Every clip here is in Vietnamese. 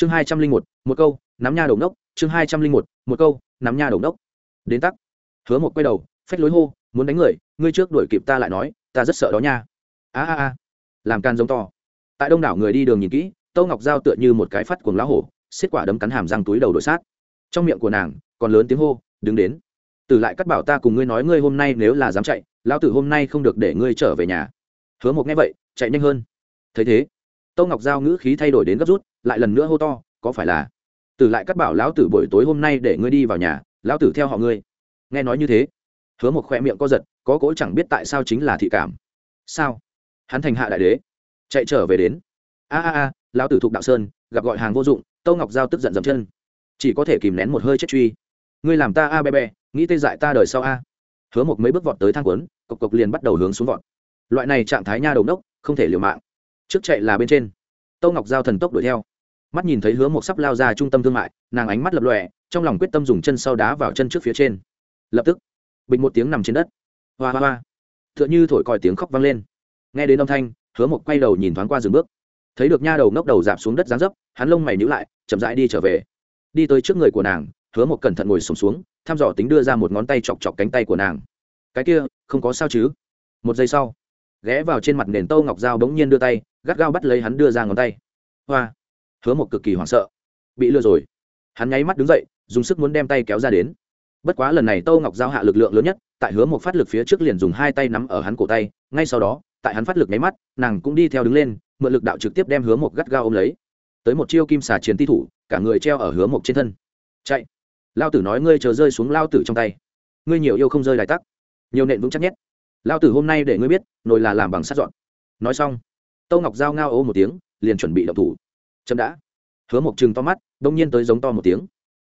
chương hai trăm linh một một câu, nắm nha đầu nốc. Chương hai trăm linh một một câu, nắm nha đầu nốc. Đến tắc. Hứa một quay đầu, phách lối hô, muốn đánh người, ngươi trước đuổi kịp ta lại nói, ta rất sợ đó nha. A a a. Làm can giống to. Tại đông đảo người đi đường nhìn kỹ, tâu ngọc giao tựa như một cái phát cuồng lá hổ, xiết quả đấm cắn hàm răng túi đầu đội sát. Trong miệng của nàng, còn lớn tiếng hô, đứng đến. Từ lại cắt bảo ta cùng ngươi nói ngươi hôm nay nếu là dám chạy, lão tử hôm nay không được để ngươi trở về nhà. Hứa một nghe vậy, chạy nhanh hơn. Thấy thế tâu ngọc giao ngữ khí thay đổi đến gấp rút, lại lần nữa hô to, có phải là? Từ lại cắt bảo lão tử buổi tối hôm nay để ngươi đi vào nhà, lão tử theo họ ngươi. Nghe nói như thế, hứa một khoe miệng co giật, có cỗ chẳng biết tại sao chính là thị cảm. Sao? Hắn thành hạ đại đế, chạy trở về đến. A a a, lão tử thục đạo sơn, gặp gọi hàng vô dụng. Tâu ngọc giao tức giận dầm chân. Chỉ có thể kìm nén một hơi chết truy. Ngươi làm ta a be be, nghĩ tê dại ta đời sau a. Hứa một mấy bước vọt tới thang quấn cộc cộc liền bắt đầu hướng xuống vọt. Loại này trạng thái nha đầu nốc không thể liều mạng trước chạy là bên trên. Tâu ngọc giao thần tốc đuổi theo. Mắt nhìn thấy hứa một sắp lao ra trung tâm thương mại nàng ánh mắt lập lòe trong lòng quyết tâm dùng chân sau đá vào chân trước phía trên. Lập tức bình một tiếng nằm trên đất. Hoa hoa hoa. T h ư ợ n h ư thổi còi tiếng khóc vang lên. Nghe đến âm thanh hứa một quay đầu nhìn thoáng qua dừng bước. Thấy được nha đầu ngốc đầu dạp xuống đất dán dấp hắn lông mày nhữ lại chậm rãi đi trở về. Đi tới trước người của nàng hứa một cẩn thận ngồi sùng xuống, xuống thăm dò tính đưa ra một ngón tay chọc chọc cánh tay của nàng. Cái kia không có sao chứ? Một giây sau ghé vào trên mặt nền tâu ngọc dao bỗng nhiên đưa tay, gắt gao bắt lấy hắn đưa ra ngón tay. Hoa! Hứa một cực kỳ hoảng sợ. Bị lừa rồi. Hắn nháy mắt đứng dậy, dùng sức muốn đem tay kéo ra đến. Bất quá lần này tâu ngọc giao hạ lực lượng lớn nhất, tại hứa một phát lực phía trước liền dùng hai tay nắm ở hắn cổ tay, ngay sau đó, tại hắn phát lực nháy mắt, nàng cũng đi theo đứng lên, mượn lực đạo trực tiếp đem hứa một gắt gao ôm lấy. Tới một chiêu kim xà chiến ti thủ, cả người treo ở hứa một trên thân. Chạy! Lao tử nói ngươi chờ rơi xuống lao tử trong tay. Ngươi nhiều yêu không rơi đài tắc. Nhiều nện vững chắc nhét lao tử hôm nay để ngươi biết, nồi là làm bằng sắt dọn. Nói xong, tâu ngọc giao ngao ô một tiếng, liền chuẩn bị động thủ. Chậm đã. Hứa một chừng to mắt, đông nhiên tới giống to một tiếng.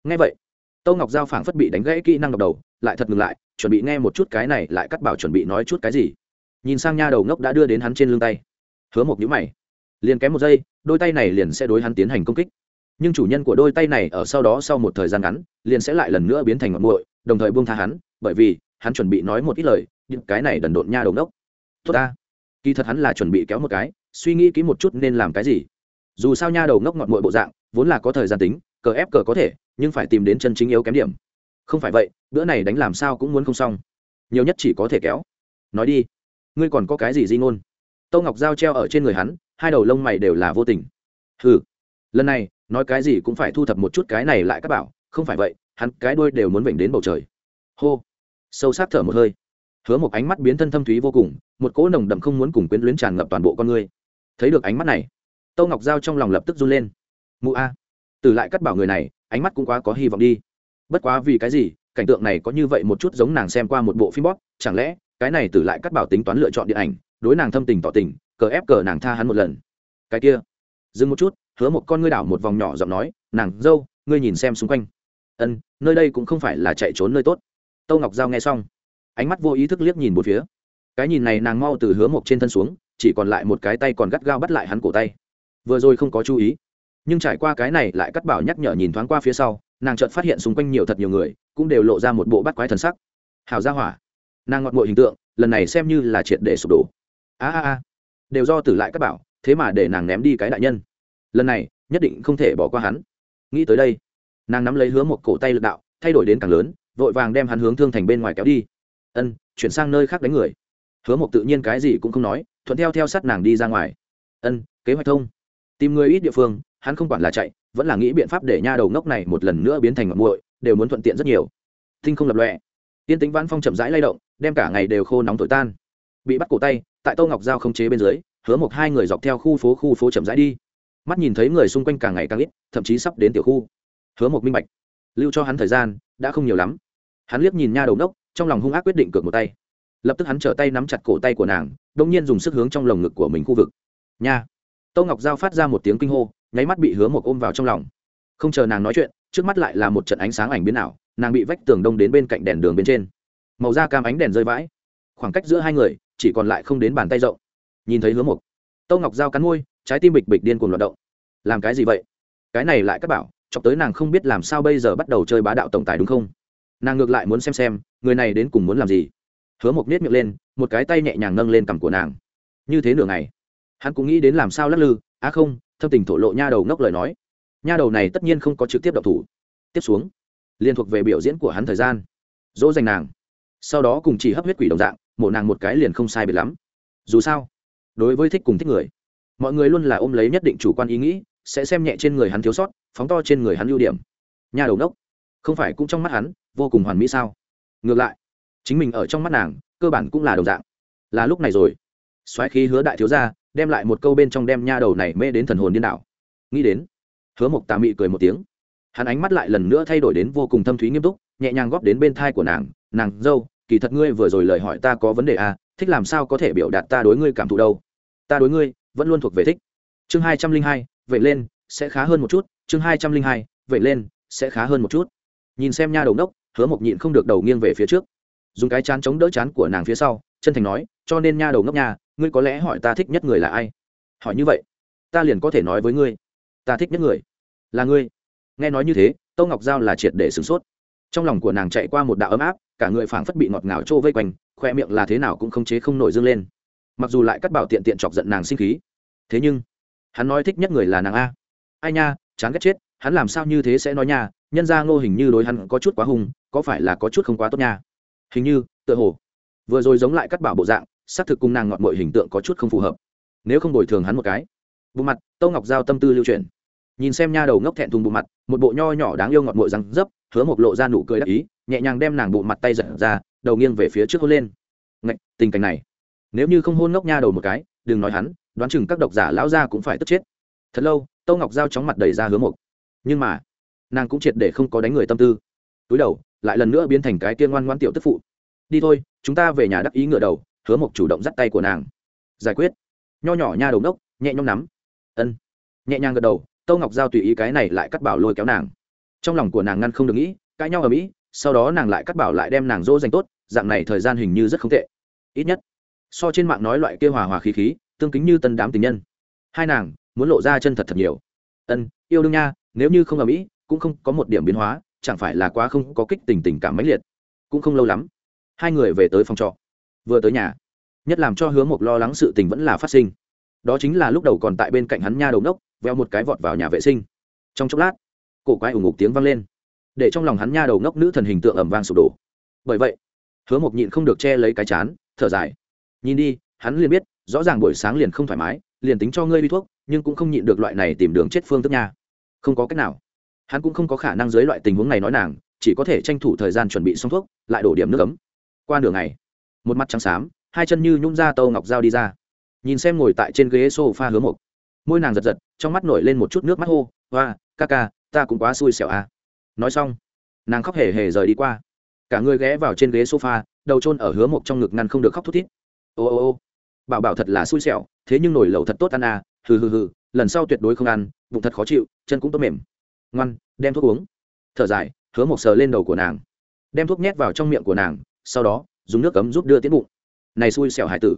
Ngay vậy, tâu ngọc giao phảng phất bị đánh gãy kỹ năng độc đầu, lại thật ngừng lại, chuẩn bị nghe một chút cái này, lại cắt bảo chuẩn bị nói chút cái gì. Nhìn sang nha đầu ngốc đã đưa đến hắn trên lưng tay. Hứa một nhũ mày. Liền kém một giây, đôi tay này liền sẽ đối hắn tiến hành công kích. Nhưng chủ nhân của đôi tay này ở sau đó sau một thời gian ngắn, liền sẽ lại lần nữa biến thành ngọn muội đồng thời buông tha hắn, bởi vì hắn chuẩn bị nói một ít lời những cái này đần độn nha đầu đốc tốt ta. Kỳ thật hắn là chuẩn bị kéo một cái suy nghĩ kỹ một chút nên làm cái gì. Dù sao nha đầu ngốc ngọt muội bộ dạng vốn là có thời gian tính cờ ép cờ có thể nhưng phải tìm đến chân chính yếu kém điểm. Không phải vậy bữa này đánh làm sao cũng muốn không xong. Nhiều nhất chỉ có thể kéo. Nói đi ngươi còn có cái gì di ngôn? Tâu ngọc dao treo ở trên người hắn hai đầu lông mày đều là vô tình. Hừ, lần này nói cái gì cũng phải thu thập một chút cái này lại các bảo không phải vậy hắn cái đuôi đều muốn vểnh đến bầu trời. Hô sâu sắc thở một hơi hứa một ánh mắt biến thân thâm thúy vô cùng, một cỗ nồng đậm không muốn cùng quyến luyến tràn ngập toàn bộ con người. thấy được ánh mắt này, tâu ngọc giao trong lòng lập tức run lên. Mụ a, từ lại cắt bảo người này, ánh mắt cũng quá có hy vọng đi. Bất quá vì cái gì, cảnh tượng này có như vậy một chút giống nàng xem qua một bộ phim bóp, chẳng lẽ cái này từ lại cắt bảo tính toán lựa chọn điện ảnh, đối nàng thâm tình tỏ tình, cờ ép cờ nàng tha hắn một lần? Cái kia, dừng một chút, hứa một con ngươi đảo một vòng nhỏ giọng nói, nàng, dâu, ngươi nhìn xem xung quanh. Ân, nơi đây cũng không phải là chạy trốn nơi tốt. Tâu ngọc giao nghe xong ánh mắt vô ý thức liếc nhìn một phía. Cái nhìn này nàng mau từ hứa một trên thân xuống, chỉ còn lại một cái tay còn gắt gao bắt lại hắn cổ tay. Vừa rồi không có chú ý. Nhưng trải qua cái này lại cắt bảo nhắc nhở nhìn thoáng qua phía sau, nàng chợt phát hiện xung quanh nhiều thật nhiều người, cũng đều lộ ra một bộ bắt quái thần sắc. Hào ra hỏa. Nàng ngọt ngội hình tượng, lần này xem như là triệt để sụp đổ. A a a. Đều do tử lại cắt bảo, thế mà để nàng ném đi cái đại nhân. Lần này, nhất định không thể bỏ qua hắn. Nghĩ tới đây, nàng nắm lấy hướng một cổ tay lực đạo, thay đổi đến càng lớn, vội vàng đem hắn hướng thương thành bên ngoài kéo đi ân, chuyển sang nơi khác đánh người. Hứa Mộc tự nhiên cái gì cũng không nói, thuận theo theo sát nàng đi ra ngoài. Ân, kế hoạch thông. Tìm người ít địa phương, hắn không quản là chạy, vẫn là nghĩ biện pháp để nha đầu ngốc này một lần nữa biến thành ngọn muội, đều muốn thuận tiện rất nhiều. Tinh không lập lọe tiên tính văn phong chậm rãi lay động, đem cả ngày đều khô nóng thổi tan. Bị bắt cổ tay, tại tô ngọc giao không chế bên dưới, hứa một hai người dọc theo khu phố khu phố chậm rãi đi. Mắt nhìn thấy người xung quanh càng ngày càng ít, thậm chí sắp đến tiểu khu. Hứa một minh bạch. Lưu cho hắn thời gian, đã không nhiều lắm. Hắn liếc nhìn nha đầu ngốc trong lòng hung ác quyết định cược một tay. Lập tức hắn trở tay nắm chặt cổ tay của nàng đông nhiên dùng sức hướng trong lồng ngực của mình khu vực. Nha! Tô ngọc giao phát ra một tiếng kinh hô, nháy mắt bị hứa một ôm vào trong lòng. Không chờ nàng nói chuyện, trước mắt lại là một trận ánh sáng ảnh biến ảo, nàng bị vách tường đông đến bên cạnh đèn đường bên trên. Màu da cam ánh đèn rơi vãi. Khoảng cách giữa hai người, chỉ còn lại không đến bàn tay rộng. Nhìn thấy hứa một Tô ngọc giao cắn môi, trái tim bịch bịch điên cuồng loạt động. Làm cái gì vậy? Cái này lại các bảo, chọc tới nàng không biết làm sao bây giờ bắt đầu chơi bá đạo tổng tài đúng không? Nàng ngược lại muốn xem xem, người này đến cùng muốn làm gì. Hứa một nết miệng lên, một cái tay nhẹ nhàng nâng lên cằm của nàng. Như thế nửa ngày, hắn cũng nghĩ đến làm sao lắc lư á không, thâm tình thổ lộ nha đầu ngốc lời nói. Nha đầu này tất nhiên không có trực tiếp độc thủ. Tiếp xuống liên thuộc về biểu diễn của hắn thời gian. Dỗ dành nàng. Sau đó cùng chỉ hấp huyết quỷ đồng dạng mộ nàng một cái liền không sai biệt lắm. Dù sao, đối với thích cùng thích người, mọi người luôn là ôm lấy nhất định chủ quan ý nghĩ, sẽ xem nhẹ trên người hắn thiếu sót, phóng to trên người hắn ưu điểm. Nhà đầu đốc không phải cũng trong mắt hắn vô cùng hoàn mỹ sao? Ngược lại, chính mình ở trong mắt nàng, cơ bản cũng là đồng dạng. Là lúc này rồi. Xoáy khí hứa đại thiếu gia, đem lại một câu bên trong đem nha đầu này mê đến thần hồn điên đảo. Nghĩ đến, hứa mộc tà mị cười một tiếng. Hắn ánh mắt lại lần nữa thay đổi đến vô cùng thâm thúy nghiêm túc, nhẹ nhàng góp đến bên thai của nàng. Nàng, dâu, kỳ thật ngươi vừa rồi lời hỏi ta có vấn đề à thích làm sao có thể biểu đạt ta đối ngươi cảm thụ đâu? Ta đối ngươi, vẫn luôn thuộc về thích. Chương hai trăm linh hai, vậy lên, sẽ khá hơn một chút. Chương hai trăm linh hai, vậy lên, sẽ khá hơn một chút. Nhìn xem nha đầu nốc hứa mộc nhịn không được đầu nghiêng về phía trước. Dùng cái chán chống đỡ chán của nàng phía sau, chân thành nói, cho nên nha đầu ngốc nha, ngươi có lẽ hỏi ta thích nhất người là ai? Hỏi như vậy, ta liền có thể nói với ngươi, ta thích nhất người là ngươi. Nghe nói như thế, tâu ngọc giao là triệt để sửng sốt. Trong lòng của nàng chạy qua một đạo ấm áp, cả người phảng phất bị ngọt ngào trô vây quanh, khoe miệng là thế nào cũng không chế không nổi dương lên. Mặc dù lại cắt bảo tiện tiện chọc giận nàng sinh khí, thế nhưng, hắn nói thích nhất người là nàng a. Ai nha, chán ghét chết, hắn làm sao như thế sẽ nói nha, nhân ra ngô hình như đối hắn có chút quá hung có phải là có chút không quá tốt nha? Hình như, tựa hồ. Vừa rồi giống lại cắt bảo bộ dạng, xác thực cùng nàng ngọn mọi hình tượng có chút không phù hợp. Nếu không bồi thường hắn một cái. Bộ mặt tâu ngọc giao tâm tư lưu truyền nhìn xem nha đầu ngốc thẹn thùng bộ mặt, một bộ nho nhỏ đáng yêu ngọt mội răng dấp, hứa một lộ ra nụ cười đắc ý, nhẹ nhàng đem nàng bộ mặt tay giật ra, đầu nghiêng về phía trước hôn lên. Ngạch, tình cảnh này. Nếu như không hôn ngốc nha đầu một cái, đừng nói hắn, đoán chừng các độc giả lão gia cũng phải tức chết. Thật lâu tâu ngọc giao chóng mặt đẩy ra hứa một nhưng mà, nàng cũng triệt để không có đánh người tâm tư. Túi đầu lại lần nữa biến thành cái tiên ngoan ngoan tiểu tức phụ. Đi thôi, chúng ta về nhà đắc ý ngựa đầu, hứa mộc chủ động dắt tay của nàng. Giải quyết. Nho nhỏ nha đầu nốc nhẹ nhõm nắm. Ân. Nhẹ nhàng gật đầu, tâu ngọc giao tùy ý cái này lại cắt bảo lôi kéo nàng. Trong lòng của nàng ngăn không được nghĩ, cãi nhau ở mỹ, sau đó nàng lại cắt bảo lại đem nàng dỗ dành tốt, dạng này thời gian hình như rất không tệ. Ít nhất, so trên mạng nói loại kia hòa hòa khí khí, tương kính như tân đám tình nhân. Hai nàng, muốn lộ ra chân thật thật nhiều. Ân, yêu đương nha, nếu như không ở mỹ, cũng không có một điểm biến hóa chẳng phải là quá không có kích tình tình cảm mãnh liệt. Cũng không lâu lắm, hai người về tới phòng trọ. Vừa tới nhà, nhất làm cho hứa mộc lo lắng sự tình vẫn là phát sinh. Đó chính là lúc đầu còn tại bên cạnh hắn nha đầu nốc veo một cái vọt vào nhà vệ sinh. Trong chốc lát, cổ quái ủng ngục tiếng vang lên, để trong lòng hắn nha đầu ngốc nữ thần hình tượng ẩm vang sụp đổ. Bởi vậy, hứa mộc nhịn không được che lấy cái chán, thở dài. Nhìn đi, hắn liền biết, rõ ràng buổi sáng liền không thoải mái, liền tính cho ngươi đi thuốc, nhưng cũng không nhịn được loại này tìm đường chết phương thức nha. Không có cách nào hắn cũng không có khả năng dưới loại tình huống này nói nàng, chỉ có thể tranh thủ thời gian chuẩn bị xong thuốc, lại đổ điểm nước ấm. Qua nửa ngày, một mắt trắng xám, hai chân như nhung ra tâu ngọc dao đi ra. Nhìn xem ngồi tại trên ghế s o f a hứa mộc, môi nàng giật giật, trong mắt nổi lên một chút nước mắt hô, hoa, ca ca, ta cũng quá xui xẻo à. nói xong, nàng khóc hề hề rời đi qua. Cả người ghé vào trên ghế sofa, đầu trôn ở hứa mộc trong ngực ngăn không được khóc thút thít. Ô ô ô, bảo bảo thật là xui xẻo, thế nhưng nổi lẩu thật tốt ăn à hừ hừ hừ, lần sau tuyệt đối không ăn, bụng thật khó chịu, chân cũng tốt mềm ngoan, đem thuốc uống. Thở dài, hứa mộc sờ lên đầu của nàng. Đem thuốc nhét vào trong miệng của nàng, sau đó, dùng nước cấm giúp đưa tiến bụng. Này xui xẻo hải tử.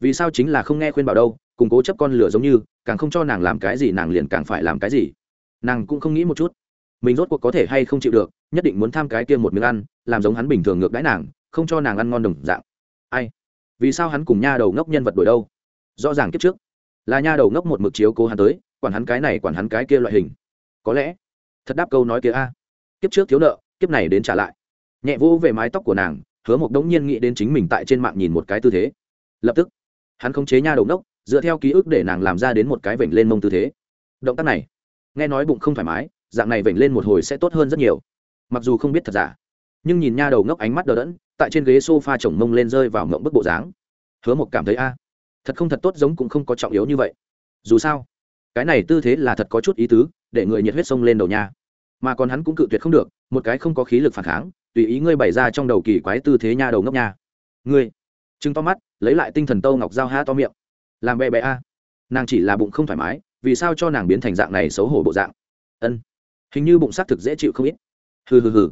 Vì sao chính là không nghe khuyên bảo đâu, cùng cố chấp con lửa giống như, càng không cho nàng làm cái gì nàng liền càng phải làm cái gì. Nàng cũng không nghĩ một chút. Mình rốt cuộc có thể hay không chịu được, nhất định muốn tham cái kia một miếng ăn, làm giống hắn bình thường ngược đãi nàng, không cho nàng ăn ngon đồng dạng. Ai? Vì sao hắn cùng nha đầu ngốc nhân vật đổi đâu? Rõ ràng kiếp trước, là nha đầu ngốc một mực chiếu cố hắn tới, quản hắn cái này, quản hắn cái kia loại hình. Có lẽ thật đáp câu nói kia a. À. Kiếp trước thiếu nợ kiếp này đến trả lại. Nhẹ vô về mái tóc của nàng hứa một đống nhiên nghĩ đến chính mình tại trên mạng nhìn một cái tư thế. Lập tức hắn khống chế nha đầu nốc, dựa theo ký ức để nàng làm ra đến một cái vểnh lên mông tư thế. Động tác này nghe nói bụng không thoải mái dạng này vểnh lên một hồi sẽ tốt hơn rất nhiều. Mặc dù không biết thật giả nhưng nhìn nha đầu ngốc ánh mắt đờ đẫn tại trên ghế s o f a chồng mông lên rơi vào mộng bức bộ dáng. Hứa một cảm thấy a thật không thật tốt giống cũng không có trọng yếu như vậy. Dù sao cái này tư thế là thật có chút ý tứ, để người nhiệt huyết sông lên đầu nha. Mà còn hắn cũng cự tuyệt không được, một cái không có khí lực phản kháng, tùy ý ngươi bày ra trong đầu kỳ quái tư thế nha đầu ngốc nha. Ngươi chứng to mắt, lấy lại tinh thần tâu ngọc dao ha to miệng. Làm bè bè a. Nàng chỉ là bụng không thoải mái, vì sao cho nàng biến thành dạng này xấu hổ bộ dạng? Ân, hình như bụng xác thực dễ chịu không ít. Hừ hừ hừ.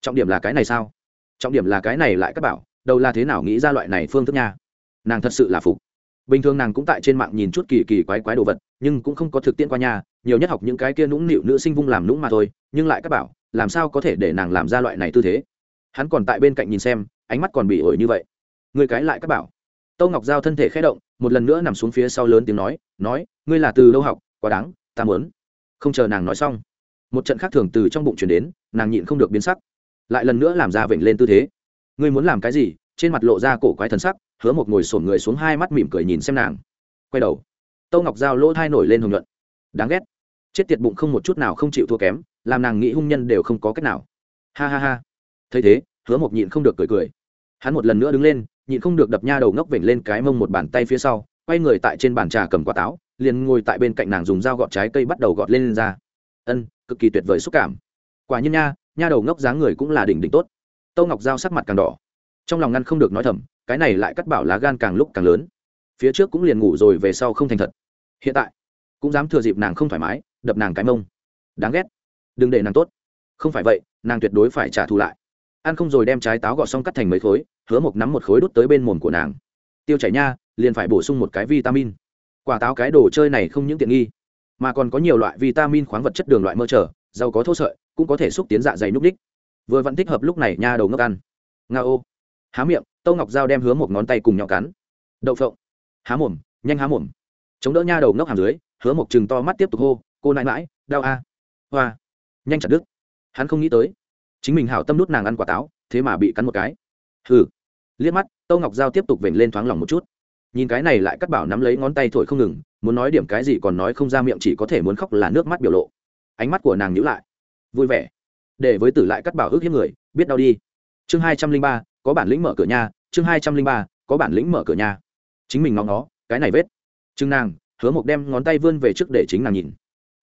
Trọng điểm là cái này sao? Trọng điểm là cái này lại các bảo, đầu là thế nào nghĩ ra loại này phương thức nha? Nàng thật sự là phục bình thường nàng cũng tại trên mạng nhìn chút kỳ kỳ quái quái đồ vật, nhưng cũng không có thực tiễn qua nhà, nhiều nhất học những cái kia nũng nịu nữ sinh vung làm nũng mà thôi, nhưng lại các bảo, làm sao có thể để nàng làm ra loại này tư thế? Hắn còn tại bên cạnh nhìn xem, ánh mắt còn bị ổi như vậy. Người cái lại các bảo. Tâu ngọc giao thân thể khé động, một lần nữa nằm xuống phía sau lớn tiếng nói nói, ngươi là từ đâu học? Quá đáng, ta muốn. Không chờ nàng nói xong, một trận khác thường từ trong bụng chuyển đến, nàng nhịn không được biến sắc, lại lần nữa làm ra vểnh lên tư thế. Ngươi muốn làm cái gì? Trên mặt lộ ra cổ quái thần sắc hứa một ngồi sổn người xuống hai mắt mỉm cười nhìn xem nàng. Quay đầu tâu ngọc dao lỗ thai nổi lên hồng nhuận. Đáng ghét. Chết tiệt bụng không một chút nào không chịu thua kém làm nàng nghĩ hung nhân đều không có cách nào. Ha ha ha. Thấy thế hứa một nhịn không được cười cười. Hắn một lần nữa đứng lên nhịn không được đập nha đầu ngốc vểnh lên cái mông một bàn tay phía sau quay người tại trên bàn trà cầm quả táo liền ngồi tại bên cạnh nàng dùng dao gọt trái cây bắt đầu gọt lên, lên ra. Ân cực kỳ tuyệt vời xúc cảm. Quả nhiên nha nha đầu ngốc dáng người cũng là đỉnh đỉnh tốt. Tâu ngọc dao sắc mặt càng đỏ. Trong lòng ngăn không được nói thầm cái này lại cắt bảo lá gan càng lúc càng lớn. Phía trước cũng liền ngủ rồi về sau không thành thật. Hiện tại, cũng dám thừa dịp nàng không thoải mái, đập nàng cái mông. Đáng ghét. Đừng để nàng tốt. Không phải vậy, nàng tuyệt đối phải trả thù lại. Ăn không rồi đem trái táo gọt xong cắt thành mấy khối, hứa một nắm một khối đút tới bên mồm của nàng. Tiêu chảy nha, liền phải bổ sung một cái vitamin. Quả táo cái đồ chơi này không những tiện nghi, mà còn có nhiều loại vitamin khoáng vật chất đường loại mơ trở, giàu có thô sợi, cũng có thể xúc tiến dạ dày núc đích vừa vẫn thích hợp lúc này nha đầu ngốc ăn. Nga ô. Há miệng tâu ngọc dao đem hứa một ngón tay cùng nhau cắn. Đậu phộng. Há mồm, nhanh há mồm. Chống đỡ nha đầu ngốc hàm dưới, hứa một chừng to mắt tiếp tục hô, cô nãi mãi, đau a hoa. Nhanh chặt đứt. Hắn không nghĩ tới. Chính mình hảo tâm nút nàng ăn quả táo, thế mà bị cắn một cái. Hừ. Liếc mắt, tâu ngọc giao tiếp tục vểnh lên thoáng lòng một chút. Nhìn cái này lại cắt bảo nắm lấy ngón tay thổi không ngừng, muốn nói điểm cái gì còn nói không ra miệng chỉ có thể muốn khóc là nước mắt biểu lộ. Ánh mắt của nàng nhữ lại. Vui vẻ. Để với tử lại cắt bảo ước hiếp người, biết đau đi. Chương hai trăm linh ba có bản lĩnh mở cửa nhà, chương hai trăm linh ba, có bản lĩnh mở cửa nhà. Chính mình ngóng nó cái này vết. Chừng nàng, hứa mộc đem ngón tay vươn về trước để chính nàng nhìn.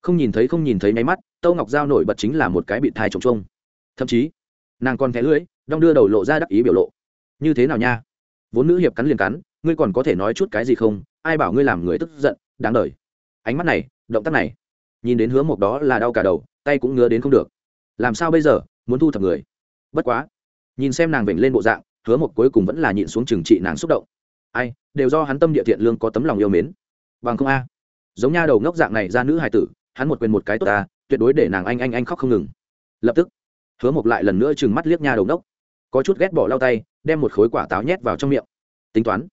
Không nhìn thấy không nhìn thấy nháy mắt, tâu ngọc giao nổi bật chính là một cái bị thai trồng trông thậm chí, nàng còn thẻ lưới đong đưa đầu lộ ra đắc ý biểu lộ. Như thế nào nha? Vốn nữ hiệp cắn liền cắn, ngươi còn có thể nói chút cái gì không? Ai bảo ngươi làm người tức giận, đáng đời. Ánh mắt này, động tác này, nhìn đến hứa mộc đó là đau cả đầu, tay cũng ngứa đến không được. Làm sao bây giờ, muốn thu thập người? Bất quá nhìn xem nàng vểnh lên bộ dạng, hứa một cuối cùng vẫn là nhịn xuống trừng trị nàng xúc động. Ai, đều do hắn tâm địa thiện lương có tấm lòng yêu mến. Bằng không a. Giống nha đầu ngốc dạng này ra nữ hài tử, hắn một quyền một cái tốt ta, tuyệt đối để nàng anh anh anh khóc không ngừng. Lập tức, hứa một lại lần nữa trừng mắt liếc nha đầu ngốc. Có chút ghét bỏ lau tay, đem một khối quả táo nhét vào trong miệng. Tính toán,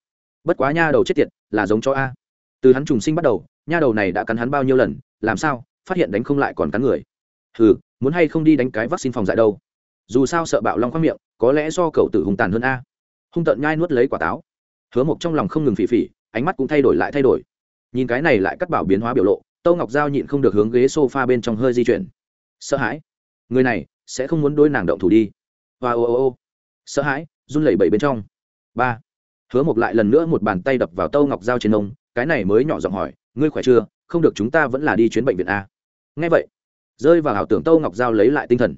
bất quá nha đầu chết tiệt, là giống cho a. Từ hắn trùng sinh bắt đầu, nha đầu này đã cắn hắn bao nhiêu lần, làm sao, phát hiện đánh không lại còn cắn người. Hừ, muốn hay không đi đánh cái vaccine phòng dại đâu. Dù sao sợ bạo long khoác miệng có lẽ do cậu tử hung tàn hơn a. Hung tợn nhai nuốt lấy quả táo. Hứa mộc trong lòng không ngừng phỉ phỉ, ánh mắt cũng thay đổi lại thay đổi. Nhìn cái này lại cắt bảo biến hóa biểu lộ, tâu ngọc giao nhịn không được hướng ghế s o f a bên trong hơi di chuyển. Sợ hãi. Người này sẽ không muốn đôi nàng động thủ đi. Và ô ô ô. Sợ hãi, run lẩy bẩy bên trong. Ba. Hứa mộc lại lần nữa một bàn tay đập vào tâu ngọc giao trên ông cái này mới nhỏ giọng hỏi, ngươi khỏe chưa? Không được, chúng ta vẫn là đi chuyến bệnh viện a. Ngay vậy, rơi vào ảo tưởng tâu ngọc giao lấy lại tinh thần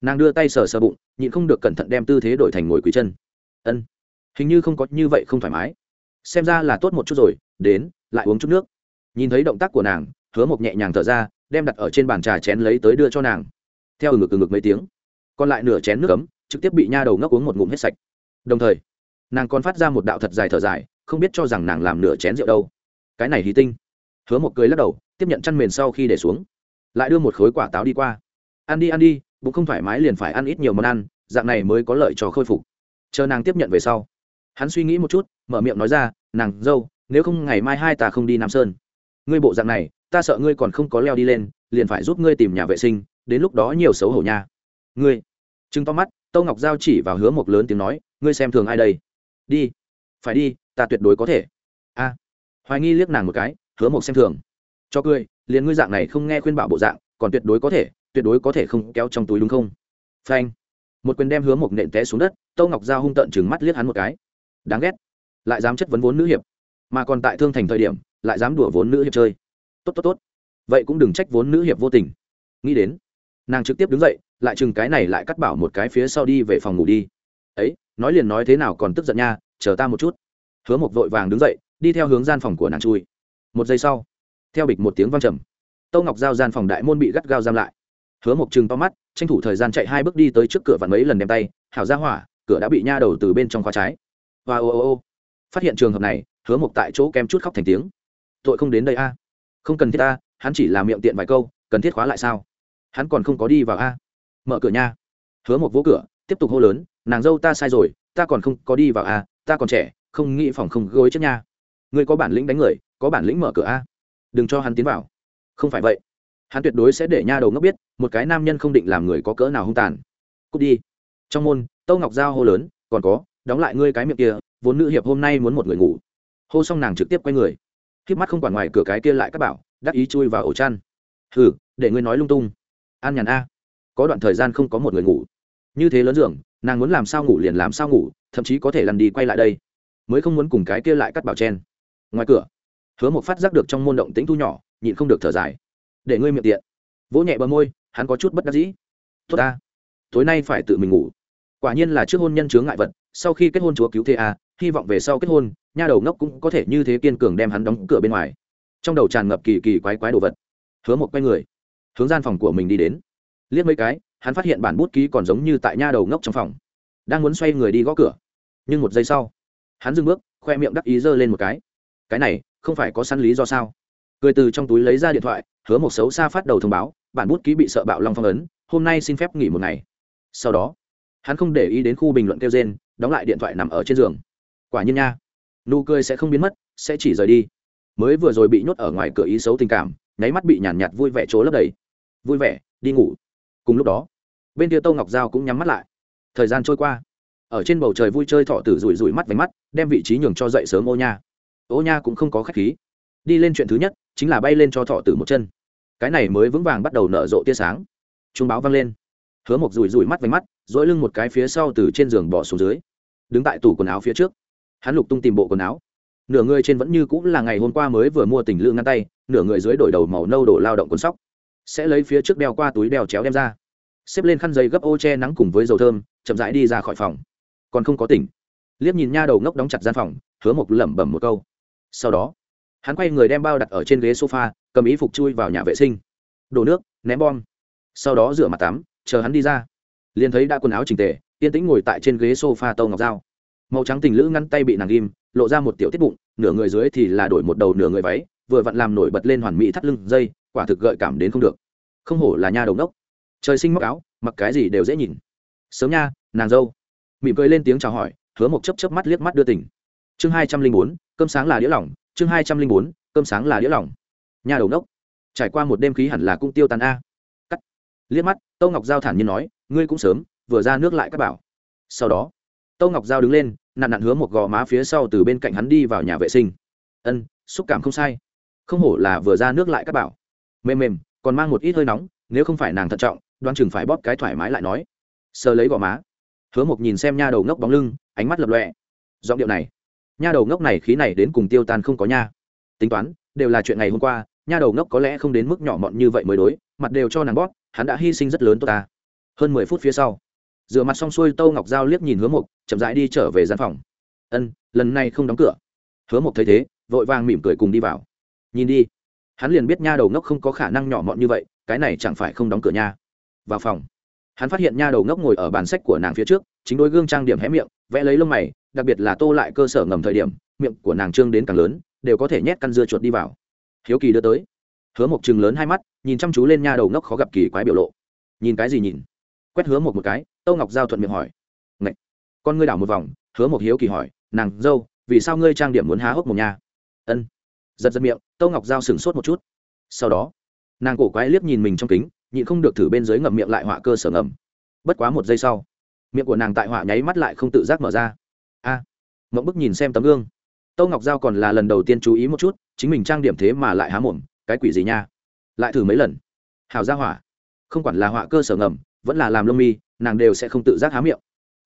nàng đưa tay sờ sờ bụng, nhịn không được cẩn thận đem tư thế đổi thành ngồi quý chân. Ân, hình như không có như vậy không thoải mái. Xem ra là tốt một chút rồi, đến, lại uống chút nước. Nhìn thấy động tác của nàng, hứa mộc nhẹ nhàng thở ra, đem đặt ở trên bàn trà chén lấy tới đưa cho nàng. Theo ngực ngực mấy tiếng, còn lại nửa chén nước cấm trực tiếp bị nha đầu ngốc uống một ngụm hết sạch. Đồng thời, nàng còn phát ra một đạo thật dài thở dài, không biết cho rằng nàng làm nửa chén rượu đâu. Cái này hí tinh. Hứa một cười lắc đầu, tiếp nhận chăn mền sau khi để xuống. Lại đưa một khối quả táo đi qua. Ăn đi ăn đi bụng không thoải mái liền phải ăn ít nhiều món ăn, dạng này mới có lợi cho khôi phục. Chờ nàng tiếp nhận về sau, hắn suy nghĩ một chút, mở miệng nói ra, nàng, dâu, nếu không ngày mai hai ta không đi nam sơn. Ngươi bộ dạng này, ta sợ ngươi còn không có leo đi lên, liền phải giúp ngươi tìm nhà vệ sinh, đến lúc đó nhiều xấu hổ nha. Ngươi? Chứng to mắt, tâu ngọc giao chỉ vào hứa một lớn tiếng nói, ngươi xem thường ai đây? Đi. Phải đi, ta tuyệt đối có thể. A. Hoài nghi liếc nàng một cái, hứa một xem thường. Cho cười, liền ngươi dạng này không nghe khuyên bảo bộ dạng, còn tuyệt đối có thể tuyệt đối có thể không kéo trong túi đúng không? Phanh. Một quyền đem hứa một nện té xuống đất, tâu ngọc giao hung tợn chừng mắt liếc hắn một cái. Đáng ghét. Lại dám chất vấn vốn nữ hiệp. Mà còn tại thương thành thời điểm, lại dám đùa vốn nữ hiệp chơi. Tốt tốt tốt. Vậy cũng đừng trách vốn nữ hiệp vô tình. Nghĩ đến, nàng trực tiếp đứng dậy, lại chừng cái này lại cắt bảo một cái phía sau đi về phòng ngủ đi. Ấy, nói liền nói thế nào còn tức giận nha, chờ ta một chút. Hứa một vội vàng đứng dậy, đi theo hướng gian phòng của nàng chui. Một giây sau, theo bịch một tiếng văng trầm, tâu ngọc giao gian phòng đại môn bị gắt gao giam lại hứa Mộc chừng to mắt tranh thủ thời gian chạy hai bước đi tới trước cửa vặn mấy lần đem tay hảo ra hỏa cửa đã bị nha đầu từ bên trong khóa trái. Và ô ô ô. Phát hiện trường hợp này hứa Mộc tại chỗ kem chút khóc thành tiếng. Tội không đến đây a. Không cần thiết ta, hắn chỉ làm miệng tiện vài câu cần thiết khóa lại sao? Hắn còn không có đi vào a. Mở cửa nha. Hứa Mộc vỗ cửa tiếp tục hô lớn nàng dâu ta sai rồi ta còn không có đi vào a ta còn trẻ không nghĩ phòng không gối chết nha. Ngươi có bản lĩnh đánh người có bản lĩnh mở cửa a. Đừng cho hắn tiến vào. Không phải vậy hắn tuyệt đối sẽ để nha đầu ngốc biết, một cái nam nhân không định làm người có cỡ nào hung tàn. Cút đi. Trong môn, tâu ngọc giao hô lớn, còn có, đóng lại ngươi cái miệng kia, vốn nữ hiệp hôm nay muốn một người ngủ. Hô xong nàng trực tiếp quay người. K mắt không quản ngoài cửa cái kia lại các bảo, đắc ý chui vào ổ chăn. Hừ, để ngươi nói lung tung. An nhàn a, có đoạn thời gian không có một người ngủ. Như thế lớn giường, nàng muốn làm sao ngủ liền làm sao ngủ, thậm chí có thể lăn đi quay lại đây. Mới không muốn cùng cái kia lại cắt bảo chen. Ngoài cửa, hứa một phát giác được trong môn động tĩnh thu nhỏ, nhịn không được thở dài để ngươi miệng tiện. Vỗ nhẹ bờ môi, hắn có chút bất đắc dĩ. Tốt ta, tối nay phải tự mình ngủ. Quả nhiên là trước hôn nhân chướng ngại vật, sau khi kết hôn chúa cứu thế a hy vọng về sau kết hôn, nha đầu ngốc cũng có thể như thế kiên cường đem hắn đóng cửa bên ngoài. Trong đầu tràn ngập kỳ kỳ quái quái đồ vật. Hứa một quay người, hướng gian phòng của mình đi đến. Liếc mấy cái, hắn phát hiện bản bút ký còn giống như tại nha đầu ngốc trong phòng. Đang muốn xoay người đi gõ cửa. Nhưng một giây sau, hắn dừng bước, khoe miệng đắc ý giơ lên một cái. Cái này, không phải có săn lý do sao? Cười từ trong túi lấy ra điện thoại hứa một xấu xa phát đầu thông báo bản bút ký bị sợ bạo long phong ấn hôm nay xin phép nghỉ một ngày. Sau đó hắn không để ý đến khu bình luận kêu trên đóng lại điện thoại nằm ở trên giường. Quả nhiên nha nụ cười sẽ không biến mất sẽ chỉ rời đi. Mới vừa rồi bị nhốt ở ngoài cửa ý xấu tình cảm nháy mắt bị nhàn nhạt, nhạt vui vẻ chỗ lấp đầy. Vui vẻ đi ngủ. Cùng lúc đó bên kia tô ngọc giao cũng nhắm mắt lại. Thời gian trôi qua ở trên bầu trời vui chơi thọ tử rủi rủi mắt vánh mắt đem vị trí nhường cho dậy sớm ô nha. Ô nha cũng không có khách khí. Đi lên chuyện thứ nhất chính là bay lên cho thọ tử một chân cái này mới vững vàng bắt đầu nở rộ tia sáng. Trung báo vang lên. Hứa một rủi rủi mắt váy mắt, dỗi lưng một cái phía sau từ trên giường bỏ xuống dưới. Đứng tại tủ quần áo phía trước. Hắn lục tung tìm bộ quần áo. Nửa người trên vẫn như cũng là ngày hôm qua mới vừa mua tình lương ngăn tay, nửa người dưới đổi đầu màu nâu đổ lao động cuốn sóc. Sẽ lấy phía trước đeo qua túi đeo chéo đem ra. Xếp lên khăn giấy gấp ô che nắng cùng với dầu thơm, chậm rãi đi ra khỏi phòng. Còn không có tỉnh. Liếc nhìn nha đầu ngốc đóng chặt gian phòng, hứa mộc lẩm bẩm một câu. Sau đó, hắn quay người đem bao đặt ở trên ghế sofa cầm ý phục chui vào nhà vệ sinh. Đổ nước, ném bom. Sau đó rửa mặt tắm, chờ hắn đi ra. Liền thấy đã quần áo chỉnh tề, yên tĩnh ngồi tại trên ghế sofa tâu ngọc dao màu trắng tình lữ ngăn tay bị nàng ghim lộ ra một tiểu tiết bụng, nửa người dưới thì là đổi một đầu nửa người váy, vừa vặn làm nổi bật lên hoàn mỹ thắt lưng, dây, quả thực gợi cảm đến không được. Không hổ là nha đầu nốc trời sinh móc áo, mặc cái gì đều dễ nhìn. Sớm nha, nàng dâu. Mỉm cười lên tiếng chào hỏi, hứa một chấp chấp mắt liếc mắt đưa tỉnh chương hai trăm linh bốn, cơm sáng là đĩa lỏng, chương hai trăm linh bốn, cơm sáng là đĩa lỏng nha đầu nốc trải qua một đêm khí hẳn là cũng tiêu tan a. Cắt. Liếc mắt, tâu ngọc giao thản nhiên nói, ngươi cũng sớm, vừa ra nước lại các bảo. Sau đó, tâu ngọc giao đứng lên nạn nạn hứa một gò má phía sau từ bên cạnh hắn đi vào nhà vệ sinh. Ân, xúc cảm không sai. Không hổ là vừa ra nước lại các bảo. Mềm mềm, còn mang một ít hơi nóng, nếu không phải nàng thận trọng, đoan chừng phải bóp cái thoải mái lại nói. Sờ lấy gò má. Hứa một nhìn xem nha đầu ngốc bóng lưng, ánh mắt lập lọe giọng điệu này. Nha đầu ngốc này khí này đến cùng tiêu tan không có nha. Tính toán, đều là chuyện ngày hôm qua nha đầu ngốc có lẽ không đến mức nhỏ mọn như vậy mới đối, mặt đều cho nàng bóp, hắn đã hy sinh rất lớn tốt ta. Hơn mười phút phía sau, rửa mặt xong xuôi tâu ngọc giao liếc nhìn hứa mộc, chậm rãi đi trở về gian phòng. Ân, lần này không đóng cửa. Hứa mộc thấy thế, vội vàng mỉm cười cùng đi vào. Nhìn đi. Hắn liền biết nha đầu ngốc không có khả năng nhỏ mọn như vậy, cái này chẳng phải không đóng cửa nha. Vào phòng. Hắn phát hiện nha đầu ngốc ngồi ở bàn sách của nàng phía trước, chính đôi gương trang điểm hé miệng, vẽ lấy lông mày, đặc biệt là tô lại cơ sở ngầm thời điểm, miệng của nàng trương đến càng lớn, đều có thể nhét căn dưa chuột đi vào hiếu kỳ đưa tới. Hứa một chừng lớn hai mắt nhìn chăm chú lên nha đầu ngốc khó gặp kỳ quái biểu lộ. Nhìn cái gì nhìn? Quét hứa một một cái tâu ngọc giao thuận miệng hỏi. Ngậy. con ngươi đảo một vòng hứa một hiếu kỳ hỏi nàng dâu vì sao ngươi trang điểm muốn há hốc một nha? Ân. Giật giật miệng tâu ngọc giao sửng sốt một chút. Sau đó nàng cổ quái liếc nhìn mình trong kính nhịn không được thử bên dưới ngậm miệng lại họa cơ sở ngầm bất quá một giây sau miệng của nàng tại họa nháy mắt lại không tự giác mở ra. A. À, mộng bức nhìn xem tấm gương. Tâu ngọc giao còn là lần đầu tiên chú ý một chút chính mình trang điểm thế mà lại há mồm, cái quỷ gì nha? Lại thử mấy lần. Hào ra hỏa. Không quản là họa cơ sở ngầm, vẫn là làm lông mi, nàng đều sẽ không tự giác há miệng.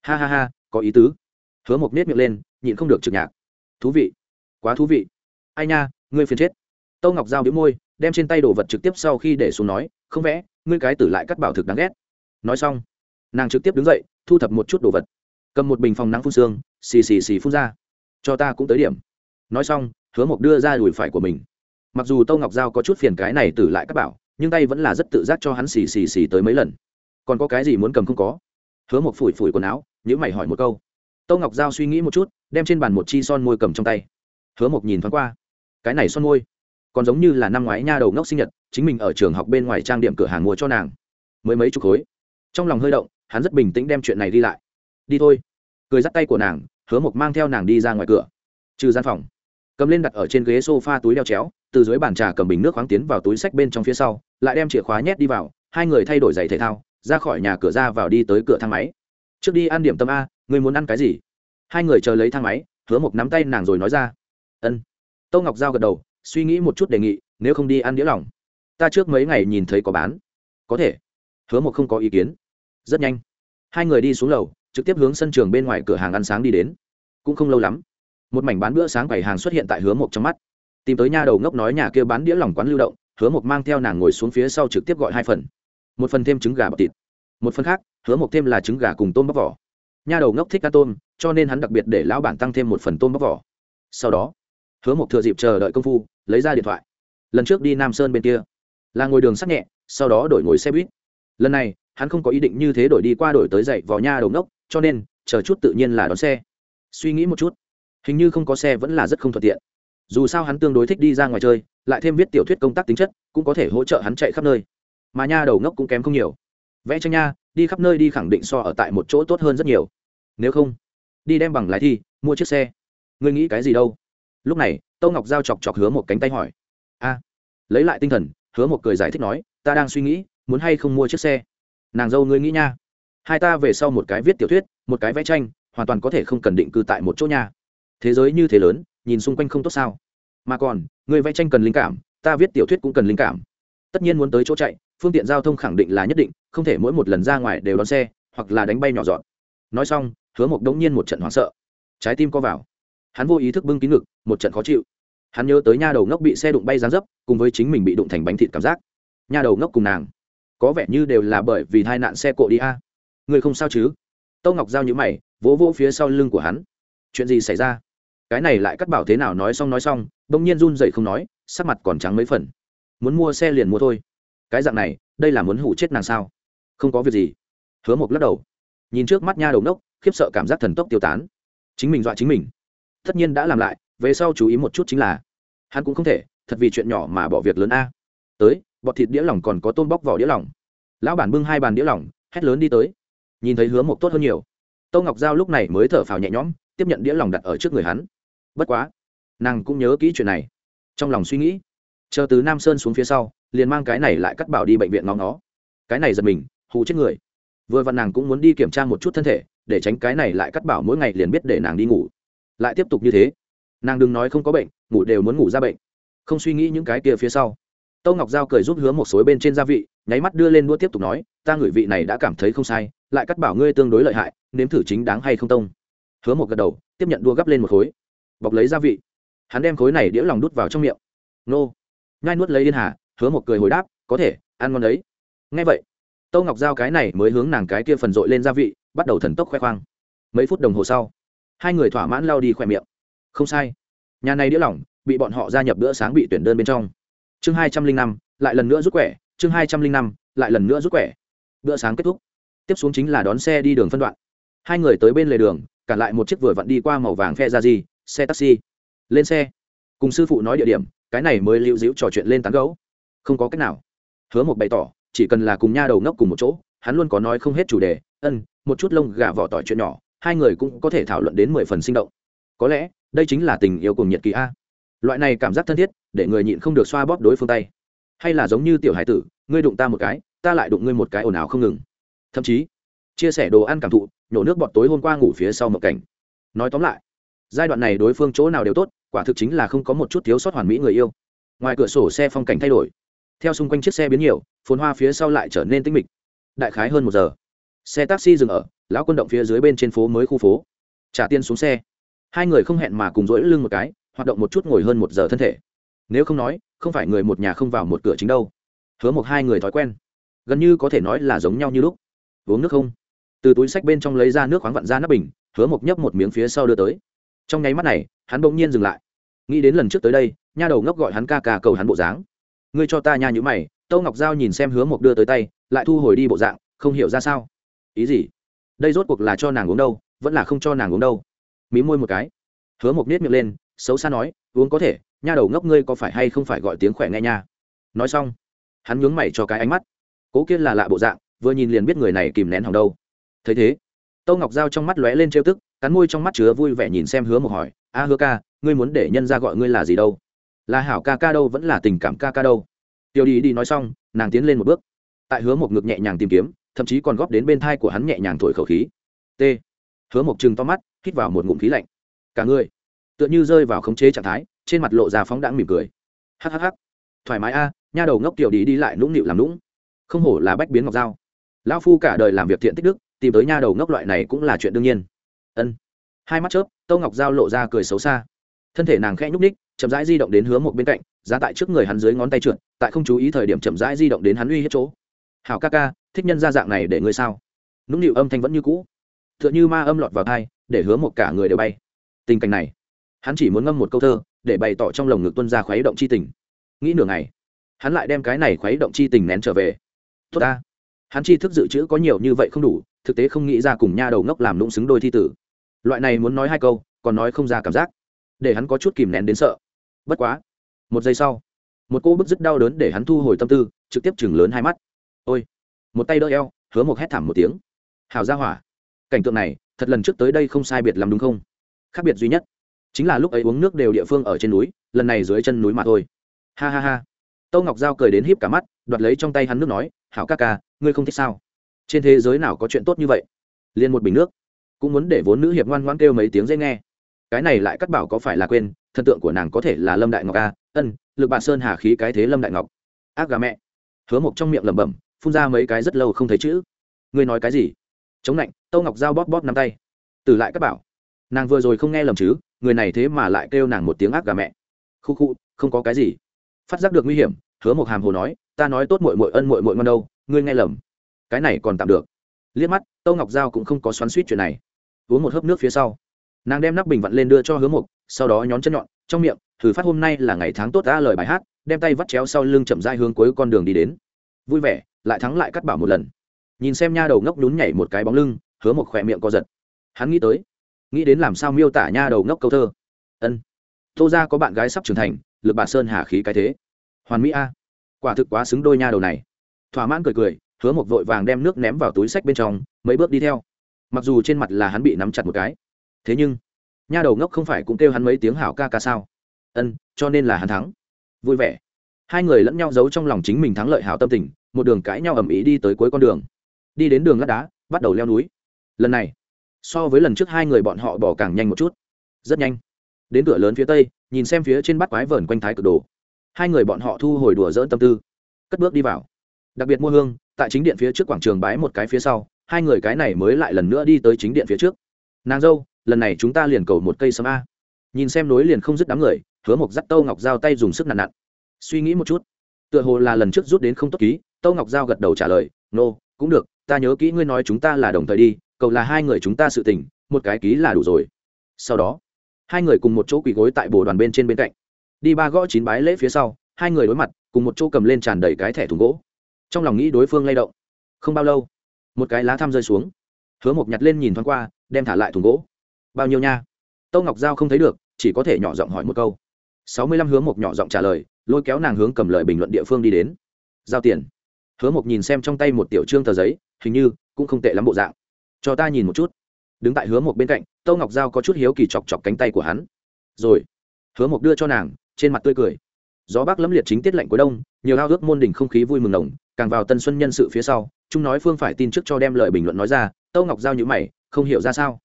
Ha ha ha, có ý tứ. Hứa một nết miệng lên, nhịn không được trực nhạc. Thú vị. Quá thú vị. Ai nha, ngươi phiền chết. Tâu ngọc giao biếu môi, đem trên tay đồ vật trực tiếp sau khi để xuống nói, không vẽ, ngươi cái tử lại cắt bảo thực đáng ghét. Nói xong, nàng trực tiếp đứng dậy, thu thập một chút đồ vật. Cầm một bình phòng nắng phun xương, xì xì xì phun ra. Cho ta cũng tới điểm. Nói xong hứa mộc đưa ra đùi phải của mình. Mặc dù tâu ngọc giao có chút phiền cái này tử lại các bảo, nhưng tay vẫn là rất tự giác cho hắn xì xì xì tới mấy lần. Còn có cái gì muốn cầm không có? Hứa một phủi phủi quần áo nhữ mày hỏi một câu. Tâu ngọc giao suy nghĩ một chút, đem trên bàn một chi son môi cầm trong tay. Hứa một nhìn thoáng qua. Cái này son môi, còn giống như là năm ngoái nha đầu ngốc sinh nhật, chính mình ở trường học bên ngoài trang điểm cửa hàng mua cho nàng. Mới mấy chục khối. Trong lòng hơi động, hắn rất bình tĩnh đem chuyện này đi lại. Đi thôi. Cười dắt tay của nàng, hứa mộc mang theo nàng đi ra ngoài cửa. Trừ gian phòng cầm lên đặt ở trên ghế sofa túi đeo chéo, từ dưới bàn trà cầm bình nước khoáng tiến vào túi sách bên trong phía sau, lại đem chìa khóa nhét đi vào, hai người thay đổi giày thể thao, ra khỏi nhà cửa ra vào đi tới cửa thang máy. Trước đi ăn điểm tâm a người muốn ăn cái gì? Hai người chờ lấy thang máy, hứa một nắm tay nàng rồi nói ra. Ân. Tâu ngọc giao gật đầu, suy nghĩ một chút đề nghị, nếu không đi ăn đĩa lòng, ta trước mấy ngày nhìn thấy có bán. Có thể. Hứa một không có ý kiến. Rất nhanh. Hai người đi xuống lầu, trực tiếp hướng sân trường bên ngoài cửa hàng ăn sáng đi đến. Cũng không lâu lắm một mảnh bán bữa sáng quầy hàng xuất hiện tại hứa một trong mắt. Tìm tới nha đầu ngốc nói nhà kia bán đĩa lỏng quán lưu động, hứa một mang theo nàng ngồi xuống phía sau trực tiếp gọi hai phần. Một phần thêm trứng gà bọc thịt, một phần khác, hứa một thêm là trứng gà cùng tôm bóc vỏ. Nha đầu ngốc thích ăn tôm, cho nên hắn đặc biệt để lão bản tăng thêm một phần tôm bóc vỏ. Sau đó, hứa một thừa dịp chờ đợi công phu, lấy ra điện thoại. Lần trước đi nam sơn bên kia, là ngồi đường sắt nhẹ, sau đó đổi ngồi xe buýt. Lần này, hắn không có ý định như thế đổi đi qua đổi tới dậy vào nha đầu ngốc, cho nên, chờ chút tự nhiên là đón xe. Suy nghĩ một chút hình như không có xe vẫn là rất không thuận tiện. Dù sao hắn tương đối thích đi ra ngoài chơi, lại thêm viết tiểu thuyết công tác tính chất, cũng có thể hỗ trợ hắn chạy khắp nơi. Mà nha đầu ngốc cũng kém không nhiều. Vẽ tranh nha, đi khắp nơi đi khẳng định so ở tại một chỗ tốt hơn rất nhiều. Nếu không, đi đem bằng lái thi, mua chiếc xe. Ngươi nghĩ cái gì đâu? Lúc này tâu ngọc giao chọc chọc hứa một cánh tay hỏi. A, lấy lại tinh thần, hứa một cười giải thích nói, ta đang suy nghĩ, muốn hay không mua chiếc xe. Nàng dâu ngươi nghĩ nha. Hai ta về sau một cái viết tiểu thuyết, một cái vẽ tranh, hoàn toàn có thể không cần định cư tại một chỗ nha thế giới như thế lớn, nhìn xung quanh không tốt sao? Mà còn, người vẽ tranh cần linh cảm, ta viết tiểu thuyết cũng cần linh cảm. Tất nhiên muốn tới chỗ chạy, phương tiện giao thông khẳng định là nhất định, không thể mỗi một lần ra ngoài đều đón xe, hoặc là đánh bay nhỏ dọn nói xong, hứa mộc đống nhiên một trận hoảng sợ. Trái tim co vào. Hắn vô ý thức bưng kín ngực, một trận khó chịu. Hắn nhớ tới nha đầu ngốc bị xe đụng bay gián dấp, cùng với chính mình bị đụng thành bánh thịt cảm giác. Nha đầu ngốc cùng nàng. Có vẻ như đều là bởi vì hai nạn xe cộ đi a. Người không sao chứ? Tâu ngọc giao nhữ mày, vỗ vỗ phía sau lưng của hắn. Chuyện gì xảy ra? Cái này lại cắt bảo thế nào nói xong nói xong bỗng nhiên run dậy không nói, sắc mặt còn trắng mấy phần. Muốn mua xe liền mua thôi. Cái dạng này, đây là muốn hủ chết nàng sao? Không có việc gì. Hứa một lắc đầu. Nhìn trước mắt nha đầu nốc, khiếp sợ cảm giác thần tốc tiêu tán. Chính mình dọa chính mình. Tất nhiên đã làm lại, về sau chú ý một chút chính là, hắn cũng không thể, thật vì chuyện nhỏ mà bỏ việc lớn a. Tới, bọt thịt đĩa lỏng còn có tôm bóc vỏ đĩa lỏng lão bản bưng hai bàn đĩa lỏng hét lớn đi tới. Nhìn thấy hứa một tốt hơn nhiều. Tô ngọc giao lúc này mới thở phào nhẹ nhõm, tiếp nhận đĩa lỏng đặt ở trước người hắn bất quá, nàng cũng nhớ kỹ chuyện này. Trong lòng suy nghĩ, chờ từ nam sơn xuống phía sau, liền mang cái này lại cắt bảo đi bệnh viện ngóng nó cái này giật mình, hù chết người. Vừa vặn nàng cũng muốn đi kiểm tra một chút thân thể, để tránh cái này lại cắt bảo mỗi ngày liền biết để nàng đi ngủ. Lại tiếp tục như thế. Nàng đừng nói không có bệnh, ngủ đều muốn ngủ ra bệnh. Không suy nghĩ những cái kia phía sau. Tâu ngọc giao cười giúp hứa một số bên trên gia vị, nháy mắt đưa lên đua tiếp tục nói, ta ngửi vị này đã cảm thấy không sai, lại cắt bảo ngươi tương đối lợi hại, nếm thử chính đáng hay không tông? Hứa một gật đầu, tiếp nhận đua gấp lên một khối bọc lấy gia vị. Hắn đem khối này đĩa lòng đút vào trong miệng. Nô. Nhai nuốt lấy yên hà, hứa một cười hồi đáp, có thể, ăn ngon đấy. Ngay vậy, tâu ngọc giao cái này mới hướng nàng cái kia phần dội lên gia vị, bắt đầu thần tốc khoe khoang. Mấy phút đồng hồ sau, hai người thỏa mãn lao đi khoe miệng. Không sai. Nhà này đĩa lỏng, bị bọn họ gia nhập bữa sáng bị tuyển đơn bên trong. Chương hai trăm linh năm, lại lần nữa rút quẻ. Chương hai trăm linh năm, lại lần nữa rút quẻ. Bữa sáng kết thúc. Tiếp xuống chính là đón xe đi đường phân đoạn. Hai người tới bên lề đường, cản lại một chiếc vừa vặn đi qua màu vàng phe ra gì xe taxi. Lên xe. Cùng sư phụ nói địa điểm, cái này mới lưu giữ trò chuyện lên tán gấu không có cách nào. Hứa một bày tỏ, chỉ cần là cùng nha đầu ngốc cùng một chỗ, hắn luôn có nói không hết chủ đề, ân, một chút lông gà vỏ tỏi chuyện nhỏ, hai người cũng có thể thảo luận đến mười phần sinh động. Có lẽ, đây chính là tình yêu cùng nhiệt kỳ a. Loại này cảm giác thân thiết, để người nhịn không được xoa bóp đối phương tay. Hay là giống như tiểu hải tử, ngươi đụng ta một cái, ta lại đụng ngươi một cái ồn ào không ngừng. Thậm chí, chia sẻ đồ ăn cảm thụ, nhổ nước bọt tối hôm qua ngủ phía sau mộng cảnh. Nói tóm lại giai đoạn này đối phương chỗ nào đều tốt, quả thực chính là không có một chút thiếu sót hoàn mỹ người yêu. Ngoài cửa sổ xe phong cảnh thay đổi. Theo xung quanh chiếc xe biến nhiều, phồn hoa phía sau lại trở nên tinh mịch. Đại khái hơn một giờ. Xe taxi dừng ở, lão quân động phía dưới bên trên phố mới khu phố. Trả tiền xuống xe. Hai người không hẹn mà cùng dỗi lưng một cái, hoạt động một chút ngồi hơn một giờ thân thể. Nếu không nói, không phải người một nhà không vào một cửa chính đâu. Hứa một hai người thói quen. Gần như có thể nói là giống nhau như lúc. Uống nước không? Từ túi sách bên trong lấy ra nước khoáng vặn ra nắp bình, hứa một nhấp một miếng phía sau đưa tới trong nháy mắt này, hắn bỗng nhiên dừng lại. Nghĩ đến lần trước tới đây, nha đầu ngốc gọi hắn ca ca cầu hắn bộ dáng. Ngươi cho ta nha nhữ mày, tâu ngọc giao nhìn xem hứa một đưa tới tay, lại thu hồi đi bộ dạng, không hiểu ra sao. Ý gì? Đây rốt cuộc là cho nàng uống đâu, vẫn là không cho nàng uống đâu. Mí môi một cái. Hứa một nết miệng lên, xấu xa nói, uống có thể, nha đầu ngốc ngươi có phải hay không phải gọi tiếng khỏe nghe nha? Nói xong, hắn nhướng mày cho cái ánh mắt. Cố kiên là lạ bộ dạng, vừa nhìn liền biết người này kìm nén hỏng đâu. Thấy thế, tâu ngọc giao trong mắt lóe lên trêu tức cắn môi trong mắt chứa vui vẻ nhìn xem hứa một hỏi, a hứa ca, ngươi muốn để nhân ra gọi ngươi là gì đâu? Là hảo ca ca đâu vẫn là tình cảm ca ca đâu? Tiểu đi đi nói xong, nàng tiến lên một bước. Tại hứa một ngực nhẹ nhàng tìm kiếm, thậm chí còn góp đến bên thai của hắn nhẹ nhàng thổi khẩu khí. T. Hứa một chừng to mắt, hít vào một ngụm khí lạnh. Cả người. Tựa như rơi vào khống chế trạng thái, trên mặt lộ ra phóng đãng mỉm cười. Hhh thoải mái a, nha đầu ngốc tiểu đi đi lại nũng nịu làm nũng. Không hổ là bách biến ngọc dao. Lão phu cả đời làm việc thiện tích đức, tìm tới nha đầu ngốc loại này cũng là chuyện đương nhiên ân. Hai mắt chớp tâu ngọc dao lộ ra cười xấu xa. Thân thể nàng khẽ nhúc ních chậm rãi di động đến hướng một bên cạnh, giá tại trước người hắn dưới ngón tay trượt, tại không chú ý thời điểm chậm rãi di động đến hắn uy hết chỗ. Hảo ca ca, thích nhân ra dạng này để ngươi sao? Nũng nịu âm thanh vẫn như cũ. T h ư ợ n h ư ma âm lọt vào thai để hứa một cả người đều bay. Tình cảnh này, hắn chỉ muốn ngâm một câu thơ, để bày tỏ trong lồng ngực tuân ra khuấy động c h i tình. Nghĩ nửa ngày, hắn lại đem cái này khuấy động c h i tình nén trở về. Tốt ta. Hắn chi thức dự trữ có nhiều như vậy không đủ, thực tế không nghĩ ra cùng nha đầu ngốc làm lũng xứng đôi thi tử loại này muốn nói hai câu, còn nói không ra cảm giác. Để hắn có chút kìm nén đến sợ. Bất quá, một giây sau, một cô bức dứt đau đớn để hắn thu hồi tâm tư, trực tiếp chừng lớn hai mắt. Ôi, một tay đỡ eo, hứa một hét thảm một tiếng. Hào ra hỏa, cảnh tượng này, thật lần trước tới đây không sai biệt làm đúng không? Khác biệt duy nhất, chính là lúc ấy uống nước đều địa phương ở trên núi, lần này dưới chân núi mà thôi. Ha ha ha. Tâu ngọc giao cười đến híp cả mắt, đoạt lấy trong tay hắn nước nói, hảo ca ca, ngươi không thích sao? Trên thế giới nào có chuyện tốt như vậy? Liền một bình nước cũng muốn để vốn nữ hiệp ngoan ngoan kêu mấy tiếng dễ nghe. Cái này lại cắt bảo có phải là quên, thần tượng của nàng có thể là lâm đại ngọc a ân, lực bạn sơn hà khí cái thế lâm đại ngọc. Ác gà mẹ. Hứa mộc trong miệng lẩm bẩm, phun ra mấy cái rất lâu không thấy chữ. Ngươi nói cái gì? Chống lạnh, tâu ngọc dao bóp bóp nắm tay. Từ lại các bảo. Nàng vừa rồi không nghe lầm chứ, người này thế mà lại kêu nàng một tiếng ác gà mẹ. Khu khu, không có cái gì. Phát giác được nguy hiểm, hứa một hàm hồ nói, ta nói tốt mội mội ân mội mội ngon đâu, ngươi nghe lầm. Cái này còn tạm được. Liếc mắt, tâu ngọc giao cũng không có xoắn suýt chuyện này uống một hớp nước phía sau. Nàng đem nắp bình vặn lên đưa cho hứa mục sau đó nhón chân nhọn, trong miệng, thử phát hôm nay là ngày tháng tốt đã lời bài hát, đem tay vắt chéo sau lưng chậm dai hướng cuối con đường đi đến. Vui vẻ, lại thắng lại cắt bảo một lần. Nhìn xem nha đầu ngốc nhún nhảy một cái bóng lưng, hứa một khỏe miệng co giật. Hắn nghĩ tới, nghĩ đến làm sao miêu tả nha đầu ngốc câu thơ. Ân, tô ra có bạn gái sắp trưởng thành, lực bà sơn hà khí cái thế. Hoàn mỹ a. Quả thực quá xứng đôi nha đầu này. Thỏa mãn cười cười, hứa một vội vàng đem nước ném vào túi sách bên trong, mấy bước đi theo mặc dù trên mặt là hắn bị nắm chặt một cái. Thế nhưng, nha đầu ngốc không phải cũng kêu hắn mấy tiếng hảo ca ca sao? Ân, cho nên là hắn thắng. Vui vẻ. Hai người lẫn nhau giấu trong lòng chính mình thắng lợi hảo tâm tình, một đường cãi nhau ầm ĩ đi tới cuối con đường. Đi đến đường lát đá, bắt đầu leo núi. Lần này, so với lần trước hai người bọn họ bỏ càng nhanh một chút. Rất nhanh. Đến cửa lớn phía tây, nhìn xem phía trên bắt quái vờn quanh thái cực đồ. Hai người bọn họ thu hồi đùa dỡn tâm tư. Cất bước đi vào. Đặc biệt mua hương, tại chính điện phía trước quảng trường bái một cái phía sau hai người cái này mới lại lần nữa đi tới chính điện phía trước. Nàng dâu lần này chúng ta liền cầu một cây sâm a. Nhìn xem nối liền không dứt đám người hứa một dắt tâu ngọc giao tay dùng sức nặn nặn. Suy nghĩ một chút. Tựa hồ là lần trước rút đến không tốt ký tâu ngọc giao gật đầu trả lời nô、no, cũng được ta nhớ kỹ ngươi nói chúng ta là đồng thời đi cầu là hai người chúng ta sự tình một cái ký là đủ rồi. Sau đó hai người cùng một chỗ quỳ gối tại bồ đoàn bên trên bên cạnh. Đi ba gõ chín bái lễ phía sau hai người đối mặt cùng một chỗ cầm lên tràn đầy cái thẻ thùng gỗ. Trong lòng nghĩ đối phương lay động. Không bao lâu một cái lá thăm rơi xuống. Hứa mộc nhặt lên nhìn thoáng qua, đem thả lại thùng gỗ. Bao nhiêu nha? Tâu ngọc giao không thấy được, chỉ có thể nhỏ giọng hỏi một câu. Sáu mươi lăm hứa mộc nhỏ giọng trả lời, lôi kéo nàng hướng cầm lời bình luận địa phương đi đến. Giao tiền. Hứa mộc nhìn xem trong tay một tiểu trương tờ giấy, hình như cũng không tệ lắm bộ dạng. Cho ta nhìn một chút. Đứng tại hứa mộc bên cạnh, tâu ngọc giao có chút hiếu kỳ chọc chọc cánh tay của hắn. Rồi, hứa mộc đưa cho nàng, trên mặt tươi cười. Gió bắc lẫm liệt chính tiết lạnh cuối đông, nhiều ao ước môn đỉnh không khí vui mừng nồng, càng vào tân xuân nhân sự phía sau chúng nói phương phải tin trước cho đem lời bình luận nói ra, tâu ngọc giao nhữ mày, không hiểu ra sao.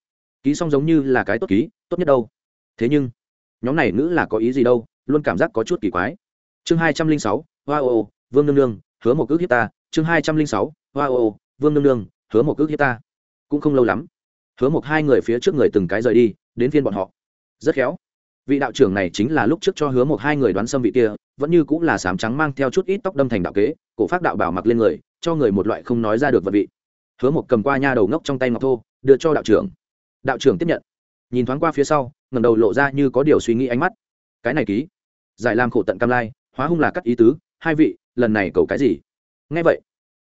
Ký xong giống như là cái tốt ký, tốt nhất đâu? Thế nhưng, nhóm này nữ là có ý gì đâu, luôn cảm giác có chút kỳ quái. Chương hai trăm linh sáu, hoa ô vương nương nương, hứa một ước hiếp ta. Chương hai trăm linh sáu, hoa ô vương nương nương, hứa một ước hiếp ta. Cũng không lâu lắm, hứa một hai người phía trước người từng cái rời đi, đến phiên bọn họ. Rất khéo, vị đạo trưởng này chính là lúc trước cho hứa một hai người đoán xâm vị kia, vẫn như cũng là sám trắng mang theo chút ít tóc đâm thành đạo kế, cổ phát đạo bảo mặc lên người cho người một loại không nói ra được vật vị. Hứa một cầm qua nha đầu ngốc trong tay ngọc thô, đưa cho đạo trưởng. Đạo trưởng tiếp nhận. Nhìn thoáng qua phía sau ngầm đầu lộ ra như có điều suy nghĩ ánh mắt. Cái này ký. Giải làm khổ tận cam lai, hóa hung là cắt ý tứ, hai vị, lần này cầu cái gì? Ngay vậy,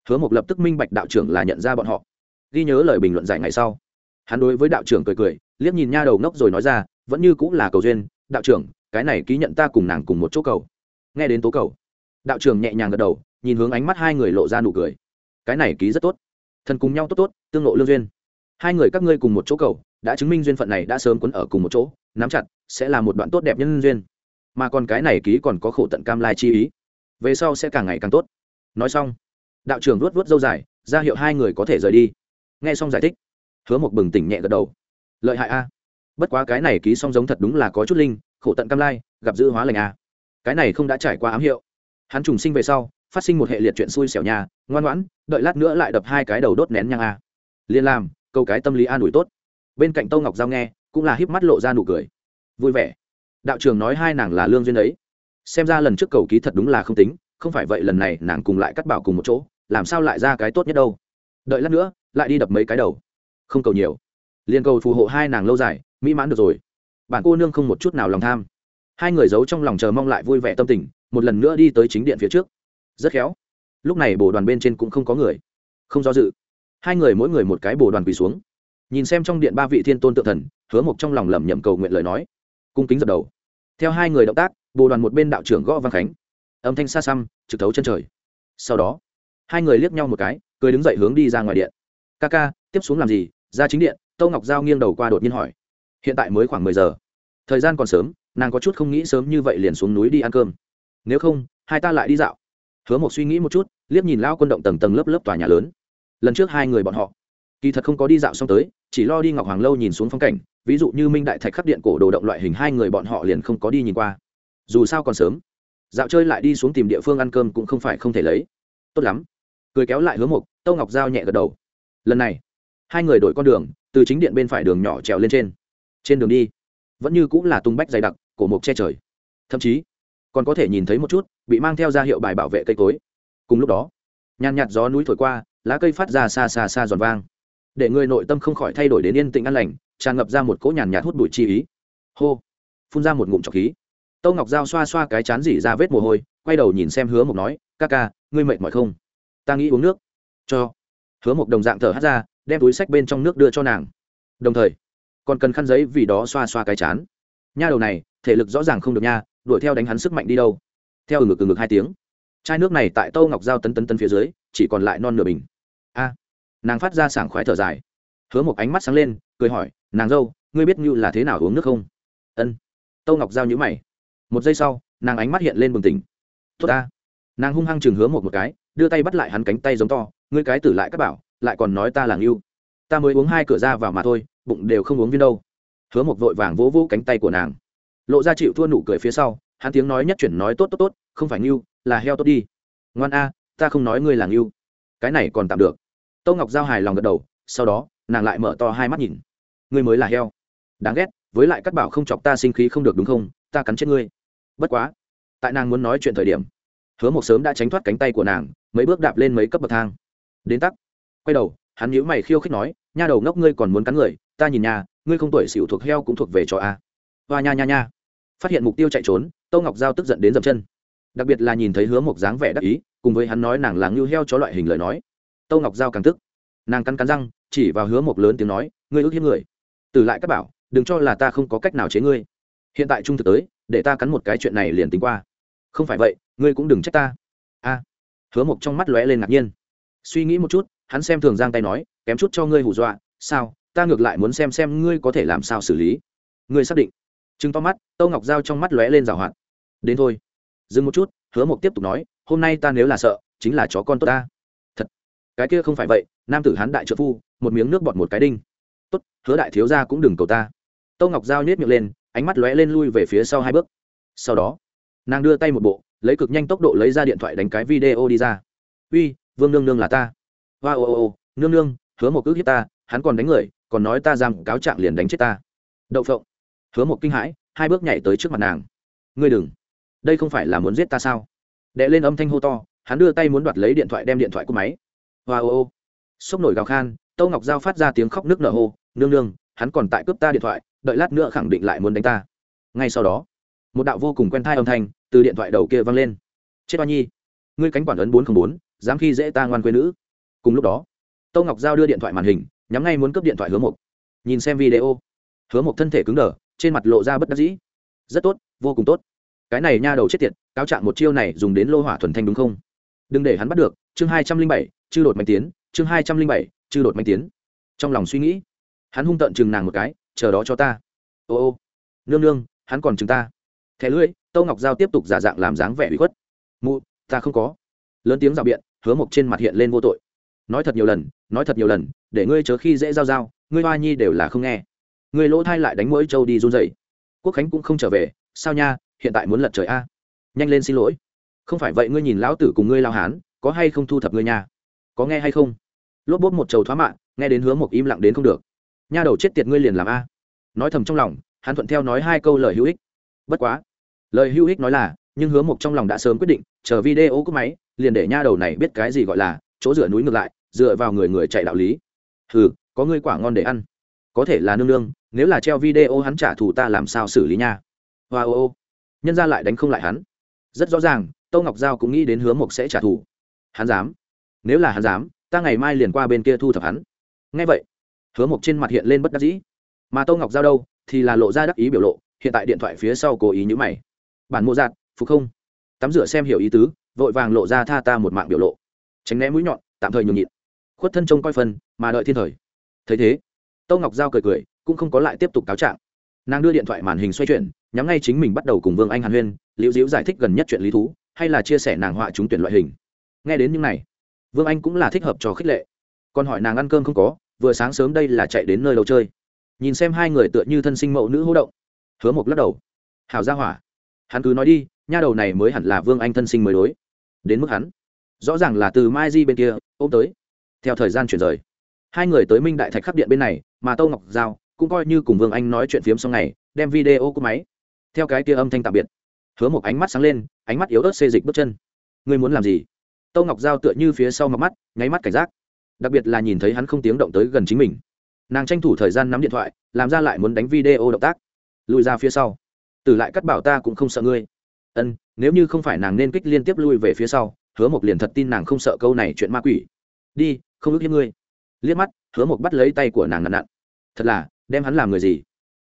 hứa một lập tức minh bạch đạo trưởng là nhận ra bọn họ. Ghi nhớ lời bình luận giải ngày sau. Hắn đối với đạo trưởng cười cười, liếc nhìn nha đầu ngốc rồi nói ra, vẫn như cũng là cầu duyên. Đạo trưởng, cái này ký nhận ta cùng nàng cùng một chỗ cầu. Nghe đến tố cầu, đạo trưởng nhẹ nhàng gật đầu nhìn hướng ánh mắt hai người lộ ra nụ cười. Cái này ký rất tốt. Thần cùng nhau tốt tốt, tương lộ lương duyên. Hai người các ngươi cùng một chỗ cầu, đã chứng minh duyên phận này đã sớm quấn ở cùng một chỗ, nắm chặt, sẽ là một đoạn tốt đẹp nhân duyên. Mà còn cái này ký còn có khổ tận cam lai chi ý. Về sau sẽ càng ngày càng tốt. Nói xong, đạo trưởng luốt vớt dâu dài, ra hiệu hai người có thể rời đi. Nghe xong giải thích, hứa một bừng tỉnh nhẹ gật đầu. Lợi hại a. Bất quá cái này ký song giống thật đúng là có chút linh, khổ tận cam lai, gặp dữ hóa lành a. Cái này không đã trải qua ám hiệu. Hắn trùng sinh về sau phát sinh một hệ liệt chuyện xui xẻo nhà ngoan ngoãn, đợi lát nữa lại đập hai cái đầu đốt nén nhang a. Liên làm câu cái tâm lý an ủi tốt. Bên cạnh tâu ngọc giao nghe, cũng là híp mắt lộ ra nụ cười. Vui vẻ. Đạo trường nói hai nàng là lương duyên ấy xem ra lần trước cầu ký thật đúng là không tính, không phải vậy lần này nàng cùng lại cắt bảo cùng một chỗ, làm sao lại ra cái tốt nhất đâu. Đợi lát nữa, lại đi đập mấy cái đầu. Không cầu nhiều. Liền cầu phù hộ hai nàng lâu dài, mỹ mãn được rồi. Bản cô nương không một chút nào lòng tham. Hai người giấu trong lòng chờ mong lại vui vẻ tâm tình, một lần nữa đi tới chính điện phía trước rất khéo. Lúc này bồ đoàn bên trên cũng không có người. Không do dự, hai người mỗi người một cái bồ đoàn quỳ xuống. Nhìn xem trong điện ba vị thiên tôn tự thần, hứa mộc trong lòng lẩm nhẩm cầu nguyện lời nói, cung kính dập đầu. Theo hai người động tác, bồ đoàn một bên đạo trưởng gõ văn khánh. Âm thanh xa xăm, trực thấu chân trời. Sau đó, hai người liếc nhau một cái, cười đứng dậy hướng đi ra ngoài điện. Ca ca, tiếp xuống làm gì? Ra chính điện. Tâu ngọc giao nghiêng đầu qua đột nhiên hỏi. Hiện tại mới khoảng mười giờ. Thời gian còn sớm, nàng có chút không nghĩ sớm như vậy liền xuống núi đi ăn cơm. Nếu không, hai ta lại đi dạo hứa một suy nghĩ một chút, liếc nhìn lao quân động tầng tầng lớp lớp tòa nhà lớn. Lần trước hai người bọn họ, kỳ thật không có đi dạo xong tới, chỉ lo đi ngọc hoàng lâu nhìn xuống phong cảnh, ví dụ như minh đại thạch khắp điện cổ đồ động loại hình hai người bọn họ liền không có đi nhìn qua. Dù sao còn sớm, dạo chơi lại đi xuống tìm địa phương ăn cơm cũng không phải không thể lấy. Tốt lắm. Cười kéo lại hứa mục tâu ngọc giao nhẹ gật đầu. Lần này, hai người đổi con đường, từ chính điện bên phải đường nhỏ trèo lên trên. Trên đường đi, vẫn như cũng là tung bách dày đặc, cổ mục che trời. Thậm chí còn có thể nhìn thấy một chút, bị mang theo ra hiệu bài bảo vệ cây cối. Cùng lúc đó, nhàn nhạt gió núi thổi qua, lá cây phát ra xa xa xa giòn vang. Để người nội tâm không khỏi thay đổi đến yên tĩnh an lành, tràn ngập ra một cỗ nhàn nhạt hút bụi chi ý. Hô, phun ra một ngụm trọc khí. Tâu ngọc dao xoa xoa cái chán dỉ ra vết mồ hôi, quay đầu nhìn xem hứa mộc nói, ca ca, ngươi mệt mỏi không? Ta nghĩ uống nước. Cho. Hứa mộc đồng dạng thở hắt ra, đem túi sách bên trong nước đưa cho nàng. Đồng thời, còn cần khăn giấy vì đó xoa xoa cái chán. Nha đầu này, thể lực rõ ràng không được nha đuổi theo đánh hắn sức mạnh đi đâu. Theo ừ ngực ừ ngực hai tiếng, chai nước này tại tâu ngọc dao tấn tấn tấn phía dưới, chỉ còn lại non nửa bình. A, nàng phát ra sảng khoái thở dài. Hứa một ánh mắt sáng lên, cười hỏi, nàng dâu, ngươi biết như là thế nào uống nước không? Ân. Tâu ngọc giao nhữ mày. Một giây sau, nàng ánh mắt hiện lên bừng tỉnh. Tốt ta. Nàng hung hăng chừng hứa một một cái, đưa tay bắt lại hắn cánh tay giống to, ngươi cái tử lại các bảo, lại còn nói ta là ngưu ta mới uống hai cửa ra vào mà thôi, bụng đều không uống viên đâu. Hứa một vội vàng vỗ vỗ cánh tay của nàng lộ ra chịu thua nụ cười phía sau, hắn tiếng nói nhất chuyển nói tốt tốt tốt, không phải ngưu, là heo tốt đi. Ngoan a, ta không nói ngươi là ngưu. Cái này còn tạm được. Tâu ngọc giao hài lòng gật đầu, sau đó, nàng lại mở to hai mắt nhìn. Ngươi mới là heo. Đáng ghét, với lại cắt bảo không chọc ta sinh khí không được đúng không? Ta cắn chết ngươi. Bất quá, tại nàng muốn nói chuyện thời điểm, hứa một sớm đã tránh thoát cánh tay của nàng, mấy bước đạp lên mấy cấp bậc thang. Đến tắc, quay đầu, hắn nhíu mày khiêu khích nói, nha đầu ngốc ngươi còn muốn cắn người, ta nhìn nhà ngươi không tuổi xỉu thuộc heo cũng thuộc về cho a. Hoa nha nha nha phát hiện mục tiêu chạy trốn, tô ngọc giao tức giận đến dậm chân. Đặc biệt là nhìn thấy hứa mộc dáng vẻ đắc ý, cùng với hắn nói nàng là ngưu heo cho loại hình lời nói. Tô ngọc giao càng tức. Nàng cắn cắn răng, chỉ vào hứa mộc lớn tiếng nói, ngươi ước hiếp người. Từ lại các bảo, đừng cho là ta không có cách nào chế ngươi. Hiện tại trung thực tới, để ta cắn một cái chuyện này liền tính qua. Không phải vậy, ngươi cũng đừng trách ta. A. Hứa mộc trong mắt lóe lên ngạc nhiên. Suy nghĩ một chút, hắn xem thường giang tay nói, kém chút cho ngươi hù dọa, sao? Ta ngược lại muốn xem xem ngươi có thể làm sao xử lý. Ngươi xác định chứng to mắt tâu ngọc giao trong mắt lóe lên rào hoạt. Đến thôi. Dừng một chút, hứa mộc tiếp tục nói, hôm nay ta nếu là sợ, chính là chó con tốt ta. Thật. Cái kia không phải vậy, nam tử hán đại trợ phu, một miếng nước bọt một cái đinh. Tốt, hứa đại thiếu ra cũng đừng cầu ta. Tâu ngọc giao nhét miệng lên, ánh mắt lóe lên lui về phía sau hai bước. Sau đó, nàng đưa tay một bộ, lấy cực nhanh tốc độ lấy ra điện thoại đánh cái video đi ra. Uy, vương nương nương là ta. Hoa ô ô ô, nương nương, hứa một cứ hiếp ta, hắn còn đánh người, còn nói ta giam cáo trạng liền đánh chết ta. Đậu phộng hứa một kinh hãi, hai bước nhảy tới trước mặt nàng. Ngươi đừng. Đây không phải là muốn giết ta sao? Đệ lên âm thanh hô to, hắn đưa tay muốn đoạt lấy điện thoại đem điện thoại của máy. Hoa ô ô. Sốc nổi gào khan, tâu ngọc giao phát ra tiếng khóc nước nở hô, nương nương, hắn còn tại cướp ta điện thoại, đợi lát nữa khẳng định lại muốn đánh ta. Ngay sau đó, một đạo vô cùng quen thai âm thanh từ điện thoại đầu kia vang lên. Chết oa nhi. Ngươi cánh quản ấn bốn trăm bốn, dám khi dễ ta ngoan quê nữ. Cùng lúc đó, tâu ngọc giao đưa điện thoại màn hình, nhắm ngay muốn cướp điện thoại hứa mộc. Nhìn xem video, hứa mộc thân thể cứng đờ trên mặt lộ ra bất đắc dĩ. Rất tốt, vô cùng tốt. Cái này nha đầu chết tiệt, cáo trạng một chiêu này dùng đến lô hỏa thuần thanh đúng không? Đừng để hắn bắt được. Chương hai trăm linh bảy, chư đột mạnh tiến. Chương hai trăm linh bảy, chư đột mạnh tiến. Trong lòng suy nghĩ, hắn hung tợn chừng nàng một cái, chờ đó cho ta. Ô ô. Nương nương, hắn còn chừng ta. Thẻ lưỡi, tâu ngọc giao tiếp tục giả dạng làm dáng vẻ bị khuất. Mụ, ta không có. Lớn tiếng rào biện, hứa mộc trên mặt hiện lên vô tội. Nói thật nhiều lần, nói thật nhiều lần, để ngươi chớ khi dễ giao giao, ngươi hoa nhi đều là không nghe ngươi lỗ thai lại đánh mũi Châu đi run dậy. Quốc khánh cũng không trở về, sao nha, hiện tại muốn lật trời a. Nhanh lên xin lỗi. Không phải vậy ngươi nhìn lão tử cùng ngươi lao hán, có hay không thu thập ngươi nha? Có nghe hay không? Lốp bốp một trầu thoá mạng nghe đến hứa một im lặng đến không được. Nha đầu chết tiệt ngươi liền làm a. Nói thầm trong lòng, hắn thuận theo nói hai câu lời hữu ích. Bất quá. Lời hữu ích nói là, nhưng hứa một trong lòng đã sớm quyết định, chờ video cúp máy, liền để nha đầu này biết cái gì gọi là, chỗ dựa núi ngược lại, dựa vào người người chạy đạo lý. Hừ, có ngươi quả ngon để ăn có thể là nương nương, nếu là treo video hắn trả thù ta làm sao xử lý nha? Hoa ô ô. Nhân ra lại đánh không lại hắn. Rất rõ ràng tô ngọc giao cũng nghĩ đến hứa mộc sẽ trả thù. Hắn dám. Nếu là hắn dám, ta ngày mai liền qua bên kia thu thập hắn. Ngay vậy, hứa mộc trên mặt hiện lên bất đắc dĩ. Mà tô ngọc giao đâu, thì là lộ ra đắc ý biểu lộ, hiện tại điện thoại phía sau cố ý nhữ mày. Bản mô giạt, phục không? Tắm rửa xem hiểu ý tứ, vội vàng lộ ra tha ta một mạng biểu lộ. Tránh né mũi nhọn, tạm thời nhường nhịn. Khuất thân trông coi phần, mà đợi thiên thời. Thấy thế tâu ngọc giao cười cười, cũng không có lại tiếp tục cáo trạng. Nàng đưa điện thoại màn hình xoay chuyển, nhắm ngay chính mình bắt đầu cùng vương anh hàn huyên, liễu diễu giải thích gần nhất chuyện lý thú, hay là chia sẻ nàng họa chúng tuyển loại hình. Nghe đến những này, vương anh cũng là thích hợp cho khích lệ. Còn hỏi nàng ăn cơm không có, vừa sáng sớm đây là chạy đến nơi đâu chơi. Nhìn xem hai người tựa như thân sinh mẫu nữ hỗ động. Hứa mộc lắc đầu. Hào ra hỏa. Hắn cứ nói đi, nha đầu này mới hẳn là vương anh thân sinh mới đối. Đến mức hắn. Rõ ràng là từ mai di bên kia, ôm tới. Theo thời gian chuyển rời hai người tới minh đại thạch khắp điện bên này, mà tâu ngọc giao cũng coi như cùng vương anh nói chuyện phiếm xong ngày, đem video của máy, theo cái kia âm thanh tạm biệt. Hứa một ánh mắt sáng lên, ánh mắt yếu ớt xê dịch bước chân. Ngươi muốn làm gì? Tâu ngọc giao tựa như phía sau mặt mắt, nháy mắt cảnh giác. Đặc biệt là nhìn thấy hắn không tiếng động tới gần chính mình. Nàng tranh thủ thời gian nắm điện thoại, làm ra lại muốn đánh video động tác. Lùi ra phía sau. Từ lại cắt bảo ta cũng không sợ ngươi. Ân, nếu như không phải nàng nên kích liên tiếp lui về phía sau, hứa một liền thật tin nàng không sợ câu này chuyện ma quỷ. Đi, không ước hiếp ngươi liếc mắt, hứa một bắt lấy tay của nàng nặn nặn. Thật là, đem hắn làm người gì?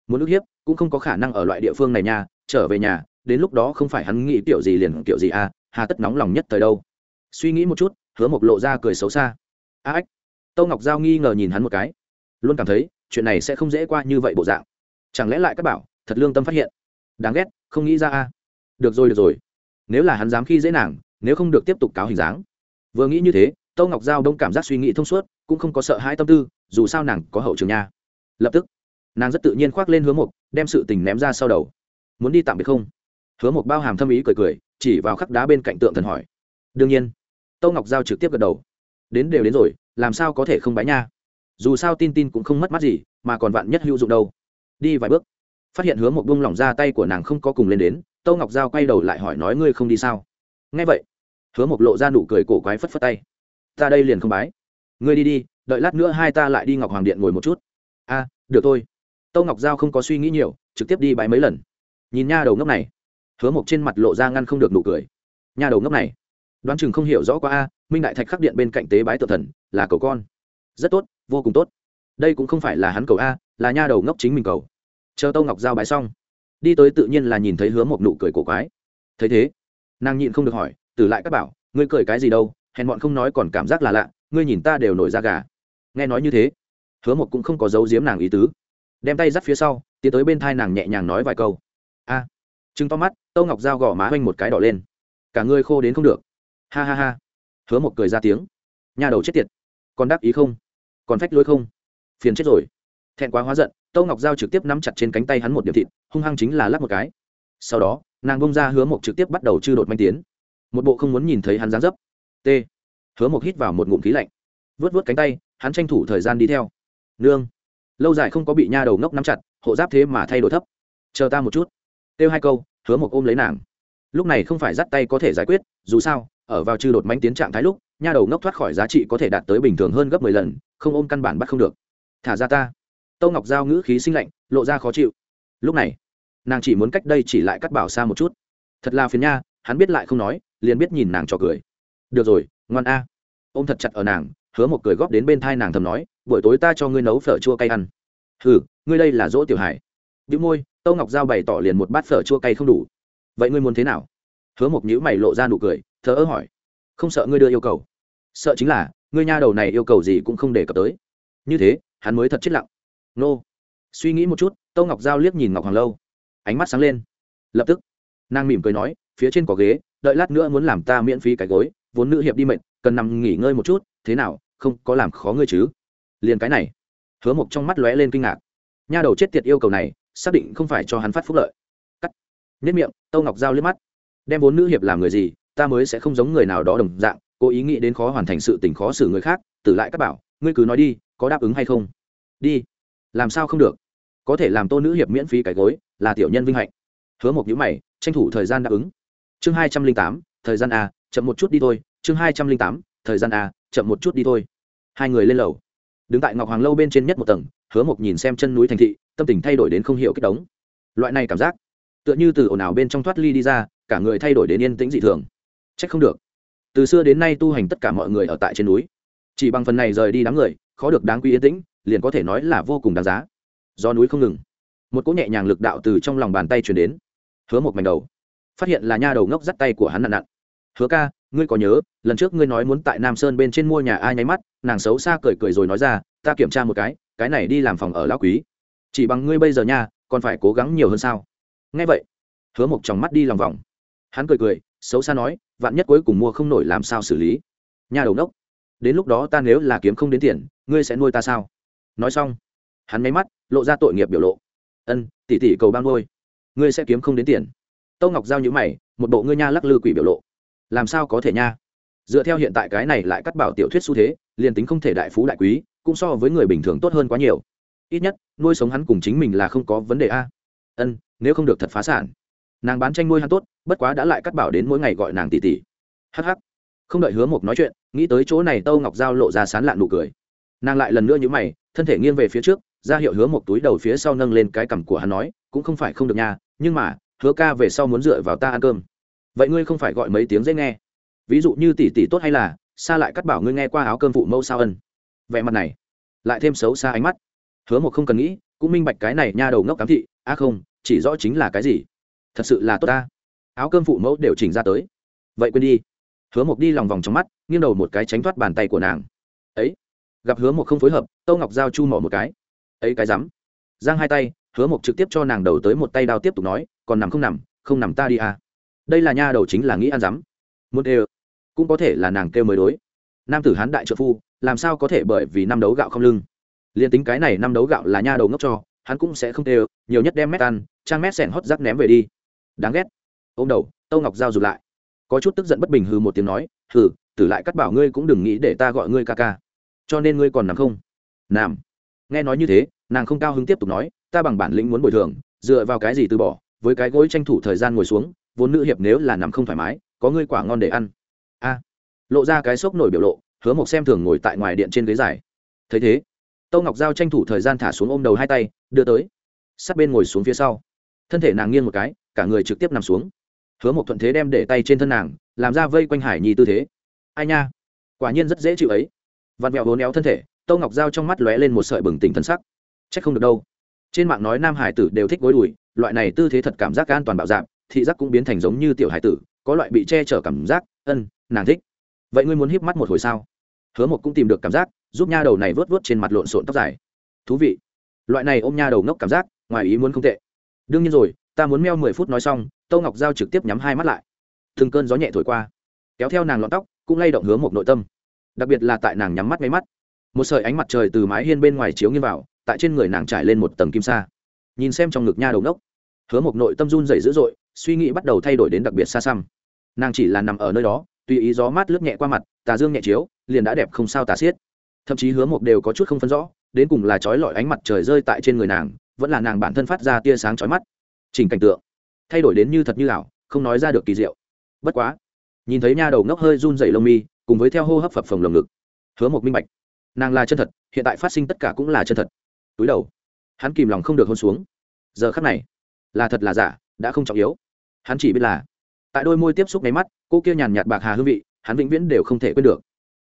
Muốn ức hiếp, cũng không có khả năng ở loại địa phương này nha, trở về nhà, đến lúc đó không phải hắn nghĩ kiểu gì liền kiểu gì à hà tất nóng lòng nhất thời đâu. Suy nghĩ một chút, hứa mộc lộ ra cười xấu xa. A ếch tâu ngọc giao nghi ngờ nhìn hắn một cái. Luôn cảm thấy, chuyện này sẽ không dễ qua như vậy bộ dạng. Chẳng lẽ lại các bảo, thật lương tâm phát hiện? Đáng ghét, không nghĩ ra a. Được rồi được rồi. Nếu là hắn dám khi dễ nàng, nếu không được tiếp tục cáo hình dáng. Vừa nghĩ như thế, tâu ngọc giao đông cảm giác suy nghĩ thông suốt cũng không có sợ hãi tâm tư, dù sao nàng có hậu trường nha. Lập tức, nàng rất tự nhiên khoác lên hứa mộc, đem sự tình ném ra sau đầu. Muốn đi tạm biệt không? Hứa mộc bao hàm thâm ý cười cười, chỉ vào khắc đá bên cạnh tượng thần hỏi. Đương nhiên. Tâu ngọc giao trực tiếp gật đầu. Đến đều đến rồi, làm sao có thể không bái nha? Dù sao tin tin cũng không mất mắt gì, mà còn vạn nhất hữu dụng đâu. Đi vài bước. Phát hiện hứa một buông lỏng ra tay của nàng không có cùng lên đến, tâu ngọc giao quay đầu lại hỏi nói ngươi không đi sao? Nghe vậy, hứa một lộ ra nụ cười cổ quái phất phất tay. Ta đây liền không bái ngươi đi đi, đợi lát nữa hai ta lại đi ngọc hoàng điện ngồi một chút. A, được thôi. Tâu ngọc giao không có suy nghĩ nhiều, trực tiếp đi bái mấy lần. Nhìn nha đầu ngốc này, hứa mộc trên mặt lộ ra ngăn không được nụ cười. Nha đầu ngốc này, đoán chừng không hiểu rõ qua a, minh đại thạch khắc điện bên cạnh tế bái tự thần, là cầu con. Rất tốt, vô cùng tốt. Đây cũng không phải là hắn cầu a, là nha đầu ngốc chính mình cầu. Chờ tâu ngọc giao bái xong, đi tới tự nhiên là nhìn thấy hứa một nụ cười cổ quái. Thấy thế, nàng nhịn không được hỏi từ lại các bảo, ngươi cười cái gì đâu? Hèn bọn không nói còn cảm giác là lạ ngươi nhìn ta đều nổi da gà. Nghe nói như thế hứa một cũng không có dấu giếm nàng ý tứ. Đem tay dắt phía sau tiến tới bên thai nàng nhẹ nhàng nói vài câu. A à, to mắt tâu ngọc dao gõ má h một cái đỏ lên. Cả ngươi khô đến không được. Ha ha ha. Hứa một cười ra tiếng. Nhà đầu chết tiệt. Còn đáp ý không? Còn phách lối không? Phiền chết rồi. Thẹn quá hóa giận tâu ngọc giao trực tiếp nắm chặt trên cánh tay hắn một điểm thịt hung hăng chính là lắp một cái. Sau đó nàng bông ra hứa mộc trực tiếp bắt đầu chư đột manh tiến. Một bộ không muốn nhìn thấy hắn dán dấp. T hứa mộc hít vào một ngụm khí lạnh. Vớt vớt cánh tay, hắn tranh thủ thời gian đi theo. Nương. Lâu dài không có bị nha đầu ngốc nắm chặt, hộ giáp thế mà thay đổi thấp. Chờ ta một chút. Kêu hai câu, hứa mộc ôm lấy nàng. Lúc này không phải dắt tay có thể giải quyết, dù sao, ở vào chư đột mánh tiến trạng thái lúc, nha đầu ngốc thoát khỏi giá trị có thể đạt tới bình thường hơn gấp mười lần, không ôm căn bản bắt không được. Thả ra ta. Tâu ngọc giao ngữ khí sinh lạnh, lộ ra khó chịu. Lúc này, nàng chỉ muốn cách đây chỉ lại cắt bảo xa một chút. Thật là phiền nha, hắn biết lại không nói, liền biết nhìn nàng trò cười. Được rồi ngoan a. Ôm thật chặt ở nàng, hứa một cười góp đến bên thai nàng thầm nói, buổi tối ta cho ngươi nấu phở chua cay ăn. Hừ, ngươi đây là dỗ tiểu hải bị môi, tâu ngọc giao bày tỏ liền một bát phở chua cay không đủ. Vậy ngươi muốn thế nào? Hứa một nhữ mày lộ ra nụ cười, thờ ơ hỏi. Không sợ ngươi đưa yêu cầu. Sợ chính là, ngươi nha đầu này yêu cầu gì cũng không để cập tới. Như thế, hắn mới thật chết lặng. Nô. Suy nghĩ một chút, tâu ngọc giao liếc nhìn ngọc hoàng lâu. Ánh mắt sáng lên. Lập tức, nàng mỉm cười nói, phía trên có ghế, đợi lát nữa muốn làm ta miễn phí cái gối vốn nữ hiệp đi mệnh, cần nằm nghỉ ngơi một chút, thế nào, không có làm khó ngươi chứ? Liền cái này, hứa mộc trong mắt lóe lên kinh ngạc. Nha đầu chết tiệt yêu cầu này, xác định không phải cho hắn phát phúc lợi. Cắt. Nhất miệng, tâu ngọc giao liếc mắt. Đem vốn nữ hiệp làm người gì, ta mới sẽ không giống người nào đó đồng dạng, cố ý nghĩ đến khó hoàn thành sự tình khó xử người khác, tử lại các bảo, ngươi cứ nói đi, có đáp ứng hay không? Đi. Làm sao không được? Có thể làm tô nữ hiệp miễn phí cái gối, là tiểu nhân vinh hạnh. Hứa một nhữ mày, tranh thủ thời gian đáp ứng. Chương hai trăm linh tám, thời gian a, chậm một chút đi thôi chương hai trăm linh tám, thời gian a, chậm một chút đi thôi. Hai người lên lầu. Đứng tại ngọc hoàng lâu bên trên nhất một tầng, hứa một nhìn xem chân núi thành thị, tâm tình thay đổi đến không hiểu kích đống loại này cảm giác, tựa như từ ồn ào bên trong thoát ly đi ra, cả người thay đổi đến yên tĩnh dị thường. C h ắ c không được. Từ xưa đến nay tu hành tất cả mọi người ở tại trên núi. Chỉ bằng phần này rời đi đám người, khó được đáng quý yên tĩnh, liền có thể nói là vô cùng đáng giá. Do núi không ngừng. Một cỗ nhẹ nhàng lực đạo từ trong lòng bàn tay chuyển đến. Hứa một mảnh đầu, phát hiện là nha đầu ngốc dắt tay của hắn nặn nặn. Hứa ca ngươi có nhớ, lần trước ngươi nói muốn tại nam sơn bên trên mua nhà ai nháy mắt, nàng xấu xa cười cười rồi nói ra, ta kiểm tra một cái cái này đi làm phòng ở lão quý. Chỉ bằng ngươi bây giờ nha, còn phải cố gắng nhiều hơn sao? Nghe vậy, hứa một trong mắt đi lòng vòng. Hắn cười cười, xấu xa nói, vạn nhất cuối cùng mua không nổi làm sao xử lý? Nhà đầu nốc đến lúc đó ta nếu là kiếm không đến tiền, ngươi sẽ nuôi ta sao? Nói xong, hắn máy mắt, lộ ra tội nghiệp biểu lộ. Ân, tỷ tỷ cầu ban ngôi ngươi sẽ kiếm không đến tiền. Tâu ngọc giao nhữ mày, một bộ ngươi nha lắc lư quỷ biểu lộ làm sao có thể nha? Dựa theo hiện tại cái này lại cắt bảo tiểu thuyết xu thế, liền tính không thể đại phú đại quý, cũng so với người bình thường tốt hơn quá nhiều. Ít nhất, nuôi sống hắn cùng chính mình là không có vấn đề a. Ân, nếu không được thật phá sản. Nàng bán tranh nuôi hắn tốt, bất quá đã lại cắt bảo đến mỗi ngày gọi nàng tỷ tỷ. Hh không đợi hứa mộc nói chuyện, nghĩ tới chỗ này tâu ngọc giao lộ ra sán lạn nụ cười. Nàng lại lần nữa nhữ mày, thân thể nghiêng về phía trước, ra hiệu hứa một túi đầu phía sau nâng lên cái cằm của hắn nói, cũng không phải không được nha, nhưng mà, hứa ca về sau muốn dựa vào ta ăn cơm vậy ngươi không phải gọi mấy tiếng dễ nghe. Ví dụ như tỷ tỷ tốt hay là xa lại cắt bảo ngươi nghe qua áo cơm phụ mâu sao ân. Vẻ mặt này, lại thêm xấu xa ánh mắt. Hứa một không cần nghĩ, cũng minh bạch cái này nha đầu ngốc cám thị. Á không, chỉ rõ chính là cái gì? Thật sự là tốt ta. Áo cơm phụ mẫu đều chỉnh ra tới. Vậy quên đi. Hứa một đi lòng vòng trong mắt, nghiêng đầu một cái tránh thoát bàn tay của nàng. Ấy, gặp hứa một không phối hợp, tâu ngọc giao chu mỏ một cái. Ấy cái rắm. Giang hai tay, hứa một trực tiếp cho nàng đầu tới một tay đao tiếp tục nói, còn nằm không nằm không nằm ta đi à đây là nha đầu chính là nghĩ ăn rắm. Muốn đều, cũng có thể là nàng kêu mới đối. Nam tử hán đại trợ phu, làm sao có thể bởi vì năm đấu gạo không lưng? Liền tính cái này năm đấu gạo là nha đầu ngốc cho, hắn cũng sẽ không đều, nhiều nhất đem mét ăn, trang mét sẻn hót rác ném về đi. Đáng ghét. Ô m đầu, tâu ngọc giao rụt lại. Có chút tức giận bất bình hư một tiếng nói, hừ, tử lại cắt bảo ngươi cũng đừng nghĩ để ta gọi ngươi ca ca. Cho nên ngươi còn nằm không? Nằm. Nghe nói như thế, nàng không cao hứng tiếp tục nói, ta bằng bản lĩnh muốn bồi thường, dựa vào cái gì từ bỏ, với cái gối tranh thủ thời gian ngồi xuống vốn nữ hiệp nếu là nằm không thoải mái, có ngươi quả ngon để ăn. A. Lộ ra cái sốc nổi biểu lộ, hứa mộc xem thường ngồi tại ngoài điện trên ghế dài. Thấy thế, tâu ngọc giao tranh thủ thời gian thả xuống ôm đầu hai tay, đưa tới. Sát bên ngồi xuống phía sau. Thân thể nàng nghiêng một cái, cả người trực tiếp nằm xuống. Hứa mộc thuận thế đem để tay trên thân nàng, làm ra vây quanh hải nhi tư thế. Ai nha, quả nhiên rất dễ chịu ấy. Vặn vẹo hố néo thân thể Tô ngọc giao trong mắt lóe lên một sợi bừng tỉnh thân sắc. C không được đâu. Trên mạng nói nam hải tử đều thích gối đùi, loại này tư thế thật cảm giác an toàn bạo dạng thị giác cũng biến thành giống như tiểu hải tử, có loại bị che chở cảm giác, ân, nàng thích. Vậy ngươi muốn híp mắt một hồi sao? Hứa một cũng tìm được cảm giác, giúp nha đầu này vớt vớt trên mặt lộn xộn tóc dài. Thú vị. Loại này ôm nha đầu ngốc cảm giác, ngoài ý muốn không tệ. Đương nhiên rồi, ta muốn meo mười phút nói xong Tô ngọc giao trực tiếp nhắm hai mắt lại. Từng cơn gió nhẹ thổi qua, kéo theo nàng lọn tóc, cũng lay động hứa một nội tâm. Đặc biệt là tại nàng nhắm mắt mấy mắt. Một sợi ánh mặt trời từ mái hiên bên ngoài chiếu nghiêng vào, tại trên người nàng trải lên một tầng kim sa. Nhìn xem trong ngực nha đầu nốc hứa một nội tâm run dày dữ dội suy nghĩ bắt đầu thay đổi đến đặc biệt xa xăm. Nàng chỉ là nằm ở nơi đó, tùy ý gió mát lướt nhẹ qua mặt, tà dương nhẹ chiếu, liền đã đẹp không sao tà xiết. Thậm chí hứa một đều có chút không phân rõ, đến cùng là trói lọi ánh mặt trời rơi tại trên người nàng, vẫn là nàng bản thân phát ra tia sáng trói mắt. Chỉnh cảnh tượng. Thay đổi đến như thật như ảo, không nói ra được kỳ diệu. Bất quá, nhìn thấy nha đầu ngốc hơi run dày lông mi, cùng với theo hô hấp phập phồng lồng ngực. Hứa một minh bạch. Nàng là chân thật, hiện tại phát sinh tất cả cũng là chân thật. Túi đầu. Hắn kìm lòng không được hôn xuống. Giờ khắc này, là thật là giả, đã không trọng yếu hắn chỉ biết là, tại đôi môi tiếp xúc nháy mắt, cô kia nhàn nhạt bạc hà hương vị, hắn vĩnh viễn đều không thể quên được.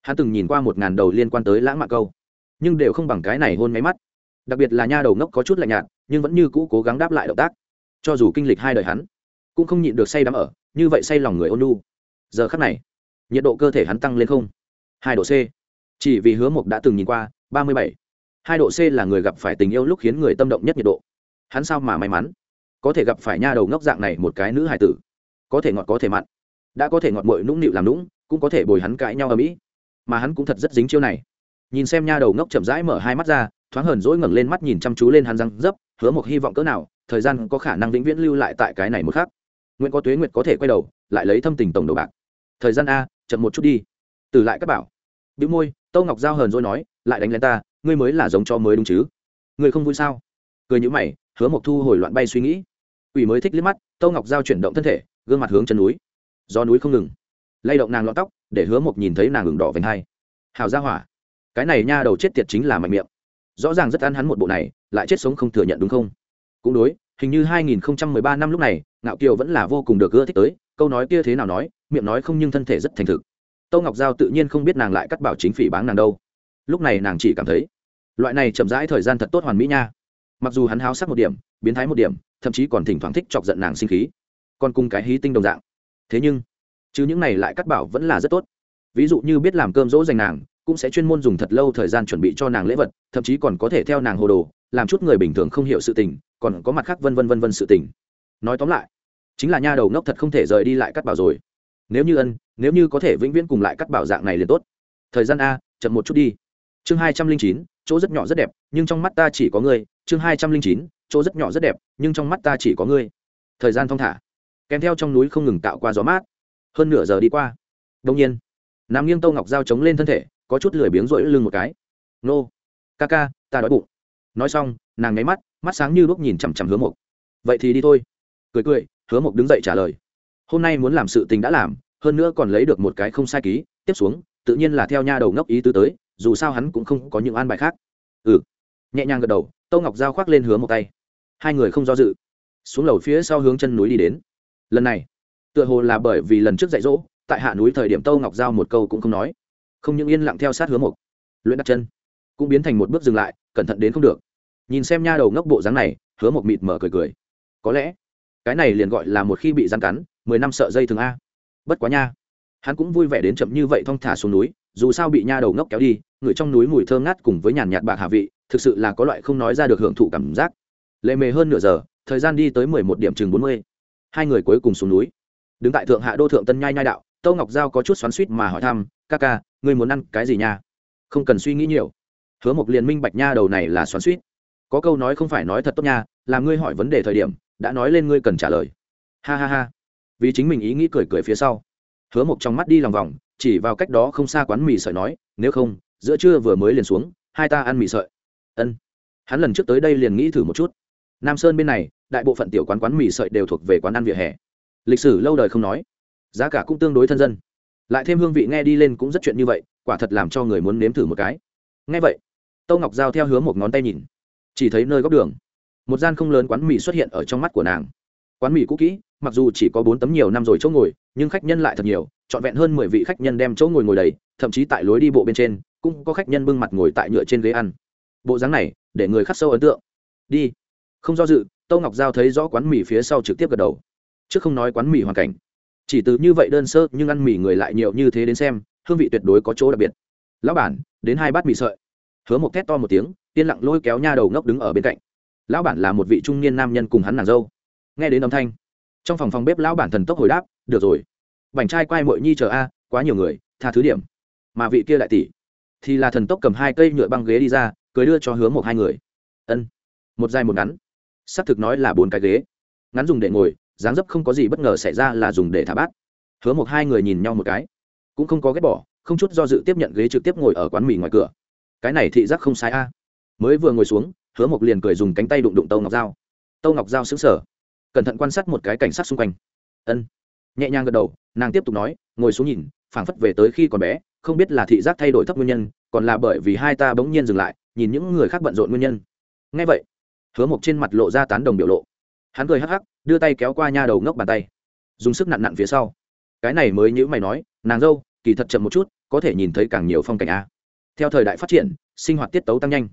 Hắn từng nhìn qua một ngàn đầu liên quan tới lãng mạn câu, nhưng đều không bằng cái này hôn máy mắt. Đặc biệt là nha đầu ngốc có chút lạnh nhạt, nhưng vẫn như cũ cố gắng đáp lại động tác. Cho dù kinh lịch hai đời hắn, cũng không nhịn được say đắm ở, như vậy say lòng người ôn lu giờ khắc này, nhiệt độ cơ thể hắn tăng lên không? Hai độ c. Chỉ vì hứa mộc đã từng nhìn qua, ba mươi bảy. Hai độ c là người gặp phải tình yêu lúc khiến người tâm động nhất nhiệt độ. Hắn sao mà may mắn? Có thể gặp phải nha đầu ngốc dạng này một cái nữ hải tử. Có thể ngọt có thể mặn. Đã có thể ngọt mội nũng nịu làm nũng, cũng có thể bồi hắn cãi nhau ở mỹ. Mà hắn cũng thật rất dính chiêu này. Nhìn xem nha đầu ngốc chậm rãi mở hai mắt ra, thoáng hờn dỗi ngẩng lên mắt nhìn chăm chú lên hắn răng dấp, hứa một hy vọng cỡ nào, thời gian có khả năng vĩnh viễn lưu lại tại cái này một khác nguyễn có tuế nguyệt có thể quay đầu, lại lấy thâm tình tổng đầu bạc. Thời gian a, chậm một chút đi. Từ lại các bảo. Bị môi, tâu ngọc giao hờn dỗi nói, lại đánh lên ta, ngươi mới là giống cho mới đúng chứ? Ngươi không vui sao? Cười nhữ mày, hứa mộc thu hồi loạn bay suy nghĩ. Quỷ mới thích liếc mắt Tô ngọc giao chuyển động thân thể, gương mặt hướng chân núi. Do núi không ngừng. Lay động nàng lọn tóc, để hứa mộc nhìn thấy nàng ngừng đỏ vành hai. Hào ra hỏa. Cái này nha đầu chết tiệt chính là mạnh miệng. Rõ ràng rất ăn hắn một bộ này, lại chết sống không thừa nhận đúng không? Cũng đối, hình như 2013 năm lúc này, ngạo kiều vẫn là vô cùng được ưa thích tới, câu nói kia thế nào nói, miệng nói không nhưng thân thể rất thành thực. Tô ngọc giao tự nhiên không biết nàng lại cắt bảo chính phỉ báng nàng đâu. Lúc này nàng chỉ cảm thấy, loại này chậm rãi thời gian thật tốt hoàn mỹ nha mặc dù hắn háo sắc một điểm, biến thái một điểm, thậm chí còn thỉnh thoảng thích chọc giận nàng sinh khí, còn cùng cái hí tinh đồng dạng. Thế nhưng, chứ những này lại cắt bảo vẫn là rất tốt. Ví dụ như biết làm cơm dỗ dành nàng, cũng sẽ chuyên môn dùng thật lâu thời gian chuẩn bị cho nàng lễ vật, thậm chí còn có thể theo nàng hồ đồ, làm chút người bình thường không hiểu sự tình, còn có mặt khác vân vân vân vân sự tình. Nói tóm lại, chính là nha đầu ngốc thật không thể rời đi lại cắt bảo rồi. Nếu như ân, nếu như có thể vĩnh viễn cùng lại cắt bảo dạng này liền tốt. Thời gian a, chậm một chút đi. Chương hai trăm linh chín chỗ rất nhỏ rất đẹp, nhưng trong mắt ta chỉ có ngươi. Chương hai trăm linh chín, chỗ rất nhỏ rất đẹp, nhưng trong mắt ta chỉ có ngươi. Thời gian thong thả, kèm theo trong núi không ngừng tạo qua gió mát. Hơn nửa giờ đi qua đông nhiên, nam nghiêng tâu ngọc dao chống lên thân thể, có chút lười biếng rỗi lưng một cái. Nô, ca ca, ta đói bụng. Nói xong, nàng nháy mắt mắt sáng như lúc nhìn chằm chằm hứa mộc. Vậy thì đi thôi. Cười cười, hứa mộc đứng dậy trả lời. Hôm nay muốn làm sự tình đã làm, hơn nữa còn lấy được một cái không sai ký, tiếp xuống, tự nhiên là theo nha đầu ngốc ý tứ tới dù sao hắn cũng không có những an bài khác. Ừ. Nhẹ nhàng gật đầu tô ngọc giao khoác lên hướng một tay. Hai người không do dự. Xuống lầu phía sau hướng chân núi đi đến. Lần này tựa hồ là bởi vì lần trước dạy dỗ tại hạ núi thời điểm tô ngọc giao một câu cũng không nói. Không những yên lặng theo sát hướng một, luyện đặt chân cũng biến thành một bước dừng lại cẩn thận đến không được. Nhìn xem nha đầu ngốc bộ dáng này hứa một mịt mở cười cười. Có lẽ cái này liền gọi là một khi bị gian cắn mười năm sợ dây thường a. Bất quá nha hắn cũng vui vẻ đến chậm như vậy thong thả xuống núi dù sao bị nha đầu ngốc kéo đi, người trong núi mùi thơm ngát cùng với nhàn nhạt bạc hạ vị, thực sự là có loại không nói ra được hưởng thụ cảm giác. Lệ mề hơn nửa giờ, thời gian đi tới mười một điểm chừng bốn mươi. Hai người cuối cùng xuống núi. Đứng tại thượng hạ đô thượng tân nhai nhai đạo, tâu ngọc giao có chút xoắn suýt mà hỏi thăm, ca ca, ngươi muốn ăn cái gì nha? Không cần suy nghĩ nhiều. Hứa một liền minh bạch nha đầu này là xoắn suýt có câu nói không phải nói thật tốt nha, là ngươi hỏi vấn đề thời điểm, đã nói lên ngươi cần trả lời. Ha ha ha. Vì chính mình ý nghĩ cười cười phía sau, hứa một trong mắt đi lòng vòng chỉ vào cách đó không xa quán mì sợi nói, nếu không, giữa trưa vừa mới liền xuống, hai ta ăn mì sợi. Ân. Hắn lần trước tới đây liền nghĩ thử một chút. Nam sơn bên này, đại bộ phận tiểu quán quán mì sợi đều thuộc về quán ăn vỉa hè. Lịch sử lâu đời không nói, giá cả cũng tương đối thân dân. Lại thêm hương vị nghe đi lên cũng rất chuyện như vậy, quả thật làm cho người muốn nếm thử một cái. Nghe vậy tâu ngọc giao theo hướng một ngón tay nhìn. Chỉ thấy nơi góc đường, một gian không lớn quán mì xuất hiện ở trong mắt của nàng. Quán mì cũ kỹ, mặc dù chỉ có bốn tấm nhiều năm rồi chỗ ngồi nhưng khách nhân lại thật nhiều, trọn vẹn hơn mười vị khách nhân đem chỗ ngồi ngồi đầy, thậm chí tại lối đi bộ bên trên, cũng có khách nhân bưng mặt ngồi tại nhựa trên ghế ăn. Bộ dáng này, để người khắc sâu ấn tượng. Đi. Không do dự, tâu ngọc giao thấy rõ quán mì phía sau trực tiếp gật đầu. Chứ không nói quán mì hoàn cảnh. Chỉ từ như vậy đơn sơ, nhưng ăn mì người lại nhiều như thế đến xem, hương vị tuyệt đối có chỗ đặc biệt. Lão bản, đến hai bát mì sợi. Hứa một thét to một tiếng, yên lặng lôi kéo nha đầu ngốc đứng ở bên cạnh. Lão bản là một vị trung niên nam nhân cùng hắn nàng dâu. Nghe đến âm thanh, trong phòng phòng bếp lão bản thần tốc hồi đáp được rồi, bảnh trai quay mội nhi chờ a, quá nhiều người, tha thứ điểm. Mà vị kia đại tỷ thì là thần tốc cầm hai cây nhựa băng ghế đi ra, cười đưa cho hứa một hai người. Ân, một dài một ngắn, xác thực nói là bốn cái ghế. Ngắn dùng để ngồi, dáng dấp không có gì bất ngờ xảy ra là dùng để thả bát. Hứa một hai người nhìn nhau một cái, cũng không có ghét bỏ, không chút do dự tiếp nhận ghế trực tiếp ngồi ở quán mì ngoài cửa. Cái này thị giác không sai a. Mới vừa ngồi xuống, hứa một liền cười dùng cánh tay đụng đụng tâu ngọc dao tâu ngọc dao xứng sở cẩn thận quan sát một cái cảnh sát xung quanh. Ân nhẹ nhàng gật đầu, nàng tiếp tục nói, ngồi xuống nhìn, phảng phất về tới khi còn bé, không biết là thị giác thay đổi thấp nguyên nhân, còn là bởi vì hai ta bỗng nhiên dừng lại, nhìn những người khác bận rộn nguyên nhân. Ngay vậy, hứa mộc trên mặt lộ ra tán đồng biểu lộ. Hắn cười hắc hắc, đưa tay kéo qua nha đầu ngốc bàn tay, dùng sức nặn nặn phía sau. Cái này mới nhữ mày nói, nàng dâu, kỳ thật chậm một chút, có thể nhìn thấy càng nhiều phong cảnh a. Theo thời đại phát triển, sinh hoạt tiết tấu tăng nhanh,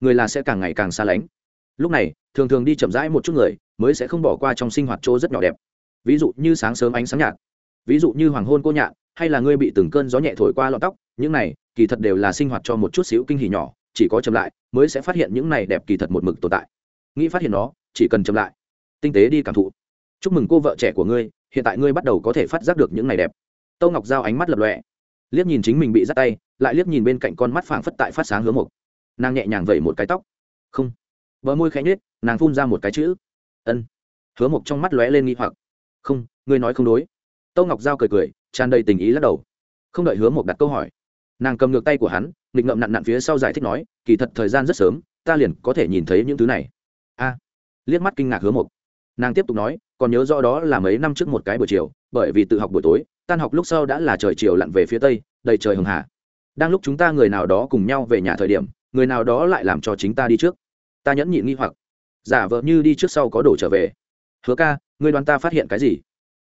người là sẽ càng ngày càng xa lánh. Lúc này, thường thường đi chậm rãi một chút người, mới sẽ không bỏ qua trong sinh hoạt chỗ rất nhỏ đẹp ví dụ như sáng sớm ánh sáng nhạt. Ví dụ như hoàng hôn cô nhạn, hay là ngươi bị từng cơn gió nhẹ thổi qua lọn tóc, những này, kỳ thật đều là sinh hoạt cho một chút xíu kinh hỉ nhỏ, chỉ có chậm lại mới sẽ phát hiện những này đẹp kỳ thật một mực tồn tại. Nghĩ phát hiện nó, chỉ cần chậm lại, tinh tế đi cảm thụ. Chúc mừng cô vợ trẻ của ngươi, hiện tại ngươi bắt đầu có thể phát giác được những này đẹp. Tâu ngọc giao ánh mắt lập lọe liếc nhìn chính mình bị dắt tay, lại liếc nhìn bên cạnh con mắt phảng phất tại phát sáng hứa mục nàng nhẹ nhàng vẩy một cái tóc. Không. Bờ môi khẽ nhếch, nàng phun ra một cái chữ. Ân. Hứa mộc trong mắt lóe lên nghi hoặc không, ngươi nói không đối. Tâu ngọc giao cười cười, tràn đầy tình ý lắc đầu. Không đợi hứa một đặt câu hỏi, nàng cầm ngược tay của hắn, nghịch ngậm nặn nặn phía sau giải thích nói, kỳ thật thời gian rất sớm, ta liền có thể nhìn thấy những thứ này. A. Liếc mắt kinh ngạc hứa một nàng tiếp tục nói, còn nhớ rõ đó là mấy năm trước một cái buổi chiều, bởi vì tự học buổi tối, tan học lúc sau đã là trời chiều lặn về phía tây, đầy trời hường hà. Đang lúc chúng ta người nào đó cùng nhau về nhà thời điểm, người nào đó lại làm cho chính ta đi trước. Ta nhẫn nhịn nghi hoặc. Giả vợ như đi trước sau có đổ trở về hứa ca, ngươi đoán ta phát hiện cái gì?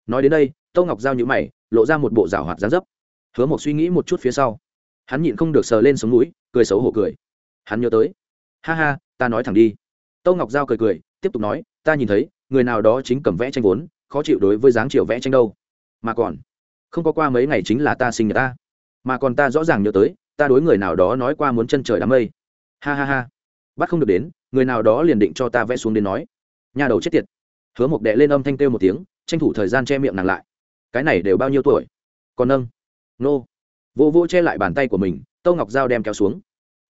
Nói đến đây tâu ngọc giao nhữ mày, lộ ra một bộ rảo hoạt gián dấp. Hứa một suy nghĩ một chút phía sau. Hắn nhịn không được sờ lên sống mũi, cười xấu hổ cười. Hắn nhớ tới. Ha ha, ta nói thẳng đi. Tâu ngọc giao cười cười, tiếp tục nói, ta nhìn thấy, người nào đó chính cầm vẽ tranh vốn, khó chịu đối với dáng chiều vẽ tranh đâu. Mà còn, không có qua mấy ngày chính là ta sinh nhật ta. Mà còn ta rõ ràng nhớ tới, ta đối người nào đó nói qua muốn chân trời đám mây. Ha ha ha. Bắt không được đến, người nào đó liền định cho ta vẽ xuống đến nói. Nhà đầu chết tiệt hứa mộc đệ lên âm thanh kêu một tiếng, tranh thủ thời gian che miệng nàng lại. Cái này đều bao nhiêu tuổi? Còn nâng. Nô. Vô vô che lại bàn tay của mình, tâu ngọc dao đem kéo xuống.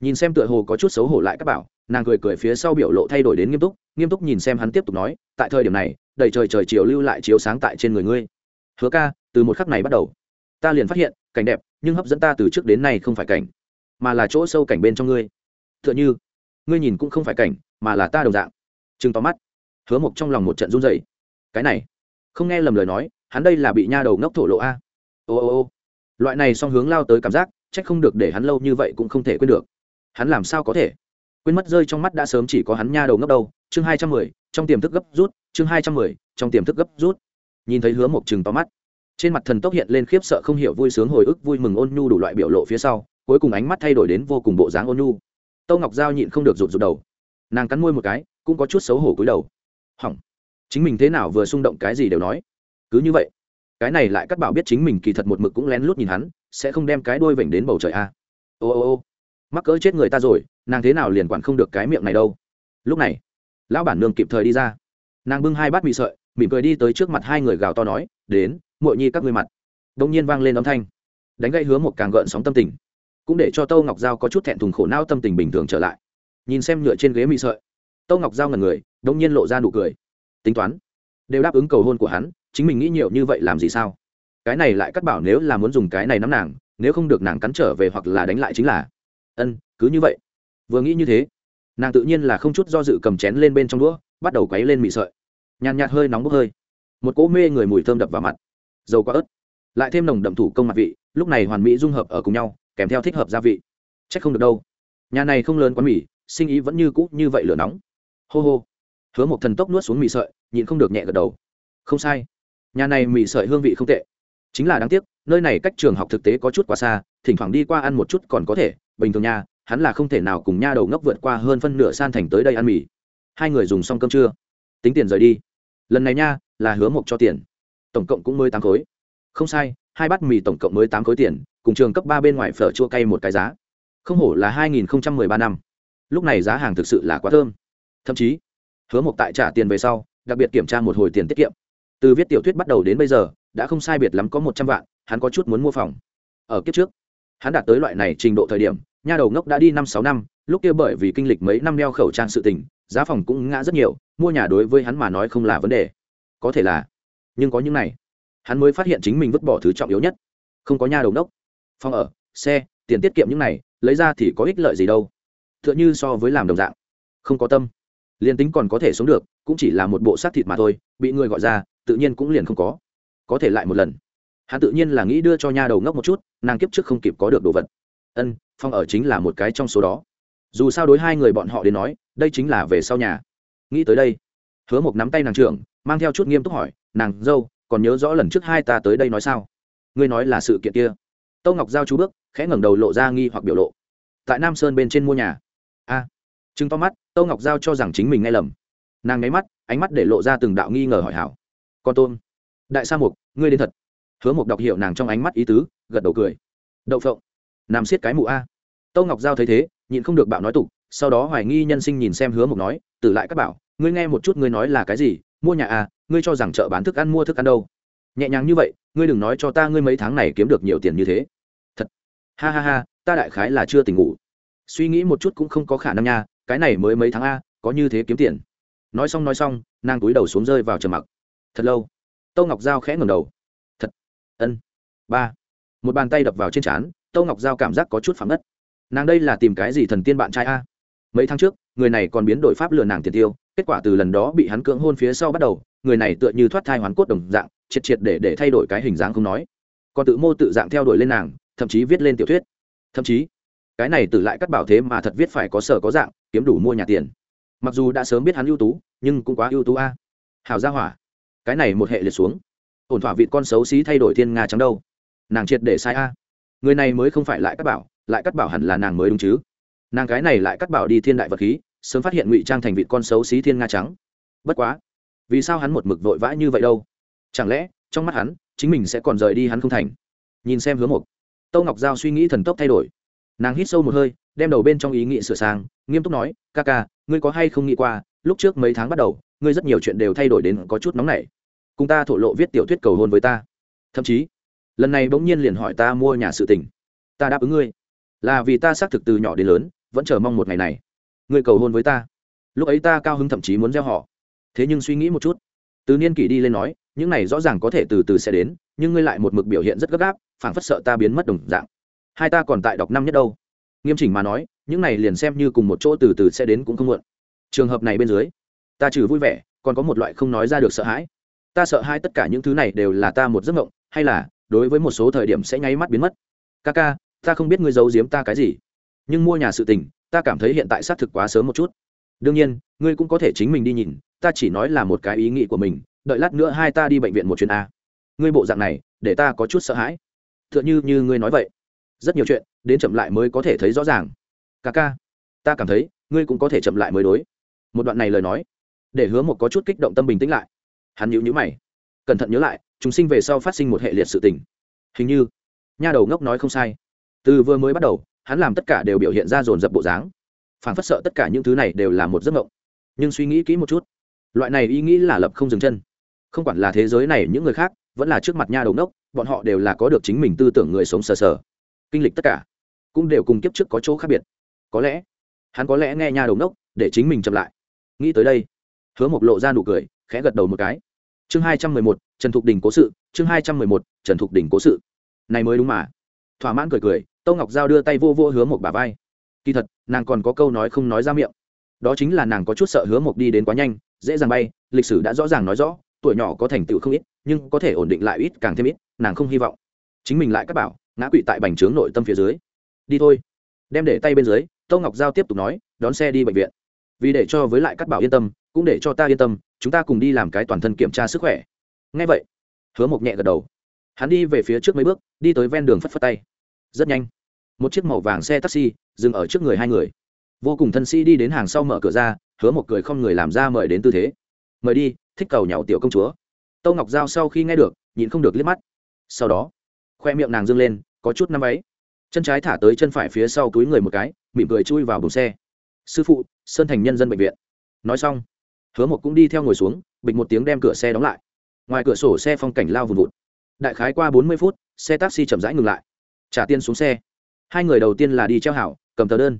Nhìn xem tựa hồ có chút xấu hổ lại các bảo, nàng cười cười phía sau biểu lộ thay đổi đến nghiêm túc nghiêm túc nhìn xem hắn tiếp tục nói, tại thời điểm này, đầy trời trời chiều lưu lại chiếu sáng tại trên người ngươi. Hứa ca, từ một khắc này bắt đầu, ta liền phát hiện, cảnh đẹp, nhưng hấp dẫn ta từ trước đến nay không phải cảnh, mà là chỗ sâu cảnh bên trong ngươi. T h ư ợ n h ư ngươi nhìn cũng không phải cảnh, mà là ta đồng dạng. Chừng tóm mắt hứa mộc trong lòng một trận run dày cái này, không nghe lầm lời nói, hắn đây là bị nha đầu ngốc thổ lộ a. Ô ô ô. Loại này song hướng lao tới cảm giác c h ắ c không được để hắn lâu như vậy cũng không thể quên được. Hắn làm sao có thể? Quên mất rơi trong mắt đã sớm chỉ có hắn nha đầu ngốc đâu. Chương hai trăm mười, trong tiềm thức gấp rút, chương hai trăm mười, trong tiềm thức gấp rút. Nhìn thấy hứa mộc chừng tóm mắt, trên mặt thần tốc hiện lên khiếp sợ không hiểu vui sướng hồi ức vui mừng ôn nhu đủ loại biểu lộ phía sau, cuối cùng ánh mắt thay đổi đến vô cùng bộ dáng ôn nhu. Tâu ngọc giao nhịn không được rụt rụt đầu. Nàng cắn môi một cái, cũng có chút xấu hổ cúi đầu hỏng. Chính mình thế nào vừa xung động cái gì đều nói. Cứ như vậy, cái này lại cắt bảo biết chính mình kỳ thật một mực cũng lén lút nhìn hắn, sẽ không đem cái đôi vểnh đến bầu trời a à. ô ô ô, mắc cỡ chết người ta rồi, nàng thế nào liền quản không được cái miệng này đâu. Lúc này, lão bản nương kịp thời đi ra. Nàng bưng hai bát mì sợi, mỉm cười đi tới trước mặt hai người gào to nói, đến, muội nhi các ngươi mặt. Đông nhiên vang lên âm thanh. Đánh gây hứa một càng gợn sóng tâm tình, cũng để cho tâu ngọc giao có chút thẹn thùng khổ não tâm tình bình thường trở lại. Nhìn xem nhựa trên ghế mì sợi, tâu ngọc giao ngần người đông nhiên lộ ra nụ cười. Tính toán, đều đáp ứng cầu hôn của hắn, chính mình nghĩ nhiều như vậy làm gì sao? Cái này lại cắt bảo nếu là muốn dùng cái này nắm nàng, nếu không được nàng cắn trở về hoặc là đánh lại chính là. Ân, cứ như vậy. Vừa nghĩ như thế, nàng tự nhiên là không chút do dự cầm chén lên bên trong đũa, bắt đầu quấy lên mị sợi. Nhàn nhạt hơi nóng bốc hơi. Một cỗ mê người mùi thơm đập vào mặt. Dầu quá ớt. Lại thêm nồng đậm thủ công mặt vị, lúc này hoàn mỹ dung hợp ở cùng nhau, kèm theo thích hợp gia vị. C h ắ c không được đâu. Nhà này không lớn quá mì, sinh ý vẫn như cũ như vậy lửa nóng. Hô hô hứa một thần tốc nuốt xuống mì sợi, nhịn không được nhẹ gật đầu. Không sai. Nhà này mì sợi hương vị không tệ. Chính là đáng tiếc, nơi này cách trường học thực tế có chút quá xa, thỉnh thoảng đi qua ăn một chút còn có thể. Bình thường nha, hắn là không thể nào cùng nha đầu ngốc vượt qua hơn phân nửa san thành tới đây ăn mì. Hai người dùng xong cơm trưa. Tính tiền rời đi. Lần này nha, là hứa mộc cho tiền. Tổng cộng cũng mới tám khối. Không sai, hai bát mì tổng cộng mới tám khối tiền, cùng trường cấp ba bên ngoài phở chua cay một cái giá. Không hổ là hai nghìn một mươi ba năm. Lúc này giá hàng thực sự là quá thơm. Thậm chí hứa mộc tại trả tiền về sau, đặc biệt kiểm tra một hồi tiền tiết kiệm. Từ viết tiểu thuyết bắt đầu đến bây giờ, đã không sai biệt lắm có một trăm vạn, hắn có chút muốn mua phòng. Ở kiếp trước, hắn đạt tới loại này trình độ thời điểm, nha đầu ngốc đã đi năm sáu năm, lúc kia bởi vì kinh lịch mấy năm đeo khẩu trang sự tình, giá phòng cũng ngã rất nhiều, mua nhà đối với hắn mà nói không là vấn đề. Có thể là, nhưng có những này, hắn mới phát hiện chính mình vứt bỏ thứ trọng yếu nhất. Không có nhà đầu đốc phòng ở, xe, tiền tiết kiệm những này, lấy ra thì có ích lợi gì đâu. T h ư ợ n h ư so với làm đồng dạng. Không có tâm liền tính còn có thể sống được cũng chỉ là một bộ xác thịt mà thôi bị người gọi ra tự nhiên cũng liền không có. Có thể lại một lần. Hắn tự nhiên là nghĩ đưa cho nha đầu ngốc một chút nàng kiếp trước không kịp có được đồ vật. Ân phong ở chính là một cái trong số đó. Dù sao đối hai người bọn họ đến nói đây chính là về sau nhà. Nghĩ tới đây hứa một nắm tay nàng trưởng mang theo chút nghiêm túc hỏi nàng dâu còn nhớ rõ lần trước hai ta tới đây nói sao? Ngươi nói là sự kiện kia. Tâu ngọc giao chú bước khẽ ngẩng đầu lộ ra nghi hoặc biểu lộ. Tại nam sơn bên trên mua nhà. A. À, chứng to mắt tâu ngọc giao cho rằng chính mình nghe lầm. Nàng nháy mắt, ánh mắt để lộ ra từng đạo nghi ngờ hỏi hảo. Con tôm đại sa mục, ngươi đến thật. Hứa mục đọc hiểu nàng trong ánh mắt ý tứ, gật đầu cười. Đậu phộng, nằm xiết cái mụ a. Tâu ngọc giao thấy thế, nhịn không được bạo nói tục, sau đó hoài nghi nhân sinh nhìn xem hứa mục nói, tử lại các bảo, ngươi nghe một chút ngươi nói là cái gì, mua nhà à ngươi cho rằng chợ bán thức ăn mua thức ăn đâu? Nhẹ nhàng như vậy, ngươi đừng nói cho ta ngươi mấy tháng này kiếm được nhiều tiền như thế. Thật, ha ha ha, ta đại khái là chưa tỉnh ngủ. Suy nghĩ một chút cũng không có khả năng nha cái này mới mấy tháng a, có như thế kiếm tiền. Nói xong nói xong, nàng túi đầu xuống rơi vào trầm mặc. Thật lâu. Tâu ngọc giao khẽ ngầm đầu. Thật. Ân. Ba. Một bàn tay đập vào trên trán, tâu ngọc giao cảm giác có chút phạm đất nàng đây là tìm cái gì thần tiên bạn trai a? Mấy tháng trước, người này còn biến đổi pháp lừa nàng tiền tiêu, kết quả từ lần đó bị hắn cưỡng hôn phía sau bắt đầu, người này tựa như thoát thai hoàn cốt đồng dạng, triệt triệt để để thay đổi cái hình dáng không nói. Còn tự mô tự dạng theo đuổi lên nàng, thậm chí viết lên tiểu thuyết. Thậm chí, cái này tự lại cắt bảo thế mà thật viết phải có sở có dạng kiếm đủ mua nhà tiền. Mặc dù đã sớm biết hắn ưu tú, nhưng cũng quá ưu tú a. Hào gia hỏa. Cái này một hệ liệt xuống. Ổn thỏa vịt con xấu xí thay đổi thiên nga trắng đâu. Nàng triệt để sai a. Người này mới không phải lại cắt bảo, lại cắt bảo hẳn là nàng mới đúng chứ. Nàng cái này lại cắt bảo đi thiên đại vật khí, sớm phát hiện ngụy trang thành vịt con xấu xí thiên nga trắng. Bất quá, vì sao hắn một mực vội vã như vậy đâu? Chẳng lẽ, trong mắt hắn, chính mình sẽ còn rời đi hắn không thành? Nhìn xem hướng một. tâu ngọc giao suy nghĩ thần tốc thay đổi nàng hít sâu một hơi, đem đầu bên trong ý nghĩ sửa sang, nghiêm túc nói, ca ca, ngươi có hay không nghĩ qua, lúc trước mấy tháng bắt đầu, ngươi rất nhiều chuyện đều thay đổi đến có chút nóng nảy. Cùng ta thổ lộ viết tiểu thuyết cầu hôn với ta. Thậm chí, lần này bỗng nhiên liền hỏi ta mua nhà sự tình. Ta đáp ứng ngươi. Là vì ta xác thực từ nhỏ đến lớn, vẫn chờ mong một ngày này. Ngươi cầu hôn với ta. Lúc ấy ta cao hứng thậm chí muốn gieo họ. Thế nhưng suy nghĩ một chút, từ niên kỷ đi lên nói, những này rõ ràng có thể từ từ sẽ đến, nhưng ngươi lại một mực biểu hiện rất gấp gáp, phảng phất sợ ta biến mất đồng dạng hai ta còn tại đọc năm nhất đâu. Nghiêm chỉnh mà nói, những này liền xem như cùng một chỗ từ từ sẽ đến cũng không muộn. Trường hợp này bên dưới, ta trừ vui vẻ, còn có một loại không nói ra được sợ hãi. Ta sợ hai tất cả những thứ này đều là ta một giấc mộng, hay là, đối với một số thời điểm sẽ nháy mắt biến mất. Ca ca, ta không biết ngươi giấu giếm ta cái gì, nhưng mua nhà sự tình, ta cảm thấy hiện tại xác thực quá sớm một chút. Đương nhiên, ngươi cũng có thể chính mình đi nhìn, ta chỉ nói là một cái ý nghĩ của mình, đợi lát nữa hai ta đi bệnh viện một chuyến a. Ngươi bộ dạng này, để ta có chút sợ hãi. T h ư ợ n h ư như ngươi nói vậy rất nhiều chuyện đến chậm lại mới có thể thấy rõ ràng. Ca ca ta cảm thấy ngươi cũng có thể chậm lại mới đối. Một đoạn này lời nói để hứa một có chút kích động tâm bình tĩnh lại. Hắn nhíu nhíu mày. Cẩn thận nhớ lại chúng sinh về sau phát sinh một hệ liệt sự tình. Hình như nha đầu ngốc nói không sai. Từ vừa mới bắt đầu hắn làm tất cả đều biểu hiện ra dồn dập bộ dáng. Phản phất sợ tất cả những thứ này đều là một giấc mộng. Nhưng suy nghĩ kỹ một chút loại này ý nghĩ là lập không dừng chân. Không quản là thế giới này những người khác vẫn là trước mặt nha đầu ngốc, bọn họ đều là có được chính mình tư tưởng người sống sờ sờ kinh lịch tất cả, cũng đều cùng kiếp trước có chỗ khác biệt. Có lẽ, hắn có lẽ nghe nhà đầu nốc để chính mình chậm lại. Nghĩ tới đây, hứa mộc lộ ra nụ cười, khẽ gật đầu một cái. Chương hai trăm mười một, trần thục đình cố sự, chương hai trăm mười một, trần thục đình cố sự. Này mới đúng mà. Thỏa mãn cười cười, tâu ngọc giao đưa tay vô vô hứa mộc bà vai. Kỳ thật, nàng còn có câu nói không nói ra miệng. Đó chính là nàng có chút sợ hứa mộc đi đến quá nhanh, dễ dàng bay, lịch sử đã rõ ràng nói rõ, tuổi nhỏ có thành tựu không ít, nhưng có thể ổn định lại ít càng thêm ít, nàng không hy vọng. Chính mình lại cắt bảo ngã quỵ tại bành trướng nội tâm phía dưới. Đi thôi. Đem để tay bên dưới, tâu ngọc giao tiếp tục nói, đón xe đi bệnh viện. Vì để cho với lại cắt bảo yên tâm, cũng để cho ta yên tâm, chúng ta cùng đi làm cái toàn thân kiểm tra sức khỏe. Ngay vậy, hứa mộc nhẹ gật đầu. Hắn đi về phía trước mấy bước, đi tới ven đường phất phất tay. Rất nhanh, một chiếc màu vàng xe taxi dừng ở trước người hai người. Vô cùng thân sĩ đi đến hàng sau mở cửa ra, hứa một cười không người làm ra mời đến tư thế. Mời đi, thích cầu nhậu tiểu công chúa. Tâu ngọc giao sau khi nghe được, nhịn không được liếc mắt. Sau đó khoe miệng nàng dâng lên có chút năm ấy, chân trái thả tới chân phải phía sau túi người một cái mỉm cười chui vào bùng xe. Sư phụ sơn thành nhân dân bệnh viện. Nói xong hứa một cũng đi theo ngồi xuống bịch một tiếng đem cửa xe đóng lại. Ngoài cửa sổ xe phong cảnh lao vùn vụt. Đại khái qua bốn mươi phút xe taxi chậm rãi ngừng lại. Trả tiền xuống xe. Hai người đầu tiên là đi treo hảo cầm tờ đơn.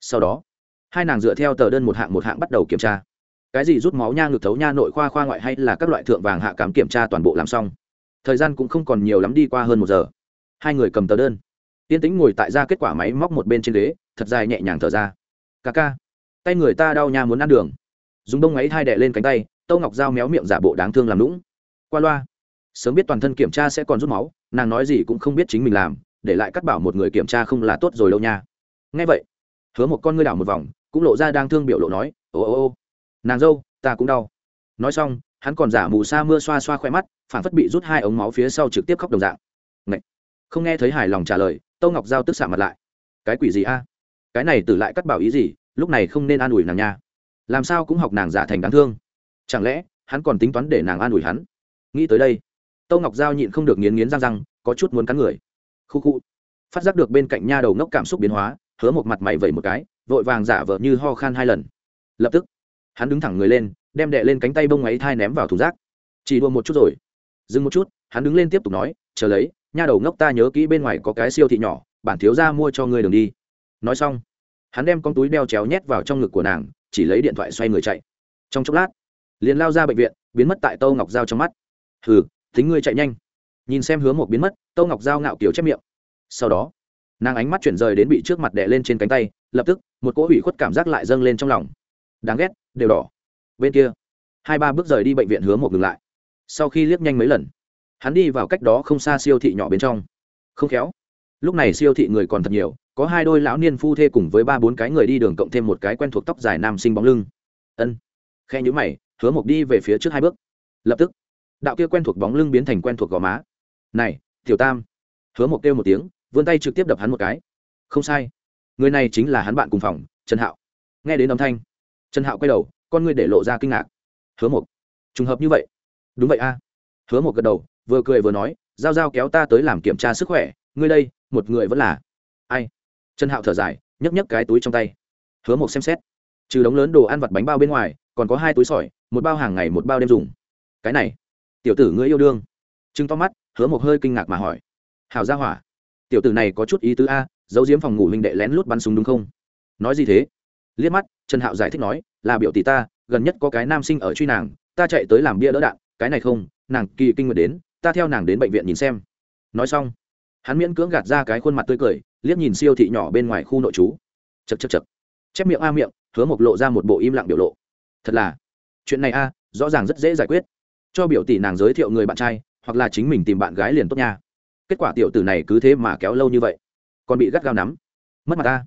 Sau đó hai nàng dựa theo tờ đơn một hạng một hạng bắt đầu kiểm tra. Cái gì rút máu nha ngực thấu nha nội khoa khoa ngoại hay là các loại thượng vàng hạ cám kiểm tra toàn bộ làm xong thời gian cũng không còn nhiều lắm đi qua hơn một giờ. Hai người cầm tờ đơn. Tiên tĩnh ngồi tại ra kết quả máy móc một bên trên ghế, thật dài nhẹ nhàng thở ra. Ca ca, tay người ta đau nha muốn ăn đường. Dùng đông ấy hai đẻ lên cánh tay, tâu ngọc dao méo miệng giả bộ đáng thương làm lũng qua loa, sớm biết toàn thân kiểm tra sẽ còn rút máu, nàng nói gì cũng không biết chính mình làm, để lại cắt bảo một người kiểm tra không là tốt rồi đâu nha. Ngay vậy, hứa một con ngươi đảo một vòng, cũng lộ ra đang thương biểu lộ nói, ô ô ô, nàng dâu, ta cũng đau. Nói xong hắn còn giả mù sa mưa xoa xoa khoe mắt phản phất bị rút hai ống máu phía sau trực tiếp khóc đồng dạng. Ngậy! không nghe thấy hài lòng trả lời, tâu ngọc giao tức xạ mặt lại. Cái quỷ gì a? Cái này tử lại cắt bảo ý gì, lúc này không nên an ủi nàng nha. Làm sao cũng học nàng giả thành đáng thương. Chẳng lẽ, hắn còn tính toán để nàng an ủi hắn? Nghĩ tới đây, tâu ngọc giao nhịn không được nghiến nghiến răng răng, có chút muốn cắn người. Khu khu. Phát giác được bên cạnh nha đầu ngốc cảm xúc biến hóa, hứa một mặt mày vẩy một cái, vội vàng giả vờ như ho khan hai lần. Lập tức, hắn đứng thẳng người lên đem đệ lên cánh tay bông ấy thai ném vào thùng rác. Chỉ đua một chút rồi. Dừng một chút, hắn đứng lên tiếp tục nói, chờ lấy, nha đầu ngốc ta nhớ kỹ bên ngoài có cái siêu thị nhỏ, bản thiếu ra mua cho ngươi đường đi. Nói xong, hắn đem con túi đeo chéo nhét vào trong ngực của nàng, chỉ lấy điện thoại xoay người chạy. Trong chốc lát, liền lao ra bệnh viện, biến mất tại tâu ngọc dao trong mắt. Hừ tính ngươi chạy nhanh. Nhìn xem hướng một biến mất, tâu ngọc dao ngạo kiểu chép miệng. Sau đó, nàng ánh mắt chuyển rời đến bị trước mặt đè lên trên cánh tay, lập tức, một cỗ hủy khuất cảm giác lại dâng lên trong lòng. Đáng ghét, đều đỏ bên kia. Hai ba bước rời đi bệnh viện hứa một ngừng lại. Sau khi liếc nhanh mấy lần, hắn đi vào cách đó không xa siêu thị nhỏ bên trong. Không khéo. Lúc này siêu thị người còn thật nhiều, có hai đôi lão niên phu thê cùng với ba bốn cái người đi đường cộng thêm một cái quen thuộc tóc dài nam sinh bóng lưng. Ân. Khe nhữ mày, hứa mộc đi về phía trước hai bước. Lập tức, đạo kia quen thuộc bóng lưng biến thành quen thuộc gò má. Này, tiểu tam. Hứa mộc kêu một tiếng, vươn tay trực tiếp đập hắn một cái. Không sai. Người này chính là hắn bạn cùng phòng, trần hạo. Nghe đến âm thanh, trần hạo quay đầu con ngươi để lộ ra kinh ngạc. Hứa mộc, trùng hợp như vậy. Đúng vậy a. Hứa mộc gật đầu, vừa cười vừa nói, giao giao kéo ta tới làm kiểm tra sức khỏe, ngươi đây, một người vẫn là. Ai? Trần hạo thở dài, nhấc nhấc cái túi trong tay. Hứa mộc xem xét. Trừ đống lớn đồ ăn vặt bánh bao bên ngoài, còn có hai túi sỏi, một bao hàng ngày một bao đêm dùng. Cái này, tiểu tử ngươi yêu đương. Trưng to mắt, hứa một hơi kinh ngạc mà hỏi. Hào ra hỏa, tiểu tử này có chút ý tứ a, giấu diếm phòng ngủ huynh đệ lén lút bắn súng đúng không? Nói gì thế? Liếc mắt, trần hạo giải thích nói là biểu tỷ ta, gần nhất có cái nam sinh ở truy nàng, ta chạy tới làm bia đỡ đạn, cái này không, nàng kỳ kinh nguyệt đến, ta theo nàng đến bệnh viện nhìn xem. Nói xong, hắn miễn cưỡng gạt ra cái khuôn mặt tươi cười, liếc nhìn siêu thị nhỏ bên ngoài khu nội trú. Chật chật chật chép miệng a miệng, hứa mộc lộ ra một bộ im lặng biểu lộ. Thật là, chuyện này a, rõ ràng rất dễ giải quyết. Cho biểu tỷ nàng giới thiệu người bạn trai, hoặc là chính mình tìm bạn gái liền tốt nha. Kết quả tiểu tử này cứ thế mà kéo lâu như vậy, còn bị gắt gao nắm. Mất mặt ta.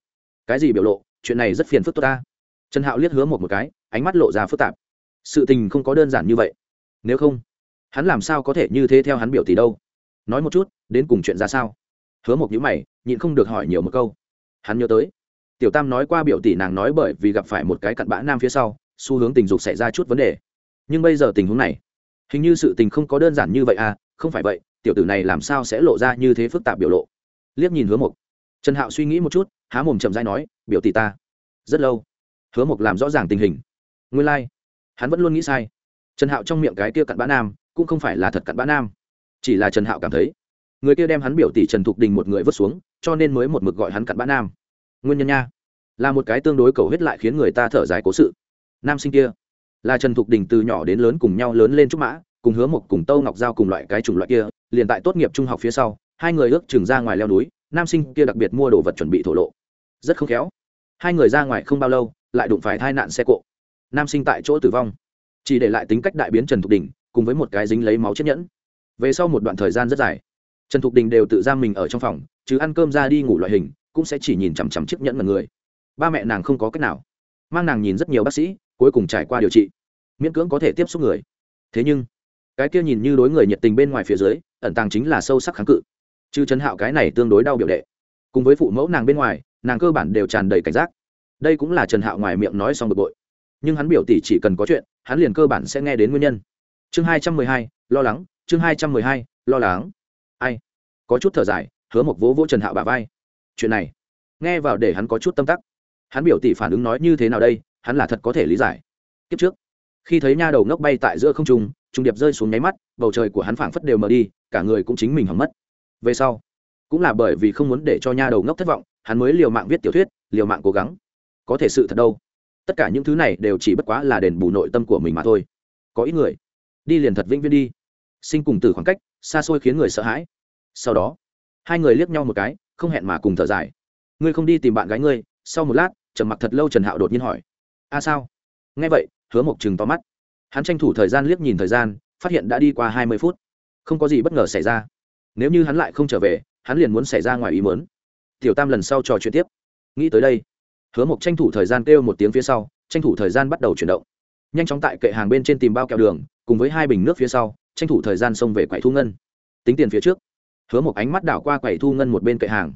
Cái gì biểu lộ, chuyện này rất phiền phức tốt ta trần hạo liếc hứa một một cái ánh mắt lộ ra phức tạp. Sự tình không có đơn giản như vậy. Nếu không hắn làm sao có thể như thế theo hắn biểu tỷ đâu? Nói một chút đến cùng chuyện ra sao? Hứa một nhữ mày nhịn không được hỏi nhiều một câu. Hắn nhớ tới. Tiểu tam nói qua biểu tỷ nàng nói bởi vì gặp phải một cái cặn bã nam phía sau xu hướng tình dục xảy ra chút vấn đề. Nhưng bây giờ tình huống này hình như sự tình không có đơn giản như vậy à không phải vậy tiểu tử này làm sao sẽ lộ ra như thế phức tạp biểu lộ? Liếc nhìn hứa một, trần hạo suy nghĩ một chút há mồm chậm dai nói biểu tỷ ta rất lâu hứa mộc làm rõ ràng tình hình. Nguyên lai、like. hắn vẫn luôn nghĩ sai. Trần hạo trong miệng cái kia cặn bã nam, cũng không phải là thật cặn bã nam. Chỉ là trần hạo cảm thấy, người kia đem hắn biểu tỷ trần thục đình một người vứt xuống, cho nên mới một mực gọi hắn cặn bã nam. Nguyên nhân nha, là một cái tương đối cầu hết lại khiến người ta thở dài cố sự. Nam sinh kia, là trần thục đình từ nhỏ đến lớn cùng nhau lớn lên trúc mã, cùng hứa mộc, cùng tâu ngọc giao cùng loại cái chủng loại kia, liền tại tốt nghiệp trung học phía sau, hai người ước trường ra ngoài leo núi, nam sinh kia đặc biệt mua đồ vật chuẩn bị thổ lộ. Rất không khéo, hai người ra ngoài không bao lâu lại đụng phải tai nạn xe cộ. Nam sinh tại chỗ tử vong. Chỉ để lại tính cách đại biến trần thục đình, cùng với một cái dính lấy máu chiếc nhẫn. Về sau một đoạn thời gian rất dài, trần thục đình đều tự giam mình ở trong phòng, chứ ăn cơm ra đi ngủ loại hình, cũng sẽ chỉ nhìn chằm chằm chiếc nhẫn mật người. Ba mẹ nàng không có cách nào. Mang nàng nhìn rất nhiều bác sĩ, cuối cùng trải qua điều trị. Miễn cưỡng có thể tiếp xúc người. Thế nhưng, cái kia nhìn như đối người nhiệt tình bên ngoài phía dưới, ẩn tàng chính là sâu sắc kháng cự. Chứ Trần hạo cái này tương đối đau biểu đệ. Cùng với phụ mẫu nàng bên ngoài, nàng cơ bản đều tràn đầy cảnh giác đây cũng là trần hạo ngoài miệng nói xong bực bội. Nhưng hắn biểu tỷ chỉ cần có chuyện, hắn liền cơ bản sẽ nghe đến nguyên nhân. Chương hai trăm mười hai, lo lắng, chương hai trăm mười hai, lo lắng. Ai? Có chút thở dài, hứa một vỗ vỗ trần hạo bà vai. Chuyện này, nghe vào để hắn có chút tâm tắc. Hắn biểu tỷ phản ứng nói như thế nào đây, hắn là thật có thể lý giải. Kiếp trước, khi thấy nha đầu ngốc bay tại giữa không trung trung điệp rơi xuống nháy mắt, bầu trời của hắn phảng phất đều mờ đi, cả người cũng chính mình hỏng mất. Về sau, cũng là bởi vì không muốn để cho nha đầu ngốc thất vọng, hắn mới liều mạng viết tiểu thuyết, liều mạng cố gắng có thể sự thật đâu. Tất cả những thứ này đều chỉ bất quá là đền bù nội tâm của mình mà thôi. Có ít người đi liền thật vĩnh viễn đi. Sinh cùng từ khoảng cách, xa xôi khiến người sợ hãi. Sau đó, hai người liếc nhau một cái, không hẹn mà cùng thở dài. Ngươi không đi tìm bạn gái ngươi, sau một lát, trầm mặc thật lâu trần hạo đột nhiên hỏi. A sao? Nghe vậy, hứa mộc chừng to mắt. Hắn tranh thủ thời gian liếc nhìn thời gian, phát hiện đã đi qua hai mươi phút. Không có gì bất ngờ xảy ra. Nếu như hắn lại không trở về, hắn liền muốn xảy ra ngoài ý mớn tiểu tam lần sau trò chuyện tiếp. Nghĩ tới đây hứa mộc tranh thủ thời gian kêu một tiếng phía sau, tranh thủ thời gian bắt đầu chuyển động. Nhanh chóng tại kệ hàng bên trên tìm bao kẹo đường, cùng với hai bình nước phía sau, tranh thủ thời gian xông về quầy thu ngân. Tính tiền phía trước, hứa một ánh mắt đảo qua quầy thu ngân một bên kệ hàng.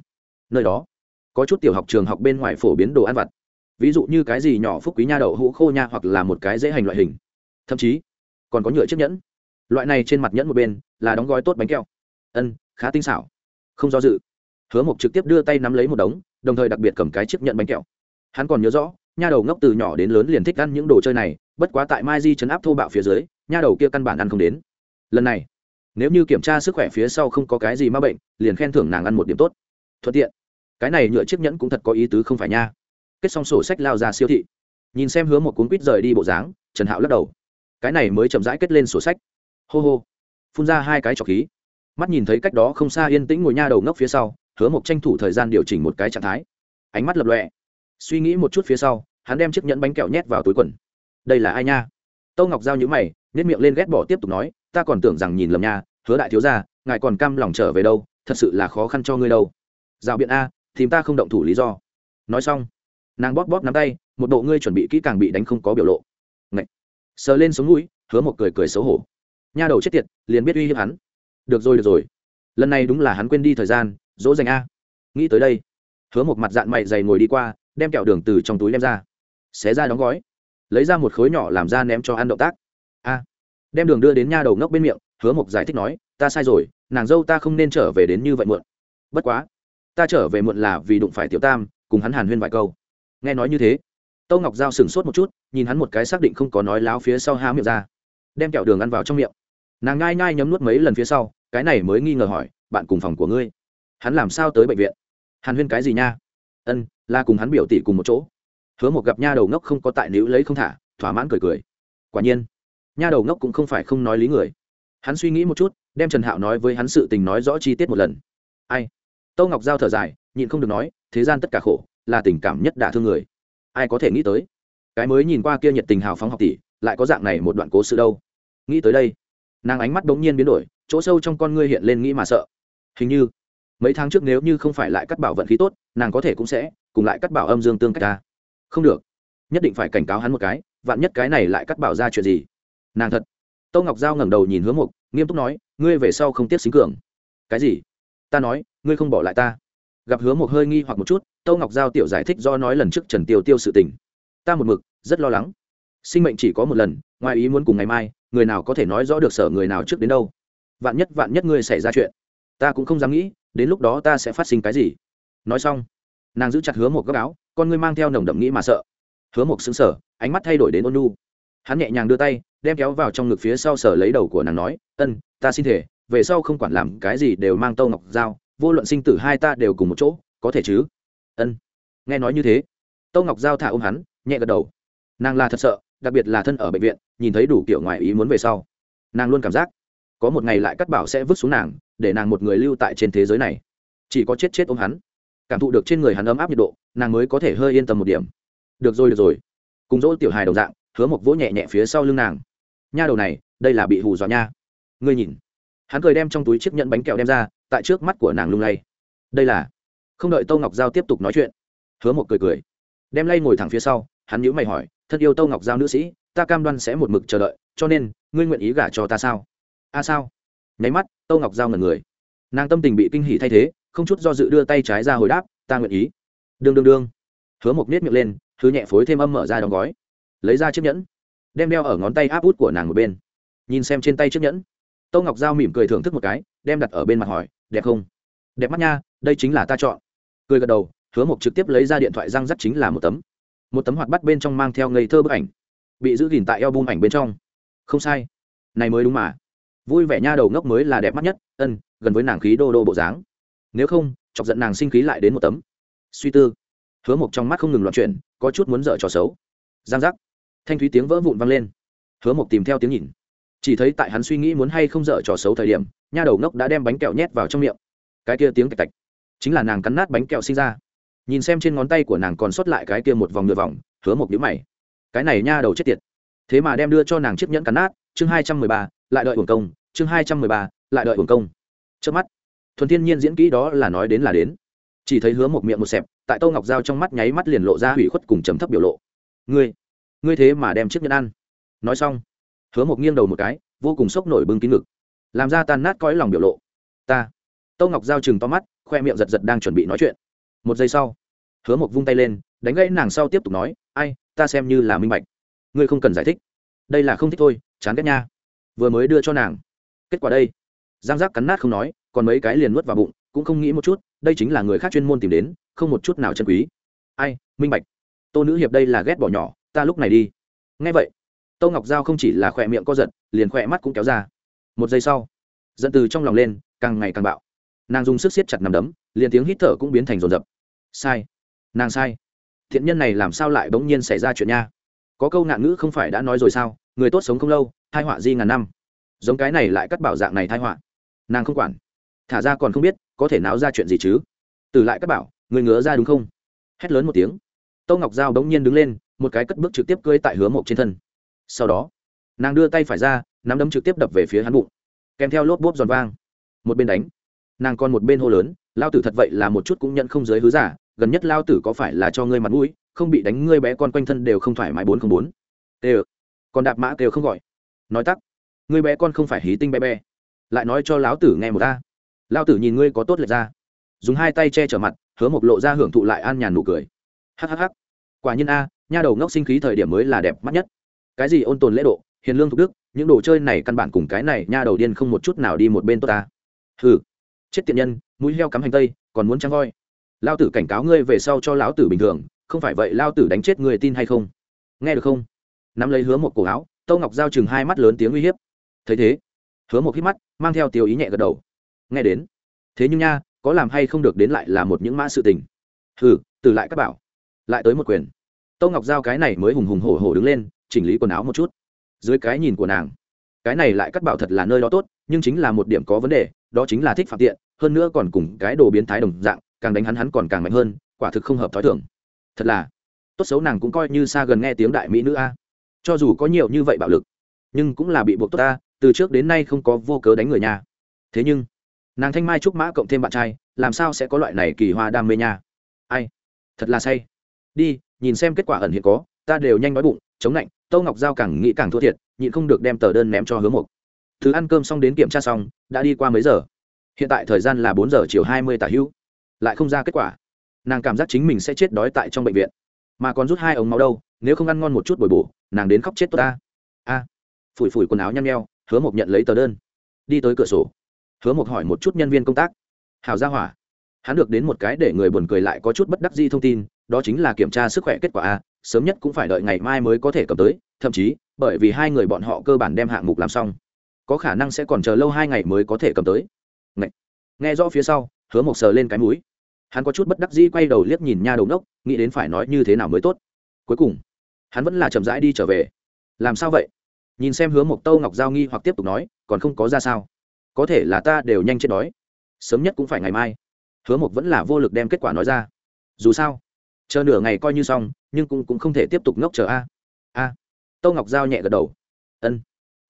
Nơi đó, có chút tiểu học trường học bên ngoài phổ biến đồ ăn vặt. Ví dụ như cái gì nhỏ phúc quý nha đậu hũ khô nha hoặc là một cái dễ hành loại hình. Thậm chí, còn có nhựa chiếc nhẫn. Loại này trên mặt nhẫn một bên là đóng gói tốt bánh kẹo. Ân, khá tinh xảo. Không do dự, hứa mộc trực tiếp đưa tay nắm lấy một đống, đồng thời đặc biệt cầm cái chiếc nhẫn bánh kẹo hắn còn nhớ rõ, nha đầu ngốc từ nhỏ đến lớn liền thích ăn những đồ chơi này, bất quá tại mai di chấn áp thô bạo phía dưới, nha đầu kia căn bản ăn không đến. Lần này, nếu như kiểm tra sức khỏe phía sau không có cái gì m a bệnh, liền khen thưởng nàng ăn một điểm tốt. Thuận tiện. Cái này nhựa chiếc nhẫn cũng thật có ý tứ không phải nha. Kết xong sổ sách lao ra siêu thị. Nhìn xem hướng một cuốn quýt rời đi bộ dáng, trần hạo lắc đầu. Cái này mới chậm rãi kết lên sổ sách. Hô hô. Phun ra hai cái trọc khí. Mắt nhìn thấy cách đó không xa yên tĩnh ngồi nha đầu ngốc phía sau, hứa một tranh thủ thời gian điều chỉnh một cái trạng thái. Ánh mắt lập lọe suy nghĩ một chút phía sau, hắn đem chiếc nhẫn bánh kẹo nhét vào túi quần. Đây là ai nha? Tâu ngọc giao nhữ mày nếp miệng lên ghét bỏ tiếp tục nói, ta còn tưởng rằng nhìn lầm nha, hứa đại thiếu ra ngài còn cam lòng trở về đâu, thật sự là khó khăn cho ngươi đâu. Rào biện a, tìm ta không động thủ lý do. Nói xong, nàng bóp bóp nắm tay, một bộ ngươi chuẩn bị kỹ càng bị đánh không có biểu lộ. Ngậy. sờ lên sống mũi, hứa một cười cười xấu hổ. Nha đầu chết tiệt, liền biết uy hiếp hắn. Được rồi được rồi. Lần này đúng là hắn quên đi thời gian, dỗ dành a. Nghĩ tới đây, hứa một mặt dạng mày dày ngồi đi qua đem kẹo đường từ trong túi đem ra, xé ra đóng gói, lấy ra một khối nhỏ làm ra ném cho ăn động tác. A, đem đường đưa đến nha đầu ngốc bên miệng, hứa mộc giải thích nói, ta sai rồi, nàng dâu ta không nên trở về đến như vậy muộn. Bất quá, ta trở về muộn là vì đụng phải tiểu tam, cùng hắn hàn huyên vài câu. Nghe nói như thế tâu ngọc giao sửng sốt một chút, nhìn hắn một cái xác định không có nói láo phía sau há miệng ra, đem kẹo đường ăn vào trong miệng. Nàng ngai ngai nhấm nuốt mấy lần phía sau, cái này mới nghi ngờ hỏi, bạn cùng phòng của ngươi, hắn làm sao tới bệnh viện? Hàn huyên cái gì nha? Ân là cùng hắn biểu tỷ cùng một chỗ. Hứa một gặp nha đầu ngốc không có tại nữ lấy không thả, thỏa mãn cười cười. Quả nhiên, nha đầu ngốc cũng không phải không nói lý người. Hắn suy nghĩ một chút, đem trần hạo nói với hắn sự tình nói rõ chi tiết một lần. Ai? Tâu ngọc giao thở dài, nhịn không được nói, thế gian tất cả khổ, là tình cảm nhất đả thương người. Ai có thể nghĩ tới? Cái mới nhìn qua kia nhiệt tình hào phóng học tỷ, lại có dạng này một đoạn cố sự đâu. Nghĩ tới đây, nàng ánh mắt bỗng nhiên biến đổi, chỗ sâu trong con ngươi hiện lên nghĩ mà sợ. Hình như, mấy tháng trước nếu như không phải lại cắt bảo vận khí tốt, nàng có thể cũng sẽ cùng lại cắt bảo âm dương tương cách ta. Không được. Nhất định phải cảnh cáo hắn một cái, vạn nhất cái này lại cắt bảo ra chuyện gì. Nàng thật. Tâu ngọc giao ngẩng đầu nhìn hướng mục, nghiêm túc nói, ngươi về sau không tiếp xính cường. Cái gì? Ta nói, ngươi không bỏ lại ta. Gặp hứa mục hơi nghi hoặc một chút tâu ngọc giao tiểu giải thích do nói lần trước trần tiêu tiêu sự tình. Ta một mực, rất lo lắng. Sinh mệnh chỉ có một lần, ngoài ý muốn cùng ngày mai, người nào có thể nói rõ được sở người nào trước đến đâu. Vạn nhất vạn nhất ngươi xảy ra chuyện, ta cũng không dám nghĩ, đến lúc đó ta sẽ phát sinh cái gì. Nói xong nàng giữ chặt hứa một góc áo, con ngươi mang theo nồng đậm nghĩ mà sợ. Hứa một xứng sở ánh mắt thay đổi đến ôn nu hắn nhẹ nhàng đưa tay, đem kéo vào trong ngực phía sau sở lấy đầu của nàng nói, ân, ta xin thể về sau không quản làm cái gì đều mang tâu ngọc dao vô luận sinh tử hai ta đều cùng một chỗ, có thể chứ? Ân. Nghe nói như thế, tâu ngọc giao thả ôm hắn, nhẹ gật đầu. Nàng là thật sợ, đặc biệt là thân ở bệnh viện, nhìn thấy đủ kiểu ngoài ý muốn về sau. Nàng luôn cảm giác, có một ngày lại cắt bảo sẽ vứt xuống nàng, để nàng một người lưu tại trên thế giới này. Chỉ có chết chết ôm hắn cảm thụ được trên người hắn ấm áp nhiệt độ, nàng mới có thể hơi yên tâm một điểm. Được rồi được rồi. Cùng dỗ tiểu hài đồng dạng, hứa một vỗ nhẹ nhẹ phía sau lưng nàng. Nha đầu này, đây là bị hù dọa nha. Ngươi nhìn. Hắn cười đem trong túi chiếc nhẫn bánh kẹo đem ra, tại trước mắt của nàng lung lay. Đây là. Không đợi tâu ngọc giao tiếp tục nói chuyện, hứa một cười cười. Đem lay ngồi thẳng phía sau, hắn nhữ mày hỏi thật yêu tâu ngọc giao nữ sĩ, ta cam đoan sẽ một mực chờ đợi, cho nên, ngươi nguyện ý gả cho ta sao? A à sao? Nháy mắt tâu ngọc giao ngần người. Nàng tâm tình bị kinh hỉ thay thế không chút do dự đưa tay trái ra hồi đáp, ta nguyện ý. Đương đương đương. Hứa mộc nết miệng lên thứ nhẹ phối thêm âm mở ra đóng gói. Lấy ra chiếc nhẫn, đem đeo ở ngón tay áp út của nàng một bên. Nhìn xem trên tay chiếc nhẫn. Tâu ngọc giao mỉm cười thưởng thức một cái, đem đặt ở bên mặt hỏi, đẹp không? Đẹp mắt nha, đây chính là ta chọn. Cười gật đầu, hứa mộc trực tiếp lấy ra điện thoại răng rắc chính là một tấm. Một tấm hoạt bắt bên trong mang theo ngây thơ bức ảnh, bị giữ gìn tại eo bung ảnh bên trong. Không sai. Này mới đúng mà. Vui vẻ nha đầu ngốc mới là đẹp mắt nhất, ân, gần với nàng khí đô đô bộ dáng nếu không, chọc giận nàng sinh khí lại đến một tấm. Suy tư. Hứa mộc trong mắt không ngừng loạn chuyển, có chút muốn dở trò xấu. Giang giác. Thanh thúy tiếng vỡ vụn vang lên. Hứa mộc tìm theo tiếng nhìn. Chỉ thấy tại hắn suy nghĩ muốn hay không dở trò xấu thời điểm, nha đầu ngốc đã đem bánh kẹo nhét vào trong miệng. Cái kia tiếng tạch tạch. Chính là nàng cắn nát bánh kẹo sinh ra. Nhìn xem trên ngón tay của nàng còn sót lại cái kia một vòng nửa vòng, hứa một nhíu mày. Cái này nha đầu chết tiệt. Thế mà đem đưa cho nàng chiếc nhẫn cắn nát. Chương hai trăm mười ba, lại đợi hưởng công. Chương hai trăm mười ba, lại đợi hưởng công. Trước mắt thuần thiên nhiên diễn kỹ đó là nói đến là đến. Chỉ thấy hứa một miệng một xẹp, tại tô ngọc dao trong mắt nháy mắt liền lộ ra hủy khuất cùng chấm thấp biểu lộ. Ngươi ngươi thế mà đem chiếc nhẫn ăn. Nói xong, hứa một nghiêng đầu một cái, vô cùng sốc nổi bưng kín ngực, làm ra tan nát cõi lòng biểu lộ. Ta. Tô ngọc giao chừng to mắt, khoe miệng giật giật đang chuẩn bị nói chuyện. Một giây sau, hứa một vung tay lên, đánh gãy nàng sau tiếp tục nói, ai, ta xem như là minh bạch. Ngươi không cần giải thích. Đây là không thích thôi, chán ghét nha. Vừa mới đưa cho nàng. Kết quả đây. Giang giác cắn nát không nói còn mấy cái liền nuốt vào bụng, cũng không nghĩ một chút, đây chính là người khác chuyên môn tìm đến, không một chút nào chân quý. Ai, minh bạch. Tô nữ hiệp đây là ghét bỏ nhỏ, ta lúc này đi. Ngay vậy, Tô ngọc giao không chỉ là khỏe miệng co giật, liền khỏe mắt cũng kéo ra. Một giây sau dẫn từ trong lòng lên, càng ngày càng bạo. Nàng dùng sức siết chặt nằm đấm, liền tiếng hít thở cũng biến thành rồn rập sai. Nàng sai. Thiện nhân này làm sao lại bỗng nhiên xảy ra chuyện nha? Có câu nạn ngữ không phải đã nói rồi sao? Người tốt sống không lâu thai họa di ngàn năm. Giống cái này lại cắt bảo dạng này thai họa. Nàng không quản thả ra còn không biết có thể náo ra chuyện gì chứ? Từ lại các bảo, người ngứa ra đúng không? Hét lớn một tiếng. Tâu ngọc giao bỗng nhiên đứng lên, một cái cất bước trực tiếp cưỡi tại hứa mộc trên thân. Sau đó, nàng đưa tay phải ra, nắm đấm trực tiếp đập về phía hắn bụng. Kèm theo lốp bốp giòn vang. Một bên đánh, nàng còn một bên hô lớn, lao tử thật vậy là một chút cũng nhận không giới hứa giả, gần nhất lao tử có phải là cho ngươi mặt mũi, không bị đánh ngươi bé con quanh thân đều không thoải mái bốn không bốn? Đều còn đạp mã đều không gọi. Nói tắc, ngươi bé con không phải hí tinh bé bé. Lại nói cho lão tử nghe một ta lao tử nhìn ngươi có tốt lệch ra. Dùng hai tay che chở mặt, hứa một lộ ra hưởng thụ lại an nhàn nụ cười. Hhh quả nhiên a, nha đầu ngốc sinh khí thời điểm mới là đẹp mắt nhất. Cái gì ôn tồn lễ độ, hiền lương thục đức, những đồ chơi này căn bản cùng cái này nha đầu điên không một chút nào đi một bên tốt ta. Hừ. Chết tiện nhân, mũi heo cắm hành tây, còn muốn trăng voi. Lao tử cảnh cáo ngươi về sau cho lão tử bình thường, không phải vậy lao tử đánh chết người tin hay không? Nghe được không? Nắm lấy hứa một cổ áo, tâu ngọc giao chừng hai mắt lớn tiếng uy hiếp. Thấy thế, hứa một hít mắt, mang theo tiêu ý nhẹ gật đầu nghe đến. Thế nhưng nha, có làm hay không được đến lại là một những mã sự tình. Hừ, từ lại các bảo, lại tới một quyền. Tâu ngọc giao cái này mới hùng hùng hổ hổ đứng lên, chỉnh lý quần áo một chút. Dưới cái nhìn của nàng, cái này lại cắt bảo thật là nơi đó tốt, nhưng chính là một điểm có vấn đề, đó chính là thích phạm tiện, hơn nữa còn cùng cái đồ biến thái đồng dạng, càng đánh hắn hắn còn càng mạnh hơn, quả thực không hợp t h ó i thưởng thật là, tốt xấu nàng cũng coi như xa gần nghe tiếng đại mỹ nữ a. Cho dù có nhiều như vậy bạo lực, nhưng cũng là bị buộc tốt ta, từ trước đến nay không có vô cớ đánh người nhà. Thế nhưng nàng thanh mai trúc mã cộng thêm bạn trai, làm sao sẽ có loại này kỳ hoa đam mê nha? Ai? Thật là say. Đi, nhìn xem kết quả ẩn hiện có, ta đều nhanh nói bụng, chống lạnh, tâu ngọc giao càng nghĩ càng thua thiệt, nhịn không được đem tờ đơn ném cho hứa mục thứ ăn cơm xong đến kiểm tra xong, đã đi qua mấy giờ? Hiện tại thời gian là bốn giờ chiều hai mươi tả hữu. Lại không ra kết quả. Nàng cảm giác chính mình sẽ chết đói tại trong bệnh viện. Mà còn rút hai ống máu đâu, nếu không ăn ngon một chút bồi bổ, nàng đến khóc chết tôi ta. A. Phủi phủi quần áo nhăn nheo, hứa mộc nhận lấy tờ đơn. Đi tới cửa sổ hứa mộc hỏi một chút nhân viên công tác. Hào gia hỏa. Hắn được đến một cái để người buồn cười lại có chút bất đắc di thông tin, đó chính là kiểm tra sức khỏe kết quả a, sớm nhất cũng phải đợi ngày mai mới có thể cầm tới, thậm chí, bởi vì hai người bọn họ cơ bản đem hạng mục làm xong. Có khả năng sẽ còn chờ lâu hai ngày mới có thể cầm tới. Ngậy. nghe rõ phía sau, hứa một sờ lên cái mũi. Hắn có chút bất đắc dĩ quay đầu liếc nhìn nha đầu đốc nghĩ đến phải nói như thế nào mới tốt. Cuối cùng, hắn vẫn là chậm rãi đi trở về. Làm sao vậy? Nhìn xem hứa một tâu ngọc giao nghi hoặc tiếp tục nói, còn không có ra sao có thể là ta đều nhanh chết đói. Sớm nhất cũng phải ngày mai. Hứa một vẫn là vô lực đem kết quả nói ra. Dù sao chờ nửa ngày coi như xong nhưng cũng, cũng không thể tiếp tục ngốc chờ a. A. Tâu ngọc giao nhẹ gật đầu. Ân.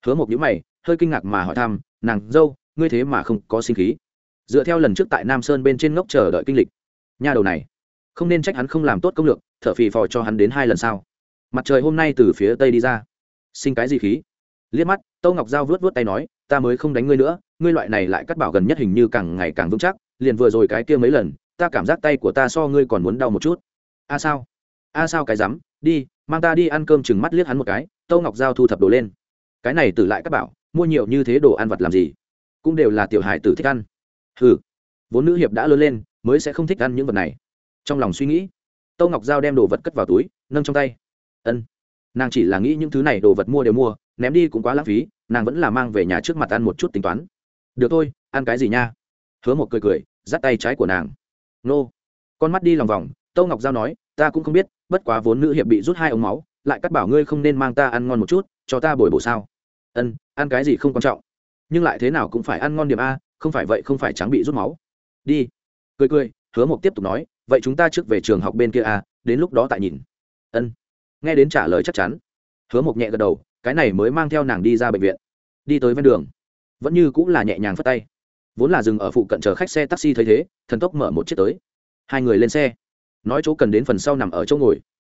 Hứa một nhữ mày hơi kinh ngạc mà hỏi thăm nàng dâu ngươi thế mà không có sinh khí? Dựa theo lần trước tại nam sơn bên trên ngốc chờ đợi kinh lịch. Nha đầu này không nên trách hắn không làm tốt công lược thở phì phò cho hắn đến hai lần sau. Mặt trời hôm nay từ phía tây đi ra. Sinh cái gì khí? Liếc mắt tâu ngọc giao vớt vớt tay nói ta mới không đánh ngươi nữa ngươi loại này lại cắt bảo gần nhất hình như càng ngày càng vững chắc, liền vừa rồi cái kia mấy lần, ta cảm giác tay của ta so ngươi còn muốn đau một chút. A sao? A sao cái rắm đi, mang ta đi ăn cơm chừng mắt liếc hắn một cái, tâu ngọc giao thu thập đồ lên. Cái này tử lại các bảo, mua nhiều như thế đồ ăn vặt làm gì? Cũng đều là tiểu hải tử thích ăn. Ừ vốn nữ hiệp đã lớn lên, mới sẽ không thích ăn những vật này. Trong lòng suy nghĩ, tâu ngọc giao đem đồ vật cất vào túi, nâng trong tay. Ân, nàng chỉ là nghĩ những thứ này đồ vật mua đều mua, ném đi cũng quá lãng phí, nàng vẫn là mang về nhà trước mặt ăn một chút tính toán được thôi, ăn cái gì nha? Hứa một cười cười, dắt tay trái của nàng. Nô. Con mắt đi lòng vòng, tâu ngọc giao nói, ta cũng không biết, bất quá vốn nữ hiệp bị rút hai ống máu, lại cắt bảo ngươi không nên mang ta ăn ngon một chút, cho ta bồi bổ sao? Ân, ăn cái gì không quan trọng. Nhưng lại thế nào cũng phải ăn ngon điểm a, không phải vậy không phải trắng bị rút máu. Đi. Cười cười, hứa mộc tiếp tục nói, vậy chúng ta trước về trường học bên kia a, đến lúc đó tại nhìn. Ân. Nghe đến trả lời chắc chắn. Hứa mộc nhẹ gật đầu, cái này mới mang theo nàng đi ra bệnh viện. Đi tới ven đường vẫn như cũng là nhẹ nhàng phất tay. Vốn là dừng ở phụ cận chờ khách xe taxi thấy thế, thần tốc mở một chiếc tới. Hai người lên xe. Nói chỗ cần đến phần sau nằm ở chỗ ngồi.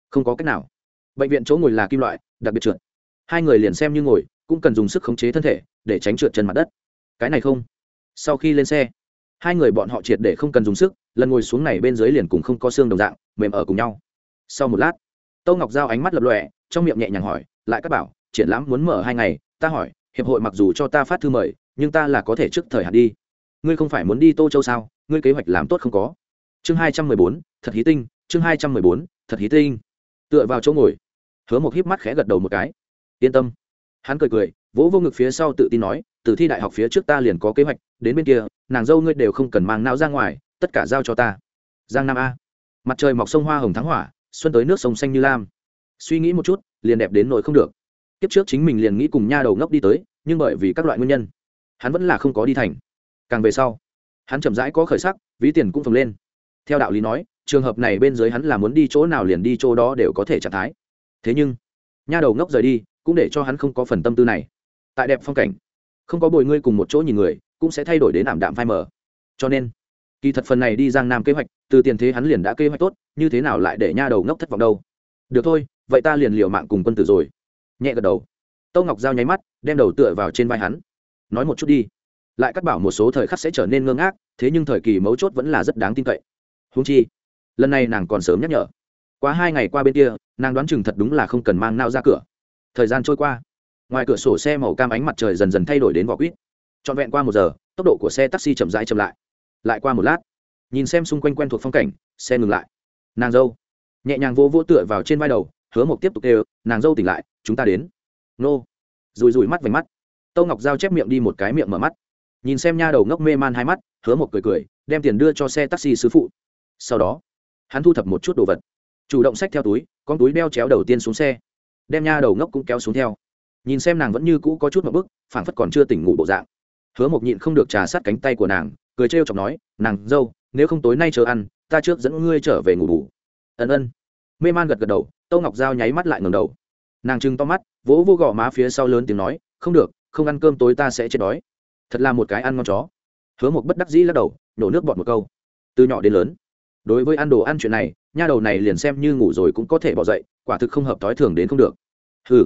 Không có cách nào. Bệnh viện chỗ ngồi là kim loại, đặc biệt trượt. Hai người liền xem như ngồi, cũng cần dùng sức khống chế thân thể, để tránh trượt chân mặt đất. Cái này không. Sau khi lên xe, hai người bọn họ triệt để không cần dùng sức, lần ngồi xuống này bên dưới liền cùng không có xương đồng dạng, mềm ở cùng nhau. Sau một lát tâu ngọc giao ánh mắt lập lòe, trong miệng nhẹ nhàng hỏi, lại các bảo, triển lãm muốn mở hai ngày, ta hỏi hiệp hội mặc dù cho ta phát thư mời, nhưng ta là có thể trước thời hạn đi. Ngươi không phải muốn đi tô châu sao? Ngươi kế hoạch làm tốt không có. Chương hai trăm mười bốn, thật hí tinh, chương hai trăm mười bốn, thật hí tinh. Tựa vào chỗ ngồi. Hứa một híp mắt khẽ gật đầu một cái. Yên tâm. Hắn cười cười, vỗ vô ngực phía sau tự tin nói, từ thi đại học phía trước ta liền có kế hoạch, đến bên kia, nàng dâu ngươi đều không cần mang não ra ngoài, tất cả giao cho ta. Giang nam a. Mặt trời mọc sông hoa hồng thắng hỏa, xuân tới nước sông xanh như lam. Suy nghĩ một chút, liền đẹp đến nỗi không được kiếp trước chính mình liền nghĩ cùng nha đầu ngốc đi tới, nhưng bởi vì các loại nguyên nhân, hắn vẫn là không có đi thành. Càng về sau, hắn chậm rãi có khởi sắc, ví tiền cũng phồng lên. Theo đạo lý nói, trường hợp này bên dưới hắn là muốn đi chỗ nào liền đi chỗ đó đều có thể trạng thái. Thế nhưng, nha đầu ngốc rời đi, cũng để cho hắn không có phần tâm tư này. Tại đẹp phong cảnh, không có bồi ngươi cùng một chỗ nhìn người, cũng sẽ thay đổi đến ảm đạm phai mờ. Cho nên, kỳ thật phần này đi giang nam kế hoạch, từ tiền thế hắn liền đã kế hoạch tốt, như thế nào lại để nha đầu ngốc thất vọng đâu? Được thôi, vậy ta liền liều mạng cùng quân tử rồi nhẹ gật đầu. Tâu ngọc giao nháy mắt, đem đầu tựa vào trên vai hắn. Nói một chút đi. Lại cắt bảo một số thời khắc sẽ trở nên ngơ ngác, thế nhưng thời kỳ mấu chốt vẫn là rất đáng tin cậy. Húng chi, lần này nàng còn sớm nhắc nhở. Quá hai ngày qua bên kia, nàng đoán chừng thật đúng là không cần mang nao ra cửa. Thời gian trôi qua, ngoài cửa sổ xe màu cam ánh mặt trời dần dần thay đổi đến vỏ quýt. Trọn vẹn qua một giờ, tốc độ của xe taxi chậm rãi chậm lại. Lại qua một lát, nhìn xem xung quanh quen thuộc phong cảnh, xe ngừng lại. Nàng dâu, nhẹ nhàng vô vô tựa vào trên vai đầu hứa mộc tiếp tục kêu, nàng dâu tỉnh lại, chúng ta đến. Nô. Rùi rùi mắt vành mắt. Tâu ngọc giao chép miệng đi một cái miệng mở mắt. Nhìn xem nha đầu ngốc mê man hai mắt, hứa một cười cười, đem tiền đưa cho xe taxi sứ phụ. Sau đó, hắn thu thập một chút đồ vật. Chủ động xách theo túi, con túi đeo chéo đầu tiên xuống xe. Đem nha đầu ngốc cũng kéo xuống theo. Nhìn xem nàng vẫn như cũ có chút một bức, phảng phất còn chưa tỉnh ngủ bộ dạng. Hứa một nhịn không được trà sát cánh tay của nàng, cười trêu chọc nói, nàng dâu, nếu không tối nay chờ ăn, ta trước dẫn ngươi trở về ngủ đủ ân ân. Mê man gật gật đầu tâu ngọc g nháy mắt lại ngầm đầu. Nàng trừng to mắt, vỗ vô gò má phía sau lớn tiếng nói, không được, không ăn cơm tối ta sẽ chết đói. Thật là một cái ăn ngon chó. Hứa một bất đắc dĩ lắc đầu, nổ nước bọt một câu. Từ nhỏ đến lớn, đối với ăn đồ ăn chuyện này, nha đầu này liền xem như ngủ rồi cũng có thể bỏ dậy, quả thực không hợp thói thường đến không được. Hừ.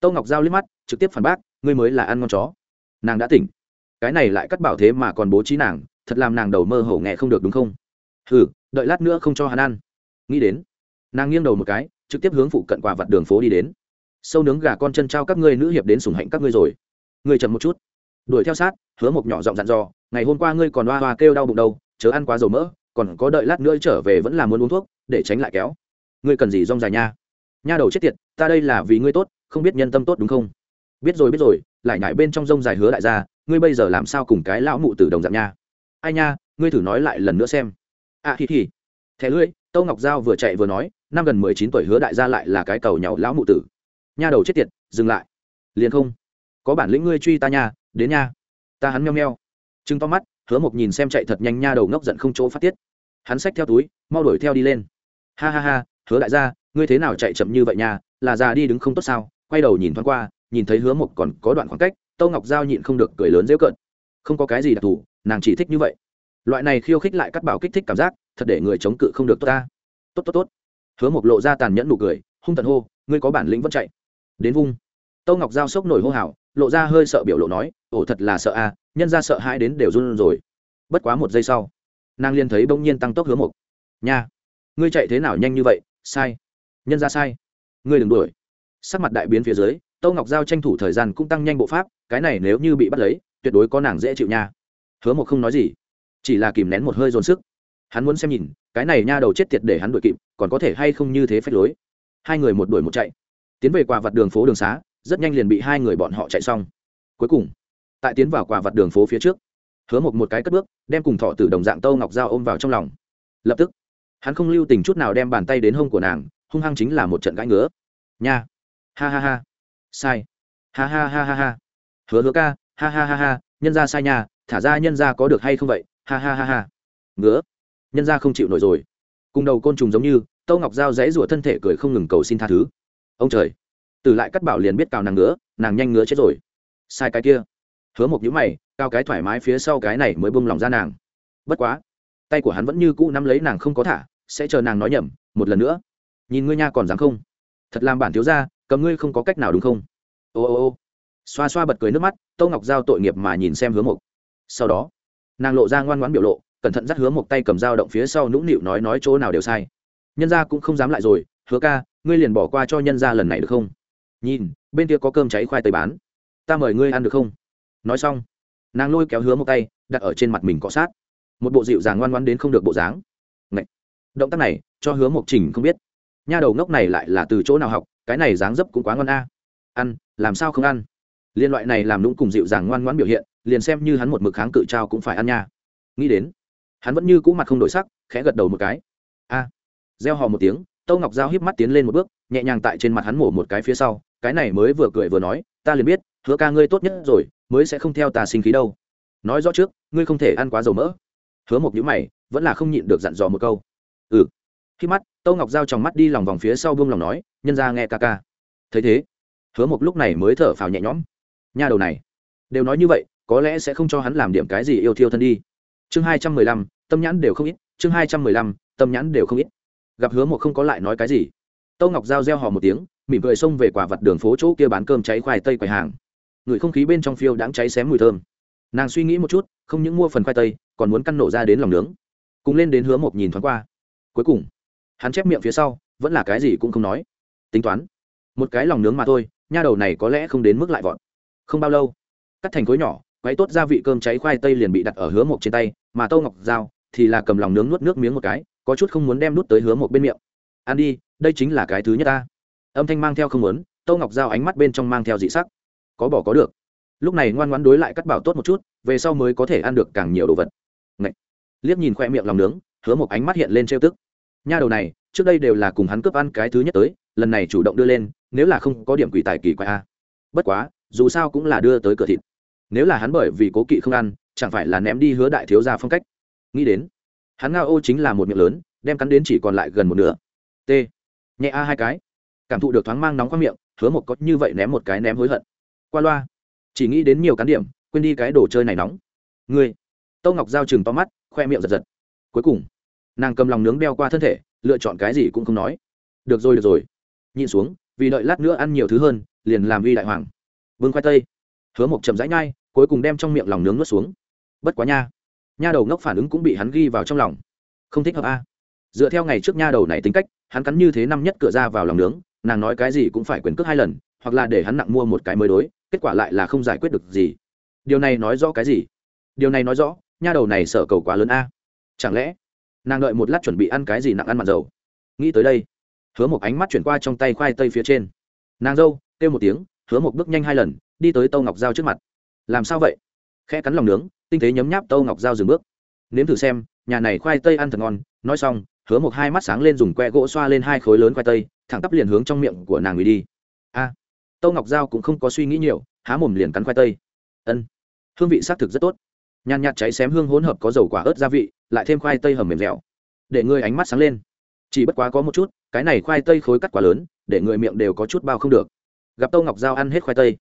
Tâu ngọc giao liếc mắt, trực tiếp phản bác, ngươi mới là ăn ngon chó. Nàng đã tỉnh. Cái này lại cắt bảo thế mà còn bố trí nàng, thật làm nàng đầu mơ hồ nghe không được đúng không? Hừ, đợi lát nữa không cho hắn ăn. Nghĩ đến, nàng nghiêng đầu một cái trực tiếp hướng phụ cận quà vặt đường phố đi đến. Sâu nướng gà con chân trao các ngươi nữ hiệp đến sủng hạnh các ngươi rồi. Ngươi chậm một chút. Đuổi theo sát, hứa một nhỏ giọng dặn dò, ngày hôm qua ngươi còn hoa hoa kêu đau bụng đâu, chớ ăn quá dầu mỡ, còn có đợi lát nữa trở về vẫn là muốn uống thuốc, để tránh lại kéo. Ngươi cần gì rong dài nha? Nha đầu chết tiệt, ta đây là vì ngươi tốt, không biết nhân tâm tốt đúng không? Biết rồi biết rồi, lại nhảy bên trong rông dài hứa đại gia ngươi bây giờ làm sao cùng cái lão mụ tử đồng dạng nha? Ai nha, ngươi thử nói lại lần nữa xem. À thì thì thẻ lưỡi tâu ngọc giao vừa chạy vừa nói năm gần mười chín tuổi hứa đại gia lại là cái cầu nhỏ lão mụ tử. Nha đầu chết tiệt, dừng lại. Liền không. Có bản lĩnh ngươi truy ta nha, đến nha. Ta hắn meo meo. Chừng to mắt, hứa mộc nhìn xem chạy thật nhanh nha đầu ngốc giận không chỗ phát tiết. Hắn xách theo túi, mau đuổi theo đi lên. Ha ha ha, hứa đại gia, ngươi thế nào chạy chậm như vậy nha, là già đi đứng không tốt sao? Quay đầu nhìn thoáng qua, nhìn thấy hứa mộc còn có đoạn khoảng cách, tâu ngọc giao nhịn không được cười lớn dễu cợt. Không có cái gì đặc thù, nàng chỉ thích như vậy. Loại này khiêu khích lại cắt bảo kích thích cảm giác, thật để người chống cự không được tốt ta. Tốt tốt tốt hứa mộc lộ ra tàn nhẫn nụ cười, hung tận hô, ngươi có bản lĩnh vẫn chạy. Đến vung. Tâu ngọc giao sốc nổi hô hào, lộ ra hơi sợ biểu lộ nói, ồ, thật là sợ a, nhân ra sợ hãi đến đều run rồi. Bất quá một giây sau, nàng liền thấy bỗng nhiên tăng tốc hứa mộc. Nha, ngươi chạy thế nào nhanh như vậy? Sai. Nhân ra sai. Ngươi đừng đuổi. Sắc mặt đại biến phía dưới, tâu ngọc giao tranh thủ thời gian cũng tăng nhanh bộ pháp, cái này nếu như bị bắt lấy, tuyệt đối có nàng dễ chịu nha. Hứa mộc không nói gì, chỉ là kìm nén một hơi dồn sức. Hắn muốn xem nhìn cái này nha đầu chết tiệt để hắn đuổi kịp, còn có thể hay không như thế phép lối. Hai người một đuổi một chạy. Tiến về quả vặt đường phố đường xá, rất nhanh liền bị hai người bọn họ chạy xong. Cuối cùng, tại tiến vào quả vặt đường phố phía trước, hứa một một cái cất bước, đem cùng thọ tử đồng dạng tâu ngọc dao ôm vào trong lòng. Lập tức, hắn không lưu tình chút nào đem bàn tay đến hông của nàng, hung hăng chính là một trận gãi ngứa. Nha. Ha ha ha. Sai. Ha ha ha ha ha. Hứa hứa ca, ha ha ha ha, nhân ra sai nha, thả ra nhân ra có được hay không vậy? Ha ha ha ha. Ngứa nhân ra không chịu nổi rồi. Cùng đầu côn trùng giống như, tâu ngọc dao dãy rủa thân thể cười không ngừng cầu xin tha thứ. Ông trời, từ lại cắt bảo liền biết cào nàng ngứa, nàng nhanh ngứa chết rồi. Sai cái kia. Hứa một nhũ mày, cao cái thoải mái phía sau cái này mới bông lòng ra nàng. Bất quá, tay của hắn vẫn như cũ nắm lấy nàng không có thả, sẽ chờ nàng nói nhầm, một lần nữa. Nhìn ngươi nha còn dám không? Thật làm bản thiếu ra cầm ngươi không có cách nào đúng không? Ô ô ô. Xoa xoa bật cười nước mắt, tâu ngọc giao tội nghiệp mà nhìn xem hứa mục sau đó, nàng lộ ra ngoan ngoãn biểu lộ cẩn thận dắt hứa một tay cầm dao động phía sau nũng nịu nói nói chỗ nào đều sai. Nhân ra cũng không dám lại rồi, hứa ca, ngươi liền bỏ qua cho nhân ra lần này được không? Nhìn, bên kia có cơm cháy khoai tây bán. Ta mời ngươi ăn được không? Nói xong, nàng lôi kéo hứa một tay, đặt ở trên mặt mình cọ sát. Một bộ dịu dàng ngoan ngoan đến không được bộ dáng. Ngậy! động tác này, cho hứa một trình không biết. Nha đầu ngốc này lại là từ chỗ nào học, cái này dáng dấp cũng quá ngon a. Ăn, làm sao không ăn? Liên loại này làm lũng cùng dịu dàng ngoan ngoãn biểu hiện, liền xem như hắn một mực kháng cự trao cũng phải ăn nha. Nghĩ đến hắn vẫn như cũ mặt không đổi sắc, khẽ gật đầu một cái. A. Gieo hò một tiếng, tâu ngọc giao híp mắt tiến lên một bước, nhẹ nhàng tại trên mặt hắn mổ một cái phía sau, cái này mới vừa cười vừa nói, ta liền biết, hứa ca ngươi tốt nhất rồi, mới sẽ không theo ta sinh khí đâu. Nói rõ trước, ngươi không thể ăn quá dầu mỡ. Hứa một nhữ mày, vẫn là không nhịn được dặn dò một câu. Ừ. Khi mắt, tâu ngọc giao trong mắt đi lòng vòng phía sau buông lòng nói, nhân ra nghe ca ca. Thấy thế, hứa một lúc này mới thở phào nhẹ nhõm. Nha đầu này, đều nói như vậy, có lẽ sẽ không cho hắn làm điểm cái gì yêu thiêu thân đi chương hai trăm mười lăm, tâm nhãn đều không ít, chương hai trăm mười lăm, tâm nhãn đều không ít. Gặp hứa một không có lại nói cái gì. Tâu ngọc giao reo hò một tiếng, mỉm cười xông về quả vặt đường phố chỗ kia bán cơm cháy khoai tây quầy hàng. Người không khí bên trong phiêu đãng cháy xém mùi thơm. Nàng suy nghĩ một chút, không những mua phần khoai tây, còn muốn căn nổ ra đến lòng nướng. Cùng lên đến hứa một nhìn thoáng qua. Cuối cùng, hắn chép miệng phía sau, vẫn là cái gì cũng không nói. Tính toán, một cái lòng nướng mà thôi, nha đầu này có lẽ không đến mức lại vọt. Không bao lâu, cắt thành khối nhỏ quấy tốt gia vị cơm cháy khoai tây liền bị đặt ở hứa một trên tay, mà tâu ngọc dao thì là cầm lòng nướng nuốt nước miếng một cái, có chút không muốn đem nút tới hứa một bên miệng. Ăn đi, đây chính là cái thứ nhất ta. Âm thanh mang theo không muốn tâu ngọc dao ánh mắt bên trong mang theo dị sắc. Có bỏ có được. Lúc này ngoan ngoãn đối lại cắt bảo tốt một chút, về sau mới có thể ăn được càng nhiều đồ vật. Ngậy. liếc nhìn khoe miệng lòng nướng, hứa một ánh mắt hiện lên trêu tức. Nha đầu này, trước đây đều là cùng hắn cướp ăn cái thứ nhất tới, lần này chủ động đưa lên, nếu là không có điểm quỷ tài kỳ quái a. Bất quá, dù sao cũng là đưa tới cửa thịt nếu là hắn bởi vì cố kỵ không ăn, chẳng phải là ném đi hứa đại thiếu gia phong cách. Nghĩ đến, hắn ngao ô chính là một miệng lớn, đem cắn đến chỉ còn lại gần một nửa. T. Nhẹ a hai cái. Cảm thụ được thoáng mang nóng qua miệng, hứa một có như vậy ném một cái ném hối hận. Qua loa. Chỉ nghĩ đến nhiều cán điểm, quên đi cái đồ chơi này nóng. Ngươi. Tâu ngọc giao chừng to mắt, khoe miệng giật giật. Cuối cùng, nàng cầm lòng nướng đeo qua thân thể, lựa chọn cái gì cũng không nói. Được rồi được rồi. Nhìn xuống, vì đợi lát nữa ăn nhiều thứ hơn, liền làm vi đại hoàng. Vương khoai tây hứa một chậm rãi nhai, cuối cùng đem trong miệng lòng nướng nuốt xuống. Bất quá nha nha đầu ngốc phản ứng cũng bị hắn ghi vào trong lòng. Không thích hợp a. Dựa theo ngày trước nha đầu này tính cách, hắn cắn như thế năm nhất cửa ra vào lòng nướng, nàng nói cái gì cũng phải quyền cước hai lần, hoặc là để hắn nặng mua một cái mới đối, kết quả lại là không giải quyết được gì. Điều này nói rõ cái gì? Điều này nói rõ, nha đầu này sợ cầu quá lớn a. Chẳng lẽ, nàng đợi một lát chuẩn bị ăn cái gì nặng ăn mặn dầu? Nghĩ tới đây, hứa một ánh mắt chuyển qua trong tay khoai tây phía trên. Nàng dâu, kêu một tiếng, hứa một bước nhanh hai lần đi tới tâu ngọc dao trước mặt làm sao vậy khe cắn lòng nướng tinh tế nhấm nháp tâu ngọc dao dừng bước nếm thử xem nhà này khoai tây ăn thật ngon nói xong hứa một hai mắt sáng lên dùng que gỗ xoa lên hai khối lớn khoai tây thẳng tắp liền hướng trong miệng của nàng người đi a tâu ngọc giao cũng không có suy nghĩ nhiều há mồm liền cắn khoai tây ân hương vị xác thực rất tốt nhàn nhạt cháy xém hương hỗn hợp có dầu quả ớt gia vị lại thêm khoai tây hầm mềm dẻo để ngươi ánh mắt sáng lên chỉ bất quá có một chút cái này khoai tây khối cắt quá lớn để người miệng đều có chút bao không được gặp tâu ngọc giao ăn hết khoai tây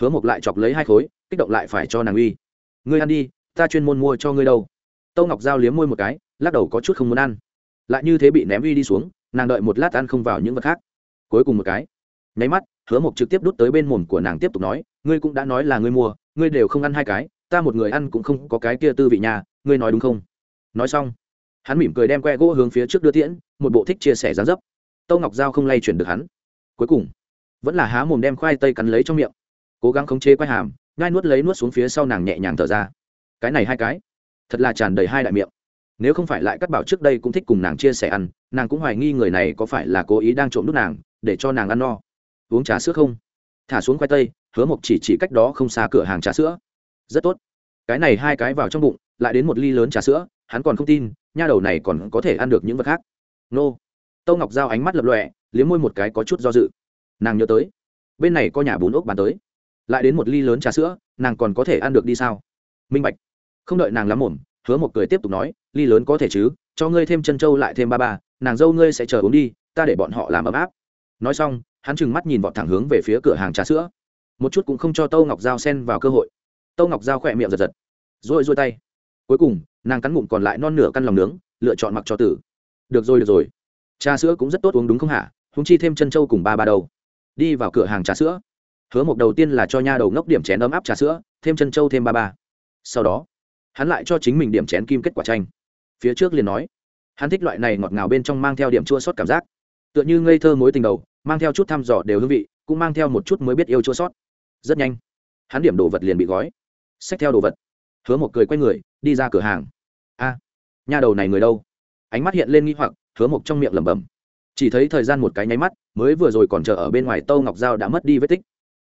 hứa mộc lại chọc lấy hai khối, kích động lại phải cho nàng uy. Ngươi ăn đi, ta chuyên môn mua cho ngươi đâu. Tâu ngọc giao liếm môi một cái, lắc đầu có chút không muốn ăn. Lại như thế bị ném uy đi xuống, nàng đợi một lát ăn không vào những vật khác. Cuối cùng một cái. Nháy mắt, hứa mộc trực tiếp đút tới bên mồm của nàng tiếp tục nói, ngươi cũng đã nói là ngươi mua, ngươi đều không ăn hai cái, ta một người ăn cũng không có cái kia tư vị nhà, ngươi nói đúng không? Nói xong, hắn mỉm cười đem que gỗ hướng phía trước đưa tiễn, một bộ thích chia sẻ dán dấp. Tâu ngọc giao không lay chuyển được hắn. Cuối cùng, vẫn là há mồm đem khoai tây cắn lấy trong miệng cố gắng khống chế quai hàm ngai nuốt lấy nuốt xuống phía sau nàng nhẹ nhàng thở ra. Cái này hai cái, thật là tràn đầy hai đại miệng. Nếu không phải lại cắt bảo trước đây cũng thích cùng nàng chia sẻ ăn, nàng cũng hoài nghi người này có phải là cố ý đang trộm nút nàng, để cho nàng ăn no. Uống trà sữa không? Thả xuống khoai tây, hứa mộc chỉ chỉ cách đó không xa cửa hàng trà sữa. Rất tốt. Cái này hai cái vào trong bụng, lại đến một ly lớn trà sữa, hắn còn không tin, nha đầu này còn có thể ăn được những vật khác. Nô. Tâu ngọc giao ánh mắt lập lọe liếm môi một cái có chút do dự. Nàng nhớ tới. Bên này có nhà bún ốc bán tới lại đến một ly lớn trà sữa, nàng còn có thể ăn được đi sao? Minh bạch. Không đợi nàng lắm mồm, hứa một cười tiếp tục nói, ly lớn có thể chứ, cho ngươi thêm chân trâu lại thêm ba ba, nàng dâu ngươi sẽ chờ uống đi, ta để bọn họ làm ấm áp. Nói xong, hắn trừng mắt nhìn vọt thẳng hướng về phía cửa hàng trà sữa. Một chút cũng không cho tâu ngọc dao xen vào cơ hội. Tâu ngọc dao khỏe miệng giật giật, rồi rôi tay. Cuối cùng, nàng cắn ngụm còn lại non nửa căn lòng nướng, lựa chọn mặc cho tử. Được rồi được rồi. Trà sữa cũng rất tốt uống đúng không hả? Húng chi thêm chân trâu cùng ba ba đầu đi vào cửa hàng trà sữa hứa một đầu tiên là cho nha đầu ngốc điểm chén ấm áp trà sữa, thêm chân trâu thêm ba ba. Sau đó, hắn lại cho chính mình điểm chén kim kết quả tranh phía trước liền nói, hắn thích loại này ngọt ngào bên trong mang theo điểm chua sót cảm giác. Tựa như ngây thơ mối tình đầu, mang theo chút thăm dò đều hương vị, cũng mang theo một chút mới biết yêu chua sót. Rất nhanh, hắn điểm đồ vật liền bị gói. Xách theo đồ vật, hứa một cười quay người, đi ra cửa hàng. A nhà đầu này người đâu? Ánh mắt hiện lên nghi hoặc, hứa một trong miệng lẩm bẩm. Chỉ thấy thời gian một cái nháy mắt, mới vừa rồi còn chờ ở bên ngoài tâu ngọc dao đã mất đi vết tích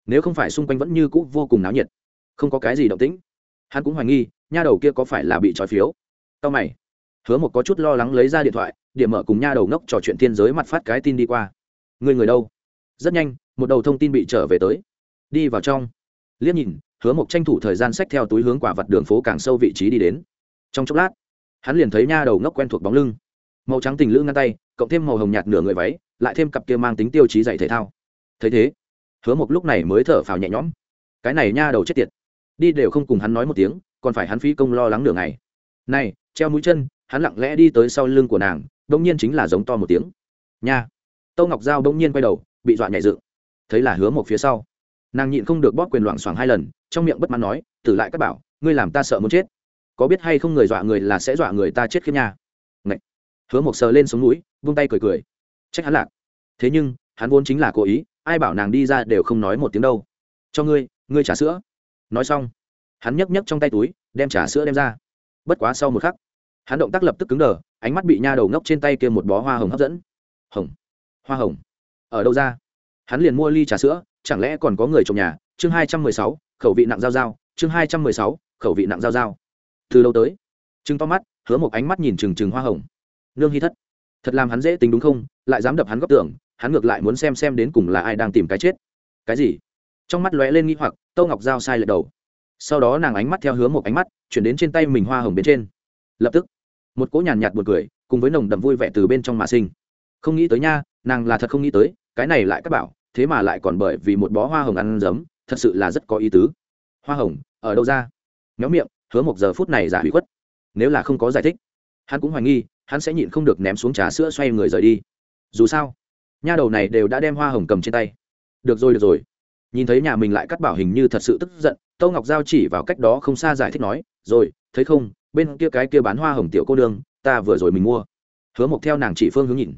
nếu không phải xung quanh vẫn như cũ vô cùng náo nhiệt, không có cái gì động tĩnh. Hắn cũng hoài nghi, nha đầu kia có phải là bị trói phiếu. Tao mày, hứa một có chút lo lắng lấy ra điện thoại, điểm mở cùng nha đầu ngốc trò chuyện thiên giới mặt phát cái tin đi qua. Người người đâu? Rất nhanh, một đầu thông tin bị trở về tới. Đi vào trong. Liếc nhìn, hứa một tranh thủ thời gian xách theo túi hướng quả vật đường phố càng sâu vị trí đi đến. Trong chốc lát, hắn liền thấy nha đầu ngốc quen thuộc bóng lưng. Màu trắng tình lữ ngăn tay, cộng thêm màu hồng nhạt nửa người váy, lại thêm cặp kia mang tính tiêu chí dạy thể thao. Thấy thế hứa một lúc này mới thở phào nhẹ nhõm. Cái này nha đầu chết tiệt. Đi đều không cùng hắn nói một tiếng, còn phải hắn phí công lo lắng nửa ngày. Này, treo mũi chân, hắn lặng lẽ đi tới sau lưng của nàng bỗng nhiên chính là giống to một tiếng. Nha. Tâu ngọc giao bỗng nhiên quay đầu, bị dọa nhảy dựng. Thấy là hứa Mộc phía sau. Nàng nhịn không được bóp quyền loạn xoảng hai lần, trong miệng bất mãn nói, tử lại các bảo, ngươi làm ta sợ muốn chết. Có biết hay không người dọa người là sẽ dọa người ta chết khiếp nha. Ngậy. hứa Mộc sờ lên sống núi vung tay cười cười. Trách hắn lạc. Thế nhưng, hắn vốn chính là cố ý ai bảo nàng đi ra đều không nói một tiếng đâu. Cho ngươi ngươi trả sữa. Nói xong, hắn nhấc nhấc trong tay túi, đem trả sữa đem ra. Bất quá sau một khắc, hắn động tác lập tức cứng đờ, ánh mắt bị nha đầu ngốc trên tay kia một bó hoa hồng hấp dẫn. Hồng, hoa hồng. Ở đâu ra? Hắn liền mua ly trà sữa, chẳng lẽ còn có người trong nhà? Chương hai trăm mười sáu, khẩu vị nặng giao giao. Chương hai trăm mười sáu, khẩu vị nặng giao giao. Từ đâu tới chừng to mắt, hứa một ánh mắt nhìn trừng trừng hoa hồng. Nương hy thất. Thật làm hắn dễ tính đúng không? Lại dám đập hắn góc tưởng hắn ngược lại muốn xem xem đến cùng là ai đang tìm cái chết. Cái gì? Trong mắt lóe lên nghi hoặc tâu ngọc giao sai lật đầu. Sau đó nàng ánh mắt theo hướng một ánh mắt, chuyển đến trên tay mình hoa hồng bên trên. Lập tức, một cỗ nhàn nhạt buồn cười, cùng với nồng đậm vui vẻ từ bên trong mà sinh. Không nghĩ tới nha, nàng là thật không nghĩ tới, cái này lại các bảo, thế mà lại còn bởi vì một bó hoa hồng ăn giấm, thật sự là rất có ý tứ. Hoa hồng, ở đâu ra? Nhóm miệng, hứa một giờ phút này giả hủy khuất. Nếu là không có giải thích, hắn cũng hoài nghi, hắn sẽ nhịn không được ném xuống trà sữa xoay người rời đi. Dù sao nha đầu này đều đã đem hoa hồng cầm trên tay. Được rồi được rồi. Nhìn thấy nhà mình lại cắt bảo hình như thật sự tức giận tâu ngọc giao chỉ vào cách đó không xa giải thích nói, rồi, thấy không, bên kia cái kia bán hoa hồng tiểu cô đương ta vừa rồi mình mua. Hứa mộc theo nàng chỉ phương hướng nhìn.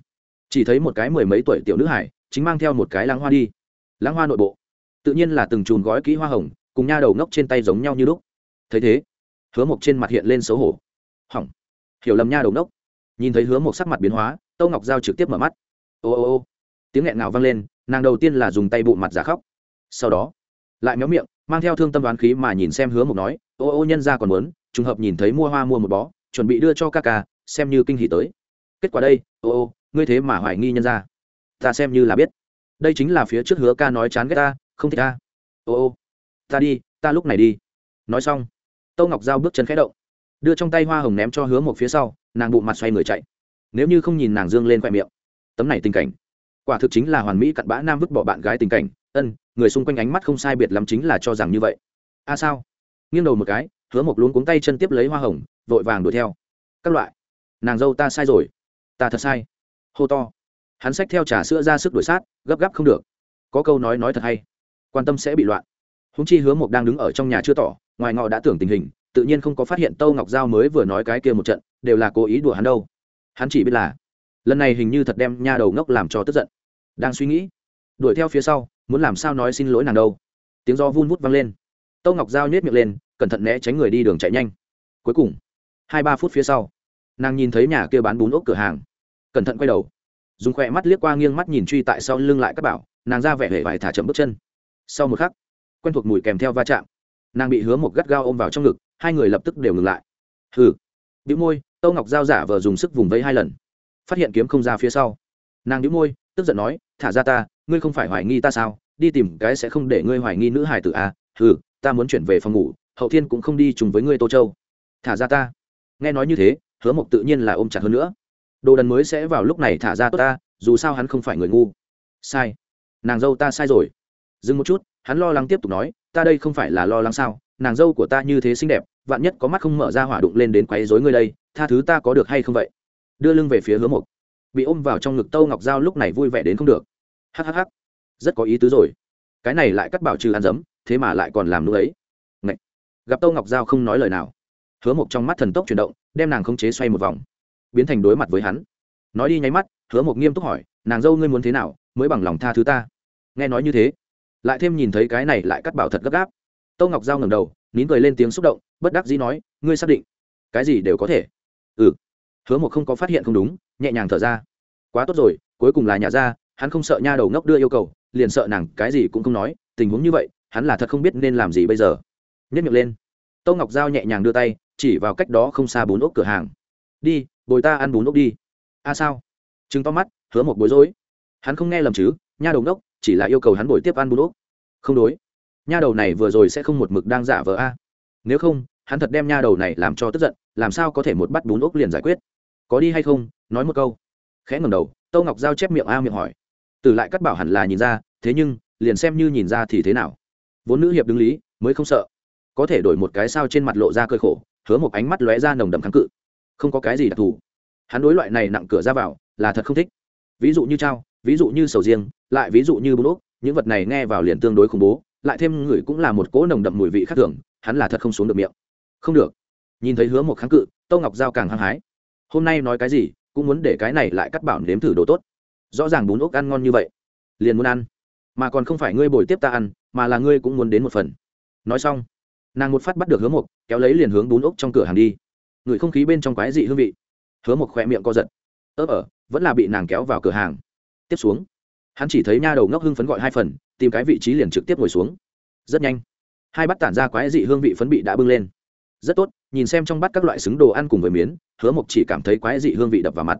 Chỉ thấy một cái mười mấy tuổi tiểu nữ hải, chính mang theo một cái lãng hoa đi. Lãng hoa nội bộ. Tự nhiên là từng chùm gói kỹ hoa hồng, cùng nha đầu ngốc trên tay giống nhau như lúc. Thấy thế, hứa mộc trên mặt hiện lên xấu hổ. Hỏng. Hiểu lầm nha đầu ngốc. Nhìn thấy hứa mộc sắc mặt biến hóa tâu ngọc giao trực tiếp mở mắt. Ô ô ô tiếng nghẹn ngào vang lên, nàng đầu tiên là dùng tay bộ mặt giả khóc. Sau đó, lại méo miệng, mang theo thương tâm đoán khí mà nhìn xem hứa mộc nói, ô ô, nhân ra còn muốn, trùng hợp nhìn thấy mua hoa mua một bó, chuẩn bị đưa cho ca ca, xem như kinh hỉ tới. Kết quả đây, ô ô, ngươi thế mà hoài nghi nhân ra ta xem như là biết. Đây chính là phía trước hứa ca nói chán ghét ta, không thích ta. Ô ô, ta đi, ta lúc này đi. Nói xong, tâu ngọc giao bước chân khẽ động, đưa trong tay hoa hồng ném cho hứa một phía sau, nàng bụng mặt xoay người chạy. Nếu như không nhìn nàng dương lên khoe miệng, tấm này tình cảnh quả thực chính là hoàn mỹ cặn bã nam vứt bỏ bạn gái tình cảnh. Ân, người xung quanh ánh mắt không sai biệt lắm chính là cho rằng như vậy. A sao? Nghiêng đầu một cái, hứa một luống cuống tay chân tiếp lấy hoa hồng, vội vàng đuổi theo. Các loại. Nàng dâu ta sai rồi. Ta thật sai. Hô to. Hắn xách theo trà sữa ra sức đuổi sát, gấp gáp không được. Có câu nói nói thật hay. Quan tâm sẽ bị loạn. Húng chi hứa mộc đang đứng ở trong nhà chưa tỏ, ngoài ngọ đã tưởng tình hình, tự nhiên không có phát hiện tâu ngọc giao mới vừa nói cái kia một trận, đều là cố ý đùa hắn đâu. Hắn chỉ biết là lần này hình như thật đem nha đầu ngốc làm cho tức giận đang suy nghĩ đuổi theo phía sau muốn làm sao nói xin lỗi nàng đâu tiếng do vun vút vang lên tâu ngọc giao nhét miệng lên cẩn thận né tránh người đi đường chạy nhanh cuối cùng hai ba phút phía sau nàng nhìn thấy nhà kia bán bún ốc cửa hàng cẩn thận quay đầu dùng khỏe mắt liếc qua nghiêng mắt nhìn truy tại sau lưng lại các bảo nàng ra vẻ hề vải thả chậm bước chân sau một khắc quen thuộc mùi kèm theo va chạm nàng bị hứa một gắt gao ôm vào trong ngực hai người lập tức đều ngừng lại hừ bị môi tâu ngọc giao giả vờ dùng sức vùng vẫy hai lần phát hiện kiếm không ra phía sau. Nàng nhíu môi, tức giận nói, thả ra ta, ngươi không phải hoài nghi ta sao? Đi tìm cái sẽ không để ngươi hoài nghi nữ hài tử à? hừ, ta muốn chuyển về phòng ngủ, hậu thiên cũng không đi chung với ngươi tô châu. Thả ra ta. Nghe nói như thế, hứa mộc tự nhiên là ôm chặt hơn nữa. Đồ đần mới sẽ vào lúc này thả ra tốt ta, dù sao hắn không phải người ngu. Sai. Nàng dâu ta sai rồi. Dừng một chút, hắn lo lắng tiếp tục nói, ta đây không phải là lo lắng sao? Nàng dâu của ta như thế xinh đẹp, vạn nhất có mắt không mở ra hỏa đụng lên đến quấy rối ngươi đây, tha thứ ta có được hay không vậy? Đưa lưng về phía hứa mộc bị ôm vào trong ngực tâu ngọc dao lúc này vui vẻ đến không được hhh rất có ý tứ rồi cái này lại cắt bảo trừ ăn dấm thế mà lại còn làm nữa ấy Ngậy. gặp tâu ngọc giao không nói lời nào hứa mộc trong mắt thần tốc chuyển động đem nàng không chế xoay một vòng biến thành đối mặt với hắn nói đi nháy mắt hứa mộc nghiêm túc hỏi nàng dâu ngươi muốn thế nào mới bằng lòng tha thứ ta nghe nói như thế lại thêm nhìn thấy cái này lại cắt bảo thật gấp gáp tâu ngọc giao ngẩng đầu nín cười lên tiếng xúc động bất đắc dĩ nói ngươi xác định cái gì đều có thể ừ hứa mộc không có phát hiện không đúng, nhẹ nhàng thở ra. Quá tốt rồi, cuối cùng là nhà ra, hắn không sợ nha đầu ngốc đưa yêu cầu, liền sợ nàng cái gì cũng không nói, tình huống như vậy, hắn là thật không biết nên làm gì bây giờ. Nhất miệng lên. Tâu ngọc giao nhẹ nhàng đưa tay, chỉ vào cách đó không xa bún ốc cửa hàng. Đi, bồi ta ăn bún ốc đi. A à sao? Chứng to mắt, hứa một bối rối. Hắn không nghe lầm chứ, nha đầu ngốc, chỉ là yêu cầu hắn bồi tiếp ăn bún ốc. Không đối. Nha đầu này vừa rồi sẽ không một mực đang giả vờ a. Nếu không, hắn thật đem nha đầu này làm cho tức giận, làm sao có thể một bắt bún ốc liền giải quyết? Có đi hay không, nói một câu. Khẽ ngầm đầu, tâu ngọc giao chép miệng a miệng hỏi. Từ lại cắt bảo hẳn là nhìn ra, thế nhưng, liền xem như nhìn ra thì thế nào. Vốn nữ hiệp đứng lý, mới không sợ. Có thể đổi một cái sao trên mặt lộ ra cơi khổ, hứa một ánh mắt lóe ra nồng đậm kháng cự. Không có cái gì đặc thù. Hắn đối loại này nặng cửa ra vào, là thật không thích. Ví dụ như trao, ví dụ như sầu riêng, lại ví dụ như bún ốc những vật này nghe vào liền tương đối khủng bố, lại thêm người cũng là một cỗ nồng đậm mùi vị khác thường, hắn là thật không xuống được miệng. Không được. Nhìn thấy hứa một kháng cự, tâu ngọc giao càng hăng hái hôm nay nói cái gì, cũng muốn để cái này lại cắt bảo nếm thử đồ tốt. Rõ ràng bún ốc ăn ngon như vậy, liền muốn ăn. Mà còn không phải ngươi bồi tiếp ta ăn, mà là ngươi cũng muốn đến một phần. Nói xong, nàng một phát bắt được hứa mộc, kéo lấy liền hướng bún ốc trong cửa hàng đi. Ngửi không khí bên trong quái dị hương vị. Hứa mộc khoe miệng co giật. Ớp ở ờ, vẫn là bị nàng kéo vào cửa hàng. Tiếp xuống, hắn chỉ thấy nha đầu ngốc hưng phấn gọi hai phần, tìm cái vị trí liền trực tiếp ngồi xuống. Rất nhanh, hai bát tản ra quái dị hương vị phấn bị đã bưng lên rất tốt, nhìn xem trong bát các loại xứng đồ ăn cùng với miến, hứa mộc chỉ cảm thấy quái dị hương vị đập vào mặt.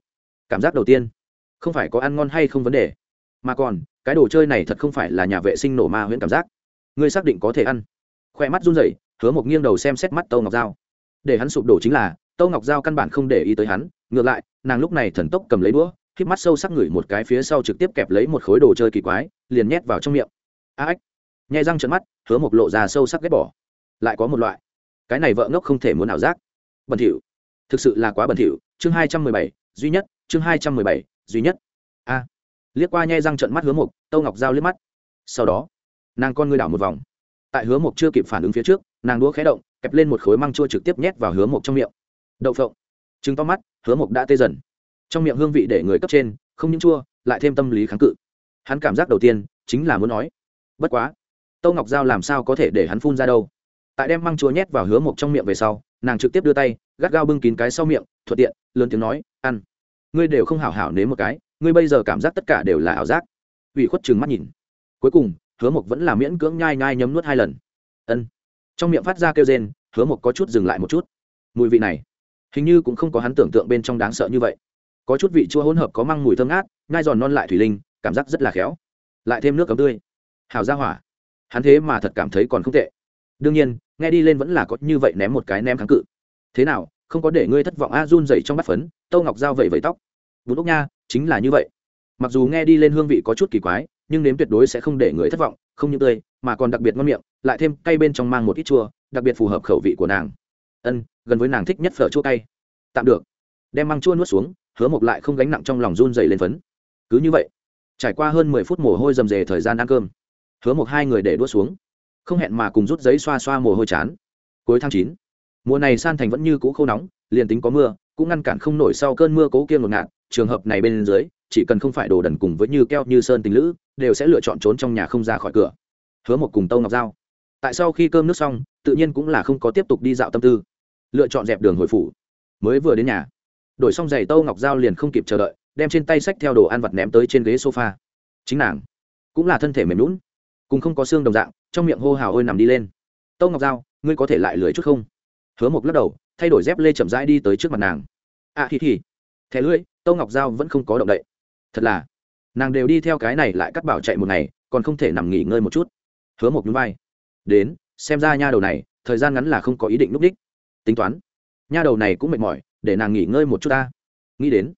Cảm giác đầu tiên, không phải có ăn ngon hay không vấn đề, mà còn, cái đồ chơi này thật không phải là nhà vệ sinh nổ ma huyễn cảm giác. Ngươi xác định có thể ăn. Khoe mắt run rẩy, hứa mộc nghiêng đầu xem xét mắt tâu ngọc dao để hắn sụp đổ chính là, tâu ngọc dao căn bản không để ý tới hắn, ngược lại, nàng lúc này thần tốc cầm lấy đũa k mắt sâu sắc ngửi một cái phía sau trực tiếp kẹp lấy một khối đồ chơi kỳ quái, liền nhét vào trong miệng. A ếch. Nhai răng trận mắt, hứa mộc lộ ra sâu sắc ghét bỏ. Lại có một loại cái này vợ ngốc không thể muốn ảo giác. Bẩn thỉu. Thực sự là quá bẩn thỉu. Chương hai trăm mười bảy, duy nhất. Chương hai trăm mười bảy, duy nhất. A. Liếc qua nhai răng trận mắt hứa mục tâu ngọc giao liếc mắt. Sau đó, nàng con ngươi đảo một vòng. Tại hứa mục chưa kịp phản ứng phía trước, nàng đũa khé động, kẹp lên một khối măng chua trực tiếp nhét vào hứa mục trong miệng. Đậu phộng. Chứng to mắt, hứa mục đã tê dần. Trong miệng hương vị để người cấp trên, không những chua, lại thêm tâm lý kháng cự. Hắn cảm giác đầu tiên chính là muốn nói, bất quá, tâu ngọc giao làm sao có thể để hắn phun ra đâu? Tại đem măng chua nhét vào hứa mộc trong miệng về sau, nàng trực tiếp đưa tay, gắt gao bưng kín cái sau miệng, thuận tiện, lớn tiếng nói, ăn. Ngươi đều không hảo hảo nếm một cái, ngươi bây giờ cảm giác tất cả đều là ảo giác. Ủy khuất chừng mắt nhìn. Cuối cùng, hứa mộc vẫn là miễn cưỡng nhai nhai nhấm nuốt hai lần. Ân. Trong miệng phát ra kêu rên, hứa mộc có chút dừng lại một chút. Mùi vị này, hình như cũng không có hắn tưởng tượng bên trong đáng sợ như vậy. Có chút vị chua hỗn hợp có măng mùi thơm ngát ngai giòn non lại thủy linh, cảm giác rất là khéo. Lại thêm nước cấm tươi. Hào ra hỏa. Hắn thế mà thật cảm thấy còn không tệ đương nhiên, nghe đi lên vẫn là có như vậy ném một cái ném kháng cự. Thế nào, không có để ngươi thất vọng a, run dậy trong bát phấn, tâu ngọc dao vẩy vẩy tóc. Bún ốc nha, chính là như vậy. Mặc dù nghe đi lên hương vị có chút kỳ quái, nhưng nếm tuyệt đối sẽ không để người thất vọng, không những tươi, mà còn đặc biệt ngon miệng, lại thêm cay bên trong mang một ít chua, đặc biệt phù hợp khẩu vị của nàng. Ân, gần với nàng thích nhất phở chua cay. Tạm được. Đem măng chua nuốt xuống, hứa mộc lại không gánh nặng trong lòng run dày lên phấn. Cứ như vậy, trải qua hơn mười phút mồ hôi rầm rề thời gian ăn cơm, hứa mộc hai người để đua xuống không hẹn mà cùng rút giấy xoa xoa mồ hôi chán. Cuối tháng chín, mùa này san thành vẫn như cũ khô nóng, liền tính có mưa, cũng ngăn cản không nổi sau cơn mưa cố kia ngột ngạt, trường hợp này bên dưới, chỉ cần không phải đồ đần cùng với như keo như sơn tình lữ, đều sẽ lựa chọn trốn trong nhà không ra khỏi cửa. Hứa một cùng tâu ngọc giao. Tại sau khi cơm nước xong, tự nhiên cũng là không có tiếp tục đi dạo tâm tư. Lựa chọn dẹp đường hồi phủ. Mới vừa đến nhà, đổi xong giày tâu ngọc giao liền không kịp chờ đợi, đem trên tay sách theo đồ ăn vặt ném tới trên ghế sofa. Chính nàng cũng là thân thể mềm lún cùng không có xương đồng dạng trong miệng hô hào ôi nằm đi lên. Tâu ngọc giao, ngươi có thể lại lưới chút không? Hứa một lắc đầu, thay đổi dép lê chậm rãi đi tới trước mặt nàng. À thì thì thẻ lưỡi, tâu ngọc giao vẫn không có động đậy. Thật là, nàng đều đi theo cái này lại cắt bảo chạy một ngày, còn không thể nằm nghỉ ngơi một chút. Hứa một núi vai. Đến, xem ra nha đầu này, thời gian ngắn là không có ý định núp đích. Tính toán. Nha đầu này cũng mệt mỏi, để nàng nghỉ ngơi một chút ta. Nghĩ đến,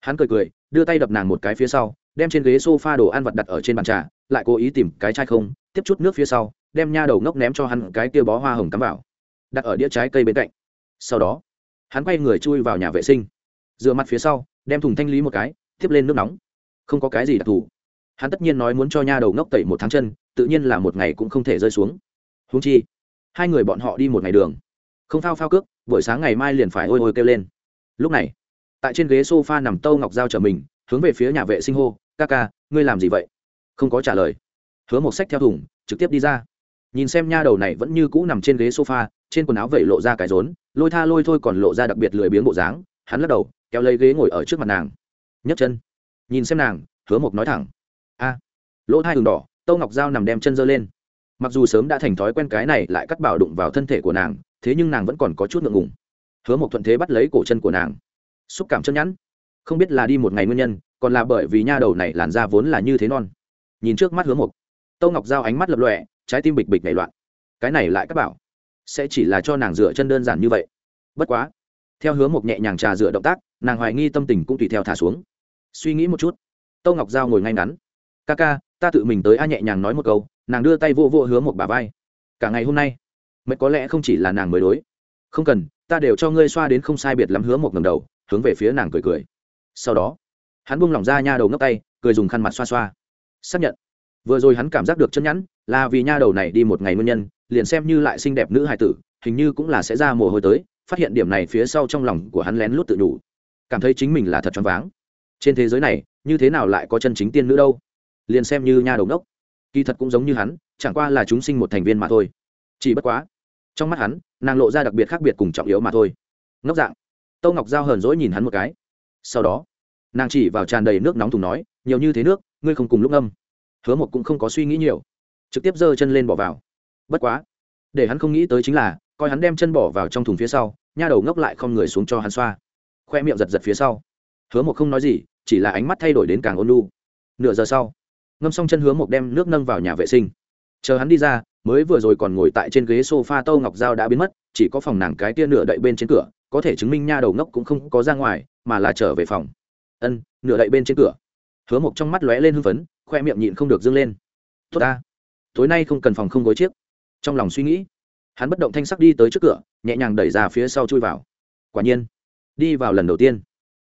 hắn cười cười, đưa tay đập nàng một cái phía sau, đem trên ghế s o f a đồ ăn vặt đặt ở trên bàn trà lại cố ý tìm cái chai không, tiếp chút nước phía sau, đem nha đầu ngốc ném cho hắn cái kia bó hoa hồng cắm vào, đặt ở đĩa trái cây bên cạnh. Sau đó, hắn quay người chui vào nhà vệ sinh dựa mặt phía sau, đem thùng thanh lý một cái, tiếp lên nước nóng. Không có cái gì đặc thù. Hắn tất nhiên nói muốn cho nha đầu ngốc tẩy một tháng chân, tự nhiên là một ngày cũng không thể rơi xuống. Húng chi, hai người bọn họ đi một ngày đường. Không phao phao cước, buổi sáng ngày mai liền phải ôi ôi kêu lên. Lúc này, tại trên ghế s o f a nằm tâu ngọc giao trở mình, hướng về phía nhà vệ sinh hô, ca ca, ngươi làm gì vậy? Không có trả lời. Hứa một sách theo thùng, trực tiếp đi ra. Nhìn xem nha đầu này vẫn như cũ nằm trên ghế sofa, trên quần áo vẩy lộ ra cái rốn, lôi tha lôi thôi còn lộ ra đặc biệt lười biếng bộ dáng, hắn lắc đầu, kéo lấy ghế ngồi ở trước mặt nàng. Nhấc chân. Nhìn xem nàng, hứa mộc nói thẳng. A. Lỗ thai đường đỏ, tâu ngọc dao nằm đem chân giơ lên. Mặc dù sớm đã thành thói quen cái này lại cắt bảo đụng vào thân thể của nàng, thế nhưng nàng vẫn còn có chút ngượng ngùng. Hứa một thuận thế bắt lấy cổ chân của nàng. Xúc cảm chân nhẵn. Không biết là đi một ngày nguyên nhân, còn là bởi vì nha đầu này làn da vốn là như thế non nhìn trước mắt hứa Mục, tâu ngọc giao ánh mắt lập lọe trái tim bịch bịch nảy loạn. Cái này lại các bảo sẽ chỉ là cho nàng dựa chân đơn giản như vậy. Bất quá theo hứa Mục nhẹ nhàng trà dựa động tác nàng hoài nghi tâm tình cũng tùy theo thả xuống. Suy nghĩ một chút tâu ngọc giao ngồi ngay ngắn. Ca ca ta tự mình tới a nhẹ nhàng nói một câu nàng đưa tay vô vô hứa một bà vai. Cả ngày hôm nay mệt có lẽ không chỉ là nàng mới đối. Không cần ta đều cho ngươi xoa đến không sai biệt lắm hứa một ngầm đầu hướng về phía nàng cười cười. Sau đó hắn buông lỏng ra nha đầu ngấp tay cười dùng khăn mặt xoa xoa xác nhận. Vừa rồi hắn cảm giác được chân nhẵn, là vì nha đầu này đi một ngày nguyên nhân, liền xem như lại xinh đẹp nữ hài tử, hình như cũng là sẽ ra mồ hôi tới, phát hiện điểm này phía sau trong lòng của hắn lén lút tự đủ cảm thấy chính mình là thật choáng váng. Trên thế giới này, như thế nào lại có chân chính tiên nữ đâu? Liền xem như nha đầu đốc kỳ thật cũng giống như hắn, chẳng qua là chúng sinh một thành viên mà thôi. Chỉ bất quá, trong mắt hắn, nàng lộ ra đặc biệt khác biệt cùng trọng yếu mà thôi. Ngốc dạng. Tâu ngọc giao hờn dỗi nhìn hắn một cái. Sau đó, nàng chỉ vào tràn đầy nước nóng thùng nói, nhiều như thế nước ngươi không cùng lúc âm hứa một cũng không có suy nghĩ nhiều, trực tiếp giơ chân lên bỏ vào. Bất quá, để hắn không nghĩ tới chính là, coi hắn đem chân bỏ vào trong thùng phía sau, nha đầu ngốc lại không người xuống cho hắn xoa. Khoe miệng giật giật phía sau. Hứa một không nói gì, chỉ là ánh mắt thay đổi đến càng ôn lu nửa giờ sau, ngâm xong chân hứa một đem nước nâng vào nhà vệ sinh. Chờ hắn đi ra, mới vừa rồi còn ngồi tại trên ghế sofa tâu ngọc dao đã biến mất, chỉ có phòng nàng cái tia nửa đậy bên trên cửa, có thể chứng minh nha đầu ngốc cũng không có ra ngoài, mà là trở về phòng. Ân, nửa đậy bên trên cửa hứa một trong mắt lóe lên hưng phấn, khoe miệng nhịn không được dâng lên. Tốt ta, tối nay không cần phòng không gối chiếc. Trong lòng suy nghĩ, hắn bất động thanh sắc đi tới trước cửa, nhẹ nhàng đẩy ra phía sau chui vào. Quả nhiên, đi vào lần đầu tiên,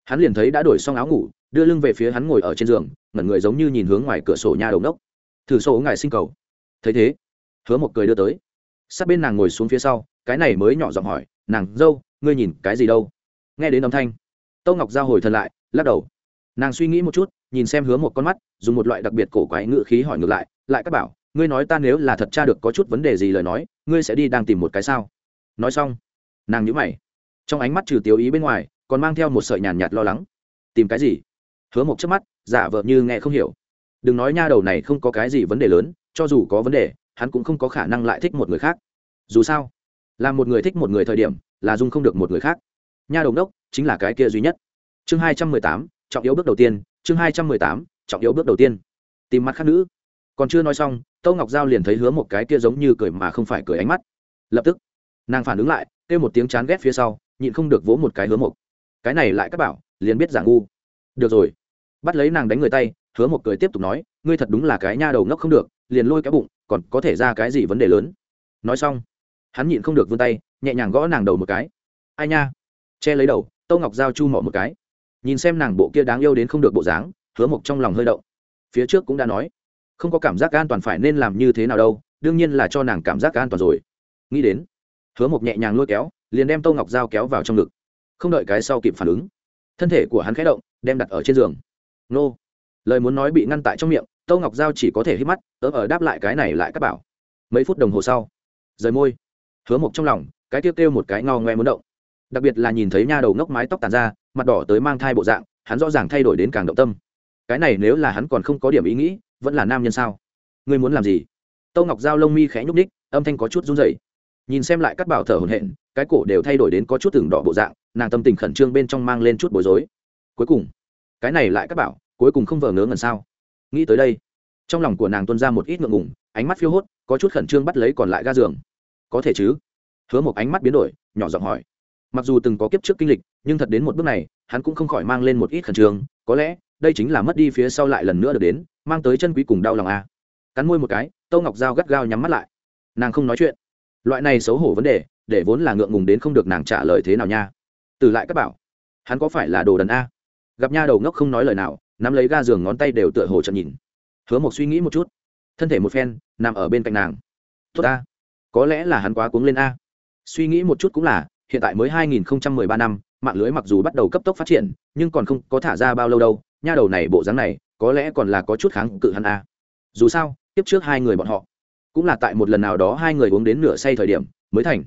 hắn liền thấy đã đổi xong áo ngủ, đưa lưng về phía hắn ngồi ở trên giường, ngẩn người giống như nhìn hướng ngoài cửa sổ nhà đầu nốc thử sổ ngài sinh cầu. Thấy thế, hứa một cười đưa tới. Sát bên nàng ngồi xuống phía sau, cái này mới nhỏ giọng hỏi, nàng, dâu, ngươi nhìn cái gì đâu? Nghe đến âm thanh, tâu ngọc giao hồi thần lại, lắc đầu. Nàng suy nghĩ một chút nhìn xem hứa một con mắt, dùng một loại đặc biệt cổ quái ngự khí hỏi ngược lại lại các bảo, ngươi nói ta nếu là thật cha được có chút vấn đề gì lời nói, ngươi sẽ đi đang tìm một cái sao? Nói xong, nàng nhữ mày, trong ánh mắt trừ tiếu ý bên ngoài, còn mang theo một sợi nhàn nhạt lo lắng. Tìm cái gì? Hứa một chớp mắt, giả vợ như nghe không hiểu. Đừng nói nha đầu này không có cái gì vấn đề lớn, cho dù có vấn đề, hắn cũng không có khả năng lại thích một người khác. Dù sao, là một người thích một người thời điểm, là dung không được một người khác. Nha đồng đốc, chính là cái kia duy nhất. Chương hai trăm mười tám, trọng yếu bước đầu tiên chương hai trăm mười tám, trọng yếu bước đầu tiên. Tìm mắt khác nữ. Còn chưa nói xong, tâu ngọc giao liền thấy hứa một cái kia giống như cười mà không phải cười ánh mắt. Lập tức, nàng phản ứng lại, kêu một tiếng chán ghét phía sau, nhịn không được vỗ một cái hứa một. Cái này lại các bảo, liền biết giả ngu. Được rồi. Bắt lấy nàng đánh người tay, hứa một cười tiếp tục nói, ngươi thật đúng là cái nha đầu ngốc không được, liền lôi cái bụng, còn có thể ra cái gì vấn đề lớn? Nói xong, hắn nhịn không được vươn tay, nhẹ nhàng gõ nàng đầu một cái. Ai nha? Che lấy đầu, tâu ngọc giao chu mỏ một cái nhìn xem nàng bộ kia đáng yêu đến không được bộ dáng, hứa mộc trong lòng hơi động. Phía trước cũng đã nói, không có cảm giác an toàn phải nên làm như thế nào đâu, đương nhiên là cho nàng cảm giác an toàn rồi. Nghĩ đến, hứa mộc nhẹ nhàng lôi kéo, liền đem Tô ngọc dao kéo vào trong ngực. Không đợi cái sau kịp phản ứng, thân thể của hắn khẽ động, đem đặt ở trên giường. Nô, lời muốn nói bị ngăn tại trong miệng, Tô ngọc giao chỉ có thể hít mắt tớ ở đáp lại cái này lại các bảo. Mấy phút đồng hồ sau, rời môi, hứa mộc trong lòng, cái kêu kêu một cái ngao ngoe muốn động. Đặc biệt là nhìn thấy nha đầu ngốc mái tóc tàn ra mặt đỏ tới mang thai bộ dạng, hắn rõ ràng thay đổi đến càng động tâm. Cái này nếu là hắn còn không có điểm ý nghĩ, vẫn là nam nhân sao? Ngươi muốn làm gì? Tâu ngọc giao lông mi khẽ nhúc ních âm thanh có chút run rẩy. Nhìn xem lại các bảo thở hổn hển cái cổ đều thay đổi đến có chút từng đỏ bộ dạng, nàng tâm tình khẩn trương bên trong mang lên chút bối rối. Cuối cùng, cái này lại các bảo, cuối cùng không vờ ngớ ngẩn sao? Nghĩ tới đây, trong lòng của nàng tuân ra một ít ngượng ngùng, ánh mắt phiêu hốt, có chút khẩn trương bắt lấy còn lại ga giường. Có thể chứ? Hứa một ánh mắt biến đổi, nhỏ giọng hỏi mặc dù từng có kiếp trước kinh lịch, nhưng thật đến một bước này, hắn cũng không khỏi mang lên một ít khẩn trương, có lẽ, đây chính là mất đi phía sau lại lần nữa được đến, mang tới chân quý cùng đau lòng a. À. cắn môi một cái tâu ngọc dao gắt gao nhắm mắt lại. Nàng không nói chuyện. Loại này xấu hổ vấn đề, để vốn là ngượng ngùng đến không được nàng trả lời thế nào nha. Từ lại các bảo, hắn có phải là đồ đần a? Gặp nha đầu ngốc không nói lời nào, nắm lấy ga giường ngón tay đều tựa hồ chậm nhìn. Hứa một suy nghĩ một chút. Thân thể một phen, nằm ở bên cạnh nàng. Tốt a. Có lẽ là hắn quá cuống lên a. Suy nghĩ một chút cũng là hiện tại mới 2013 năm, mạng lưới mặc dù bắt đầu cấp tốc phát triển, nhưng còn không có thả ra bao lâu đâu, nha đầu này bộ dáng này, có lẽ còn là có chút kháng cự hắn a. Dù sao, tiếp trước hai người bọn họ, cũng là tại một lần nào đó hai người uống đến nửa say thời điểm mới thành.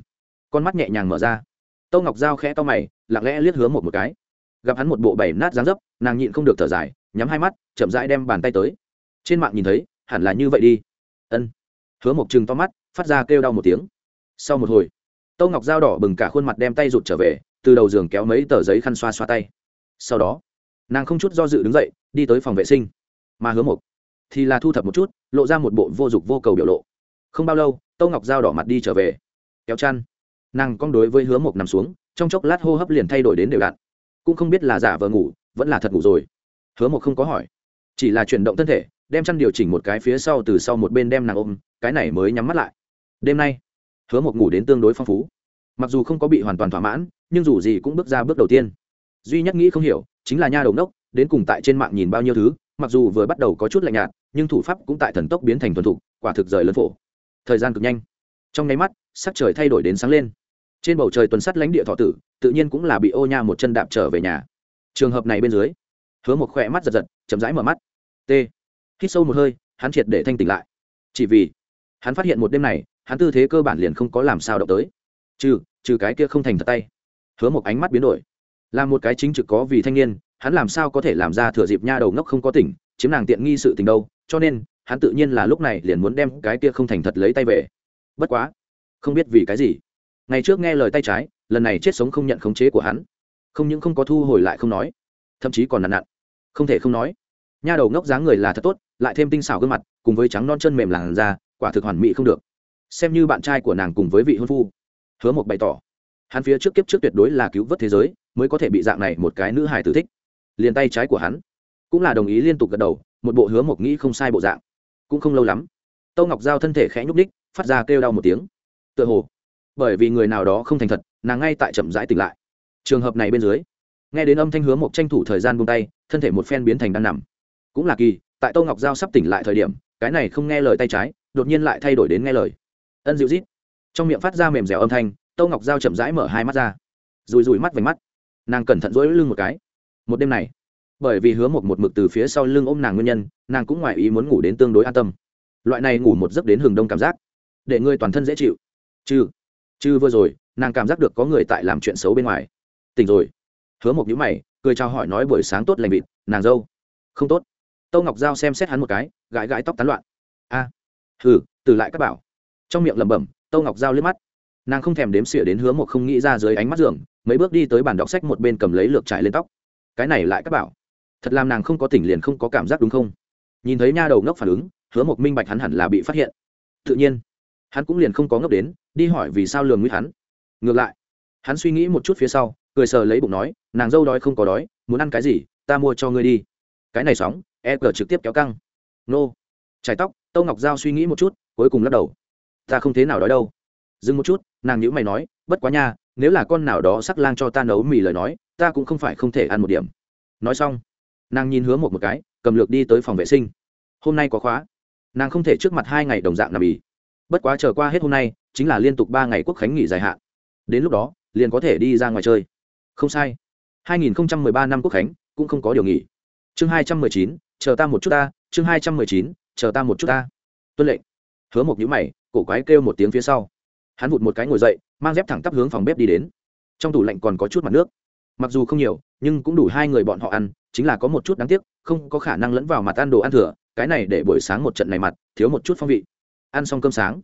Con mắt nhẹ nhàng mở ra. Tô ngọc Giao khẽ to mày, lặng lẽ liếc hướng một một cái. Gặp hắn một bộ bảy nát dáng dấp, nàng nhịn không được thở dài, nhắm hai mắt, chậm rãi đem bàn tay tới. Trên mạng nhìn thấy, hẳn là như vậy đi. Ân. Hứa mộc chừng to mắt, phát ra kêu đau một tiếng. Sau một hồi tâu ngọc dao đỏ bừng cả khuôn mặt đem tay rụt trở về, từ đầu giường kéo mấy tờ giấy khăn xoa xoa tay. Sau đó, nàng không chút do dự đứng dậy, đi tới phòng vệ sinh. Mà hứa mộc thì là thu thập một chút, lộ ra một bộ vô dụng vô cầu biểu lộ. Không bao lâu, tâu ngọc dao đỏ mặt đi trở về. Kéo chăn. Nàng cong đối với hứa mộc nằm xuống, trong chốc lát hô hấp liền thay đổi đến đều đặn. Cũng không biết là giả vờ ngủ, vẫn là thật ngủ rồi. Hứa mộc không có hỏi. Chỉ là chuyển động thân thể, đem chăn điều chỉnh một cái phía sau từ sau một bên đem nàng ôm, cái này mới nhắm mắt lại. Đêm nay hứa một ngủ đến tương đối phong phú. Mặc dù không có bị hoàn toàn thỏa mãn, nhưng dù gì cũng bước ra bước đầu tiên. Duy nhất nghĩ không hiểu, chính là nha đầu nốc đến cùng tại trên mạng nhìn bao nhiêu thứ, mặc dù vừa bắt đầu có chút lạnh nhạt, nhưng thủ pháp cũng tại thần tốc biến thành thuần thục, quả thực rời lớn phổ. Thời gian cực nhanh. Trong nháy mắt, sắc trời thay đổi đến sáng lên. Trên bầu trời tuần sắt lãnh địa thọ tử, tự nhiên cũng là bị ô nha một chân đạp trở về nhà. Trường hợp này bên dưới, hứa một khỏe mắt giật giật, chậm rãi mở mắt. T. Hít sâu một hơi, hắn triệt để thanh tỉnh lại. Chỉ vì, hắn phát hiện một đêm này hắn tư thế cơ bản liền không có làm sao động tới. Trừ trừ cái kia không thành thật tay. Hứa một ánh mắt biến đổi. Là một cái chính trực có vì thanh niên, hắn làm sao có thể làm ra thừa dịp nha đầu ngốc không có tỉnh, chiếm nàng tiện nghi sự tình đâu, cho nên, hắn tự nhiên là lúc này liền muốn đem cái kia không thành thật lấy tay về. Bất quá, không biết vì cái gì. Ngày trước nghe lời tay trái, lần này chết sống không nhận khống chế của hắn. Không những không có thu hồi lại không nói, thậm chí còn nặn nặn. Không thể không nói, nha đầu ngốc dáng người là thật tốt, lại thêm tinh xảo gương mặt, cùng với trắng non chân mềm làn da, quả thực hoàn mỹ không được xem như bạn trai của nàng cùng với vị hôn phu. Hứa một bày tỏ, hắn phía trước kiếp trước tuyệt đối là cứu vớt thế giới, mới có thể bị dạng này một cái nữ hài tử thích. Liền tay trái của hắn, cũng là đồng ý liên tục gật đầu, một bộ hứa một nghĩ không sai bộ dạng. Cũng không lâu lắm, tâu ngọc giao thân thể khẽ nhúc ních phát ra kêu đau một tiếng. Tựa hồ, bởi vì người nào đó không thành thật, nàng ngay tại chậm rãi tỉnh lại. Trường hợp này bên dưới, nghe đến âm thanh hứa một tranh thủ thời gian buông tay, thân thể một phen biến thành đang nằm. Cũng là kỳ, tại tâu ngọc giao sắp tỉnh lại thời điểm, cái này không nghe lời tay trái, đột nhiên lại thay đổi đến nghe lời ân dịu rít. Trong miệng phát ra mềm dẻo âm thanh tâu ngọc giao chậm rãi mở hai mắt ra. Rùi rùi mắt vành mắt. Nàng cẩn thận rỗi lưng một cái. Một đêm này bởi vì hứa một một mực từ phía sau lưng ôm nàng nguyên nhân nàng cũng ngoài ý muốn ngủ đến tương đối an tâm. Loại này ngủ một giấc đến hừng đông cảm giác để người toàn thân dễ chịu. Chứ chứ vừa rồi nàng cảm giác được có người tại làm chuyện xấu bên ngoài. Tỉnh rồi. Hứa một nhữ mày cười chào hỏi nói buổi sáng tốt lành vịt nàng dâu. Không tốt. Tâu ngọc giao xem xét hắn một cái gãi gãi tóc tán loạn. A à, hừ từ lại các bảo trong miệng lẩm bẩm, tâu ngọc giao liếc mắt. Nàng không thèm đếm xỉa đến hứa một không nghĩ ra dưới ánh mắt giường, mấy bước đi tới bàn đọc sách một bên cầm lấy lược trải lên tóc. Cái này lại các bảo. Thật làm nàng không có tỉnh liền không có cảm giác đúng không? Nhìn thấy nha đầu ngốc phản ứng, hứa một minh bạch hắn hẳn là bị phát hiện. Tự nhiên, hắn cũng liền không có ngốc đến, đi hỏi vì sao lường nguy hắn. Ngược lại, hắn suy nghĩ một chút phía sau, cười sờ lấy bụng nói, nàng dâu đói không có đói, muốn ăn cái gì, ta mua cho ngươi đi. Cái này sóng e cờ trực tiếp kéo căng. Nô, chải tóc, tâu ngọc giao suy nghĩ một chút, cuối cùng lắc đầu ta không thế nào đói đâu. Dừng một chút nàng nhữ mày nói bất quá nha nếu là con nào đó sắc lang cho ta nấu mì lời nói ta cũng không phải không thể ăn một điểm. Nói xong nàng nhìn hứa một một cái cầm lược đi tới phòng vệ sinh. Hôm nay có khóa. Nàng không thể trước mặt hai ngày đồng dạng nằm ý bất quá chờ qua hết hôm nay chính là liên tục ba ngày quốc khánh nghỉ dài hạn. Đến lúc đó liền có thể đi ra ngoài chơi. Không sai. 2013 năm quốc khánh cũng không có điều nghỉ. Chương 219, chờ ta một chút ta. Chương 219, chờ ta một chút ta. Tuân lệnh hứa một nhữ mày, cổ quái kêu một tiếng phía sau. Hắn vụt một cái ngồi dậy, mang dép thẳng tắp hướng phòng bếp đi đến. Trong tủ lạnh còn có chút mặt nước. Mặc dù không nhiều, nhưng cũng đủ hai người bọn họ ăn, chính là có một chút đáng tiếc, không có khả năng lẫn vào mặt ăn đồ ăn thừa, cái này để buổi sáng một trận này mặt, thiếu một chút phong vị. Ăn xong cơm sáng.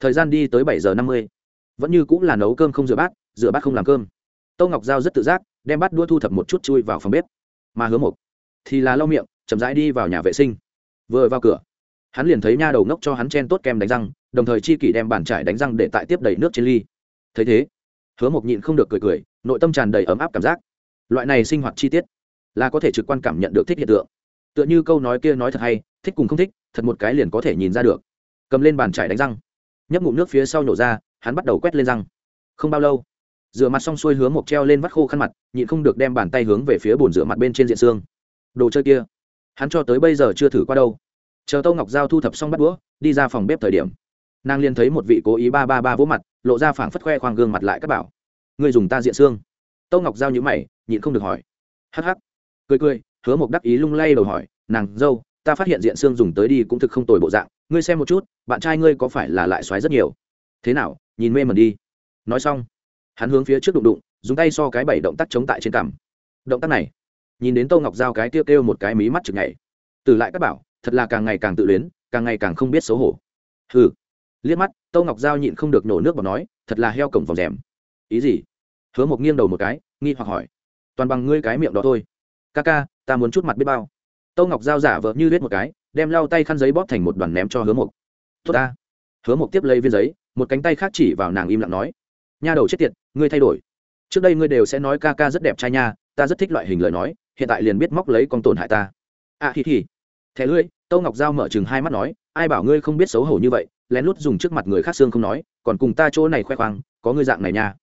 Thời gian đi tới bảy giờ năm mươi. Vẫn như cũng là nấu cơm không rửa bát rửa bát không làm cơm. Tâu ngọc giao rất tự giác, đem bát đua thu thập một chút chui vào phòng bếp. Mà hứa một thì là lau miệng, chậm rãi đi vào nhà vệ sinh. Vừa vào cửa hắn liền thấy nha đầu ngốc cho hắn chen tốt kem đánh răng, đồng thời chi kỷ đem bàn trải đánh răng để tại tiếp đầy nước trên ly. Thấy thế, hứa mộc nhịn không được cười cười, nội tâm tràn đầy ấm áp cảm giác. Loại này sinh hoạt chi tiết, là có thể trực quan cảm nhận được thích hiện tượng. Tựa như câu nói kia nói thật hay, thích cùng không thích, thật một cái liền có thể nhìn ra được. Cầm lên bàn trải đánh răng, nhấp ngụm nước phía sau nhổ ra, hắn bắt đầu quét lên răng. Không bao lâu, rửa mặt xong xuôi hướng mộc treo lên vắt khô khăn mặt, nhịn không được đem bàn tay hướng về phía bồn rửa mặt bên trên diện xương. Đồ chơi kia, hắn cho tới bây giờ chưa thử qua đâu chờ tâu ngọc giao thu thập xong bắt đũa, đi ra phòng bếp thời điểm. Nàng liền thấy một vị cố ý ba ba ba vỗ mặt, lộ ra phảng phất khoe khoang gương mặt lại các bảo. Người dùng ta diện xương. Tâu ngọc giao nhữ mày, nhịn không được hỏi. Hắc hắc. Cười cười, hứa một đắc ý lung lay đầu hỏi, nàng, dâu, ta phát hiện diện xương dùng tới đi cũng thực không tồi bộ dạng, ngươi xem một chút, bạn trai ngươi có phải là lại xoáy rất nhiều? Thế nào, nhìn mê mẩn đi. Nói xong, hắn hướng phía trước đụng đụng, dùng tay so cái bảy động tác chống tại trên cằm. Động tác này, nhìn đến tô ngọc giao cái tiêu kêu một cái mí mắt chực nhảy. Từ lại các bảo thật là càng ngày càng tự luyến càng ngày càng không biết xấu hổ. Hừ, liếc mắt tâu ngọc giao nhịn không được nổ nước vào nói thật là heo cổng vòng rèm. Ý gì? Hứa một nghiêng đầu một cái nghi hoặc hỏi. Toàn bằng ngươi cái miệng đó thôi. Ca ca ta muốn chút mặt biết bao. Tâu ngọc giao giả vợ như lết một cái đem lau tay khăn giấy bóp thành một đoàn ném cho hứa mộc. Tốt ta. Hứa mộc tiếp lấy viên giấy một cánh tay khác chỉ vào nàng im lặng nói. Nha đầu chết tiệt ngươi thay đổi. Trước đây ngươi đều sẽ nói ca ca rất đẹp trai nha ta rất thích loại hình lời nói hiện tại liền biết móc lấy con tổn hại ta. À hì hì thẻ lưỡi tâu ngọc giao mở chừng hai mắt nói, ai bảo ngươi không biết xấu hổ như vậy, lén lút dùng trước mặt người khác xương không nói, còn cùng ta chỗ này khoe khoang, có ngươi dạng này nha.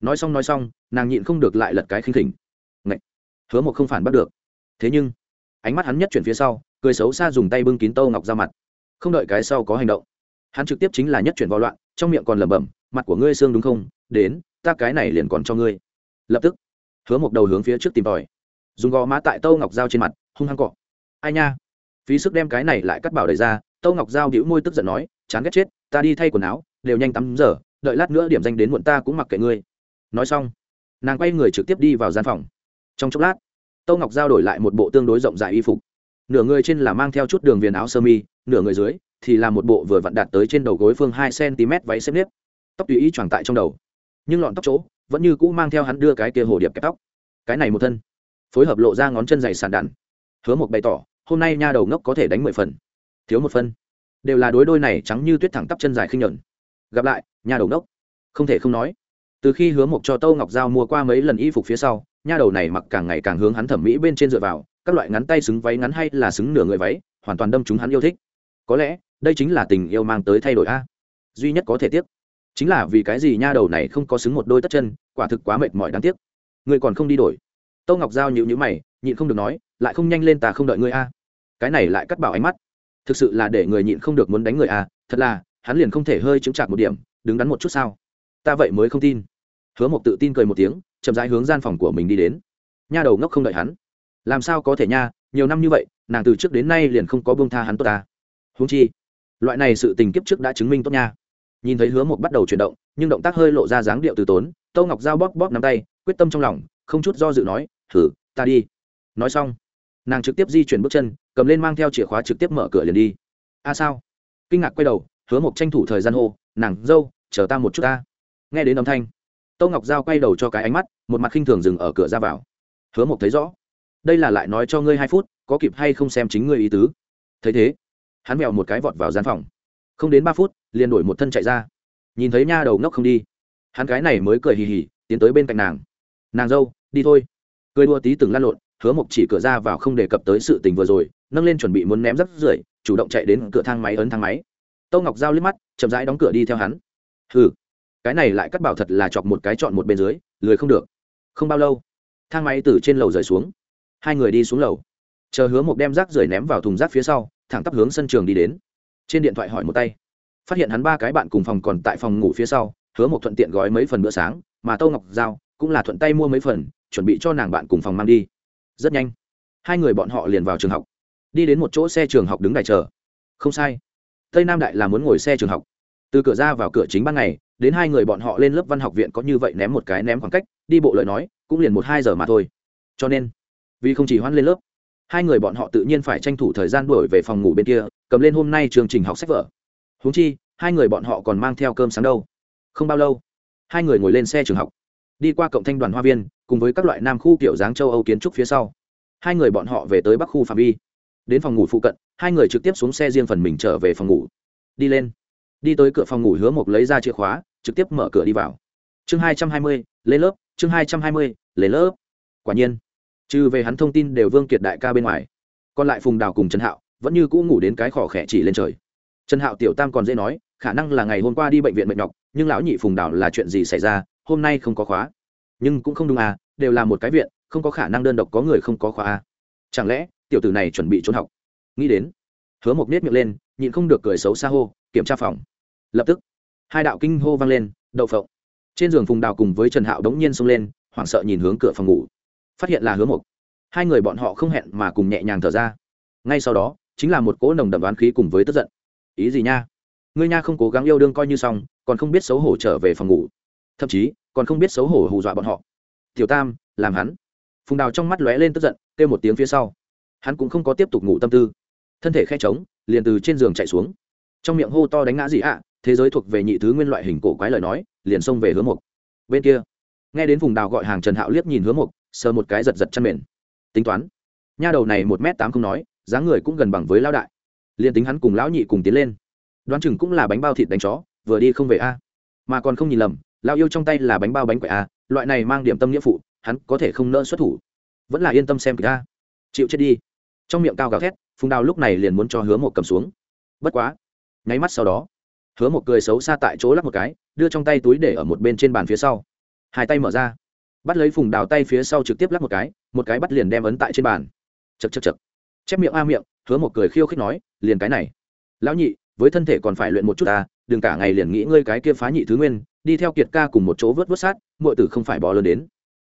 Nói xong nói xong, nàng nhịn không được lại lật cái khinh khỉnh. Ngậy! hứa một không phản bắt được. Thế nhưng, ánh mắt hắn nhất chuyển phía sau, cười xấu xa dùng tay bưng kín tâu ngọc ra mặt. Không đợi cái sau có hành động, hắn trực tiếp chính là nhất chuyển vào loạn, trong miệng còn lẩm bẩm, mặt của ngươi xương đúng không? Đến, ta cái này liền còn cho ngươi. Lập tức, hứa một đầu hướng phía trước tìm tòi. Dùng gò má tại tâu ngọc dao trên mặt, hung hăng cọ. Ai nha phí sức đem cái này lại cắt bảo đầy ra, tâu ngọc Giao đĩu môi tức giận nói, chán ghét chết, ta đi thay quần áo, đều nhanh tắm giờ, đợi lát nữa điểm danh đến muộn ta cũng mặc kệ ngươi. Nói xong, nàng quay người trực tiếp đi vào gian phòng. Trong chốc lát, tâu ngọc giao đổi lại một bộ tương đối rộng rãi y phục. Nửa người trên là mang theo chút đường viền áo sơ mi, nửa người dưới thì là một bộ vừa vặn đạt tới trên đầu gối phương hai cm váy xếp nếp. Tóc tùy ý choàng tại trong đầu, nhưng lọn tóc chỗ vẫn như cũ mang theo hắn đưa cái kia hồ điệp kẹp tóc. Cái này một thân, phối hợp lộ ra ngón chân dày sàn đạn, hứa một bày tỏ hôm nay nha đầu ngốc có thể đánh mười phần. Thiếu một phân đều là đối đôi này trắng như tuyết thẳng tắp chân dài khinh nhuận. Gặp lại, nha đầu ngốc. Không thể không nói. Từ khi hứa mộc cho tâu ngọc giao mua qua mấy lần y phục phía sau, nha đầu này mặc càng ngày càng hướng hắn thẩm mỹ bên trên dựa vào, các loại ngắn tay xứng váy ngắn hay là xứng nửa người váy, hoàn toàn đâm chúng hắn yêu thích. Có lẽ, đây chính là tình yêu mang tới thay đổi a. Duy nhất có thể tiếc, chính là vì cái gì nha đầu này không có xứng một đôi tất chân, quả thực quá mệt mỏi đáng tiếc. Người còn không đi đổi. Tâu ngọc giao nhịu nhữ mày, nhịn không được nói, lại không nhanh lên ta không đợi ngươi a cái này lại cắt bảo ánh mắt. Thực sự là để người nhịn không được muốn đánh người à, thật là hắn liền không thể hơi chứng chạc một điểm đứng đắn một chút sao? Ta vậy mới không tin. Hứa mộc tự tin cười một tiếng chậm rãi hướng gian phòng của mình đi đến. Nha đầu ngốc không đợi hắn. Làm sao có thể nha nhiều năm như vậy nàng từ trước đến nay liền không có bông tha hắn tốt ta. Húng chi loại này sự tình kiếp trước đã chứng minh tốt nha. Nhìn thấy hứa mộc bắt đầu chuyển động nhưng động tác hơi lộ ra dáng điệu từ tốn tâu ngọc dao bóp bóp nắm tay quyết tâm trong lòng không chút do dự nói thử ta đi. Nói xong nàng trực tiếp di chuyển bước chân cầm lên mang theo chìa khóa trực tiếp mở cửa liền đi. A sao? Kinh ngạc quay đầu, hứa mộc tranh thủ thời gian hô, nàng, dâu, chờ ta một chút ta. Nghe đến âm thanh, tô ngọc giao quay đầu cho cái ánh mắt, một mặt khinh thường dừng ở cửa ra vào. Hứa mộc thấy rõ, đây là lại nói cho ngươi hai phút, có kịp hay không xem chính ngươi ý tứ. Thấy thế, hắn mèo một cái vọt vào gian phòng. Không đến ba phút, liền đổi một thân chạy ra. Nhìn thấy nha đầu ngốc không đi, hắn cái này mới cười hì hì, tiến tới bên cạnh nàng. Nàng dâu, đi thôi. Cười đua tí từng lăn lộn, hứa mộc chỉ cửa ra vào không đề cập tới sự tình vừa rồi nâng lên chuẩn bị muốn ném rắc rưởi, chủ động chạy đến cửa thang máy ấn thang máy. Tâu ngọc giao liếc mắt, chậm rãi đóng cửa đi theo hắn. Hừ, cái này lại cắt bảo thật là chọc một cái chọn một bên dưới, lười không được. Không bao lâu, thang máy từ trên lầu rời xuống. Hai người đi xuống lầu. Chờ hứa một đem rác rưởi ném vào thùng rác phía sau, thẳng tắp hướng sân trường đi đến. Trên điện thoại hỏi một tay. Phát hiện hắn ba cái bạn cùng phòng còn tại phòng ngủ phía sau, hứa một thuận tiện gói mấy phần bữa sáng, mà tâu ngọc giao cũng là thuận tay mua mấy phần, chuẩn bị cho nàng bạn cùng phòng mang đi. Rất nhanh, hai người bọn họ liền vào trường học đi đến một chỗ xe trường học đứng đài chờ. Không sai. Tây nam đại là muốn ngồi xe trường học. Từ cửa ra vào cửa chính ban ngày, đến hai người bọn họ lên lớp văn học viện có như vậy ném một cái ném khoảng cách, đi bộ lời nói, cũng liền một hai giờ mà thôi. Cho nên, vì không chỉ hoan lên lớp, hai người bọn họ tự nhiên phải tranh thủ thời gian đuổi về phòng ngủ bên kia, cầm lên hôm nay chương trình học sách vở. Húng chi, hai người bọn họ còn mang theo cơm sáng đâu. Không bao lâu, hai người ngồi lên xe trường học. Đi qua cộng thanh đoàn hoa viên, cùng với các loại nam khu kiểu dáng châu âu kiến trúc phía sau. Hai người bọn họ về tới bắc khu phạm vi đến phòng ngủ phụ cận, hai người trực tiếp xuống xe riêng phần mình trở về phòng ngủ. Đi lên. Đi tới cửa phòng ngủ hứa mộc lấy ra chìa khóa, trực tiếp mở cửa đi vào. Chương hai trăm hai mươi lên lớp, chương hai trăm hai mươi lên lớp. Quả nhiên, trừ về hắn thông tin đều vương kiệt đại ca bên ngoài. Còn lại phùng đào cùng trần hạo, vẫn như cũ ngủ đến cái khỏ khẽ chỉ lên trời. Trần hạo tiểu tam còn dễ nói, khả năng là ngày hôm qua đi bệnh viện mệt nhọc, nhưng lão nhị phùng đào là chuyện gì xảy ra, hôm nay không có khóa. Nhưng cũng không đúng à đều là một cái viện, không có khả năng đơn độc có người không có khóa à. chẳng lẽ tiểu tử này chuẩn bị trốn học. Nghĩ đến, hứa một nết miệng lên, nhịn không được cười xấu xa hô, kiểm tra phòng. Lập tức, hai đạo kinh hô vang lên, đậu phộng. Trên giường phùng đào cùng với trần hạo đống nhiên xông lên, hoảng sợ nhìn hướng cửa phòng ngủ. Phát hiện là hứa mộc. Hai người bọn họ không hẹn mà cùng nhẹ nhàng thở ra. Ngay sau đó, chính là một cỗ nồng đậm đoán khí cùng với tức giận. Ý gì nha? Ngươi nha không cố gắng yêu đương coi như xong, còn không biết xấu hổ trở về phòng ngủ. Thậm chí, còn không biết xấu hổ hù dọa bọn họ. Tiểu tam, làm hắn. Phùng đào trong mắt lóe lên tức giận, kêu một tiếng phía sau hắn cũng không có tiếp tục ngủ tâm tư. Thân thể khe trống, liền từ trên giường chạy xuống. Trong miệng hô to đánh ngã gì ạ? Thế giới thuộc về nhị thứ nguyên loại hình cổ quái lời nói, liền xông về hứa mục bên kia, nghe đến vùng đào gọi hàng trần hạo liếc nhìn hứa mục sờ một cái giật giật chăn mền. Tính toán, nha đầu này một m tám không nói, dáng người cũng gần bằng với lão đại. Liền tính hắn cùng lão nhị cùng tiến lên, đoán chừng cũng là bánh bao thịt đánh chó, vừa đi không về a. Mà còn không nhìn lầm, lão yêu trong tay là bánh bao bánh quậy a, loại này mang điểm tâm nghĩa phụ, hắn có thể không nỡ xuất thủ. Vẫn là yên tâm xem kịch a. Chịu chết đi trong miệng cao gào thét, phùng đào lúc này liền muốn cho hứa một cầm xuống. Bất quá, nháy mắt sau đó, hứa một cười xấu xa tại chỗ lắp một cái, đưa trong tay túi để ở một bên trên bàn phía sau. Hai tay mở ra, bắt lấy phùng đào tay phía sau trực tiếp lắp một cái một cái bắt liền đem ấn tại trên bàn. Chật chật chật chép miệng a miệng, hứa một cười khiêu khích nói, liền cái này. Lão nhị, với thân thể còn phải luyện một chút ta, đừng cả ngày liền nghĩ ngươi cái kia phá nhị thứ nguyên, đi theo kiệt ca cùng một chỗ vớt vớt sát mọi tử không phải bò lớn đến.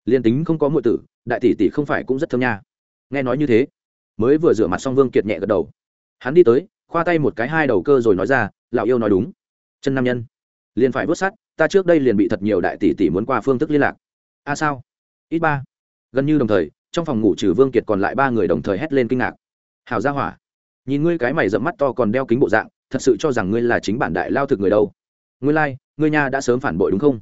Liền tính không có mọi tử, đại tỷ tỷ không phải cũng rất thơm nha. Nghe nói như thế mới vừa rửa mặt xong vương kiệt nhẹ gật đầu. Hắn đi tới khoa tay một cái hai đầu cơ rồi nói ra lão yêu nói đúng. Chân nam nhân liền phải vớt sắt, ta trước đây liền bị thật nhiều đại tỷ tỷ muốn qua phương thức liên lạc. A sao? Ít ba. Gần như đồng thời trong phòng ngủ trừ vương kiệt còn lại ba người đồng thời hét lên kinh ngạc. Hào gia hỏa nhìn ngươi cái mày dẫm mắt to còn đeo kính bộ dạng thật sự cho rằng ngươi là chính bản đại lao thực người đâu. Ngươi lai、like, ngươi nha đã sớm phản bội đúng không?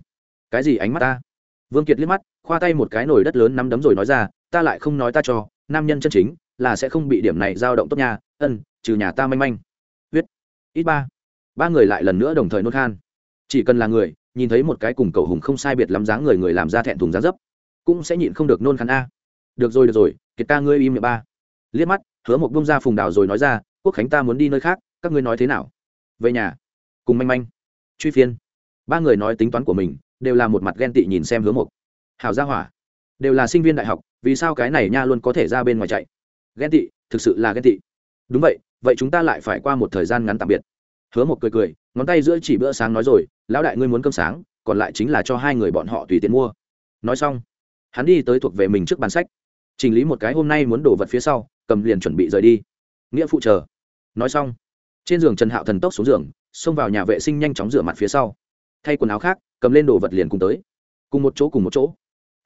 Cái gì ánh mắt ta? Vương kiệt liếc mắt khoa tay một cái nồi đất lớn nắm đấm rồi nói ra ta lại không nói ta cho nam nhân chân chính là sẽ không bị điểm này dao động tốt nha, ân, trừ nhà ta manh manh. Huyết ít ba. Ba người lại lần nữa đồng thời nôn khan. Chỉ cần là người, nhìn thấy một cái cùng cầu hùng không sai biệt lắm dáng người người làm ra thẹn thùng dáng dấp, cũng sẽ nhịn không được nôn khăn a. Được rồi được rồi, kiệt ta ngươi im miệng ba. Liếc mắt, hứa một bông ra phùng đào rồi nói ra, quốc khánh ta muốn đi nơi khác, các ngươi nói thế nào? Về nhà. Cùng manh manh. Truy phiên. Ba người nói tính toán của mình, đều là một mặt ghen tị nhìn xem hứa một hào gia hỏa đều là sinh viên đại học, vì sao cái này nha luôn có thể ra bên ngoài chạy? Ghen tị, thực sự là ghen tị. Đúng vậy vậy chúng ta lại phải qua một thời gian ngắn tạm biệt. Hứa một cười cười, ngón tay giữa chỉ bữa sáng nói rồi, lão đại ngươi muốn cơm sáng, còn lại chính là cho hai người bọn họ tùy tiện mua. Nói xong, hắn đi tới thuộc về mình trước bàn sách. Chỉnh lý một cái hôm nay muốn đổ vật phía sau, cầm liền chuẩn bị rời đi. Nghĩa phụ chờ. Nói xong, trên giường trần hạo thần tốc xuống giường, xông vào nhà vệ sinh nhanh chóng rửa mặt phía sau. Thay quần áo khác, cầm lên đồ vật liền cùng tới. Cùng một chỗ, cùng một chỗ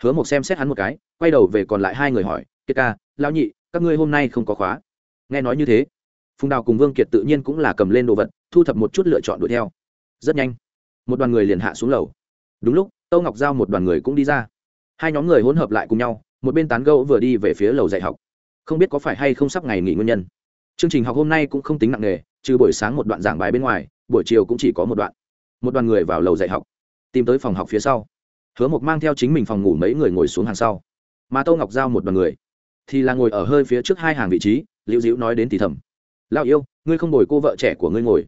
hứa một xem xét hắn một cái, quay đầu về còn lại hai người hỏi, kiệt ca, lão nhị, các ngươi hôm nay không có khóa? Nghe nói như thế, phùng đào cùng vương kiệt tự nhiên cũng là cầm lên đồ vật, thu thập một chút lựa chọn đuổi theo. Rất nhanh, một đoàn người liền hạ xuống lầu. Đúng lúc, tâu ngọc giao một đoàn người cũng đi ra. Hai nhóm người hỗn hợp lại cùng nhau, một bên tán gẫu vừa đi về phía lầu dạy học. Không biết có phải hay không sắp ngày nghỉ nguyên nhân. Chương trình học hôm nay cũng không tính nặng nề, trừ buổi sáng một đoạn giảng bài bên ngoài, buổi chiều cũng chỉ có một đoạn. Một đoàn người vào lầu dạy học, tìm tới phòng học phía sau hứa mộc mang theo chính mình phòng ngủ mấy người ngồi xuống hàng sau. Mà tô ngọc giao một đoàn người. Thì là ngồi ở hơi phía trước hai hàng vị trí, liễu dĩu nói đến thì thầm. Lao yêu, ngươi không đổi cô vợ trẻ của ngươi ngồi.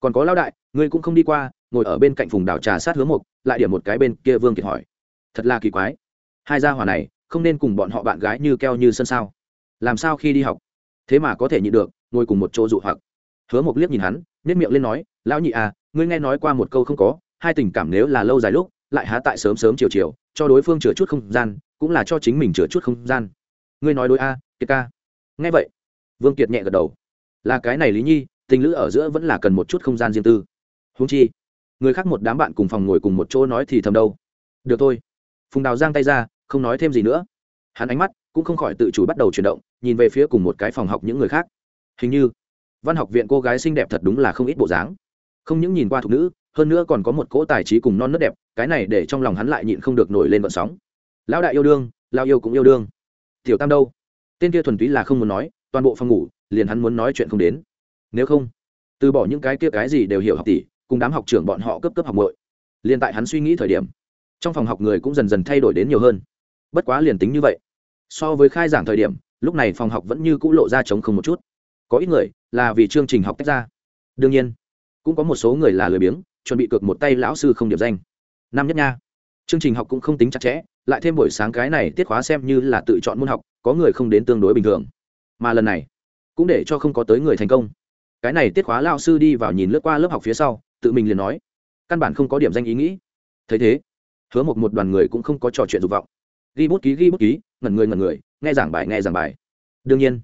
Còn có lao đại, ngươi cũng không đi qua, ngồi ở bên cạnh vùng đảo trà sát hứa mộc, lại điểm một cái bên kia vương kiệt hỏi. Thật là kỳ quái. Hai gia hỏa này, không nên cùng bọn họ bạn gái như keo như sân sao? Làm sao khi đi học? Thế mà có thể nhịn được, ngồi cùng một chỗ dụ hoặc. Hứa Mục liếc nhìn hắn nếp miệng lên nói, lão nhị à ngươi nghe nói qua một câu không có, hai tình cảm nếu là lâu dài lúc lại há tại sớm sớm chiều chiều, cho đối phương chừa chút không gian, cũng là cho chính mình chừa chút không gian. Ngươi nói đối a, kiệt ca. Nghe vậy, vương kiệt nhẹ gật đầu. Là cái này lý nhi, tình lữ ở giữa vẫn là cần một chút không gian riêng tư. Húng chi, người khác một đám bạn cùng phòng ngồi cùng một chỗ nói thì thầm đâu. Được thôi. Phùng đào giang tay ra, không nói thêm gì nữa. Hắn ánh mắt cũng không khỏi tự chủ bắt đầu chuyển động, nhìn về phía cùng một cái phòng học những người khác. Hình như, văn học viện cô gái xinh đẹp thật đúng là không ít bộ dáng. Không những nhìn qua thục nữ hơn nữa còn có một cỗ tài trí cùng non nớt đẹp, cái này để trong lòng hắn lại nhịn không được nổi lên vận sóng. Lão đại yêu đương lao yêu cũng yêu đương. Tiểu tam đâu? Tên kia thuần túy là không muốn nói, toàn bộ phòng ngủ, liền hắn muốn nói chuyện không đến. Nếu không, từ bỏ những cái kia cái gì đều hiểu học tỷ, cùng đám học trưởng bọn họ cấp cấp học mội liền tại hắn suy nghĩ thời điểm, trong phòng học người cũng dần dần thay đổi đến nhiều hơn. Bất quá liền tính như vậy, so với khai giảng thời điểm, lúc này phòng học vẫn như c ũ lộ ra trống không một chút. Có ít người là vì chương trình học tách ra. Đương nhiên, cũng có một số người là lười biếng chuẩn bị cược một tay lão sư không điểm danh. Năm nhất nha. Chương trình học cũng không tính chặt chẽ, lại thêm buổi sáng cái này tiết khóa xem như là tự chọn môn học, có người không đến tương đối bình thường. Mà lần này, cũng để cho không có tới người thành công. Cái này tiết khóa lao sư đi vào nhìn lướt qua lớp học phía sau, tự mình liền nói, căn bản không có điểm danh ý nghĩ. Thấy thế, hứa một một đoàn người cũng không có trò chuyện dục vọng. Ghi bút ký, ghi bút ký, ngẩn người ngẩn người, nghe giảng bài, nghe giảng bài. Đương nhiên,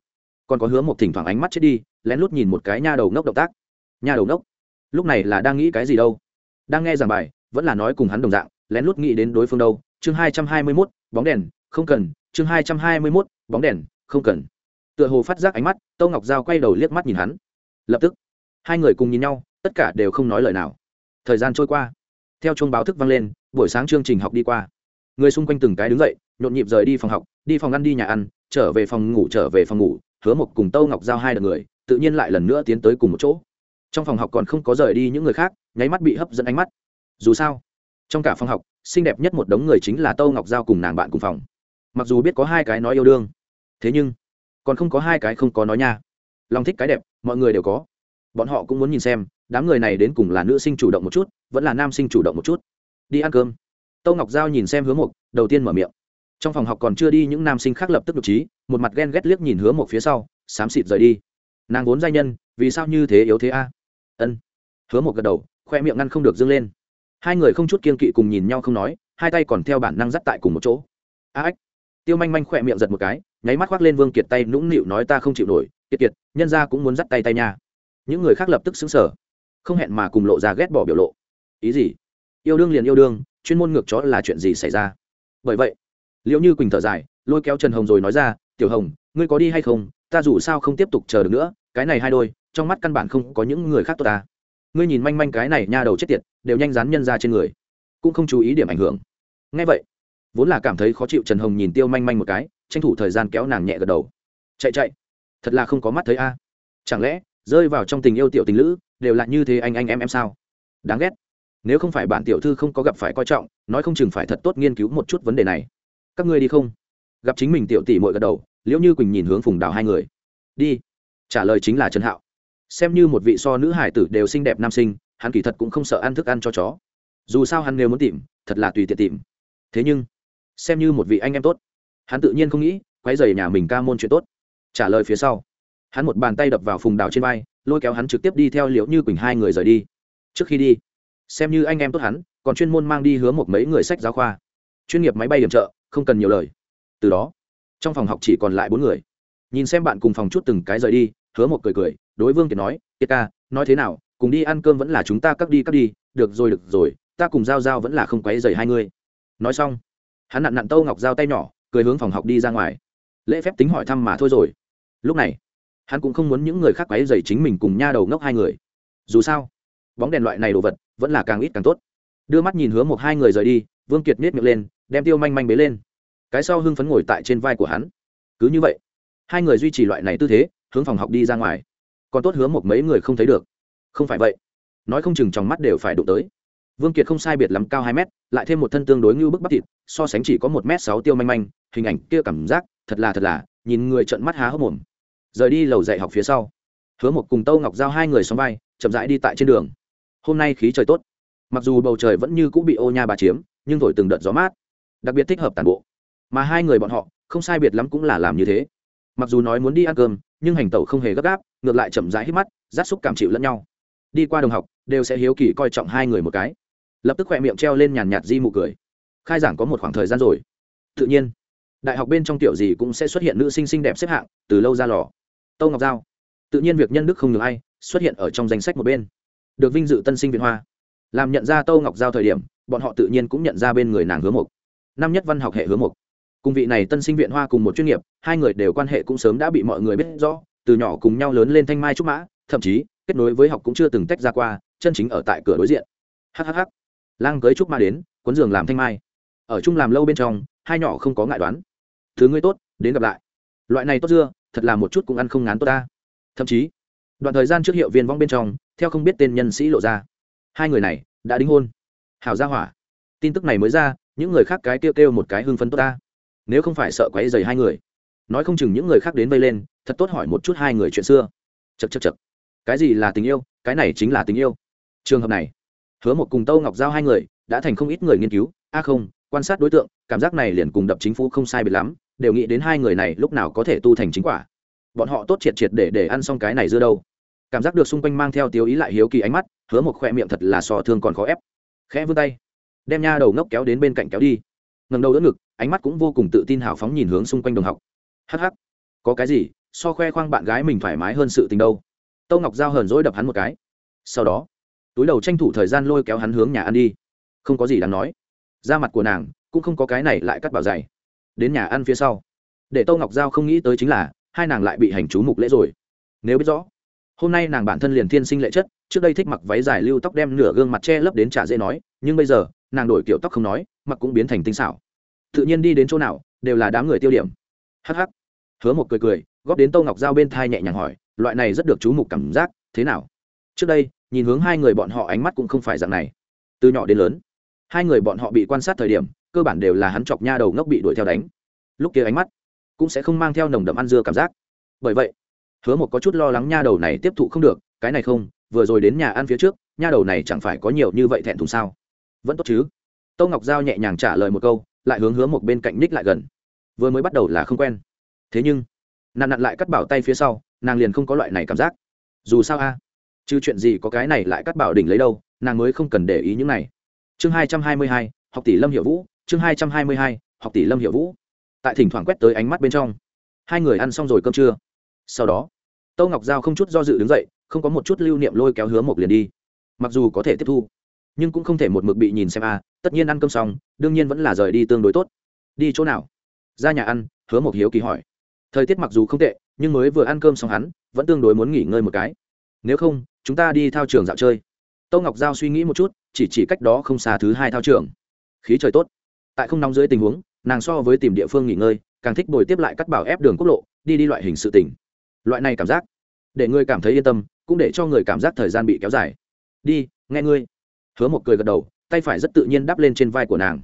còn có hứa một thỉnh thoảng ánh mắt chết đi, lén lút nhìn một cái nha đầu ngốc động tác. Nha đầu ngốc lúc này là đang nghĩ cái gì đâu. Đang nghe giảng bài, vẫn là nói cùng hắn đồng dạng, lén lút nghĩ đến đối phương đâu. Chương hai trăm hai mươi mốt, bóng đèn, không cần. Chương hai trăm hai mươi mốt, bóng đèn, không cần. Tựa hồ phát giác ánh mắt tâu ngọc giao quay đầu liếc mắt nhìn hắn. Lập tức, hai người cùng nhìn nhau, tất cả đều không nói lời nào. Thời gian trôi qua. Theo chuông báo thức vang lên, buổi sáng chương trình học đi qua. Người xung quanh từng cái đứng dậy, nhộn nhịp rời đi phòng học, đi phòng ăn đi nhà ăn, trở về phòng ngủ, trở về phòng ngủ. Hứa một cùng tâu ngọc giao hai đợt người, tự nhiên lại lần nữa tiến tới cùng một chỗ trong phòng học còn không có rời đi những người khác nháy mắt bị hấp dẫn ánh mắt. Dù sao trong cả phòng học xinh đẹp nhất một đống người chính là tâu ngọc giao cùng nàng bạn cùng phòng. Mặc dù biết có hai cái nói yêu đương thế nhưng còn không có hai cái không có nói nha. Lòng thích cái đẹp mọi người đều có. Bọn họ cũng muốn nhìn xem đám người này đến cùng là nữ sinh chủ động một chút vẫn là nam sinh chủ động một chút. Đi ăn cơm. Tâu ngọc giao nhìn xem hứa Mục, đầu tiên mở miệng. Trong phòng học còn chưa đi những nam sinh khác lập tức nhục trí một mặt ghen ghét liếc nhìn hứa Mục phía sau xám xịt rời đi. Nàng vốn giai nhân vì sao như thế yếu thế a? Ân. Hứa một gật đầu, khoe miệng ngăn không được dâng lên. Hai người không chút kiên kỵ cùng nhìn nhau không nói, hai tay còn theo bản năng dắt tại cùng một chỗ. A ếch tiêu manh manh khoe miệng giật một cái, nháy mắt khoác lên vương kiệt tay nũng nịu nói ta không chịu nổi, kiệt kiệt, nhân ra cũng muốn dắt tay tay nha. Những người khác lập tức xứng sở không hẹn mà cùng lộ ra ghét bỏ biểu lộ. Ý gì? Yêu đương liền yêu đương, chuyên môn ngược chó là chuyện gì xảy ra? Bởi vậy liệu như quỳnh thở dài, lôi kéo trần hồng rồi nói ra, tiểu hồng, ngươi có đi hay không? Ta dù sao không tiếp tục chờ được nữa, cái này hai đôi trong mắt căn bản không có những người khác tốt ta. Ngươi nhìn manh manh cái này nha đầu chết tiệt, đều nhanh rán nhân ra trên người. Cũng không chú ý điểm ảnh hưởng. Ngay vậy, vốn là cảm thấy khó chịu trần hồng nhìn tiêu manh manh một cái, tranh thủ thời gian kéo nàng nhẹ gật đầu. Chạy chạy. Thật là không có mắt thấy a. Chẳng lẽ, rơi vào trong tình yêu tiểu tình lữ, đều là như thế anh anh, em em sao? Đáng ghét. Nếu không phải bản tiểu thư không có gặp phải coi trọng, nói không chừng phải thật tốt nghiên cứu một chút vấn đề này. Các ngươi đi không? Gặp chính mình tiểu tỷ mội gật đầu, liễu như quỳnh nhìn hướng phùng đào hai người. Đi. Trả lời chính là trần hạo xem như một vị so nữ hải tử đều xinh đẹp nam sinh, hắn kỳ thật cũng không sợ ăn thức ăn cho chó. Dù sao hắn nếu muốn tìm, thật là tùy tiện tìm. Thế nhưng, xem như một vị anh em tốt, hắn tự nhiên không nghĩ quay dày nhà mình ca môn chuyện tốt. Trả lời phía sau, hắn một bàn tay đập vào phùng đào trên vai, lôi kéo hắn trực tiếp đi theo liễu như quỳnh hai người rời đi. Trước khi đi, xem như anh em tốt hắn, còn chuyên môn mang đi hứa một mấy người sách giáo khoa. Chuyên nghiệp máy bay điểm trợ, không cần nhiều lời. Từ đó, trong phòng học chỉ còn lại bốn người. Nhìn xem bạn cùng phòng chút từng cái rời đi, hứa một cười cười đối vương kiệt nói, kiệt ca, nói thế nào, cùng đi ăn cơm vẫn là chúng ta cắt đi cắt đi, được rồi được rồi, ta cùng giao giao vẫn là không quấy dày hai ngươi. Nói xong, hắn nặn nặn tâu ngọc giao tay nhỏ, cười hướng phòng học đi ra ngoài. Lễ phép tính hỏi thăm mà thôi rồi. Lúc này, hắn cũng không muốn những người khác quấy dày chính mình cùng nha đầu ngốc hai người. Dù sao, bóng đèn loại này đồ vật vẫn là càng ít càng tốt. Đưa mắt nhìn hướng một hai người rời đi, vương kiệt miết miệng lên, đem tiêu manh manh bế lên. Cái sau hưng phấn ngồi tại trên vai của hắn. Cứ như vậy, hai người duy trì loại này tư thế, hướng phòng học đi ra ngoài còn tốt hứa một mấy người không thấy được. Không phải vậy. Nói không chừng trong mắt đều phải đụng tới. Vương kiệt không sai biệt lắm cao hai mét, lại thêm một thân tương đối như bức bắp thịt, so sánh chỉ có một m sáu tiêu manh manh, hình ảnh kia cảm giác, thật là thật là, nhìn người trợn mắt há hốc mồm. Rời đi lầu dạy học phía sau, hứa một cùng tâu ngọc giao hai người xóm vai, chậm rãi đi tại trên đường. Hôm nay khí trời tốt. Mặc dù bầu trời vẫn như cũng bị ô nha bà chiếm, nhưng thổi từng đợt gió mát, đặc biệt thích hợp tàn bộ. Mà hai người bọn họ, không sai biệt lắm cũng là làm như thế mặc dù nói muốn đi ăn cơm, nhưng hành tẩu không hề gấp gáp, ngược lại chậm rãi hít mắt, rát xúc cảm chịu lẫn nhau. Đi qua đồng học, đều sẽ hiếu kỳ coi trọng hai người một cái. Lập tức khoe miệng treo lên nhàn nhạt di mụ cười. Khai giảng có một khoảng thời gian rồi. Tự nhiên, đại học bên trong tiểu gì cũng sẽ xuất hiện nữ sinh xinh đẹp xếp hạng, từ lâu ra lò. Tâu ngọc giao. Tự nhiên việc nhân đức không ngừng ai, xuất hiện ở trong danh sách một bên. Được vinh dự tân sinh viện hoa. Làm nhận ra tâu ngọc giao thời điểm, bọn họ tự nhiên cũng nhận ra bên người nàng hứa mục năm nhất văn học hệ hứa mục cùng vị này tân sinh viện hoa cùng một chuyên nghiệp, hai người đều quan hệ cũng sớm đã bị mọi người biết rõ, từ nhỏ cùng nhau lớn lên thanh mai trúc mã, thậm chí, kết nối với học cũng chưa từng tách ra qua, chân chính ở tại cửa đối diện. Hhh lang cưới trúc mã đến, cuốn giường làm thanh mai. Ở chung làm lâu bên trong, hai nhỏ không có ngại đoán. Thứ ngươi tốt, đến gặp lại. Loại này tốt dưa, thật là một chút cũng ăn không ngán tốt ta. Thậm chí, đoạn thời gian trước hiệu viên vong bên trong, theo không biết tên nhân sĩ lộ ra. Hai người này, đã đính hôn. Hào gia hỏa. Tin tức này mới ra, những người khác cái kêu kêu một cái hưng phấn tốt ta nếu không phải sợ quấy dày hai người, nói không chừng những người khác đến vây lên, thật tốt hỏi một chút hai người chuyện xưa. Chật chật chật cái gì là tình yêu? Cái này chính là tình yêu. Trường hợp này, hứa một cùng tâu ngọc giao hai người đã thành không ít người nghiên cứu. A không, quan sát đối tượng, cảm giác này liền cùng đập chính phủ không sai biệt lắm, đều nghĩ đến hai người này lúc nào có thể tu thành chính quả. Bọn họ tốt triệt triệt để để ăn xong cái này dưa đâu. Cảm giác được xung quanh mang theo tiêu ý lại hiếu kỳ ánh mắt, hứa một khoe miệng thật là so thương còn khó ép. Khẽ vươn tay, đem nha đầu ngốc kéo đến bên cạnh kéo đi ngầm đầu đỡ ngực, ánh mắt cũng vô cùng tự tin hào phóng nhìn hướng xung quanh đồng học. Hh có cái gì? So khoe khoang bạn gái mình thoải mái hơn sự tình đâu. Tâu ngọc giao hờn dỗi đập hắn một cái. Sau đó, túi đầu tranh thủ thời gian lôi kéo hắn hướng nhà ăn đi. Không có gì đáng nói. Da mặt của nàng cũng không có cái này lại cắt bảo dày. Đến nhà ăn phía sau. Để tâu ngọc giao không nghĩ tới chính là, hai nàng lại bị hành chú mục lễ rồi. Nếu biết rõ, hôm nay nàng bản thân liền thiên sinh lệ chất, trước đây thích mặc váy dài lưu tóc đem nửa gương mặt che lấp đến trả dễ nói, nhưng bây giờ, nàng đổi kiểu tóc không nói, mặc cũng biến thành tinh xảo tự nhiên đi đến chỗ nào, đều là đám người tiêu điểm. Hh hứa một cười cười, góp đến tô ngọc giao bên thai nhẹ nhàng hỏi, loại này rất được chú mục cảm giác, thế nào? Trước đây, nhìn hướng hai người bọn họ ánh mắt cũng không phải dạng này. Từ nhỏ đến lớn, hai người bọn họ bị quan sát thời điểm, cơ bản đều là hắn chọc nha đầu ngốc bị đuổi theo đánh. Lúc kia ánh mắt cũng sẽ không mang theo nồng đậm ăn dưa cảm giác. Bởi vậy, hứa một có chút lo lắng nha đầu này tiếp thụ không được, cái này không, vừa rồi đến nhà ăn phía trước, nha đầu này chẳng phải có nhiều như vậy thẹn thùng sao? Vẫn tốt chứ? Tâu ngọc giao nhẹ nhàng trả lời một câu lại hướng hướng một bên cạnh ních lại gần. Vừa mới bắt đầu là không quen. Thế nhưng nạn nặn lại cắt bảo tay phía sau, nàng liền không có loại này cảm giác. Dù sao a, chứ chuyện gì có cái này lại cắt bảo đỉnh lấy đâu, nàng mới không cần để ý những này. Chương hai trăm hai mươi hai, học tỷ lâm hiệu vũ, chương hai trăm hai mươi hai, học tỷ lâm hiệu vũ. Tại thỉnh thoảng quét tới ánh mắt bên trong. Hai người ăn xong rồi cơm trưa. Sau đó, tâu ngọc giao không chút do dự đứng dậy, không có một chút lưu niệm lôi kéo hứa một liền đi. Mặc dù có thể tiếp thu nhưng cũng không thể một mực bị nhìn xem a à, tất nhiên ăn cơm xong, đương nhiên vẫn là rời đi tương đối tốt. Đi chỗ nào? Ra nhà ăn, hứa một hiếu kỳ hỏi. Thời tiết mặc dù không tệ, nhưng mới vừa ăn cơm xong hắn, vẫn tương đối muốn nghỉ ngơi một cái. Nếu không, chúng ta đi thao trường dạo chơi. Tâu ngọc giao suy nghĩ một chút, chỉ chỉ cách đó không xa thứ hai thao trường. Khí trời tốt. Tại không nóng dưới tình huống, nàng so với tìm địa phương nghỉ ngơi, càng thích bồi tiếp lại cắt bảo ép đường quốc lộ, đi đi loại hình sự tỉnh loại này cảm giác, để ngươi cảm thấy yên tâm, cũng để cho người cảm giác thời gian bị kéo dài. Đi, nghe ngươi hứa một cười gật đầu, tay phải rất tự nhiên đắp lên trên vai của nàng.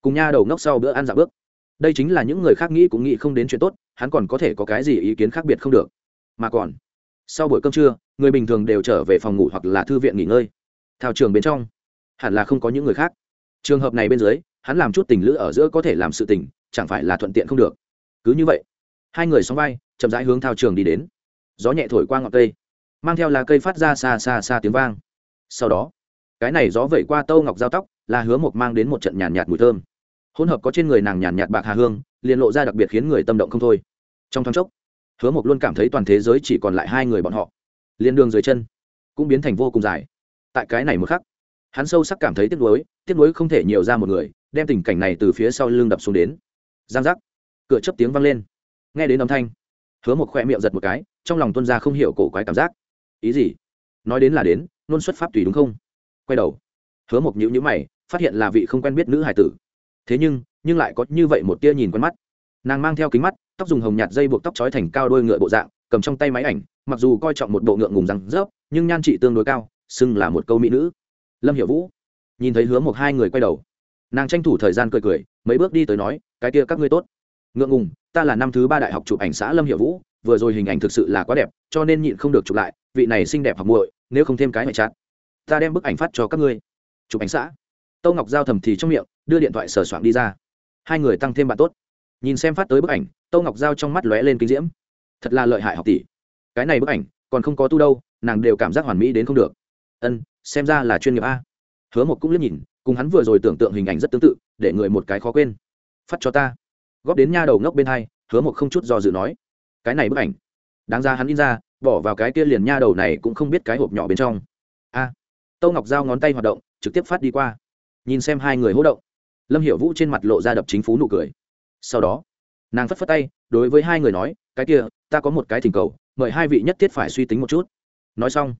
Cùng nha đầu ngốc sau bữa ăn dạo bước. Đây chính là những người khác nghĩ cũng nghĩ không đến chuyện tốt, hắn còn có thể có cái gì ý kiến khác biệt không được. Mà còn, sau buổi cơm trưa, người bình thường đều trở về phòng ngủ hoặc là thư viện nghỉ ngơi. Thao trường bên trong, hẳn là không có những người khác. Trường hợp này bên dưới, hắn làm chút tình lữ ở giữa có thể làm sự tình, chẳng phải là thuận tiện không được. Cứ như vậy, hai người xóm vai, chậm rãi hướng thao trường đi đến. Gió nhẹ thổi qua ngọn cây, mang theo lá cây phát ra xa xa xa tiếng vang. Sau đó cái này gió vẩy qua tâu ngọc giao tóc là hứa mộc mang đến một trận nhàn nhạt, nhạt mùi thơm. Hỗn hợp có trên người nàng nhàn nhạt, nhạt bạc hà hương liền lộ ra đặc biệt khiến người tâm động không thôi. Trong thoáng chốc hứa mộc luôn cảm thấy toàn thế giới chỉ còn lại hai người bọn họ. Liền đường dưới chân cũng biến thành vô cùng dài. Tại cái này một khắc hắn sâu sắc cảm thấy tiếc nuối tiếc nuối không thể nhiều ra một người đem tình cảnh này từ phía sau lưng đập xuống đến. Giang giác cửa chấp tiếng vang lên. Nghe đến âm thanh hứa một khoe miệng giật một cái trong lòng tuân ra không hiểu cổ quái cảm giác. Ý gì? Nói đến là đến luôn xuất pháp tùy đúng không? Quay đầu. Hứa một nhữ nhữ mày, phát hiện là vị không quen biết nữ hải tử. Thế nhưng nhưng lại có như vậy một tia nhìn quen mắt. Nàng mang theo kính mắt, tóc dùng hồng nhạt dây buộc tóc trói thành cao đôi ngựa bộ dạng, cầm trong tay máy ảnh, mặc dù coi trọng một bộ ngựa ngùng răng rớp, nhưng nhan trị tương đối cao, xưng là một câu mỹ nữ. Lâm hiểu vũ nhìn thấy hứa một hai người quay đầu. Nàng tranh thủ thời gian cười cười, mấy bước đi tới nói, cái kia các ngươi tốt. Ngượng ngùng, ta là năm thứ ba đại học chụp ảnh xã lâm hiệu vũ, vừa rồi hình ảnh thực sự là quá đẹp, cho nên nhịn không được chụp lại, vị này xinh đẹp học muội, nếu không thêm cái ngoại chát ta đem bức ảnh phát cho các ngươi. Chụp ảnh xã. Tâu ngọc giao thầm thì trong miệng đưa điện thoại sờ soạn đi ra. Hai người tăng thêm bạn tốt. Nhìn xem phát tới bức ảnh tâu ngọc giao trong mắt lóe lên kinh diễm. Thật là lợi hại học tỷ. Cái này bức ảnh còn không có tu đâu nàng đều cảm giác hoàn mỹ đến không được. Ân xem ra là chuyên nghiệp a. Hứa một cũng liếc nhìn cùng hắn vừa rồi tưởng tượng hình ảnh rất tương tự để người một cái khó quên. Phát cho ta. Góp đến nha đầu ngốc bên hai hứa một không chút do dự nói. Cái này bức ảnh. Đáng ra hắn in ra bỏ vào cái kia liền nha đầu này cũng không biết cái hộp nhỏ bên trong. A. à, tâu ngọc giao ngón tay hoạt động, trực tiếp phát đi qua. Nhìn xem hai người hỗ động. Lâm hiểu vũ trên mặt lộ ra đập chính phú nụ cười. Sau đó, nàng phất phất tay, đối với hai người nói, cái kia, ta có một cái thỉnh cầu, mời hai vị nhất thiết phải suy tính một chút. Nói xong,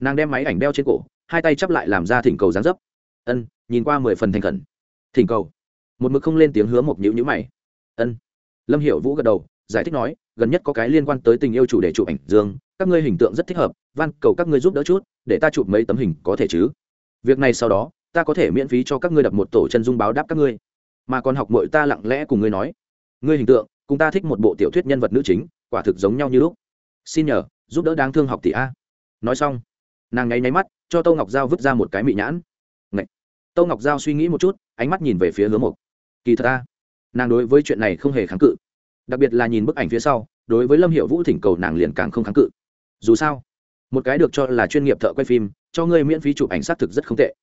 nàng đem máy ảnh đeo trên cổ, hai tay chắp lại làm ra thỉnh cầu dáng dấp. Ân, nhìn qua mười phần thành khẩn. Thỉnh cầu. Một mực không lên tiếng hứa một nhữ nhữ mày. Ân. Lâm Hiểu vũ gật đầu, giải thích nói gần nhất có cái liên quan tới tình yêu chủ đề chụp ảnh dương, các ngươi hình tượng rất thích hợp, van, cầu các ngươi giúp đỡ chút, để ta chụp mấy tấm hình có thể chứ? Việc này sau đó, ta có thể miễn phí cho các ngươi đập một tổ chân dung báo đáp các ngươi. Mà còn học mội ta lặng lẽ cùng ngươi nói, ngươi hình tượng, cùng ta thích một bộ tiểu thuyết nhân vật nữ chính, quả thực giống nhau như lúc. Xin nhờ, giúp đỡ đáng thương học tỷ a. Nói xong, nàng nháy nháy mắt, cho tô ngọc giao vứt ra một cái mị nhãn. Ngậy! tô ngọc giao suy nghĩ một chút, ánh mắt nhìn về phía hứa mộc. Kỳ thật ta nàng đối với chuyện này không hề kháng cự đặc biệt là nhìn bức ảnh phía sau, đối với lâm hiệu vũ thỉnh cầu nàng liền càng không kháng cự. Dù sao, một cái được cho là chuyên nghiệp thợ quay phim, cho ngươi miễn phí chụp ảnh xác thực rất không tệ.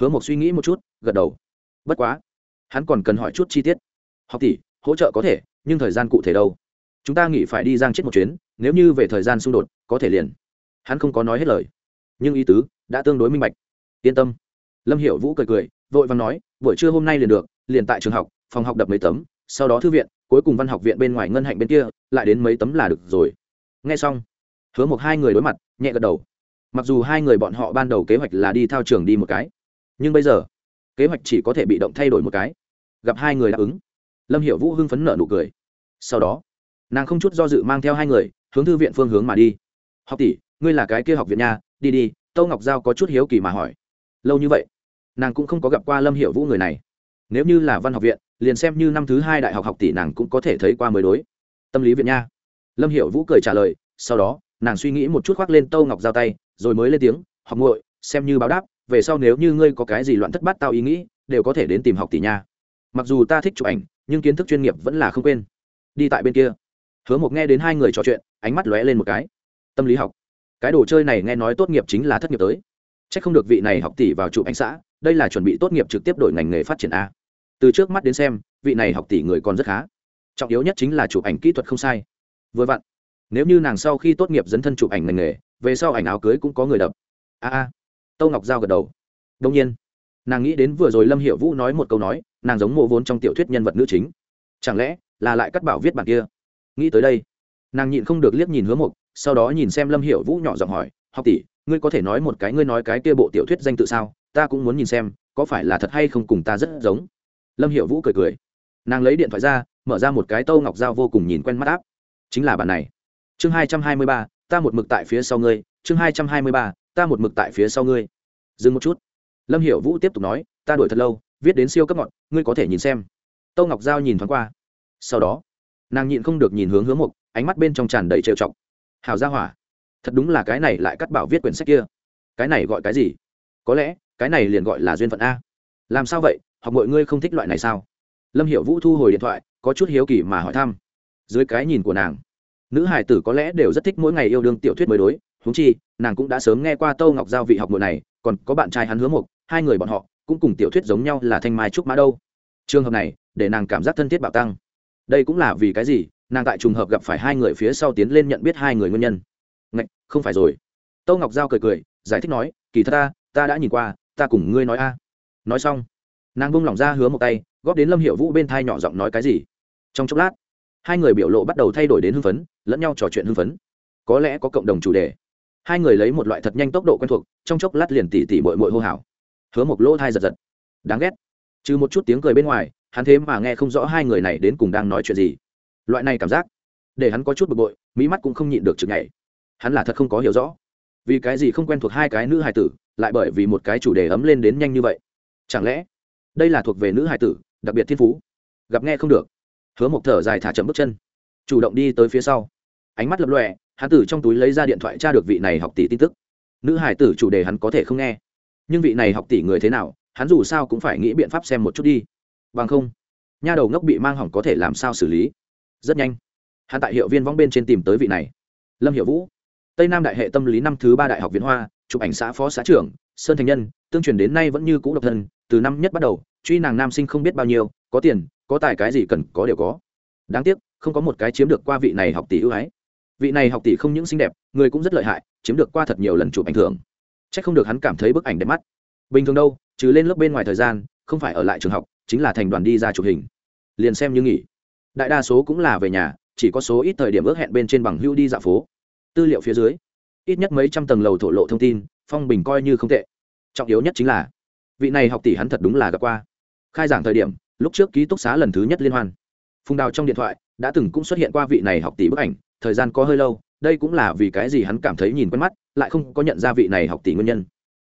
Hứa một suy nghĩ một chút, gật đầu. Bất quá, hắn còn cần hỏi chút chi tiết. Học tỷ, hỗ trợ có thể, nhưng thời gian cụ thể đâu? Chúng ta nghĩ phải đi giang chết một chuyến, nếu như về thời gian xung đột, có thể liền. Hắn không có nói hết lời. Nhưng ý tứ đã tương đối minh bạch. Yên tâm. Lâm hiểu vũ cười cười, vội và nói, buổi trưa hôm nay liền được, liền tại trường học, phòng học đập mấy tấm, sau đó thư viện cuối cùng văn học viện bên ngoài ngân hạnh bên kia, lại đến mấy tấm là được rồi. Nghe xong, hứa một hai người đối mặt, nhẹ gật đầu. Mặc dù hai người bọn họ ban đầu kế hoạch là đi thao trường đi một cái, nhưng bây giờ, kế hoạch chỉ có thể bị động thay đổi một cái. Gặp hai người đáp ứng, lâm hiệu vũ hưng phấn nở nụ cười. Sau đó, nàng không chút do dự mang theo hai người, hướng thư viện phương hướng mà đi. Học tỷ, ngươi là cái kia học viện nha, đi đi, tâu ngọc giao có chút hiếu kỳ mà hỏi. Lâu như vậy, nàng cũng không có gặp qua lâm hiệu vũ người này. Nếu như là văn học viện liền xem như năm thứ hai đại học học tỷ nàng cũng có thể thấy qua mới đối. Tâm lý viện nha. Lâm hiệu vũ cười trả lời, sau đó, nàng suy nghĩ một chút khoác lên tâu ngọc giao tay, rồi mới lên tiếng, học ngội xem như báo đáp, về sau nếu như ngươi có cái gì loạn thất bát tao ý nghĩ, đều có thể đến tìm học tỷ nha. Mặc dù ta thích chụp ảnh, nhưng kiến thức chuyên nghiệp vẫn là không quên. Đi tại bên kia. Hứa một nghe đến hai người trò chuyện, ánh mắt lóe lên một cái. Tâm lý học. Cái đồ chơi này nghe nói tốt nghiệp chính là thất nghiệp tới. C h ắ c không được vị này học tỷ vào chụp ảnh xã, đây là chuẩn bị tốt nghiệp trực tiếp đổi ngành nghề phát triển a từ trước mắt đến xem, vị này học tỷ người còn rất khá. Trọng yếu nhất chính là chụp ảnh kỹ thuật không sai. Vừa vặn, nếu như nàng sau khi tốt nghiệp dấn thân chụp ảnh ngành nghề, về sau ảnh áo cưới cũng có người đập. A a. Tâu ngọc giao gật đầu. Đông nhiên, nàng nghĩ đến vừa rồi lâm hiệu vũ nói một câu nói, nàng giống mộ vốn trong tiểu thuyết nhân vật nữ chính. Chẳng lẽ là lại cắt bảo viết bản kia? Nghĩ tới đây, nàng nhịn không được liếc nhìn hứa mục sau đó nhìn xem lâm hiệu vũ nhỏ giọng hỏi, học tỷ, ngươi có thể nói một cái, ngươi nói cái kia bộ tiểu thuyết danh tự sao? Ta cũng muốn nhìn xem, có phải là thật hay không cùng ta rất giống? Lâm hiệu vũ cười cười. Nàng lấy điện thoại ra, mở ra một cái tâu ngọc dao vô cùng nhìn quen mắt áp. Chính là bản này. Chương hai trăm hai mươi ba, ta một mực tại phía sau ngươi. Chương hai trăm hai mươi ba, ta một mực tại phía sau ngươi. Dừng một chút. Lâm hiểu vũ tiếp tục nói, ta đuổi thật lâu, viết đến siêu cấp ngọn ngươi có thể nhìn xem. Tâu ngọc giao nhìn thoáng qua. Sau đó, nàng nhịn không được nhìn hướng hướng mục ánh mắt bên trong tràn đầy trêu chọc. Hào ra hỏa, thật đúng là cái này lại cắt bảo viết quyển sách kia. Cái này gọi cái gì? Có lẽ, cái này liền gọi là duyên phận a. Làm sao vậy? Học mọi ngươi không thích loại này sao? Lâm hiểu vũ thu hồi điện thoại, có chút hiếu kỳ mà hỏi thăm. Dưới cái nhìn của nàng, nữ hải tử có lẽ đều rất thích mỗi ngày yêu đương tiểu thuyết mới đối. Húng chi, nàng cũng đã sớm nghe qua tâu ngọc giao vị học mội này, còn có bạn trai hắn hứa mục hai người bọn họ cũng cùng tiểu thuyết giống nhau là thanh mai trúc mã đâu. Trường hợp này, để nàng cảm giác thân thiết bạo tăng. Đây cũng là vì cái gì? Nàng tại trùng hợp gặp phải hai người phía sau tiến lên nhận biết hai người nguyên nhân. Ngạch, không phải rồi. Tâu ngọc giao cười cười, giải thích nói, kỳ thật ta ta đã nhìn qua, ta cùng ngươi nói a. Nói xong nàng bông lỏng ra hứa một tay, góp đến lâm hiệu vũ bên thai nhỏ giọng nói cái gì. Trong chốc lát, hai người biểu lộ bắt đầu thay đổi đến hưng phấn, lẫn nhau trò chuyện hưng phấn. Có lẽ có cộng đồng chủ đề. Hai người lấy một loại thật nhanh tốc độ quen thuộc, trong chốc lát liền tỉ tỉ bội bội hô hào. Hứa một lỗ thai giật giật. Đáng ghét. Trừ một chút tiếng cười bên ngoài, hắn thế mà nghe không rõ hai người này đến cùng đang nói chuyện gì. Loại này cảm giác, để hắn có chút bực bội, mỹ mắt cũng không nhịn được chừng ngày hắn là thật không có hiểu rõ. Vì cái gì không quen thuộc hai cái nữ hài tử, lại bởi vì một cái chủ đề ấm lên đến nhanh như vậy? Chẳng lẽ đây là thuộc về nữ hải tử, đặc biệt thiên phú. Gặp nghe không được. Hứa một thở dài thả chậm bước chân. Chủ động đi tới phía sau. Ánh mắt lập lọe hắn tử trong túi lấy ra điện thoại tra được vị này học tỷ tin tức. Nữ hải tử chủ đề hắn có thể không nghe. Nhưng vị này học tỷ người thế nào, hắn dù sao cũng phải nghĩ biện pháp xem một chút đi. Bằng không, nha đầu ngốc bị mang hỏng có thể làm sao xử lý? Rất nhanh, hắn tại hiệu viên vong bên trên tìm tới vị này. Lâm hiệu vũ, tây nam đại hệ tâm lý năm thứ ba đại học viện hoa, chụp ảnh xã phó xã trưởng, sơn thành nhân, tương truyền đến nay vẫn như cũ độc thân từ năm nhất bắt đầu, truy nàng nam sinh không biết bao nhiêu, có tiền, có tài cái gì cần có đều có. Đáng tiếc, không có một cái chiếm được qua vị này học tỷ ưu ái. Vị này học tỷ không những xinh đẹp, người cũng rất lợi hại, chiếm được qua thật nhiều lần chụp ảnh thường c h ắ c không được hắn cảm thấy bức ảnh đẹp mắt. Bình thường đâu, trừ lên lớp bên ngoài thời gian, không phải ở lại trường học, chính là thành đoàn đi ra chụp hình. Liền xem như nghỉ. Đại đa số cũng là về nhà, chỉ có số ít thời điểm ước hẹn bên trên bằng hưu đi dạo phố. Tư liệu phía dưới, ít nhất mấy trăm tầng lầu thổ lộ thông tin, phong bình coi như không tệ. Trọng yếu nhất chính là vị này học tỷ hắn thật đúng là gặp qua. Khai giảng thời điểm, lúc trước ký túc xá lần thứ nhất liên hoan. Phùng đào trong điện thoại đã từng cũng xuất hiện qua vị này học tỷ bức ảnh, thời gian có hơi lâu, đây cũng là vì cái gì hắn cảm thấy nhìn quen mắt, lại không có nhận ra vị này học tỷ nguyên nhân.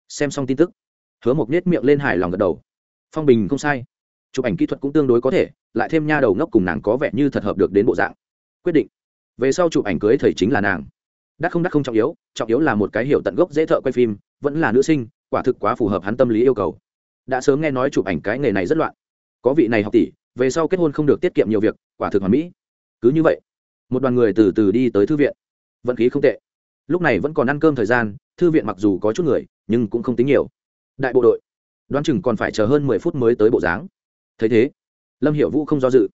Xem xong tin tức, hứa một nết miệng lên hài lòng gật đầu. Phong bình không sai. Chụp ảnh kỹ thuật cũng tương đối có thể, lại thêm nha đầu ngốc cùng nàng có vẻ như thật hợp được đến bộ dạng. Quyết định. Về sau chụp ảnh cưới thầy chính là nàng. Đắt không đắt không trọng yếu trọng yếu là một cái hiểu tận gốc dễ thợ quay phim, vẫn là nữ sinh quả thực quá phù hợp hắn tâm lý yêu cầu. Đã sớm nghe nói chụp ảnh cái nghề này rất loạn. Có vị này học tỷ, về sau kết hôn không được tiết kiệm nhiều việc, quả thực hoàn mỹ. Cứ như vậy, một đoàn người từ từ đi tới thư viện. Vận khí không tệ. Lúc này vẫn còn ăn cơm thời gian, thư viện mặc dù có chút người, nhưng cũng không tính nhiều. Đại bộ đội. Đoán chừng còn phải chờ hơn mười phút mới tới bộ dáng. Thấy thế, lâm hiệu vũ không do dự,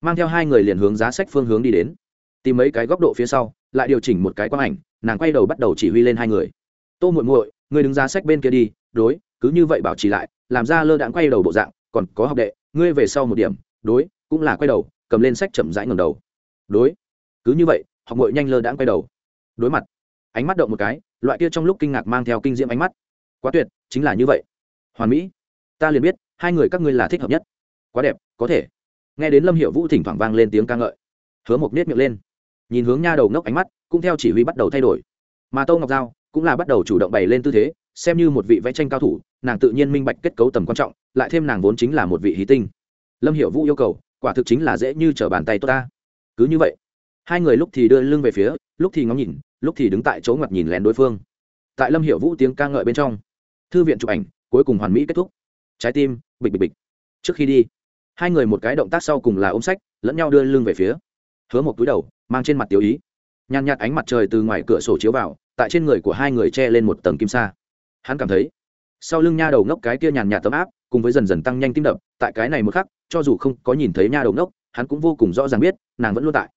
mang theo hai người liền hướng giá sách phương hướng đi đến. Tìm mấy cái góc độ phía sau, lại điều chỉnh một cái quang ảnh, nàng quay đầu bắt đầu chỉ huy lên hai người. Tô muội muội người đứng giá sách bên kia đi, đối, cứ như vậy bảo trì lại, làm ra lơ đãng quay đầu bộ dạng, còn có học đệ, ngươi về sau một điểm, đối, cũng là quay đầu, cầm lên sách chậm rãi ngầm đầu. Đối, cứ như vậy, học ngội nhanh lơ đãng quay đầu. Đối mặt, ánh mắt động một cái, loại kia trong lúc kinh ngạc mang theo kinh diễm ánh mắt. Quá tuyệt, chính là như vậy. Hoàn mỹ, ta liền biết, hai người các ngươi là thích hợp nhất. Quá đẹp, có thể. Nghe đến lâm hiệu vũ thỉnh thoảng vang lên tiếng ca ngợi. Hứa mộc nết miệng lên. Nhìn hướng nha đầu ngốc ánh mắt, cũng theo chỉ huy bắt đầu thay đổi. Mà tô ngọc giao cũng là bắt đầu chủ động bày lên tư thế, xem như một vị vẽ tranh cao thủ, nàng tự nhiên minh bạch kết cấu tầm quan trọng, lại thêm nàng vốn chính là một vị hí tinh. Lâm hiệu vũ yêu cầu, quả thực chính là dễ như trở bàn tay tốt ta. Cứ như vậy, hai người lúc thì đưa lưng về phía, lúc thì ngóng nhìn, lúc thì đứng tại chỗ ngoặt nhìn lén đối phương. Tại lâm hiệu vũ tiếng ca ngợi bên trong, thư viện chụp ảnh cuối cùng hoàn mỹ kết thúc. Trái tim, bịch bịch bịch. Trước khi đi, hai người một cái động tác sau cùng là ôm sách, lẫn nhau đưa lưng về phía. Hứa một túi đầu, mang trên mặt tiểu ý. Nhàn nhạt ánh mặt trời từ ngoài cửa sổ chiếu vào tại trên người của hai người che lên một tầng kim sa. Hắn cảm thấy, sau lưng nha đầu ngốc cái kia nhàn nhạt tấm áp, cùng với dần dần tăng nhanh tim đập, tại cái này một khắc, cho dù không có nhìn thấy nha đầu ngốc, hắn cũng vô cùng rõ ràng biết, nàng vẫn luôn tại.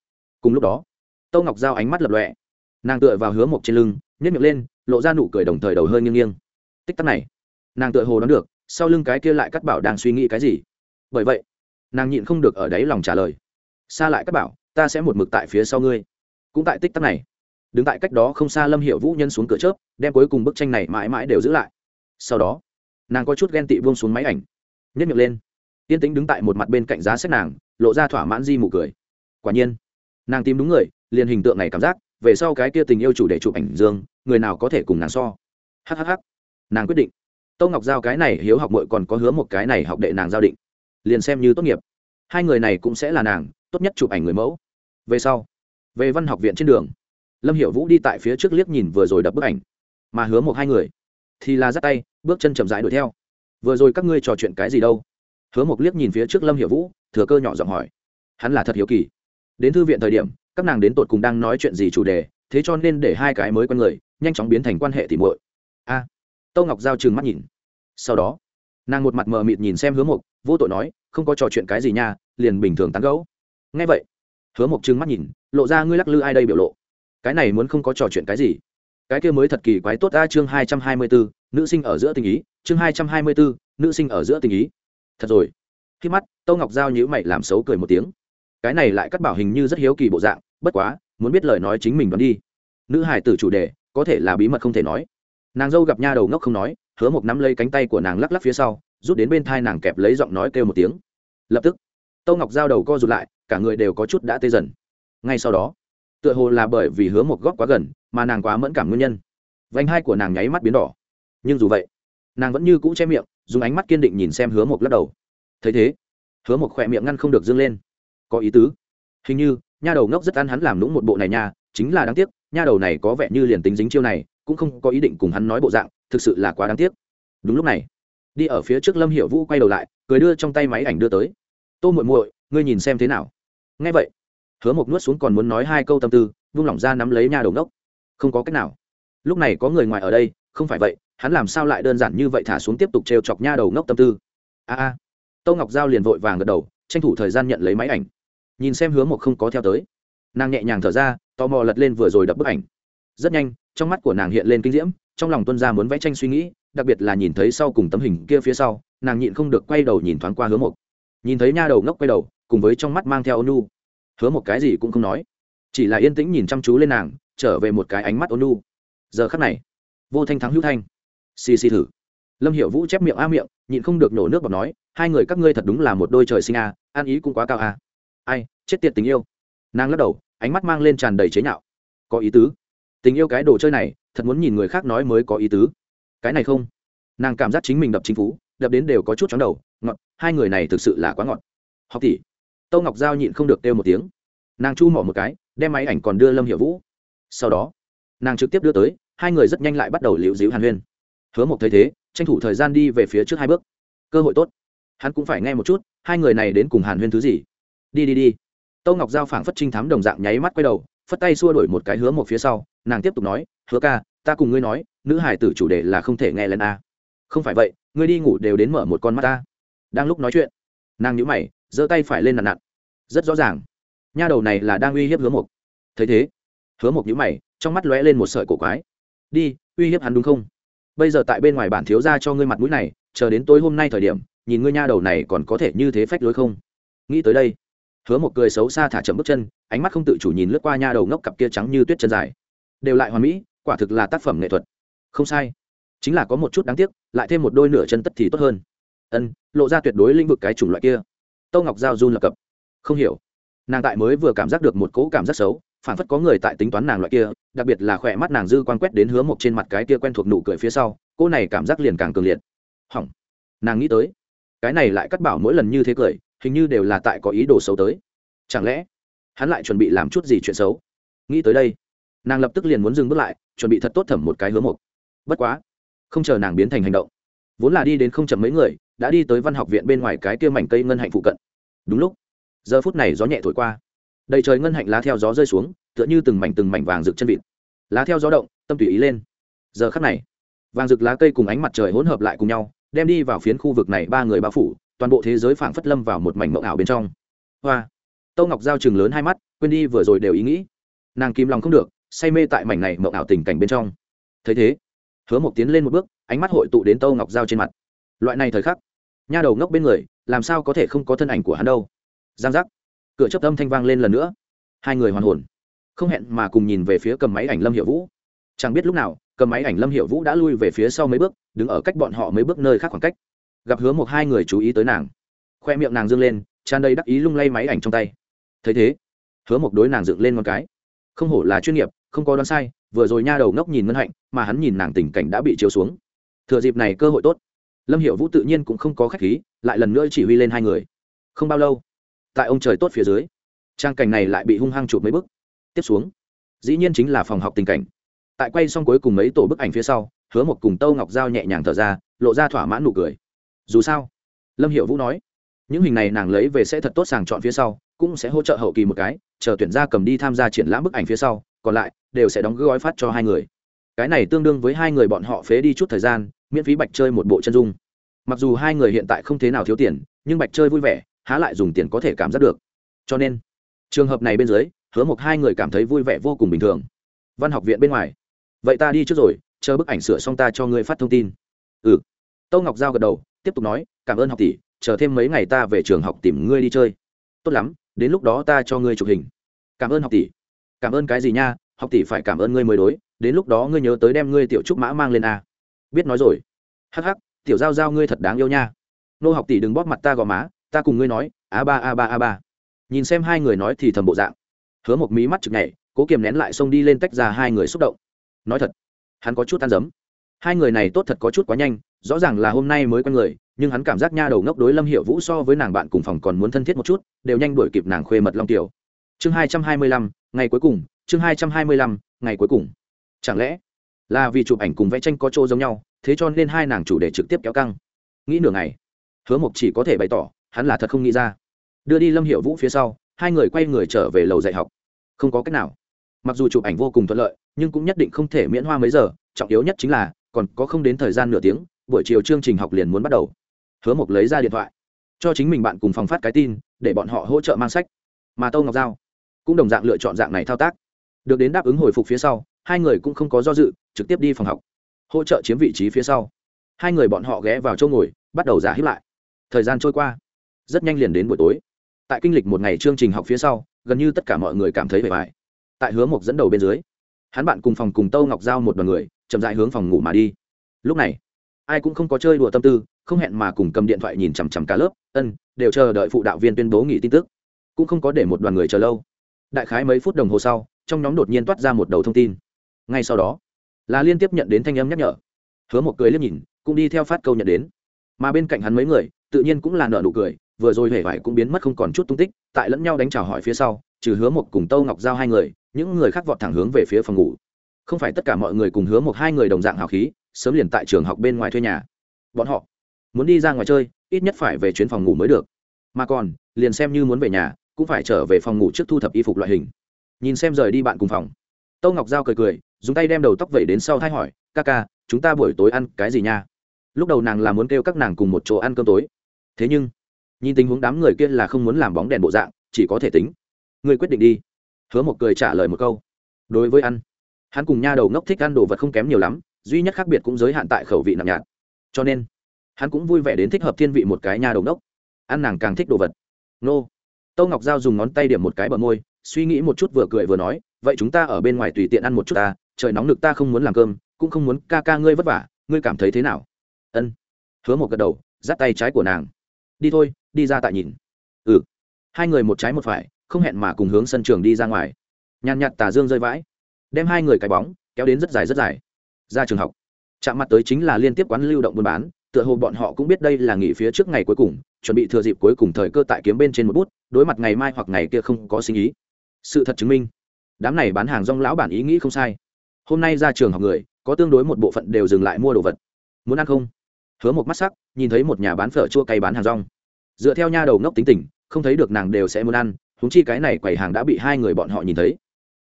Cùng lúc đó tâu ngọc giao ánh mắt lập lọe nàng tựa vào hứa mộc trên lưng nhét miệng lên, lộ ra nụ cười đồng thời đầu hơi nghiêng nghiêng. Tích tắc này, nàng tựa hồ đoán được, sau lưng cái kia lại cắt bảo đang suy nghĩ cái gì. Bởi vậy, nàng nhịn không được ở đấy lòng trả lời. Xa lại cắt bảo, ta sẽ một mực tại phía sau ngươi. Cũng tại tích tắc này đứng tại cách đó không xa lâm hiệu vũ nhân xuống cửa chớp, đem cuối cùng bức tranh này mãi mãi đều giữ lại. Sau đó, nàng có chút ghen tị buông xuống máy ảnh nhất miệng lên. Tiên tính đứng tại một mặt bên cạnh giá sách nàng, lộ ra thỏa mãn di mụ cười. Quả nhiên, nàng tìm đúng người, liền hình tượng này cảm giác, về sau cái kia tình yêu chủ để chụp ảnh dương, người nào có thể cùng nàng so. Hhh nàng quyết định. Tâu ngọc giao cái này hiếu học mội còn có hứa một cái này học đệ nàng giao định. Liền xem như tốt nghiệp. Hai người này cũng sẽ là nàng, tốt nhất chụp ảnh người mẫu. Về sau, về văn học viện trên đường lâm hiệu vũ đi tại phía trước liếc nhìn vừa rồi đập bức ảnh mà hứa một hai người thì là dắt tay bước chân chậm rãi đuổi theo. Vừa rồi các ngươi trò chuyện cái gì đâu? Hứa một liếc nhìn phía trước lâm hiệu vũ thừa cơ nhỏ giọng hỏi. Hắn là thật hiếu kỳ. Đến thư viện thời điểm các nàng đến tột cùng đang nói chuyện gì chủ đề thế cho nên để hai cái mới quen người nhanh chóng biến thành quan hệ thì muội. A. À, tâu ngọc giao trừng mắt nhìn. Sau đó nàng một mặt mờ mịt nhìn xem hứa mộc vô tội nói không có trò chuyện cái gì nha liền bình thường tán gẫu. Ngay vậy hứa mộc trừng mắt nhìn lộ ra ngươi lắc lư ai đây biểu lộ cái này muốn không có trò chuyện cái gì. Cái kia mới thật kỳ quái tốt ta chương hai trăm hai mươi bốn nữ sinh ở giữa tình ý, chương hai trăm hai mươi bốn nữ sinh ở giữa tình ý. Thật rồi. Khi mắt, tâu ngọc giao nhữ mày làm xấu cười một tiếng. Cái này lại cắt bảo hình như rất hiếu kỳ bộ dạng, bất quá, muốn biết lời nói chính mình đoán đi. Nữ hải tử chủ đề, có thể là bí mật không thể nói. Nàng dâu gặp nha đầu ngốc không nói, hứa một nắm lấy cánh tay của nàng lắc lắc phía sau, rút đến bên thai nàng kẹp lấy giọng nói kêu một tiếng. Lập tức, tâu ngọc giao đầu co rụt lại, cả người đều có chút đã tê dần. Ngay sau đó tựa hồ là bởi vì hứa một góp quá gần, mà nàng quá mẫn cảm nguyên nhân. Vành hai của nàng nháy mắt biến đỏ. Nhưng dù vậy, nàng vẫn như cũ che miệng, dùng ánh mắt kiên định nhìn xem hứa một lắc đầu. Thấy thế, hứa một khỏe miệng ngăn không được dâng lên. Có ý tứ. Hình như, nha đầu ngốc rất ăn hắn làm lũng một bộ này nha, chính là đáng tiếc, nha đầu này có vẻ như liền tính dính chiêu này, cũng không có ý định cùng hắn nói bộ dạng, thực sự là quá đáng tiếc. Đúng lúc này, đi ở phía trước lâm hiệu vũ quay đầu lại, cười đưa trong tay máy ảnh đưa tới. Tô muội muội, ngươi nhìn xem thế nào? Nghe vậy hứa một nuốt xuống còn muốn nói hai câu tâm tư, vung lỏng ra nắm lấy nha đầu ngốc không có cách nào. Lúc này có người ngoài ở đây, không phải vậy, hắn làm sao lại đơn giản như vậy thả xuống tiếp tục trêu chọc nha đầu ngốc tâm tư? A a. Tô ngọc giao liền vội vàng gật đầu, tranh thủ thời gian nhận lấy máy ảnh. Nhìn xem hứa một không có theo tới. Nàng nhẹ nhàng thở ra, tò mò lật lên vừa rồi đập bức ảnh. Rất nhanh, trong mắt của nàng hiện lên kinh diễm, trong lòng tuân ra muốn vẽ tranh suy nghĩ, đặc biệt là nhìn thấy sau cùng tấm hình kia phía sau, nàng nhịn không được quay đầu nhìn thoáng qua hứa một nhìn thấy nha đầu ngốc quay đầu, cùng với trong mắt mang theo ônu hứa một cái gì cũng không nói. Chỉ là yên tĩnh nhìn chăm chú lên nàng, trở về một cái ánh mắt ônu giờ khắc này, vô thanh thắng hữu thanh. Xì xì thử. Lâm hiệu vũ chép miệng a miệng, nhịn không được nổ nước bọt nói, hai người các ngươi thật đúng là một đôi trời sinh a an ý cũng quá cao a. Ai, chết tiệt tình yêu. Nàng lắc đầu, ánh mắt mang lên tràn đầy chế nhạo. Có ý tứ. Tình yêu cái đồ chơi này, thật muốn nhìn người khác nói mới có ý tứ. Cái này không. Nàng cảm giác chính mình đập chính phú, đập đến đều có chút chóng đầu, ngọt, hai người này thực sự là quá ngọt. Học tỷ tâu ngọc giao nhịn không được kêu một tiếng. Nàng chu mỏ một cái, đem máy ảnh còn đưa lâm hiệu vũ. Sau đó, nàng trực tiếp đưa tới, hai người rất nhanh lại bắt đầu liễu díu hàn huyên. Hứa một thấy thế, tranh thủ thời gian đi về phía trước hai bước. Cơ hội tốt. Hắn cũng phải nghe một chút, hai người này đến cùng hàn huyên thứ gì? Đi đi đi. Tâu ngọc giao phảng phất trinh thám đồng dạng nháy mắt quay đầu, phất tay xua đổi một cái hứa một phía sau, nàng tiếp tục nói, hứa ca, ta cùng ngươi nói, nữ hải tử chủ đề là không thể nghe lên a. Không phải vậy, ngươi đi ngủ đều đến mở một con mắt ta. Đang lúc nói chuyện, nàng nhữ mày, giơ tay phải lên nặn nặn rất rõ ràng. Nha đầu này là đang uy hiếp hứa mộc. Thấy thế, hứa mộc nhữ mày, trong mắt lóe lên một sợi cổ quái. Đi, uy hiếp hắn đúng không? Bây giờ tại bên ngoài bản thiếu ra cho ngươi mặt mũi này, chờ đến tối hôm nay thời điểm, nhìn ngươi nha đầu này còn có thể như thế phách lối không? Nghĩ tới đây, hứa một cười xấu xa thả chậm bước chân, ánh mắt không tự chủ nhìn lướt qua nha đầu ngốc cặp kia trắng như tuyết chân dài. Đều lại hoàn mỹ, quả thực là tác phẩm nghệ thuật. Không sai, chính là có một chút đáng tiếc, lại thêm một đôi nửa chân tất thì tốt hơn. Ân, lộ ra tuyệt đối lĩnh vực cái chủng loại kia. Tâu ngọc giao run lập cập không hiểu. Nàng tại mới vừa cảm giác được một cỗ cảm giác xấu, phản phất có người tại tính toán nàng loại kia, đặc biệt là khỏe mắt nàng dư quan quét đến hứa mộc trên mặt cái kia quen thuộc nụ cười phía sau cô này cảm giác liền càng cường liệt. Hỏng. Nàng nghĩ tới, cái này lại cắt bảo mỗi lần như thế cười, hình như đều là tại có ý đồ xấu tới. Chẳng lẽ, hắn lại chuẩn bị làm chút gì chuyện xấu? Nghĩ tới đây, nàng lập tức liền muốn dừng bước lại, chuẩn bị thật tốt thẩm một cái hứa mộc. Bất quá, không chờ nàng biến thành hành động, vốn là đi đến không chậm mấy người, đã đi tới văn học viện bên ngoài cái kia mảnh cây ngân hạnh phụ cận. Đúng lúc giờ phút này gió nhẹ thổi qua. Đầy trời ngân hạnh lá theo gió rơi xuống, tựa như từng mảnh từng mảnh vàng rực chân vịt. Lá theo gió động, tâm tùy ý lên. Giờ khắc này, vàng rực lá cây cùng ánh mặt trời hỗn hợp lại cùng nhau, đem đi vào phiến khu vực này ba người bao phủ, toàn bộ thế giới phảng phất lâm vào một mảnh mộng ảo bên trong. Hoa! Tâu ngọc giao chừng lớn hai mắt, quên đi vừa rồi đều ý nghĩ. Nàng kim lòng không được, say mê tại mảnh này mộng ảo tình cảnh bên trong. Thấy thế, hứa một tiến lên một bước, ánh mắt hội tụ đến tâu ngọc giao trên mặt. Loại này thời khắc, nha đầu ngốc bên người, làm sao có thể không có thân ảnh của hắn đâu? Giang giác. Cửa chấp âm thanh vang lên lần nữa. Hai người hoàn hồn. Không hẹn mà cùng nhìn về phía cầm máy ảnh lâm hiệu vũ. Chẳng biết lúc nào, cầm máy ảnh lâm hiệu vũ đã lui về phía sau mấy bước, đứng ở cách bọn họ mấy bước nơi khác khoảng cách. Gặp hứa một hai người chú ý tới nàng. Khoe miệng nàng dâng lên, tràn đầy đắc ý lung lay máy ảnh trong tay. Thấy thế, hứa một đối nàng dựng lên một cái. Không hổ là chuyên nghiệp, không có đoán sai, vừa rồi nha đầu ngốc nhìn ngân hạnh, mà hắn nhìn nàng tình cảnh đã bị chiếu xuống. Thừa dịp này cơ hội tốt. Lâm hiệu vũ tự nhiên cũng không có khách khí, lại lần nữa chỉ huy lên hai người. Không bao lâu tại ông trời tốt phía dưới. Trang cảnh này lại bị hung hăng chụp mấy bức tiếp xuống, dĩ nhiên chính là phòng học tình cảnh. Tại quay xong cuối cùng mấy tổ bức ảnh phía sau, hứa một cùng tâu ngọc giao nhẹ nhàng thở ra, lộ ra thỏa mãn nụ cười. Dù sao, lâm hiệu vũ nói, những hình này nàng lấy về sẽ thật tốt sàng chọn phía sau, cũng sẽ hỗ trợ hậu kỳ một cái, chờ tuyển gia cầm đi tham gia triển lãm bức ảnh phía sau, còn lại đều sẽ đóng gói phát cho hai người. Cái này tương đương với hai người bọn họ phế đi chút thời gian, miễn phí bạch chơi một bộ chân dung. Mặc dù hai người hiện tại không thế nào thiếu tiền, nhưng bạch chơi vui vẻ há lại dùng tiền có thể cảm giác được. Cho nên, trường hợp này bên dưới, hứa một hai người cảm thấy vui vẻ vô cùng bình thường. Văn học viện bên ngoài. Vậy ta đi trước rồi, chờ bức ảnh sửa xong ta cho ngươi phát thông tin. Ừ. Tâu ngọc giao gật đầu, tiếp tục nói, cảm ơn học tỷ, chờ thêm mấy ngày ta về trường học tìm ngươi đi chơi. Tốt lắm, đến lúc đó ta cho ngươi chụp hình. Cảm ơn học tỷ. Cảm ơn cái gì nha, học tỷ phải cảm ơn ngươi mới đối, đến lúc đó ngươi nhớ tới đem ngươi tiểu trúc mã mang lên a. Biết nói rồi. Hắc hắc, tiểu giao giao ngươi thật đáng yêu nha. Nô học tỷ đừng bóp mặt ta gò má ta cùng ngươi nói, a ba a ba a ba. Nhìn xem hai người nói thì thầm bộ dạng. Hứa một mí mắt chực nhảy, cố kiềm nén lại xông đi lên tách ra hai người xúc động. Nói thật, hắn có chút tan dấm hai người này tốt thật có chút quá nhanh, rõ ràng là hôm nay mới quen người, nhưng hắn cảm giác nha đầu ngốc đối lâm hiệu vũ so với nàng bạn cùng phòng còn muốn thân thiết một chút, đều nhanh đuổi kịp nàng khuê mật long tiểu. Chương hai trăm hai mươi lăm, ngày cuối cùng, chương hai trăm hai mươi lăm, ngày cuối cùng. Chẳng lẽ là vì chụp ảnh cùng vẽ tranh có chỗ giống nhau, thế cho nên hai nàng chủ đề trực tiếp kéo căng? Nghĩ nửa ngày, hứa mộc chỉ có thể bày tỏ hắn là thật không nghĩ ra. Đưa đi lâm hiệu vũ phía sau, hai người quay người trở về lầu dạy học. Không có cách nào. Mặc dù chụp ảnh vô cùng thuận lợi, nhưng cũng nhất định không thể miễn hoa mấy giờ, trọng yếu nhất chính là, còn có không đến thời gian nửa tiếng, buổi chiều chương trình học liền muốn bắt đầu. Hứa mộc lấy ra điện thoại, cho chính mình bạn cùng phòng phát cái tin, để bọn họ hỗ trợ mang sách. Mà tâu ngọc giao cũng đồng dạng lựa chọn dạng này thao tác. Được đến đáp ứng hồi phục phía sau, hai người cũng không có do dự, trực tiếp đi phòng học. Hỗ trợ chiếm vị trí phía sau. Hai người bọn họ ghé vào chỗ ngồi, bắt đầu giả hiếp lại. Thời gian trôi qua rất nhanh liền đến buổi tối. Tại kinh lịch một ngày chương trình học phía sau, gần như tất cả mọi người cảm thấy vẻ vải. Tại hứa mộc dẫn đầu bên dưới, hắn bạn cùng phòng cùng tâu ngọc giao một đoàn người, chậm dại hướng phòng ngủ mà đi. Lúc này, ai cũng không có chơi đùa tâm tư, không hẹn mà cùng cầm điện thoại nhìn chằm chằm cả lớp, ân, đều chờ đợi phụ đạo viên tuyên bố nghỉ tin tức. Cũng không có để một đoàn người chờ lâu. Đại khái mấy phút đồng hồ sau, trong nhóm đột nhiên toát ra một đầu thông tin. Ngay sau đó là liên tiếp nhận đến thanh âm nhắc nhở. Hứa một cười liếc nhìn, cũng đi theo phát câu nhận đến. Mà bên cạnh hắn mấy người, tự nhiên cũng là nợ nụ cười vừa rồi hề vải cũng biến mất không còn chút tung tích, tại lẫn nhau đánh trả hỏi phía sau, trừ hứa một cùng tâu ngọc giao hai người, những người khác vọt thẳng hướng về phía phòng ngủ. Không phải tất cả mọi người cùng hứa một hai người đồng dạng hào khí, sớm liền tại trường học bên ngoài thuê nhà. Bọn họ muốn đi ra ngoài chơi, ít nhất phải về chuyến phòng ngủ mới được. Mà còn, liền xem như muốn về nhà, cũng phải trở về phòng ngủ trước thu thập y phục loại hình. Nhìn xem rời đi bạn cùng phòng. Tâu ngọc giao cười cười, dùng tay đem đầu tóc vẩy đến sau thay hỏi, ca ca, chúng ta buổi tối ăn cái gì nha? Lúc đầu nàng là muốn kêu các nàng cùng một chỗ ăn cơm tối. Thế nhưng nhìn tình huống đám người kia là không muốn làm bóng đèn bộ dạng, chỉ có thể tính. Người quyết định đi. Hứa một cười trả lời một câu. Đối với ăn, hắn cùng nha đầu ngốc thích ăn đồ vật không kém nhiều lắm, duy nhất khác biệt cũng giới hạn tại khẩu vị nặng nhạt. Cho nên, hắn cũng vui vẻ đến thích hợp thiên vị một cái nha đầu ngốc. Ăn nàng càng thích đồ vật. Nô. Tâu ngọc giao dùng ngón tay điểm một cái bờ môi, suy nghĩ một chút vừa cười vừa nói, vậy chúng ta ở bên ngoài tùy tiện ăn một chút ta, trời nóng nực ta không muốn làm cơm, cũng không muốn ca ca ngươi vất vả, ngươi cảm thấy thế nào? Ân. Hứa một gật đầu dắt tay trái của nàng đi thôi, đi ra tại nhìn. Ừ. Hai người một trái một phải, không hẹn mà cùng hướng sân trường đi ra ngoài. Nhàn nhạt tà dương rơi vãi, đem hai người cái bóng kéo đến rất dài rất dài. Ra trường học, chạm mặt tới chính là liên tiếp quán lưu động buôn bán, tựa hồ bọn họ cũng biết đây là nghỉ phía trước ngày cuối cùng, chuẩn bị thừa dịp cuối cùng thời cơ tại kiếm bên trên một bút, đối mặt ngày mai hoặc ngày kia không có sinh ý. Sự thật chứng minh, đám này bán hàng rong lão bản ý nghĩ không sai. Hôm nay ra trường học người, có tương đối một bộ phận đều dừng lại mua đồ vật. Muốn ăn không? Hứa một mắt sắc, nhìn thấy một nhà bán phở chua cay bán hàng rong. Dựa theo nha đầu ngốc tính tình, không thấy được nàng đều sẽ muốn ăn húng chi cái này quầy hàng đã bị hai người bọn họ nhìn thấy.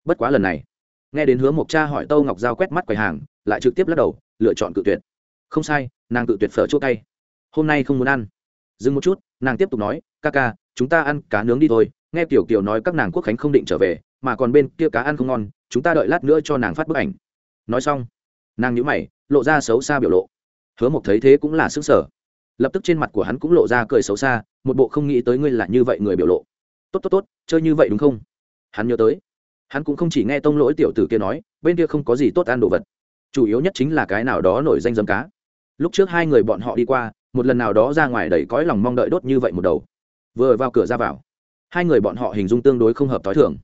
Bất quá lần này, nghe đến hứa mộc cha hỏi tâu ngọc giao quét mắt quầy hàng, lại trực tiếp lắc đầu, lựa chọn cự tuyệt. Không sai, nàng cự tuyệt phở chua cay. Hôm nay không muốn ăn. Dừng một chút, nàng tiếp tục nói, ca ca, chúng ta ăn cá nướng đi thôi. Nghe tiểu kiều nói các nàng quốc khánh không định trở về, mà còn bên kia cá ăn không ngon, chúng ta đợi lát nữa cho nàng phát bức ảnh. Nói xong, nàng nhữ mày, lộ ra xấu xa biểu lộ hứa mộc thấy thế cũng là xứng sở lập tức trên mặt của hắn cũng lộ ra cười xấu xa, một bộ không nghĩ tới ngươi là như vậy người biểu lộ. Tốt tốt tốt, chơi như vậy đúng không? Hắn nhớ tới. Hắn cũng không chỉ nghe tông lỗi tiểu tử kia nói, bên kia không có gì tốt ăn đồ vật. Chủ yếu nhất chính là cái nào đó nổi danh dâm cá. Lúc trước hai người bọn họ đi qua, một lần nào đó ra ngoài đầy cõi lòng mong đợi đốt như vậy một đầu. Vừa vào cửa ra vào, hai người bọn họ hình dung tương đối không hợp t h i thường.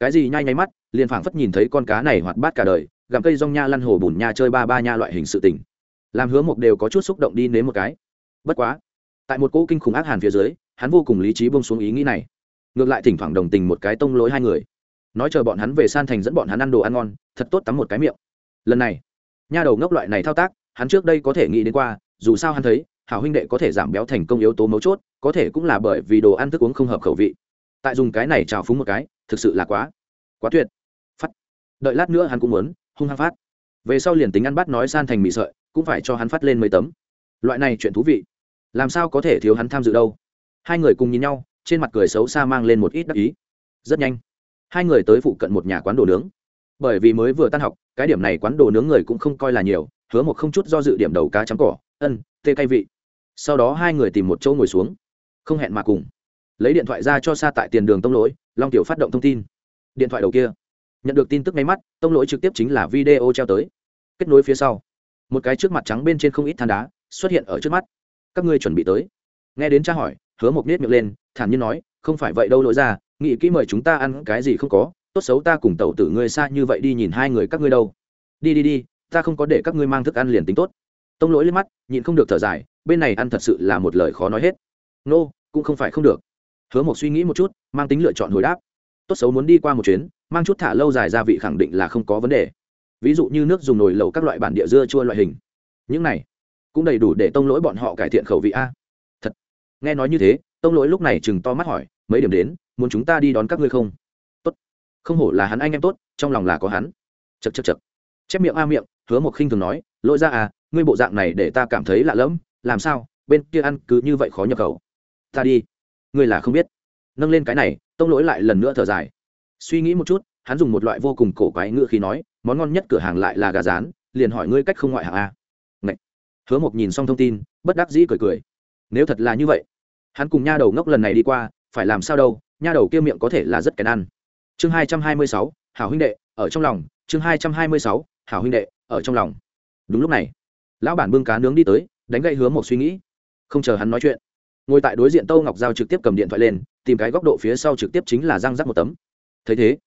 Cái gì nhai nháy mắt, liền phảng phất nhìn thấy con cá này hoạt bát cả đời, gặm cây rong nha lăn hồ bùn nha chơi ba ba nha loại hình sự tình làm hứa mộc đều có chút xúc động đi nếm một cái. Bất quá, tại một cỗ kinh khủng ác hàn phía dưới, hắn vô cùng lý trí bông xuống ý nghĩ này. Ngược lại thỉnh thoảng đồng tình một cái tông lối hai người. Nói chờ bọn hắn về san thành dẫn bọn hắn ăn đồ ăn ngon, thật tốt tắm một cái miệng. Lần này, nha đầu ngốc loại này thao tác, hắn trước đây có thể nghĩ đến qua, dù sao hắn thấy, hảo huynh đệ có thể giảm béo thành công yếu tố mấu chốt, có thể cũng là bởi vì đồ ăn thức uống không hợp khẩu vị. Tại dùng cái này trào phúng một cái, thực sự là quá quá tuyệt. Phát. Đợi lát nữa hắn cũng muốn, hung hăng phát. Về sau liền tính ăn bắt nói san thành mì sợi cũng phải cho hắn phát lên mấy tấm. Loại này chuyện thú vị, làm sao có thể thiếu hắn tham dự đâu? Hai người cùng nhìn nhau, trên mặt cười xấu xa mang lên một ít đắc ý. Rất nhanh, hai người tới phụ cận một nhà quán đồ nướng. Bởi vì mới vừa tan học, cái điểm này quán đồ nướng người cũng không coi là nhiều, hứa một không chút do dự điểm đầu cá chấm cỏ, ân, tê cay vị. Sau đó hai người tìm một chỗ ngồi xuống, không hẹn mà cùng. Lấy điện thoại ra cho xa tại tiền đường tông lỗi, long tiểu phát động thông tin. Điện thoại đầu kia, nhận được tin tức ngay mắt, tông lỗi trực tiếp chính là video treo tới. Kết nối phía sau một cái trước mặt trắng bên trên không ít than đá xuất hiện ở trước mắt. Các ngươi chuẩn bị tới. Nghe đến cha hỏi hứa một nết miệng lên thản nhiên nói không phải vậy đâu lỗi ra nghĩ kỹ mời chúng ta ăn cái gì không có tốt xấu ta cùng tẩu tử ngươi xa như vậy đi nhìn hai người các ngươi đâu. Đi đi đi ta không có để các ngươi mang thức ăn liền tính tốt. Tông lỗi lên mắt nhịn không được thở dài bên này ăn thật sự là một lời khó nói hết. Nô、no, cũng không phải không được. Hứa một suy nghĩ một chút mang tính lựa chọn hồi đáp. Tốt xấu muốn đi qua một chuyến mang chút thả lâu dài gia vị khẳng định là không có vấn đề ví dụ như nước dùng nồi lẩu các loại bản địa dưa chua loại hình. Những này cũng đầy đủ để tông lỗi bọn họ cải thiện khẩu vị a. Thật. Nghe nói như thế, tông lỗi lúc này chừng to mắt hỏi, mấy điểm đến, muốn chúng ta đi đón các ngươi không? Tốt. Không hổ là hắn anh em tốt, trong lòng là có hắn. Chật chật chật chép miệng a miệng, hứa một khinh thường nói, lỗi ra à ngươi bộ dạng này để ta cảm thấy lạ lẫm, làm sao, bên kia ăn cứ như vậy khó nhập khẩu. Ta đi. Ngươi là không biết. Nâng lên cái này, tông lỗi lại lần nữa thở dài. Suy nghĩ một chút, hắn dùng một loại vô cùng cổ quái ngựa khi nói món ngon nhất cửa hàng lại là gà rán, liền hỏi ngươi cách không ngoại hạng a. Ngậy. hứa một nhìn xong thông tin, bất đắc dĩ cười cười. Nếu thật là như vậy, hắn cùng nha đầu ngốc lần này đi qua, phải làm sao đâu, nha đầu kia miệng có thể là rất kén ăn. Chương hai trăm hai mươi sáu, hảo huynh đệ, ở trong lòng. Chương hai trăm hai mươi sáu, hảo huynh đệ, ở trong lòng. Đúng lúc này, lão bản bưng cá nướng đi tới, đánh gậy hứa một suy nghĩ. Không chờ hắn nói chuyện, ngồi tại đối diện tâu ngọc giao trực tiếp cầm điện thoại lên, tìm cái góc độ phía sau trực tiếp chính là răng rắc một tấm. Thấy thế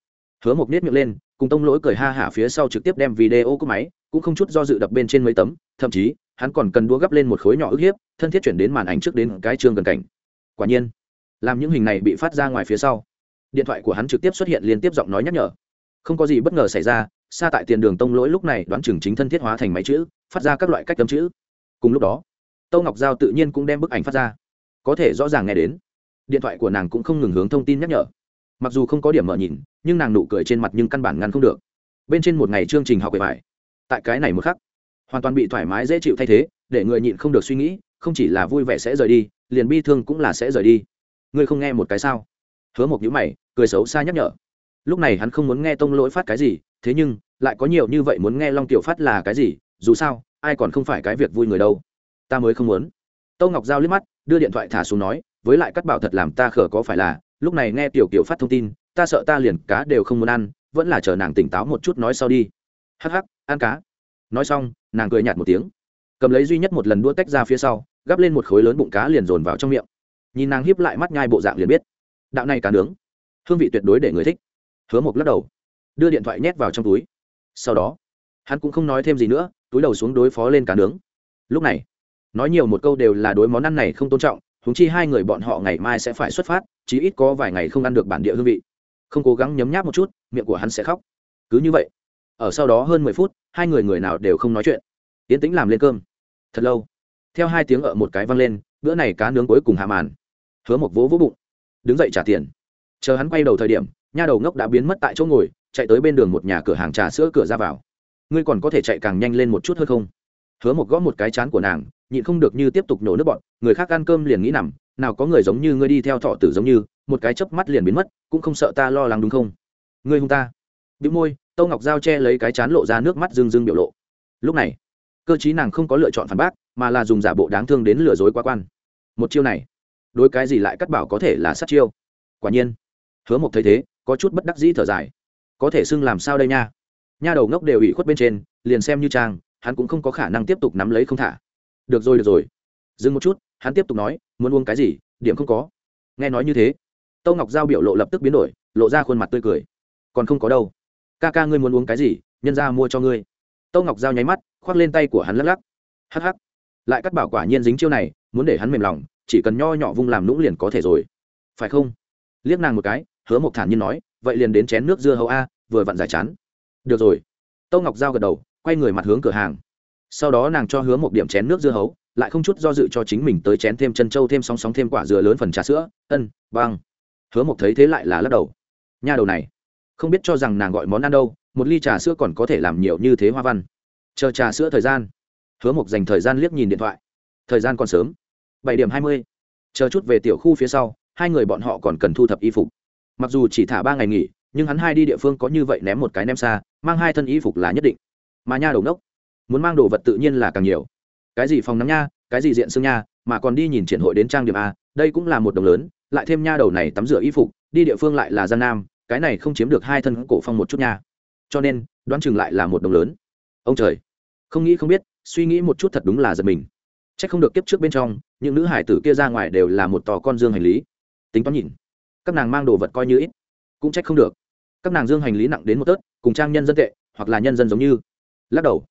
hứa một nết miệng lên, cùng tông lỗi cười ha hả phía sau trực tiếp đem video của máy, cũng không chút do dự đập bên trên mấy tấm, thậm chí, hắn còn cần đua gấp lên một khối nhỏ ức hiếp, thân thiết chuyển đến màn ảnh trước đến cái chương gần cảnh. Quả nhiên, làm những hình này bị phát ra ngoài phía sau. Điện thoại của hắn trực tiếp xuất hiện liên tiếp giọng nói nhắc nhở. Không có gì bất ngờ xảy ra, xa tại tiền đường tông lỗi lúc này đoán chừng chính thân thiết hóa thành máy chữ, phát ra các loại cách tấm chữ. Cùng lúc đó, tâu ngọc giao tự nhiên cũng đem bức ảnh phát ra. Có thể rõ ràng nghe đến. Điện thoại của nàng cũng không ngừng hướng thông tin nhắc nhở mặc dù không có điểm mở nhìn, nhưng nàng nụ cười trên mặt nhưng căn bản ngăn không được. Bên trên một ngày chương trình học về bài tại cái này một khắc, hoàn toàn bị thoải mái dễ chịu thay thế, để người nhịn không được suy nghĩ, không chỉ là vui vẻ sẽ rời đi, liền bi thương cũng là sẽ rời đi. Ngươi không nghe một cái sao? Hứa một nhữ mày, cười xấu xa nhắc nhở. Lúc này hắn không muốn nghe tông lỗi phát cái gì, thế nhưng, lại có nhiều như vậy muốn nghe long tiểu phát là cái gì, dù sao, ai còn không phải cái việc vui người đâu. Ta mới không muốn. Tâu ngọc giao liếc mắt, đưa điện thoại thả xuống nói, với lại cắt bảo thật làm ta khở có phải là lúc này nghe tiểu kiểu phát thông tin, ta sợ ta liền cá đều không muốn ăn, vẫn là chờ nàng tỉnh táo một chút nói sau đi. Hắc hắc, ăn cá. Nói xong, nàng cười nhạt một tiếng. Cầm lấy duy nhất một lần đua tách ra phía sau, gắp lên một khối lớn bụng cá liền dồn vào trong miệng. Nhìn nàng hiếp lại mắt nhai bộ dạng liền biết, đạo này cá nướng, hương vị tuyệt đối để người thích. Hứa một lắc đầu, đưa điện thoại nhét vào trong túi. Sau đó, hắn cũng không nói thêm gì nữa, túi đầu xuống đối phó lên cá nướng. Lúc này, nói nhiều một câu đều là đối món ăn này không tôn trọng húng chi hai người bọn họ ngày mai sẽ phải xuất phát, chí ít có vài ngày không ăn được bản địa hương vị. Không cố gắng nhấm nháp một chút, miệng của hắn sẽ khóc. Cứ như vậy, ở sau đó hơn mười phút, hai người người nào đều không nói chuyện. Tiến tĩnh làm lên cơm. Thật lâu, theo hai tiếng ở một cái văng lên, bữa này cá nướng cuối cùng hạ màn. Hứa một vỗ vỗ bụng, đứng dậy trả tiền. Chờ hắn quay đầu thời điểm, nha đầu ngốc đã biến mất tại chỗ ngồi, chạy tới bên đường một nhà cửa hàng trà sữa cửa ra vào. Ngươi còn có thể chạy càng nhanh lên một chút hơn không? Hứa một gõ một cái chán của nàng nhịn không được như tiếp tục nổ nước bọn, người khác ăn cơm liền nghĩ nằm, nào có người giống như ngươi đi theo thọ tử giống như, một cái chớp mắt liền biến mất, cũng không sợ ta lo lắng đúng không? Ngươi hung ta. Bị môi, tâu ngọc giao che lấy cái chán lộ ra nước mắt rưng rưng biểu lộ. Lúc này, cơ chí nàng không có lựa chọn phản bác, mà là dùng giả bộ đáng thương đến lừa dối quá quan. Một chiêu này, đối cái gì lại cắt bảo có thể là sát chiêu? Quả nhiên, hứa một thấy thế, có chút bất đắc dĩ thở dài. Có thể xưng làm sao đây nha? Nha đầu ngốc đều ủy khuất bên trên, liền xem như trang, hắn cũng không có khả năng tiếp tục nắm lấy không thả được rồi được rồi. Dừng một chút, hắn tiếp tục nói, muốn uống cái gì? Điểm không có. Nghe nói như thế, tâu ngọc giao biểu lộ lập tức biến đổi, lộ ra khuôn mặt tươi cười. Còn không có đâu. Ca ca ngươi muốn uống cái gì, nhân ra mua cho ngươi. Tâu ngọc giao nháy mắt, khoác lên tay của hắn lắc lắc. Hắc hắc. Lại cắt bảo quả nhiên dính chiêu này, muốn để hắn mềm lòng, chỉ cần nho nhỏ vung làm lũng liền có thể rồi. Phải không? Liếc nàng một cái, hứa mộc thản nhiên nói, vậy liền đến chén nước dưa hấu a, vừa vặn giải chán. Được rồi. Tâu ngọc giao gật đầu, quay người mặt hướng cửa hàng sau đó nàng cho hứa một điểm chén nước dưa hấu, lại không chút do dự cho chính mình tới chén thêm chân trâu, thêm sóng sóng, thêm quả dừa lớn phần trà sữa. Ân băng hứa một thấy thế lại là lắc đầu. Nha đầu này, không biết cho rằng nàng gọi món ăn đâu, một ly trà sữa còn có thể làm nhiều như thế hoa văn. Chờ trà sữa thời gian. Hứa mộc dành thời gian liếc nhìn điện thoại. Thời gian còn sớm. Bảy điểm hai mươi. Chờ chút về tiểu khu phía sau, hai người bọn họ còn cần thu thập y phục. Mặc dù chỉ thả ba ngày nghỉ, nhưng hắn hai đi địa phương có như vậy ném một cái ném xa, mang hai thân y phục là nhất định. Mà nha đầu nốc muốn mang đồ vật tự nhiên là càng nhiều. Cái gì phòng nắm nha, cái gì diện xương nha, mà còn đi nhìn triển hội đến trang điểm a, đây cũng là một đồng lớn, lại thêm nha đầu này tắm rửa y phục, đi địa phương lại là gian nam, cái này không chiếm được hai thân cổ phong một chút nha. Cho nên, đoán chừng lại là một đồng lớn. Ông trời, không nghĩ không biết, suy nghĩ một chút thật đúng là giật mình. C h ắ c không được kiếp trước bên trong, những nữ hải tử kia ra ngoài đều là một tò con dương hành lý. Tính toán nhìn, các nàng mang đồ vật coi như ít, cũng trách không được. Các nàng dương hành lý nặng đến một tớt cùng trang nhân dân tệ, hoặc là nhân dân giống như. Lắc đầu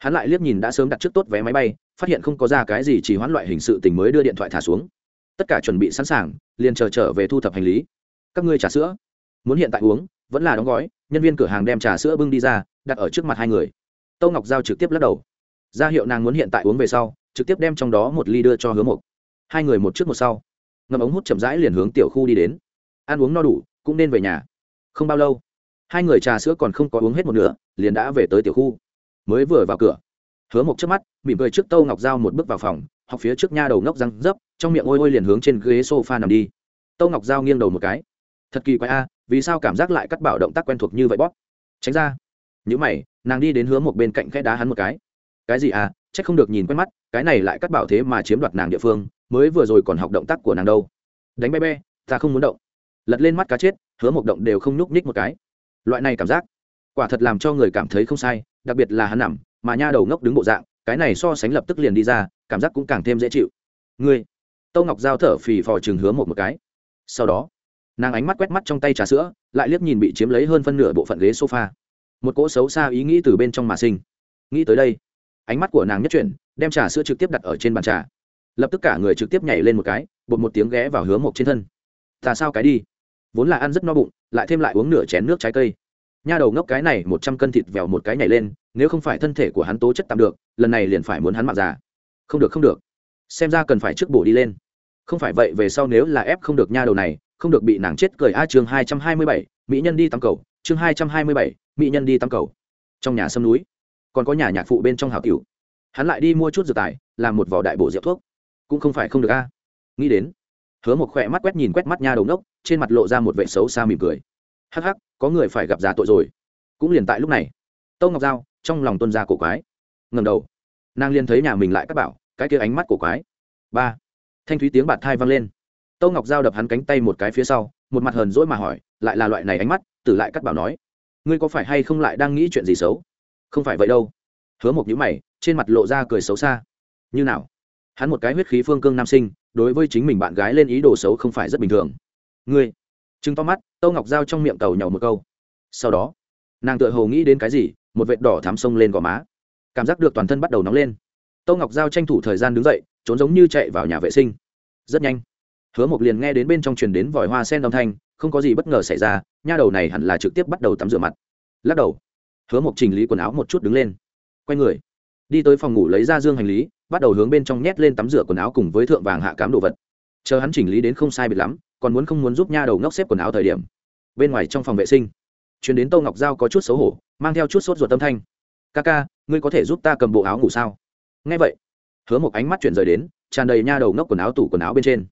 hắn lại liếc nhìn đã sớm đặt trước tốt vé máy bay, phát hiện không có ra cái gì chỉ hoãn loại hình sự tình mới đưa điện thoại thả xuống. Tất cả chuẩn bị sẵn sàng, liền chờ trở về thu thập hành lý. Các ngươi trà sữa. Muốn hiện tại uống, vẫn là đóng gói, nhân viên cửa hàng đem trà sữa bưng đi ra, đặt ở trước mặt hai người. Tâu ngọc giao trực tiếp lắc đầu. Ra hiệu nàng muốn hiện tại uống về sau, trực tiếp đem trong đó một ly đưa cho hứa mộc. Hai người một trước một sau. Ngầm ống hút chậm rãi liền hướng tiểu khu đi đến. Ăn uống no đủ, cũng nên về nhà. Không bao lâu, hai người trà sữa còn không có uống hết một nửa, liền đã về tới tiểu khu mới vừa vào cửa. Hứa một chớp mắt, mỉm cười trước tâu ngọc g một bước vào phòng, học phía trước nha đầu ngốc răng dấp, trong miệng ôi ôi liền hướng trên ghế s o f a nằm đi. Tâu ngọc g nghiêng đầu một cái. Thật kỳ quái a, vì sao cảm giác lại cắt bảo động tác quen thuộc như vậy bóp? Tránh ra. Nhữ mày, nàng đi đến hướng một bên cạnh khẽ đá hắn một cái. Cái gì à c h ắ c không được nhìn quen mắt, cái này lại cắt bảo thế mà chiếm đoạt nàng địa phương, mới vừa rồi còn học động tác của nàng đâu. Đánh be be ta không muốn động. Lật lên mắt cá chết, hứa một động đều không nhúc nhích một cái. Loại này cảm giác, quả thật làm cho người cảm thấy không sai đặc biệt là hắn nằm, mà nha đầu ngốc đứng bộ dạng, cái này so sánh lập tức liền đi ra, cảm giác cũng càng thêm dễ chịu. Ngươi, tâu ngọc giao thở phì phò chừng hứa một một cái. Sau đó, nàng ánh mắt quét mắt trong tay trà sữa, lại liếc nhìn bị chiếm lấy hơn phân nửa bộ phận ghế sofa. Một cỗ xấu xa ý nghĩ từ bên trong mà sinh. Nghĩ tới đây, ánh mắt của nàng nhất chuyển, đem trà sữa trực tiếp đặt ở trên bàn trà. Lập tức cả người trực tiếp nhảy lên một cái, bột một tiếng ghé vào hứa một trên thân. Ta sao cái đi? Vốn là ăn rất no bụng, lại thêm lại uống nửa chén nước trái cây nha đầu ngốc cái này một trăm cân thịt vèo một cái nhảy lên nếu không phải thân thể của hắn tố chất tạm được lần này liền phải muốn hắn mạng già. Không được không được. Xem ra cần phải trước bổ đi lên. Không phải vậy về sau nếu là ép không được nha đầu này không được bị nàng chết cười a chương hai trăm hai mươi bảy mỹ nhân đi tắm cầu chương hai trăm hai mươi bảy mỹ nhân đi tắm cầu. Trong nhà sâm núi còn có nhà nhạc phụ bên trong hào cửu hắn lại đi mua chút dược tài làm một vỏ đại bộ rượu thuốc. Cũng không phải không được a. Nghĩ đến hứa một khỏe mắt quét nhìn quét mắt nha đầu ngốc, trên mặt lộ ra một vệ xấu xa mỉm cười hắc hắc, có người phải gặp già tội rồi. Cũng liền tại lúc này, tâu ngọc giao trong lòng tuân ra cổ quái. Ngầm đầu, nàng liền thấy nhà mình lại các bảo, cái kia ánh mắt cổ quái. Ba, thanh thúy tiếng bạt thai vang lên. Tâu ngọc giao đập hắn cánh tay một cái phía sau, một mặt hờn dỗi mà hỏi, lại là loại này ánh mắt, tử lại cắt bảo nói. Ngươi có phải hay không lại đang nghĩ chuyện gì xấu? Không phải vậy đâu. Hứa một nhữ mày, trên mặt lộ ra cười xấu xa. Như nào? Hắn một cái huyết khí phương cương nam sinh, đối với chính mình bạn gái lên ý đồ xấu không phải rất bình thường. Ngươi chứng to mắt, tâu ngọc giao trong miệng cầu nhậu một câu. Sau đó, nàng tựa hồ nghĩ đến cái gì, một vệt đỏ thám sông lên gò má. Cảm giác được toàn thân bắt đầu nóng lên. Tâu ngọc giao tranh thủ thời gian đứng dậy, trốn giống như chạy vào nhà vệ sinh. Rất nhanh, hứa Mộc liền nghe đến bên trong truyền đến vòi hoa sen âm thanh, không có gì bất ngờ xảy ra, nha đầu này hẳn là trực tiếp bắt đầu tắm rửa mặt. Lắc đầu, hứa Mộc chỉnh lý quần áo một chút đứng lên. Quay người, đi tới phòng ngủ lấy ra dương hành lý, bắt đầu hướng bên trong nhét lên tắm rửa quần áo cùng với thượng vàng hạ cám đồ vật. Chờ hắn chỉnh lý đến không sai biệt lắm còn muốn không muốn giúp nha đầu ngốc xếp quần áo thời điểm. Bên ngoài trong phòng vệ sinh chuyển đến tô ngọc giao có chút xấu hổ, mang theo chút sốt ruột tâm thanh. Ca ca, ngươi có thể giúp ta cầm bộ áo ngủ sao? Nghe vậy, hứa một ánh mắt chuyển rời đến, tràn đầy nha đầu ngốc quần áo tủ quần áo bên trên.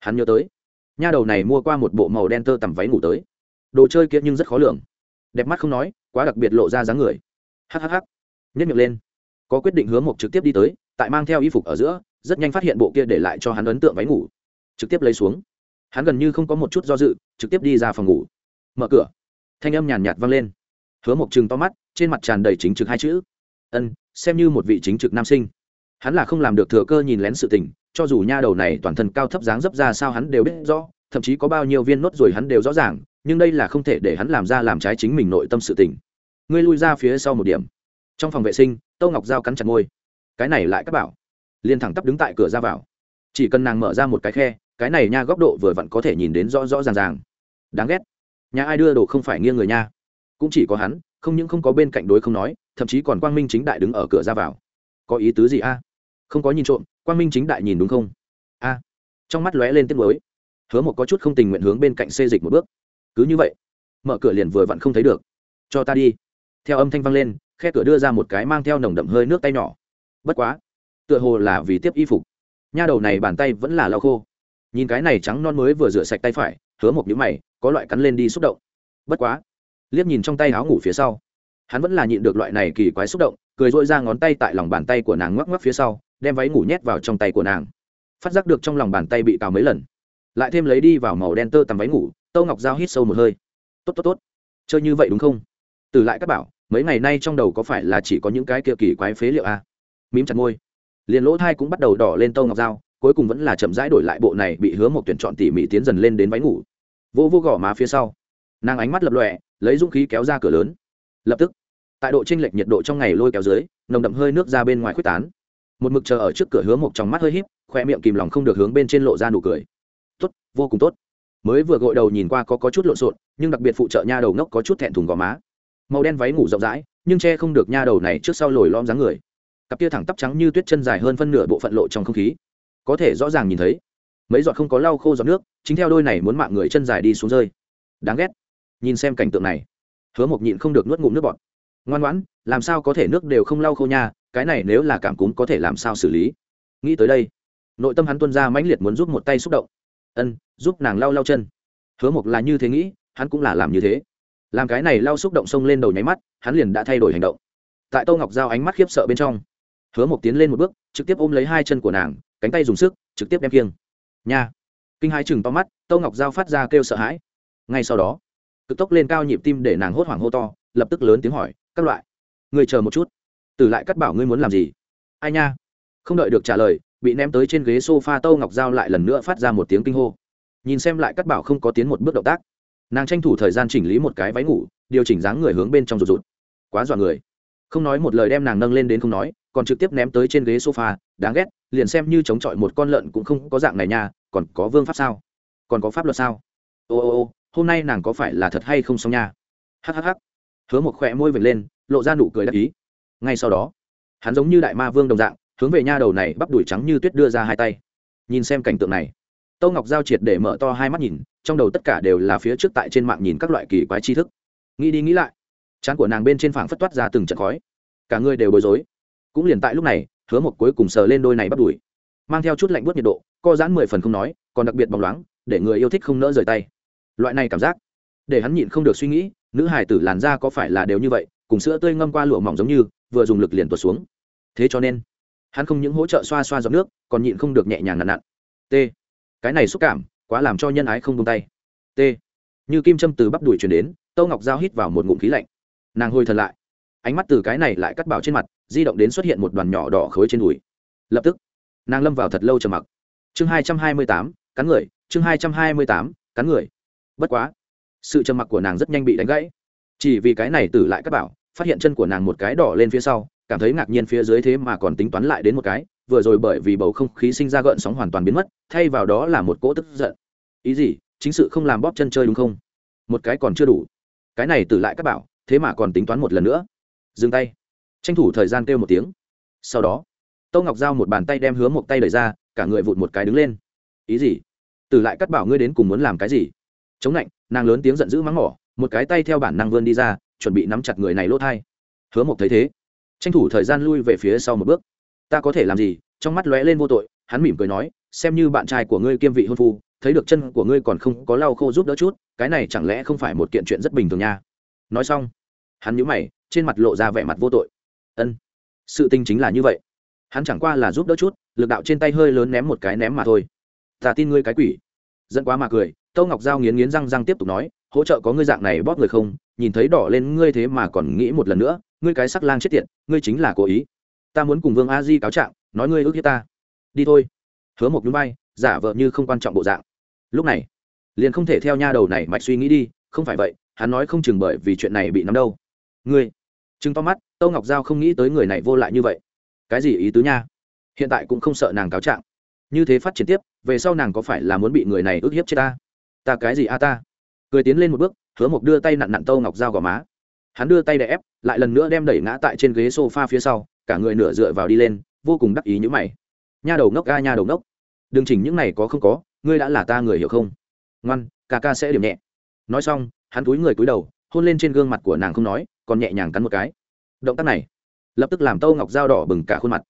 Hắn nhớ tới, nha đầu này mua qua một bộ màu đen tơ tằm váy ngủ tới. Đồ chơi kia nhưng rất khó lường. Đẹp mắt không nói, quá đặc biệt lộ ra dáng người. Hhh nhất miệng lên. Có quyết định hứa một trực tiếp đi tới, tại mang theo y phục ở giữa, rất nhanh phát hiện bộ kia để lại cho hắn ấn tượng váy ngủ. Trực tiếp lấy xuống hắn gần như không có một chút do dự, trực tiếp đi ra phòng ngủ. Mở cửa. Thanh âm nhàn nhạt vang lên. Hứa mộc chừng to mắt, trên mặt tràn đầy chính trực hai chữ. Ân, xem như một vị chính trực nam sinh. Hắn là không làm được thừa cơ nhìn lén sự tình, cho dù nha đầu này toàn thân cao thấp dáng dấp ra sao hắn đều biết rõ, thậm chí có bao nhiêu viên nốt rồi hắn đều rõ ràng, nhưng đây là không thể để hắn làm ra làm trái chính mình nội tâm sự tình. Ngươi lui ra phía sau một điểm. Trong phòng vệ sinh tâu ngọc dao cắn chặt môi. Cái này lại các bảo. Liền thẳng tắp đứng tại cửa ra vào. Chỉ cần nàng mở ra một cái khe cái này nha góc độ vừa vặn có thể nhìn đến rõ rõ ràng ràng. Đáng ghét. Nhà ai đưa đồ không phải nghiêng người nha. Cũng chỉ có hắn, không những không có bên cạnh đối không nói, thậm chí còn quang minh chính đại đứng ở cửa ra vào. Có ý tứ gì a? Không có nhìn trộm, quang minh chính đại nhìn đúng không? A. Trong mắt lóe lên tiếc mới hứa một có chút không tình nguyện hướng bên cạnh xê dịch một bước. Cứ như vậy, mở cửa liền vừa vặn không thấy được. Cho ta đi. Theo âm thanh vang lên, khe cửa đưa ra một cái mang theo nồng đậm hơi nước tay nhỏ. Bất quá, tựa hồ là vì tiếp y phục. Nha đầu này bàn tay vẫn là lau khô nhìn cái này trắng non mới vừa rửa sạch tay phải, hứa một nhũ mày, có loại cắn lên đi xúc động. Bất quá, liếc nhìn trong tay áo ngủ phía sau, hắn vẫn là nhịn được loại này kỳ quái xúc động, cười dội ra ngón tay tại lòng bàn tay của nàng ngoắc ngoắc phía sau, đem váy ngủ nhét vào trong tay của nàng. Phát giác được trong lòng bàn tay bị cào mấy lần, lại thêm lấy đi vào màu đen tơ tằm váy ngủ, tâu ngọc dao hít sâu một hơi. Tốt tốt tốt. Chơi như vậy đúng không? Từ lại các bảo, mấy ngày nay trong đầu có phải là chỉ có những cái kia kỳ quái phế liệu à? mím chặt môi. Liền lỗ thai cũng bắt đầu đỏ lên tâu ngọc dao cuối cùng vẫn là chậm rãi đổi lại bộ này bị hứa một tuyển chọn tỉ mỉ tiến dần lên đến váy ngủ. Vô vô gõ má phía sau nàng ánh mắt lập lòe lấy dũng khí kéo ra cửa lớn. Lập tức tại độ t r ê n lệch nhiệt độ trong ngày lôi kéo dưới nồng đậm hơi nước ra bên ngoài k h u ế c tán. Một mực chờ ở trước cửa hứa một trong mắt hơi híp khoe miệng kìm lòng không được hướng bên trên lộ ra nụ cười. Tốt vô cùng tốt. Mới vừa gội đầu nhìn qua có, có chút lộn xộn nhưng đặc biệt phụ trợ nha đầu ngốc có chút thẹn thùng gò má. Màu đen váy ngủ rộng rãi nhưng che không được nha đầu này trước sau lồi lom dáng người. Cặp tia thẳng tắp trắng như tuyết chân dài hơn phân nửa bộ phận lộ trong không khí có thể rõ ràng nhìn thấy. Mấy giọt không có lau khô giọt nước, chính theo đôi này muốn mạng người chân dài đi xuống rơi. Đáng ghét. Nhìn xem cảnh tượng này. Hứa mộc nhịn không được nuốt ngụm nước bọt. Ngoan ngoãn, làm sao có thể nước đều không lau khô nha, cái này nếu là cảm cúm có thể làm sao xử lý? Nghĩ tới đây, nội tâm hắn tuân ra mãnh liệt muốn giúp một tay xúc động. Ân, giúp nàng lau lau chân. Hứa mộc là như thế nghĩ, hắn cũng là làm như thế. Làm cái này lau xúc động xông lên đầu nháy mắt, hắn liền đã thay đổi hành động. Tại tô ngọc giao ánh mắt khiếp sợ bên trong, hứa mộc tiến lên một bước, trực tiếp ôm lấy hai chân của nàng cánh tay dùng sức, trực tiếp đem kiêng. Nha. Kinh hai chừng to mắt, tô ngọc giao phát ra kêu sợ hãi. Ngay sau đó, cực tốc lên cao nhịp tim để nàng hốt hoảng hô to, lập tức lớn tiếng hỏi, các loại người chờ một chút. Từ lại cắt bảo ngươi muốn làm gì? Ai nha. Không đợi được trả lời, bị ném tới trên ghế s o f a tâu ngọc giao lại lần nữa phát ra một tiếng kinh hô. Nhìn xem lại cắt bảo không có tiến một bước động tác, nàng tranh thủ thời gian chỉnh lý một cái váy ngủ, điều chỉnh dáng người hướng bên trong rụt rụt. Quá dọa người. Không nói một lời đem nàng nâng lên đến không nói còn trực tiếp ném tới trên ghế sofa, đáng ghét, liền xem như chống chọi một con lợn cũng không có dạng này nha, còn có vương pháp sao? Còn có pháp luật sao? Ô ô ô, hôm nay nàng có phải là thật hay không xong nha? Hhh hứa một khỏe môi vệt lên, lộ ra nụ cười đắc ý. Ngay sau đó, hắn giống như đại ma vương đồng dạng, hướng về nha đầu này bắp đùi trắng như tuyết đưa ra hai tay. Nhìn xem cảnh tượng này, tâu ngọc giao triệt để mở to hai mắt nhìn, trong đầu tất cả đều là phía trước tại trên mạng nhìn các loại kỳ quái tri thức. Nghĩ đi nghĩ lại, trán của nàng bên trên phảng phất toát ra từng trận khói. Cả người đều bối rối cũng liền tại lúc này, hứa một cuối cùng sờ lên đôi này bắt đùi. Mang theo chút lạnh bớt nhiệt độ, co giãn mười phần không nói, còn đặc biệt bóng loáng, để người yêu thích không nỡ rời tay. Loại này cảm giác, để hắn nhịn không được suy nghĩ, nữ hải tử làn da có phải là đều như vậy, cùng sữa tươi ngâm qua lụa mỏng giống như, vừa dùng lực liền tuột xuống. Thế cho nên, hắn không những hỗ trợ xoa xoa giọt nước, còn nhịn không được nhẹ nhàng nặn nặn. T. Cái này xúc cảm, quá làm cho nhân ái không tung tay. T. Như kim châm từ bắp đùi chuyển đến, tâu ngọc giao hít vào một ngụm khí lạnh. Nàng hôi thần lại ánh mắt từ cái này lại cắt bảo trên mặt, di động đến xuất hiện một đoàn nhỏ đỏ khối trên đùi. Lập tức, nàng lâm vào thật lâu trầm mặc. Chương hai trăm hai mươi tám, cắn người, chương hai trăm hai mươi tám, cắn người. Bất quá, sự trầm mặc của nàng rất nhanh bị đánh gãy. Chỉ vì cái này tử lại cắt bảo, phát hiện chân của nàng một cái đỏ lên phía sau, cảm thấy ngạc nhiên phía dưới thế mà còn tính toán lại đến một cái, vừa rồi bởi vì bầu không khí sinh ra gợn sóng hoàn toàn biến mất, thay vào đó là một cỗ tức giận. Ý gì? Chính sự không làm bóp chân chơi đúng không? Một cái còn chưa đủ. Cái này tử lại các bảo, thế mà còn tính toán một lần nữa dừng tay. Tranh thủ thời gian kêu một tiếng. Sau đó, tô ngọc giao một bàn tay đem hứa một tay đẩy ra, cả người vụt một cái đứng lên. Ý gì? Tử lại cắt bảo ngươi đến cùng muốn làm cái gì? Chống lạnh nàng lớn tiếng giận dữ mắng mỏ, một cái tay theo bản năng vươn đi ra, chuẩn bị nắm chặt người này lỗ thai. Hứa một thấy thế, tranh thủ thời gian lui về phía sau một bước. Ta có thể làm gì? Trong mắt lóe lên vô tội, hắn mỉm cười nói, xem như bạn trai của ngươi kiêm vị hôn phu, thấy được chân của ngươi còn không có lau khô giúp đỡ chút, cái này chẳng lẽ không phải một kiện chuyện rất bình thường nha? Nói xong, hắn nhíu mày trên mặt lộ ra vẻ mặt vô tội. Ân, sự tình chính là như vậy. Hắn chẳng qua là giúp đỡ chút, lực đạo trên tay hơi lớn ném một cái ném mà thôi. Ta tin ngươi cái quỷ. Dẫn quá mà cười, tâu ngọc giao nghiến nghiến răng răng tiếp tục nói, hỗ trợ có ngươi dạng này bóp người không? Nhìn thấy đỏ lên ngươi thế mà còn nghĩ một lần nữa, ngươi cái sắc lang chết tiệt, ngươi chính là cố ý. Ta muốn cùng vương a di cáo trạng, nói ngươi ước hiếp ta. Đi thôi. Hứa một núi bay giả vợ như không quan trọng bộ dạng. Lúc này, liền không thể theo nha đầu này mạch suy nghĩ đi, không phải vậy, hắn nói không chừng bởi vì chuyện này bị nắm đâu. Ngươi chừng to mắt, tâu ngọc giao không nghĩ tới người này vô lại như vậy. Cái gì ý tứ nha? Hiện tại cũng không sợ nàng cáo trạng. Như thế phát triển tiếp, về sau nàng có phải là muốn bị người này ức hiếp chết ta? Ta cái gì a ta? Cười tiến lên một bước, hứa mộc đưa tay nặn nặn tâu ngọc dao gò má. Hắn đưa tay đè ép, lại lần nữa đem đẩy ngã tại trên ghế s o f a phía sau, cả người nửa dựa vào đi lên, vô cùng đắc ý như mày. Nha đầu ngốc ga nha đầu ngốc. Đừng chỉnh những này có không có, ngươi đã là ta người hiểu không? Ngoan, ca ca sẽ điểm nhẹ. Nói xong, hắn túi người cúi đầu, hôn lên trên gương mặt của nàng không nói còn nhẹ nhàng cắn một cái. Động tác này, lập tức làm tâu ngọc dao đỏ bừng cả khuôn mặt.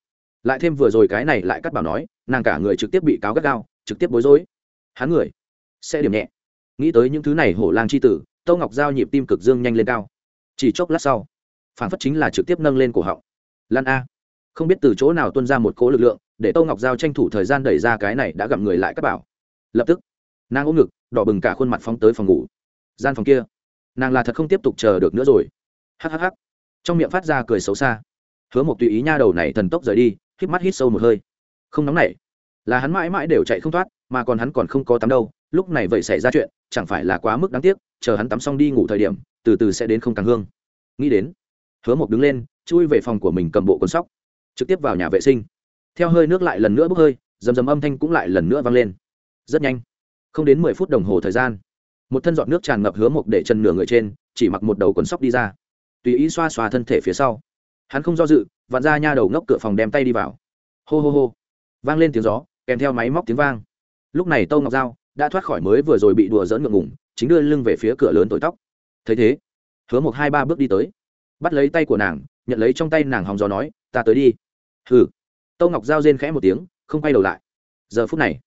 Lại thêm vừa rồi cái này lại cắt bảo nói, nàng cả người trực tiếp bị cáo gắt gao, trực tiếp bối rối. Hắn người, sẽ điểm nhẹ. Nghĩ tới những thứ này hổ lang c h i tử, tâu ngọc giao nhịp tim cực dương nhanh lên cao. Chỉ chốc lát sau, phản phất chính là trực tiếp nâng lên cổ họng. Lan a, không biết từ chỗ nào tuân ra một cố lực lượng, để tâu ngọc giao tranh thủ thời gian đẩy ra cái này đã gặm người lại các bảo. Lập tức, nàng ôm ngực, đỏ bừng cả khuôn mặt phóng tới phòng ngủ. Gian phòng kia, nàng là thật không tiếp tục chờ được nữa rồi hhh trong miệng phát ra cười xấu xa. Hứa một tùy ý nha đầu này thần tốc rời đi hít mắt hít sâu một hơi. Không nóng nảy. Là hắn mãi mãi đều chạy không thoát, mà còn hắn còn không có tắm đâu. Lúc này vậy xảy ra chuyện, chẳng phải là quá mức đáng tiếc, chờ hắn tắm xong đi ngủ thời điểm, từ từ sẽ đến không càng hương. Nghĩ đến, hứa mộc đứng lên, chui về phòng của mình cầm bộ quần sóc, trực tiếp vào nhà vệ sinh. Theo hơi nước lại lần nữa bốc hơi dầm dầm âm thanh cũng lại lần nữa vang lên. Rất nhanh, không đến mười phút đồng hồ thời gian, một thân giọt nước tràn ngập hứa mộc để chân nửa người trên, chỉ mặc một đầu quần sóc đi ra tùy ý xoa xoa thân thể phía sau. Hắn không do dự, vặn ra nha đầu ngốc cửa phòng đem tay đi vào. Hô hô hô. Vang lên tiếng gió, kèm theo máy móc tiếng vang. Lúc này tâu ngọc dao đã thoát khỏi mới vừa rồi bị đùa dỡn ngượng ngủng chính đưa lưng về phía cửa lớn tội tóc. Thấy thế, hứa một hai ba bước đi tới. Bắt lấy tay của nàng, nhận lấy trong tay nàng hòng gió nói, ta tới đi. Hừ. Tâu ngọc giao rên khẽ một tiếng, không quay đầu lại. Giờ phút này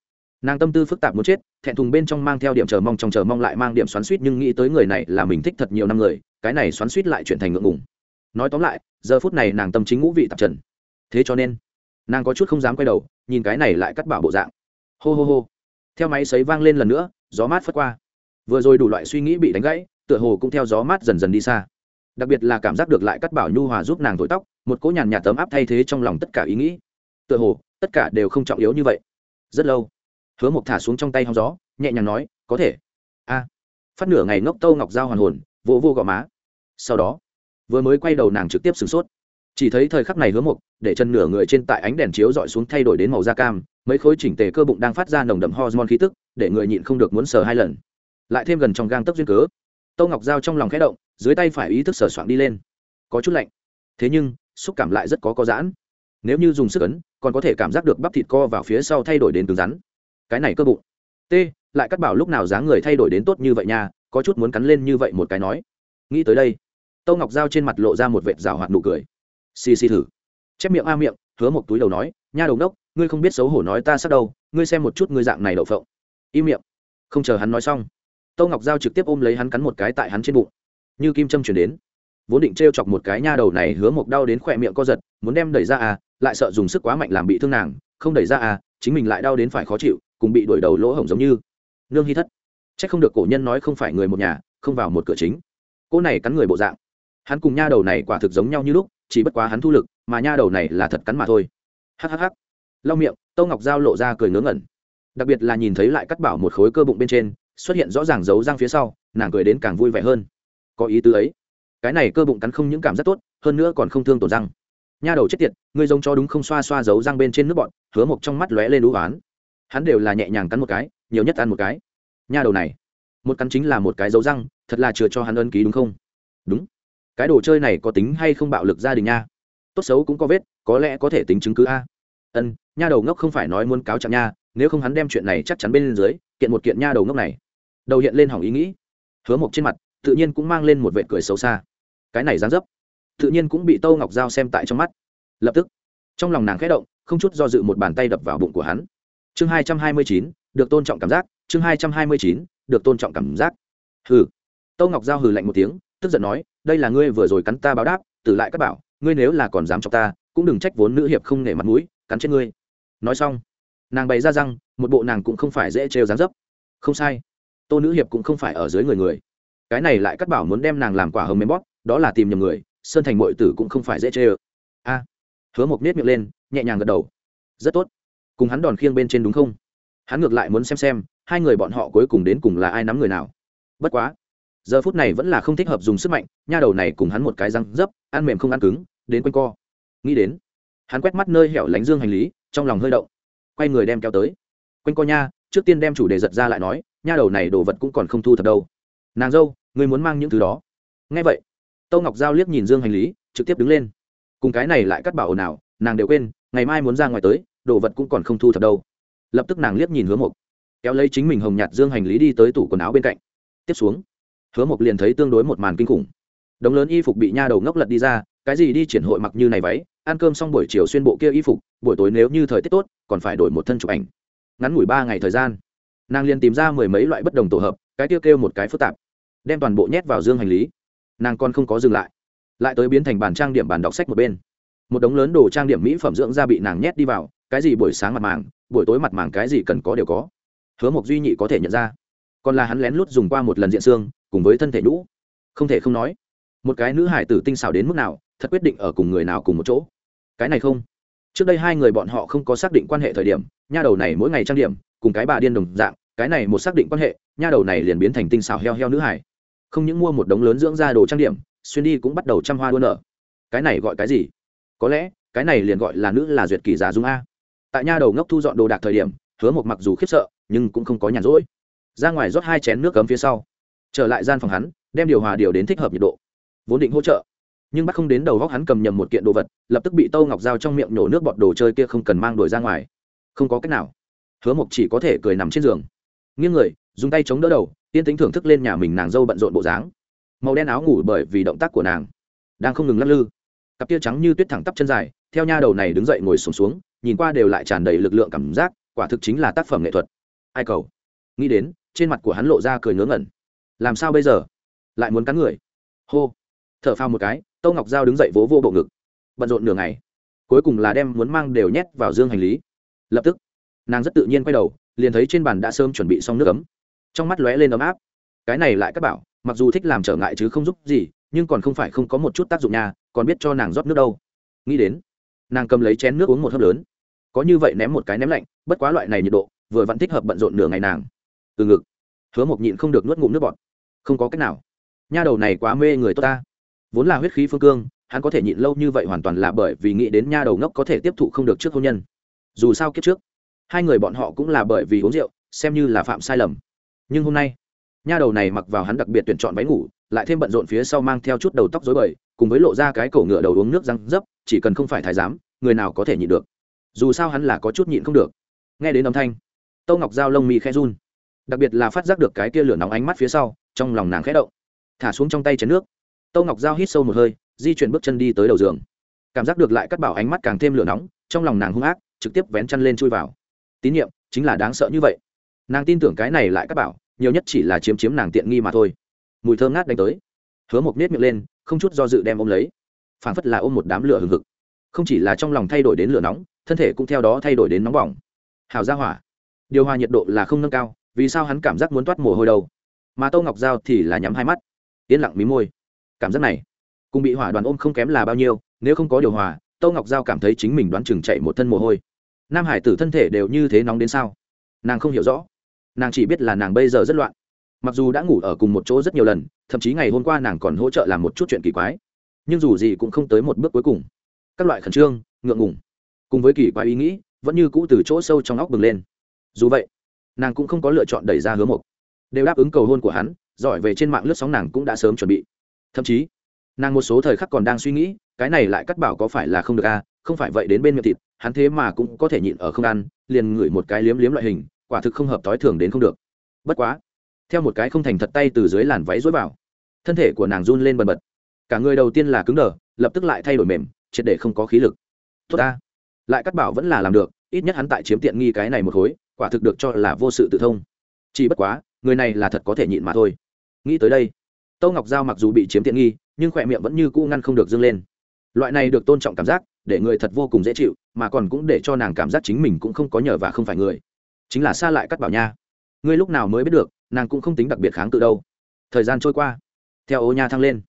nàng tâm tư phức tạp muốn chết, thẹn thùng bên trong mang theo điểm chờ mong trong chờ mong lại mang điểm xoắn suýt nhưng nghĩ tới người này là mình thích thật nhiều năm người, cái này xoắn suýt lại chuyển thành ngượng ngùng. Nói tóm lại, giờ phút này nàng tâm chính ngũ vị tạp trần. Thế cho nên, nàng có chút không dám quay đầu, nhìn cái này lại cắt bảo bộ dạng. Hô hô hô. Theo máy sấy vang lên lần nữa, gió mát phất qua. Vừa rồi đủ loại suy nghĩ bị đánh gãy, tựa hồ cũng theo gió mát dần dần đi xa. Đặc biệt là cảm giác được lại cắt bảo nhu hòa giúp nàng thổi tóc, một cỗ nhàn nhạt tấm áp thay thế trong lòng tất cả ý nghĩ. Tựa hồ, tất cả đều không trọng yếu như vậy. Rất lâu hứa mộc thả xuống trong tay hóng gió, nhẹ nhàng nói, có thể. A. Phát nửa ngày ngốc tâu ngọc dao hoàn hồn vô vô gò má. Sau đó, vừa mới quay đầu nàng trực tiếp sửng sốt. Chỉ thấy thời khắc này hứa mộc, để chân nửa người trên tại ánh đèn chiếu dọi xuống thay đổi đến màu da cam, mấy khối chỉnh tề cơ bụng đang phát ra nồng đậm hormone khí tức, để người nhịn không được muốn sờ hai lần. Lại thêm gần trong gang tấc duyên cớ, tâu ngọc dao trong lòng khẽ động, dưới tay phải ý thức sờ soạn đi lên. Có chút lạnh. Thế nhưng, xúc cảm lại rất có có giãn. Nếu như dùng sức ấn, còn có thể cảm giác được bắp thịt co vào phía sau thay đổi đến cứng rắn cái này cơ bụng. T, lại cắt bảo lúc nào dáng người thay đổi đến tốt như vậy nha, có chút muốn cắn lên như vậy một cái nói. Nghĩ tới đây tâu ngọc dao trên mặt lộ ra một vệt rào hoạt nụ cười. Xì xì thử. Chép miệng a miệng, hứa một túi đầu nói, nha đầu đốc ngươi không biết xấu hổ nói ta sắp đâu, ngươi xem một chút ngươi dạng này đậu phộng. Im miệng. Không chờ hắn nói xong tâu ngọc giao trực tiếp ôm lấy hắn cắn một cái tại hắn trên bụng. Như kim châm chuyển đến. Vốn định t r e o chọc một cái nha đầu này hứa mộc đau đến khỏe miệng co giật, muốn đem đẩy ra à lại sợ dùng sức quá mạnh làm bị thương nàng, không đẩy ra à chính mình lại đau đến phải khó chịu cùng bị đuổi đầu lỗ hổng giống như. Nương hy thất. C h ắ c không được cổ nhân nói không phải người một nhà, không vào một cửa chính. Cô này cắn người bộ dạng. Hắn cùng nha đầu này quả thực giống nhau như lúc, chỉ bất quá hắn thu lực, mà nha đầu này là thật cắn mà thôi. Hhh lau miệng, tâu ngọc giao lộ ra cười ngớ ngẩn. Đặc biệt là nhìn thấy lại cắt bảo một khối cơ bụng bên trên, xuất hiện rõ ràng dấu răng phía sau, nàng cười đến càng vui vẻ hơn. Có ý tứ ấy. Cái này cơ bụng cắn không những cảm giác tốt, hơn nữa còn không thương tổn răng. Nha đầu chết tiệt, ngươi giống cho đúng không xoa xoa dấu răng bên trên nước bọn hứa mộc trong mắt lóe lên đũ oán hắn đều là nhẹ nhàng cắn một cái, nhiều nhất ăn một cái. Nha đầu này, một cắn chính là một cái dấu răng, thật là chừa cho hắn ân ký đúng không? Đúng. Cái đồ chơi này có tính hay không bạo lực gia đình nha? Tốt xấu cũng có vết, có lẽ có thể tính chứng cứ a. Ân, nha đầu ngốc không phải nói muốn cáo trạng nha, nếu không hắn đem chuyện này chắc chắn bên dưới, kiện một kiện nha đầu ngốc này. Đầu hiện lên hỏng ý nghĩ. Hứa mộc trên mặt, tự nhiên cũng mang lên một vệ cười xấu xa. Cái này dán dấp, tự nhiên cũng bị tâu ngọc giao xem tại trong mắt. Lập tức, trong lòng nàng khẽ động, không chút do dự một bàn tay đập vào bụng của hắn chương hai trăm hai mươi chín, được tôn trọng cảm giác. Chương hai trăm hai mươi chín, được tôn trọng cảm giác. Hừ. Tâu ngọc giao hừ lạnh một tiếng, tức giận nói, đây là ngươi vừa rồi cắn ta báo đáp, tử lại các bảo, ngươi nếu là còn dám chọc ta, cũng đừng trách vốn nữ hiệp không nể mặt mũi, cắn chết ngươi. Nói xong, nàng bày ra răng, một bộ nàng cũng không phải dễ trêu dán dấp. Không sai. Tô nữ hiệp cũng không phải ở dưới người người. Cái này lại cắt bảo muốn đem nàng làm quả hầm mềm bóp, đó là tìm nhầm người, sơn thành mọi tử cũng không phải dễ chê ơ a. Hứa mộc nết miệng lên, nhẹ nhàng gật đầu. Rất tốt cùng hắn đòn khiêng bên trên đúng không? Hắn ngược lại muốn xem xem, hai người bọn họ cuối cùng đến cùng là ai nắm người nào. Bất quá, giờ phút này vẫn là không thích hợp dùng sức mạnh, nha đầu này cùng hắn một cái răng dấp, ăn mềm không ăn cứng, đến quanh co. Nghĩ đến, hắn quét mắt nơi hẻo lánh dương hành lý, trong lòng hơi động. Quay người đem kéo tới. Quanh co nha, trước tiên đem chủ đề giật ra lại nói, nha đầu này đồ vật cũng còn không thu thật đâu. Nàng dâu người muốn mang những thứ đó. Nghe vậy, tâu ngọc giao liếc nhìn dương hành lý, trực tiếp đứng lên. Cùng cái này lại cắt bảo ồn ào, nàng đều quên, ngày mai muốn ra ngoài tới đồ vật cũng còn không thu thập đâu. Lập tức nàng liếc nhìn hứa mộc, kéo lấy chính mình hồng nhạt dương hành lý đi tới tủ quần áo bên cạnh. Tiếp xuống, hứa mộc liền thấy tương đối một màn kinh khủng. Đống lớn y phục bị nha đầu ngốc lật đi ra, cái gì đi triển hội mặc như này váy, ăn cơm xong buổi chiều xuyên bộ kia y phục, buổi tối nếu như thời tiết tốt, còn phải đổi một thân chụp ảnh. Ngắn ngủi ba ngày thời gian, nàng liền tìm ra mười mấy loại bất đồng tổ hợp, cái tiêu kêu một cái phức tạp, đem toàn bộ nhét vào dương hành lý. Nàng còn không có dừng lại lại tới biến thành bàn trang điểm bàn đọc sách một bên. Một đống lớn đồ trang điểm mỹ phẩm dưỡng da bị nàng nhét đi vào cái gì buổi sáng mặt màng, buổi tối mặt màng cái gì cần có đều có. Hứa mộc duy nhị có thể nhận ra. Còn là hắn lén lút dùng qua một lần diện xương, cùng với thân thể nhũ. Không thể không nói, một cái nữ hải tử tinh xảo đến mức nào, thật quyết định ở cùng người nào cùng một chỗ. Cái này không. Trước đây hai người bọn họ không có xác định quan hệ thời điểm, nha đầu này mỗi ngày trang điểm, cùng cái bà điên đồng dạng, cái này một xác định quan hệ, nha đầu này liền biến thành tinh xảo heo heo nữ hải. Không những mua một đống lớn dưỡng ra đồ trang điểm, xuyên đi cũng bắt đầu trăm hoa đua nở. Cái này gọi cái gì? Có lẽ, cái này liền gọi là nữ là duyệt kỳ giả dung a tại nha đầu ngốc thu dọn đồ đạc thời điểm hứa một mặc dù khiếp sợ nhưng cũng không có nhàn rỗi. Ra ngoài rót hai chén nước cấm phía sau. Trở lại gian phòng hắn đem điều hòa điều đến thích hợp nhiệt độ. Vốn định hỗ trợ nhưng bắt không đến đầu góc hắn cầm nhầm một kiện đồ vật lập tức bị tâu ngọc dao trong miệng nhổ nước bọt đồ chơi kia không cần mang đuổi ra ngoài. Không có cách nào. Hứa mộc chỉ có thể cười nằm trên giường. Nghiêng người dùng tay chống đỡ đầu yên tính thưởng thức lên nhà mình nàng dâu bận rộn bộ dáng. Màu đen áo ngủ bởi vì động tác của nàng đang không ngừng lắc lư. Cặp tia trắng như tuyết thẳng tắp chân dài theo nha đầu này đứng dậy ngồi sùng xuống, xuống nhìn qua đều lại tràn đầy lực lượng cảm giác quả thực chính là tác phẩm nghệ thuật. Ai cầu? Nghĩ đến trên mặt của hắn lộ ra cười ngớ ngẩn. Làm sao bây giờ? Lại muốn cắn người. Hô. T h ở phao một cái tâu ngọc g đứng dậy vỗ vô bộ ngực. Bận rộn nửa ngày. Cuối cùng là đem muốn mang đều nhét vào dương hành lý. Lập tức nàng rất tự nhiên quay đầu liền thấy trên bàn đã sớm chuẩn bị xong nước ấm. Trong mắt lóe lên ấm áp. Cái này lại các bảo mặc dù thích làm trở ngại chứ không giúp gì nhưng còn không phải không có một chút tác dụng nhà, còn biết cho nàng rót nước đâu. Nghĩ đến nàng cầm lấy chén nước uống một hớp lớn có như vậy ném một cái ném lạnh, bất quá loại này nhiệt độ, vừa vẫn thích hợp bận rộn nửa ngày nàng. Từ ngực, hứa mộc nhịn không được nuốt ngụm nước bọt. Không có cách nào. Nha đầu này quá mê người tốt ta. Vốn là huyết khí phương cương, hắn có thể nhịn lâu như vậy hoàn toàn là bởi vì nghĩ đến nha đầu ngốc có thể tiếp thụ không được trước hôn nhân. Dù sao kiếp trước, hai người bọn họ cũng là bởi vì uống rượu, xem như là phạm sai lầm. Nhưng hôm nay, nha đầu này mặc vào hắn đặc biệt tuyển chọn váy ngủ, lại thêm bận rộn phía sau mang theo chút đầu tóc dối bời, cùng với lộ ra cái cổ ngựa đầu uống nước răng dấp, chỉ cần không phải thái giám, người nào có thể nhịn được dù sao hắn là có chút nhịn không được. Nghe đến âm thanh, tâu ngọc Giao lông mi khẽ run. Đặc biệt là phát giác được cái tia lửa nóng ánh mắt phía sau, trong lòng nàng khẽ động. Thả xuống trong tay chén nước, tâu ngọc Giao hít sâu một hơi, di chuyển bước chân đi tới đầu giường. Cảm giác được lại cắt bảo ánh mắt càng thêm lửa nóng, trong lòng nàng hung ác, trực tiếp vén chăn lên chui vào. Tín nhiệm, chính là đáng sợ như vậy. Nàng tin tưởng cái này lại cắt bảo, nhiều nhất chỉ là chiếm chiếm nàng tiện nghi mà thôi. Mùi thơm ngát đánh tới. Hứa một nết miệng lên, không chút do dự đem ôm lấy. Phảng phất là ôm một đám lửa hừng hực. Không chỉ là trong lòng thay đổi đến lửa nóng thân thể cũng theo đó thay đổi đến nóng bỏng. Hào ra hỏa, điều hòa nhiệt độ là không nâng cao, vì sao hắn cảm giác muốn toát mồ hôi đầu? mà tô ngọc giao thì là nhắm hai mắt, yên lặng mí môi. Cảm giác này, cùng bị hỏa đoàn ôm không kém là bao nhiêu, nếu không có điều hòa, Tô ngọc giao cảm thấy chính mình đoán chừng chạy một thân mồ hôi. Nam hải tử thân thể đều như thế nóng đến sao? Nàng không hiểu rõ. Nàng chỉ biết là nàng bây giờ rất loạn. Mặc dù đã ngủ ở cùng một chỗ rất nhiều lần, thậm chí ngày hôm qua nàng còn hỗ trợ làm một chút chuyện kỳ quái. Nhưng dù gì cũng không tới một bước cuối cùng. Các loại khẩn trương, ngượng ngùng cùng với kỳ quái ý nghĩ, vẫn như cũ từ chỗ sâu trong óc bừng lên. Dù vậy, nàng cũng không có lựa chọn đẩy ra hứa mộc. Đều đáp ứng cầu hôn của hắn, giỏi về trên mạng lướt sóng nàng cũng đã sớm chuẩn bị. Thậm chí, nàng một số thời khắc còn đang suy nghĩ, cái này lại cắt bảo có phải là không được à không phải vậy đến bên miệng thịt, hắn thế mà cũng có thể nhịn ở không ăn, liền ngửi một cái liếm liếm loại hình, quả thực không hợp t ố i thường đến không được. Bất quá, theo một cái không thành thật tay từ dưới làn váy dối vào, thân thể của nàng run lên bần bật. Cả người đầu tiên là cứng đờ, lập tức lại thay đổi mềm, triệt để không có khí lực. Tốt ta lại cắt bảo vẫn là làm được, ít nhất hắn tại chiếm tiện nghi cái này một khối, quả thực được cho là vô sự tự thông. Chỉ bất quá, người này là thật có thể nhịn mà thôi. Nghĩ tới đây, tâu ngọc giao mặc dù bị chiếm tiện nghi, nhưng khỏe miệng vẫn như cũ ngăn không được dâng lên. Loại này được tôn trọng cảm giác, để người thật vô cùng dễ chịu, mà còn cũng để cho nàng cảm giác chính mình cũng không có nhờ và không phải người. Chính là xa lại cắt bảo nha. Ngươi lúc nào mới biết được, nàng cũng không tính đặc biệt kháng cự đâu. Thời gian trôi qua, theo ô nha thăng lên.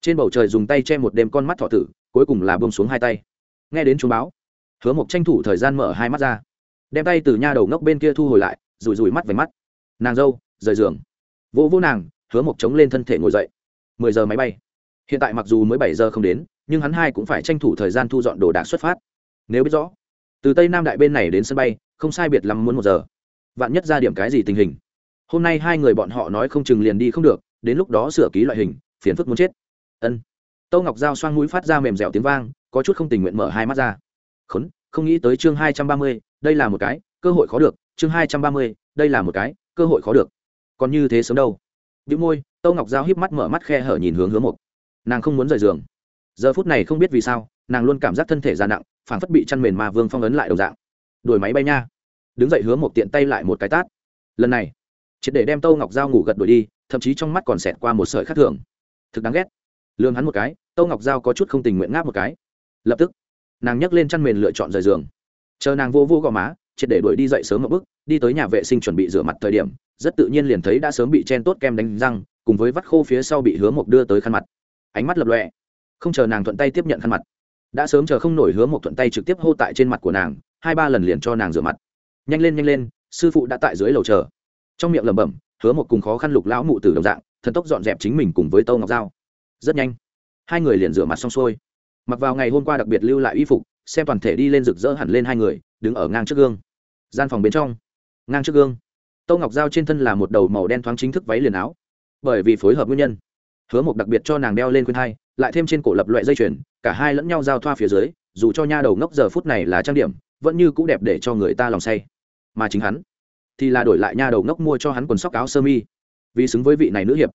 Trên bầu trời dùng tay che một đêm con mắt thọ tử, cuối cùng là bông xuống hai tay. Nghe đến chú báo hứa mộc tranh thủ thời gian mở hai mắt ra. Đem tay từ nha đầu ngốc bên kia thu hồi lại, rủi rủi mắt về mắt. Nàng dâu, rời giường. Vỗ vỗ nàng, hứa mộc chống lên thân thể ngồi dậy. Mười giờ máy bay. Hiện tại mặc dù mới bảy giờ không đến, nhưng hắn hai cũng phải tranh thủ thời gian thu dọn đồ đạc xuất phát. Nếu biết rõ, từ tây nam đại bên này đến sân bay, không sai biệt lắm muốn một giờ. Vạn nhất ra điểm cái gì tình hình. Hôm nay hai người bọn họ nói không chừng liền đi không được, đến lúc đó sửa ký loại hình, phiền phức muốn chết. Ân. Tâu ngọc giao xoang mũi phát ra mềm dẻo tiếng vang, có chút không tình nguyện mở hai mắt ra khốn, không nghĩ tới chương hai trăm ba mươi, đây là một cái, cơ hội khó được, chương hai trăm ba mươi, đây là một cái, cơ hội khó được. Còn như thế sớm đâu. Bị môi, tâu ngọc giao híp mắt mở mắt khe hở nhìn hướng hướng một nàng không muốn rời giường. Giờ phút này không biết vì sao, nàng luôn cảm giác thân thể già nặng phản phất bị chăn mền mà vương phong ấn lại đồng dạng. Đuổi máy bay nha. Đứng dậy hướng một tiện tay lại một cái tát. Lần này chỉ để đem tâu ngọc giao ngủ gật đuổi đi, thậm chí trong mắt còn xẹt qua một sợi khắc thường. Thực đáng ghét. Lương hắn một cái, tâu ngọc giao có chút không tình nguyện ngáp một cái. Lập tức nàng nhấc lên chăn mền lựa chọn rời giường. Chờ nàng vô vô gò má, triệt để đuổi đi dậy sớm một bước, đi tới nhà vệ sinh chuẩn bị rửa mặt thời điểm, rất tự nhiên liền thấy đã sớm bị chen tốt kem đánh răng, cùng với vắt khô phía sau bị hứa mộc đưa tới khăn mặt. Ánh mắt lập lọe không chờ nàng thuận tay tiếp nhận khăn mặt. Đã sớm chờ không nổi hứa một thuận tay trực tiếp hô tại trên mặt của nàng, hai ba lần liền cho nàng rửa mặt. Nhanh lên nhanh lên, sư phụ đã tại dưới lầu chờ. Trong miệng lẩm bẩm, hứa một cùng khó khăn lục lão mụ từ đồng dạng, thần tốc dọn dẹp chính mình cùng với tâu ngọc dao rất nhanh. Hai người liền rửa mặt xong xuôi mặc vào ngày hôm qua đặc biệt lưu lại y phục, xem toàn thể đi lên rực rỡ hẳn lên hai người, đứng ở ngang trước gương. Gian phòng bên trong. Ngang trước gương. Tâu ngọc dao trên thân là một đầu màu đen thoáng chính thức váy liền áo. Bởi vì phối hợp nguyên nhân, hứa một đặc biệt cho nàng đeo lên khuyên hai, lại thêm trên cổ lập loại dây chuyền, cả hai lẫn nhau giao thoa phía dưới, dù cho nha đầu ngốc giờ phút này là trang điểm, vẫn như cũ đẹp để cho người ta lòng say. Mà chính hắn, thì là đổi lại nha đầu ngốc mua cho hắn quần sóc áo sơ mi. Vì xứng với vị này nữ hiệp,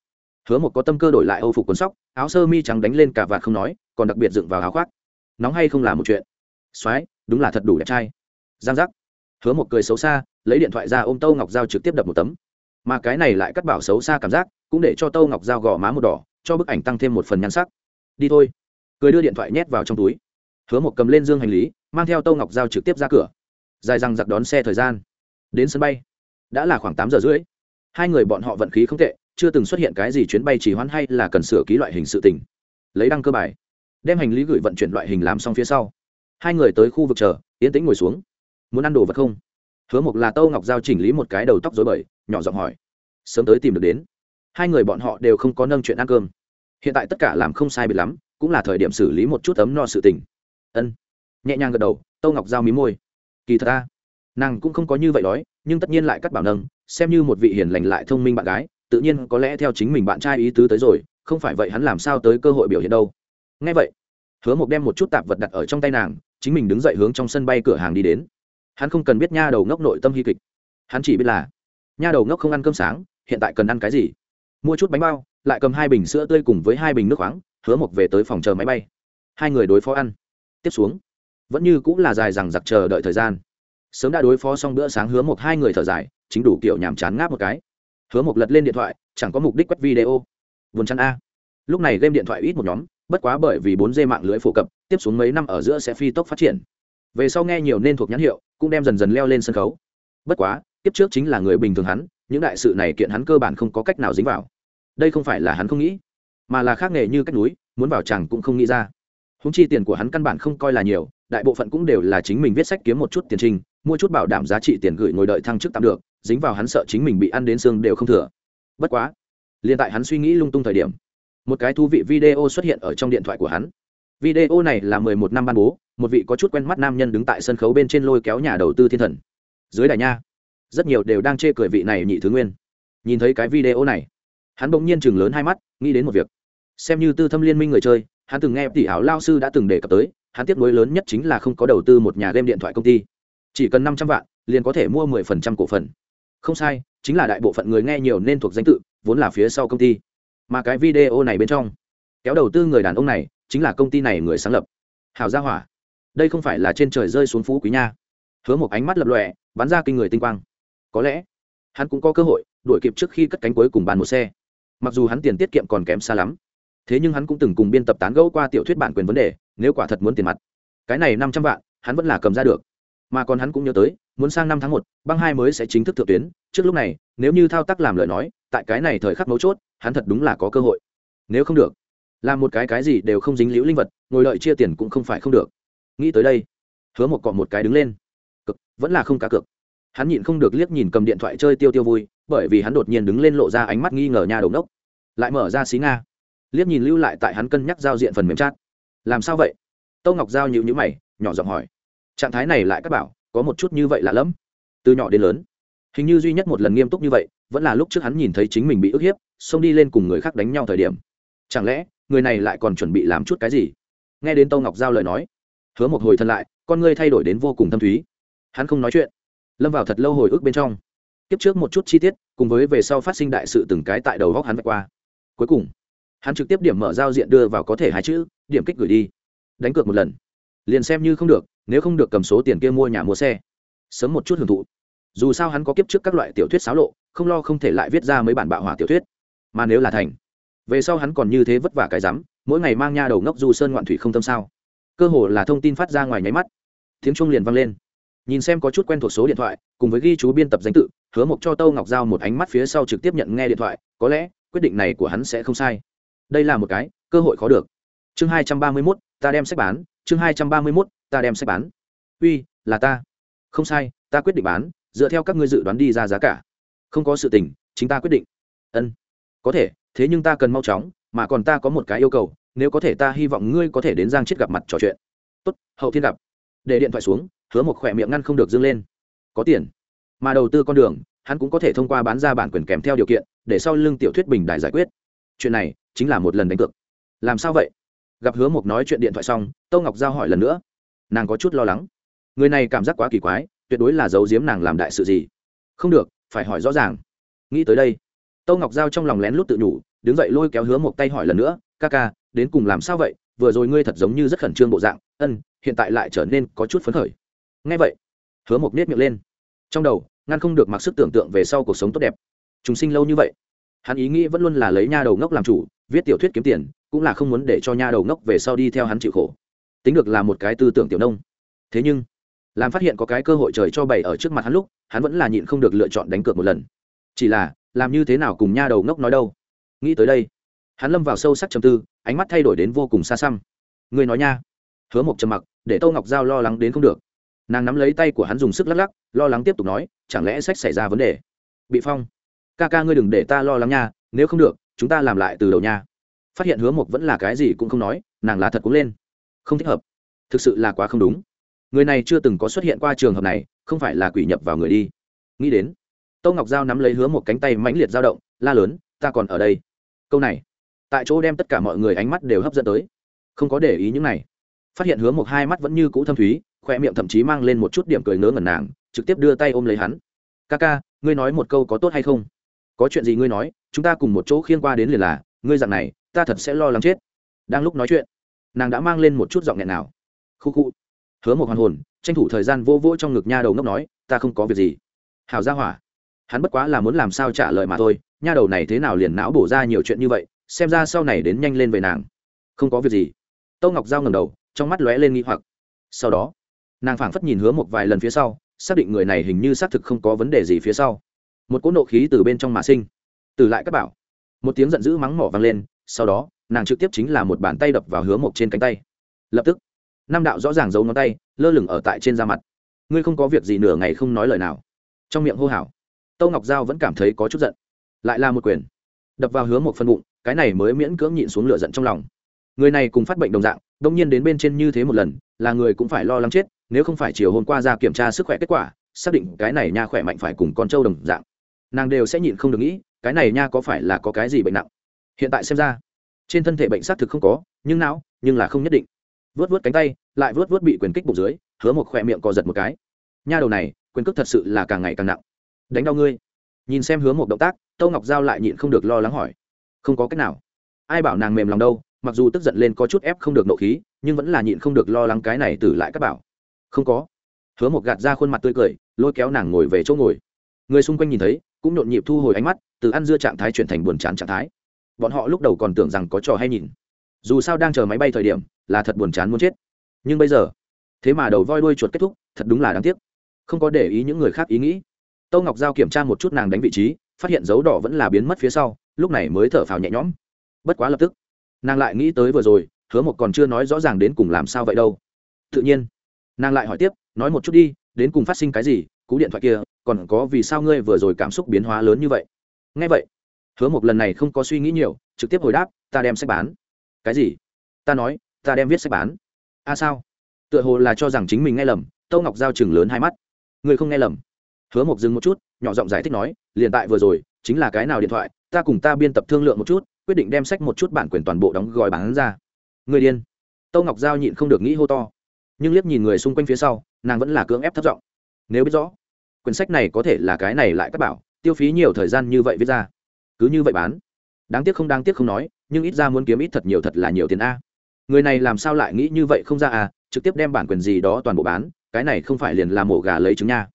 hứa một có tâm cơ đổi lại âu phục quần sóc, áo sơ mi trắng đánh lên cả vạt không nói còn đặc biệt dựng vào áo khoác. Nóng hay không là một chuyện. Soái, đúng là thật đủ đẹp trai. Giang giác. Hứa một cười xấu xa, lấy điện thoại ra ôm tâu ngọc giao trực tiếp đập một tấm. Mà cái này lại cắt bảo xấu xa cảm giác, cũng để cho tâu ngọc giao gò má một đỏ, cho bức ảnh tăng thêm một phần nhan sắc. Đi thôi. Cười đưa điện thoại nhét vào trong túi. Hứa một cầm lên dương hành lý, mang theo tâu ngọc giao trực tiếp ra cửa. Dài răng giặc đón xe thời gian. Đến sân bay. Đã là khoảng tám giờ rưỡi. Hai người bọn họ vận khí không tệ, chưa từng xuất hiện cái gì chuyến bay chỉ hoãn hay là cần sửa ký loại hình sự tình. Lấy đăng cơ bài đem hành lý gửi vận chuyển loại hình làm xong phía sau. Hai người tới khu vực chờ yên tĩnh ngồi xuống. Muốn ăn đồ vật không? Hứa mộc là tâu ngọc giao chỉnh lý một cái đầu tóc dối bời, nhỏ giọng hỏi. Sớm tới tìm được đến. Hai người bọn họ đều không có nâng chuyện ăn cơm. Hiện tại tất cả làm không sai biệt lắm, cũng là thời điểm xử lý một chút ấm no sự tình. Ân. Nhẹ nhàng gật đầu, tâu ngọc giao mí môi. Kỳ thật ta nàng cũng không có như vậy đói, nhưng tất nhiên lại cắt bảo nâng, xem như một vị hiền lành lại thông minh bạn gái, tự nhiên có lẽ theo chính mình bạn trai ý tứ tới rồi, không phải vậy hắn làm sao tới cơ hội biểu hiện đâu ngay vậy, hứa mộc đem một chút tạp vật đặt ở trong tay nàng, chính mình đứng dậy hướng trong sân bay cửa hàng đi đến. Hắn không cần biết nha đầu ngốc nội tâm hy kịch. Hắn chỉ biết là, nha đầu ngốc không ăn cơm sáng, hiện tại cần ăn cái gì? Mua chút bánh bao, lại cầm hai bình sữa tươi cùng với hai bình nước khoáng, hứa mộc về tới phòng chờ máy bay. Hai người đối phó ăn. Tiếp xuống, vẫn như cũng là dài rằng giặc chờ đợi thời gian. Sớm đã đối phó xong bữa sáng, hứa mộc hai người thở dài, chính đủ kiểu nhàm chán ngáp một cái. Hứa mộc lật lên điện thoại, chẳng có mục đích quét video. Vườn chăn a. Lúc này game điện thoại ít một nhóm bất quá bởi vì bốn d mạng lưới phổ cập, tiếp xuống mấy năm ở giữa sẽ phi tốc phát triển. Về sau nghe nhiều nên thuộc nhãn hiệu, cũng đem dần dần leo lên sân khấu. Bất quá tiếp trước chính là người bình thường hắn, những đại sự này kiện hắn cơ bản không có cách nào dính vào. Đây không phải là hắn không nghĩ, mà là khác nghề như cách núi, muốn vào chẳng cũng không nghĩ ra. Húng chi tiền của hắn căn bản không coi là nhiều, đại bộ phận cũng đều là chính mình viết sách kiếm một chút tiền trình, mua chút bảo đảm giá trị tiền gửi ngồi đợi thăng chức tạm được, dính vào hắn sợ chính mình bị ăn đến xương đều không thừa. Bất quá, liền tại hắn suy nghĩ lung tung thời điểm một cái thú vị video xuất hiện ở trong điện thoại của hắn. Video này là mười một năm ban bố, một vị có chút quen mắt nam nhân đứng tại sân khấu bên trên lôi kéo nhà đầu tư thiên thần. Dưới đài nha, rất nhiều đều đang chê cười vị này nhị thứ nguyên. Nhìn thấy cái video này, hắn bỗng nhiên chừng lớn hai mắt, nghĩ đến một việc. Xem như tư thâm liên minh người chơi, hắn từng nghe tỷ áo lao sư đã từng đề cập tới, hắn tiếp nối lớn nhất chính là không có đầu tư một nhà game điện thoại công ty. Chỉ cần năm trăm vạn, liền có thể mua mười phần trăm cổ phần. Không sai, chính là đại bộ phận người nghe nhiều nên thuộc danh tự, vốn là phía sau công ty mà cái video này bên trong, kéo đầu tư người đàn ông này chính là công ty này người sáng lập. Hào gia hỏa, đây không phải là trên trời rơi xuống phú quý nha. Hứa một ánh mắt lập lọe bắn ra kinh người tinh quang. Có lẽ, hắn cũng có cơ hội đuổi kịp trước khi cất cánh cuối cùng bàn một xe. Mặc dù hắn tiền tiết kiệm còn kém xa lắm, thế nhưng hắn cũng từng cùng biên tập tán gẫu qua tiểu thuyết bản quyền vấn đề, nếu quả thật muốn tiền mặt, cái này năm trăm vạn, hắn vẫn là cầm ra được mà còn hắn cũng nhớ tới, muốn sang năm tháng một, băng hai mới sẽ chính thức thượng tuyến. Trước lúc này, nếu như thao tác làm lời nói, tại cái này thời khắc mấu chốt, hắn thật đúng là có cơ hội. Nếu không được, làm một cái cái gì đều không dính liễu linh vật, ngồi đợi chia tiền cũng không phải không được. Nghĩ tới đây, hứa một cọ một cái đứng lên. Cực, vẫn là không cá cược. Hắn nhịn không được liếc nhìn cầm điện thoại chơi tiêu tiêu vui, bởi vì hắn đột nhiên đứng lên lộ ra ánh mắt nghi ngờ nhà đầu nốc lại mở ra xí nga. Liếc nhìn lưu lại tại hắn cân nhắc giao diện phần mềm chat. Làm sao vậy? Tâu ngọc giao nhịu nhữ mày, nhỏ giọng hỏi trạng thái này lại các bảo, có một chút như vậy lạ lẫm. Từ nhỏ đến lớn, hình như duy nhất một lần nghiêm túc như vậy, vẫn là lúc trước hắn nhìn thấy chính mình bị ức hiếp, xông đi lên cùng người khác đánh nhau thời điểm. Chẳng lẽ, người này lại còn chuẩn bị làm chút cái gì? Nghe đến tâu ngọc giao lời nói, hứa một hồi thân lại, con ngươi thay đổi đến vô cùng thâm thúy. Hắn không nói chuyện, lâm vào thật lâu hồi ức bên trong. Kiếp trước một chút chi tiết, cùng với về sau phát sinh đại sự từng cái tại đầu góc hắn vạch qua. Cuối cùng, hắn trực tiếp điểm mở giao diện đưa vào có thể hai chữ, điểm kích gửi đi. Đánh cược một lần. Liền xem như không được nếu không được cầm số tiền kia mua nhà mua xe. Sớm một chút hưởng thụ. Dù sao hắn có kiếp trước các loại tiểu thuyết xáo lộ, không lo không thể lại viết ra mấy bản bạo hỏa tiểu thuyết. Mà nếu là thành, về sau hắn còn như thế vất vả cái rắm, mỗi ngày mang nha đầu ngốc du sơn ngoạn thủy không tâm sao? Cơ hồ là thông tin phát ra ngoài nháy mắt. Tiếng chuông liền vang lên. Nhìn xem có chút quen thuộc số điện thoại, cùng với ghi chú biên tập danh tự, hứa mộc cho tâu ngọc giao một ánh mắt phía sau trực tiếp nhận nghe điện thoại, có lẽ, quyết định này của hắn sẽ không sai. Đây là một cái, cơ hội khó được. Chương hai trăm ba mươi mốt, ta đem sách bán. Chương hai trăm ba mươi mốt ta đem sách bán. Uy, là ta. Không sai, ta quyết định bán, dựa theo các ngươi dự đoán đi ra giá cả. Không có sự tình, chính ta quyết định. Ân, có thể, thế nhưng ta cần mau chóng, mà còn ta có một cái yêu cầu, nếu có thể ta hy vọng ngươi có thể đến giang chết gặp mặt trò chuyện. Tốt, hậu thiên gặp. Để điện thoại xuống, hứa một khỏe miệng ngăn không được dâng lên. Có tiền. Mà đầu tư con đường, hắn cũng có thể thông qua bán ra bản quyền kèm theo điều kiện, để sau lưng tiểu thuyết bình đại giải quyết. Chuyện này, chính là một lần đánh cược. Làm sao vậy? Gặp hứa mộc nói chuyện điện thoại xong, tâu ngọc giao hỏi lần nữa nàng có chút lo lắng. Người này cảm giác quá kỳ quái, tuyệt đối là giấu giếm nàng làm đại sự gì. Không được, phải hỏi rõ ràng. Nghĩ tới đây, tâu ngọc giao trong lòng lén lút tự nhủ, đứng dậy lôi kéo hứa một tay hỏi lần nữa, ca ca, đến cùng làm sao vậy? Vừa rồi ngươi thật giống như rất khẩn trương bộ dạng, ân, hiện tại lại trở nên có chút phấn khởi. Ngay vậy, hứa một nết miệng lên. Trong đầu, ngăn không được mặc sức tưởng tượng về sau cuộc sống tốt đẹp. Chúng sinh lâu như vậy, hắn ý nghĩ vẫn luôn là lấy nha đầu ngốc làm chủ, viết tiểu thuyết kiếm tiền, cũng là không muốn để cho nha đầu ngốc về sau đi theo hắn chịu khổ tính được là một cái tư tưởng tiểu nông. Thế nhưng, làm phát hiện có cái cơ hội trời cho bày ở trước mặt hắn lúc, hắn vẫn là nhịn không được lựa chọn đánh cược một lần. Chỉ là, làm như thế nào cùng nha đầu ngốc nói đâu? Nghĩ tới đây, hắn lâm vào sâu sắc trầm tư, ánh mắt thay đổi đến vô cùng xa xăm. Người nói nha. Hứa một trầm mặc, để tô ngọc giao lo lắng đến không được. Nàng nắm lấy tay của hắn dùng sức lắc lắc, lo lắng tiếp tục nói, chẳng lẽ sách xảy ra vấn đề? Bị phong. Ca ca ngươi đừng để ta lo lắng nha, nếu không được, chúng ta làm lại từ đầu nha. Phát hiện hứa mộc vẫn là cái gì cũng không nói, nàng là thật cũng lên không thích hợp. Thực sự là quá không đúng. Người này chưa từng có xuất hiện qua trường hợp này, không phải là quỷ nhập vào người đi. Nghĩ đến, tâu ngọc giao nắm lấy hứa một cánh tay mãnh liệt dao động, la lớn, ta còn ở đây. Câu này, tại chỗ đem tất cả mọi người ánh mắt đều hấp dẫn tới. Không có để ý những này. Phát hiện hứa một hai mắt vẫn như cũ thâm thúy, khoe miệng thậm chí mang lên một chút điểm cười ngớ ngẩn nàng, trực tiếp đưa tay ôm lấy hắn. Ca ca, ngươi nói một câu có tốt hay không? Có chuyện gì ngươi nói, chúng ta cùng một chỗ khiên qua đến liền là, ngươi dặn này, ta thật sẽ lo lắng chết. Đang lúc nói chuyện nàng đã mang lên một chút giọng nghẹn nào. Khu khu. Hứa một hoàn hồn, tranh thủ thời gian vô vỗ trong ngực nha đầu ngốc nói, ta không có việc gì. Hào ra hỏa. Hắn bất quá là muốn làm sao trả lời mà thôi, nha đầu này thế nào liền não bổ ra nhiều chuyện như vậy, xem ra sau này đến nhanh lên về nàng. Không có việc gì. Tâu ngọc giao ngầm đầu, trong mắt lóe lên nghi hoặc. Sau đó, nàng phảng phất nhìn hứa một vài lần phía sau, xác định người này hình như xác thực không có vấn đề gì phía sau. Một cỗ nộ khí từ bên trong mà sinh, từ lại các bảo. Một tiếng giận dữ mắng mỏ vang lên, sau đó nàng trực tiếp chính là một bàn tay đập vào hứa mộc trên cánh tay. Lập tức, năm đạo rõ ràng giấu ngón tay, lơ lửng ở tại trên da mặt. Ngươi không có việc gì nửa ngày không nói lời nào. Trong miệng hô hào, tâu ngọc giao vẫn cảm thấy có chút giận. Lại là một quyền, đập vào hứa một phân bụng, cái này mới miễn cưỡng nhịn xuống lửa giận trong lòng. Người này cùng phát bệnh đồng dạng, đông nhiên đến bên trên như thế một lần, là người cũng phải lo lắng chết, nếu không phải chiều hôm qua ra kiểm tra sức khỏe kết quả, xác định cái này nha khỏe mạnh phải cùng con trâu đồng dạng. Nàng đều sẽ nhịn không được nghĩ, cái này nha có phải là có cái gì bệnh nặng? Hiện tại xem ra trên thân thể bệnh xác thực không có, nhưng não, nhưng là không nhất định. Vớt vớt cánh tay, lại vớt vớt bị quyền kích bụng dưới, hứa một khỏe miệng co giật một cái. Nha đầu này, quyền cước thật sự là càng ngày càng nặng. Đánh đau ngươi. Nhìn xem hứa một động tác, tâu ngọc giao lại nhịn không được lo lắng hỏi. Không có cách nào. Ai bảo nàng mềm lòng đâu, mặc dù tức giận lên có chút ép không được nộ khí, nhưng vẫn là nhịn không được lo lắng cái này từ lại các bảo. Không có. Hứa một gạt ra khuôn mặt tươi cười, lôi kéo nàng ngồi về chỗ ngồi. Người xung quanh nhìn thấy, cũng nhộn nhịp thu hồi ánh mắt, từ ăn dưa trạng thái chuyển thành buồn chán trạng thái bọn họ lúc đầu còn tưởng rằng có trò hay nhìn. Dù sao đang chờ máy bay thời điểm, là thật buồn chán muốn chết. Nhưng bây giờ, thế mà đầu voi đuôi chuột kết thúc, thật đúng là đáng tiếc. Không có để ý những người khác ý nghĩ. Tâu ngọc giao kiểm tra một chút nàng đánh vị trí, phát hiện dấu đỏ vẫn là biến mất phía sau, lúc này mới thở phào nhẹ nhõm. Bất quá lập tức, nàng lại nghĩ tới vừa rồi, hứa một còn chưa nói rõ ràng đến cùng làm sao vậy đâu. Tự nhiên, nàng lại hỏi tiếp, nói một chút đi, đến cùng phát sinh cái gì, cú điện thoại kia, còn có vì sao ngươi vừa rồi cảm xúc biến hóa lớn như vậy? Ngay vậy hứa một lần này không có suy nghĩ nhiều, trực tiếp hồi đáp, ta đem sách bán. Cái gì? Ta nói, ta đem viết sách bán. A à sao? Tựa hồ là cho rằng chính mình nghe lầm, tâu ngọc giao chừng lớn hai mắt. Người không nghe lầm. Hứa mộc dừng một chút, nhỏ giọng giải thích nói, liền tại vừa rồi, chính là cái nào điện thoại, ta cùng ta biên tập thương lượng một chút, quyết định đem sách một chút bản quyền toàn bộ đóng gói bán ra. Người điên. Tâu ngọc giao nhịn không được nghĩ hô to. Nhưng liếc nhìn người xung quanh phía sau, nàng vẫn là cưỡng ép thất giọng. Nếu biết rõ, quyển sách này có thể là cái này lại các bảo, tiêu phí nhiều thời gian như vậy viết ra cứ như vậy bán. Đáng tiếc không đáng tiếc không nói, nhưng ít ra muốn kiếm ít thật nhiều thật là nhiều tiền a. Người này làm sao lại nghĩ như vậy không ra à trực tiếp đem bản quyền gì đó toàn bộ bán, cái này không phải liền là mổ gà lấy trứng nha.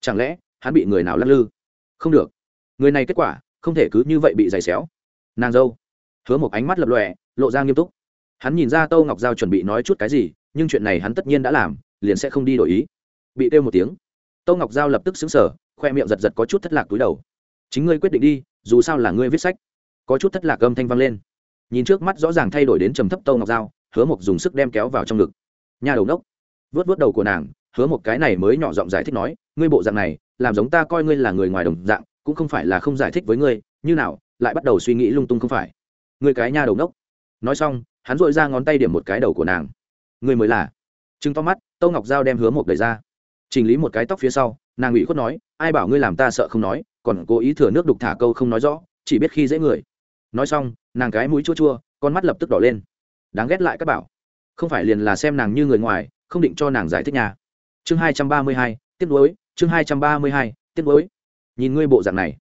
Chẳng lẽ, hắn bị người nào lắc lư? Không được. Người này kết quả, không thể cứ như vậy bị giày xéo. Nàng dâu. Hứa một ánh mắt lập lòe, lộ ra nghiêm túc. Hắn nhìn ra tâu ngọc giao chuẩn bị nói chút cái gì, nhưng chuyện này hắn tất nhiên đã làm, liền sẽ không đi đổi ý. Bị kêu một tiếng, tâu ngọc giao lập tức xứng sở khoe miệng giật giật có chút thất lạc túi đầu. Chính ngươi quyết định đi dù sao là ngươi viết sách. Có chút thất lạc âm thanh vang lên. Nhìn trước mắt rõ ràng thay đổi đến trầm thấp tâu ngọc dao hứa mộc dùng sức đem kéo vào trong ngực. Nhà đầu nốc vớt vớt đầu của nàng, hứa một cái này mới nhỏ giọng giải thích nói, ngươi bộ dạng này, làm giống ta coi ngươi là người ngoài đồng dạng, cũng không phải là không giải thích với ngươi, như nào, lại bắt đầu suy nghĩ lung tung không phải. Ngươi cái nha đầu nốc nói xong, hắn dội ra ngón tay điểm một cái đầu của nàng. Ngươi mới là. Trừng to mắt, tâu ngọc dao đem hứa một đẩy ra. Chỉnh lý một cái tóc phía sau, nàng ủy khuất nói, ai bảo ngươi làm ta sợ không nói còn cố ý thừa nước đục thả câu không nói rõ chỉ biết khi dễ người. Nói xong nàng cái mũi chua chua con mắt lập tức đỏ lên. Đáng ghét lại các bảo. Không phải liền là xem nàng như người ngoài không định cho nàng giải thích nhà. Chương hai trăm ba mươi hai tiếp nối chương hai trăm ba mươi hai tiếp nối nhìn ngươi bộ dạng này.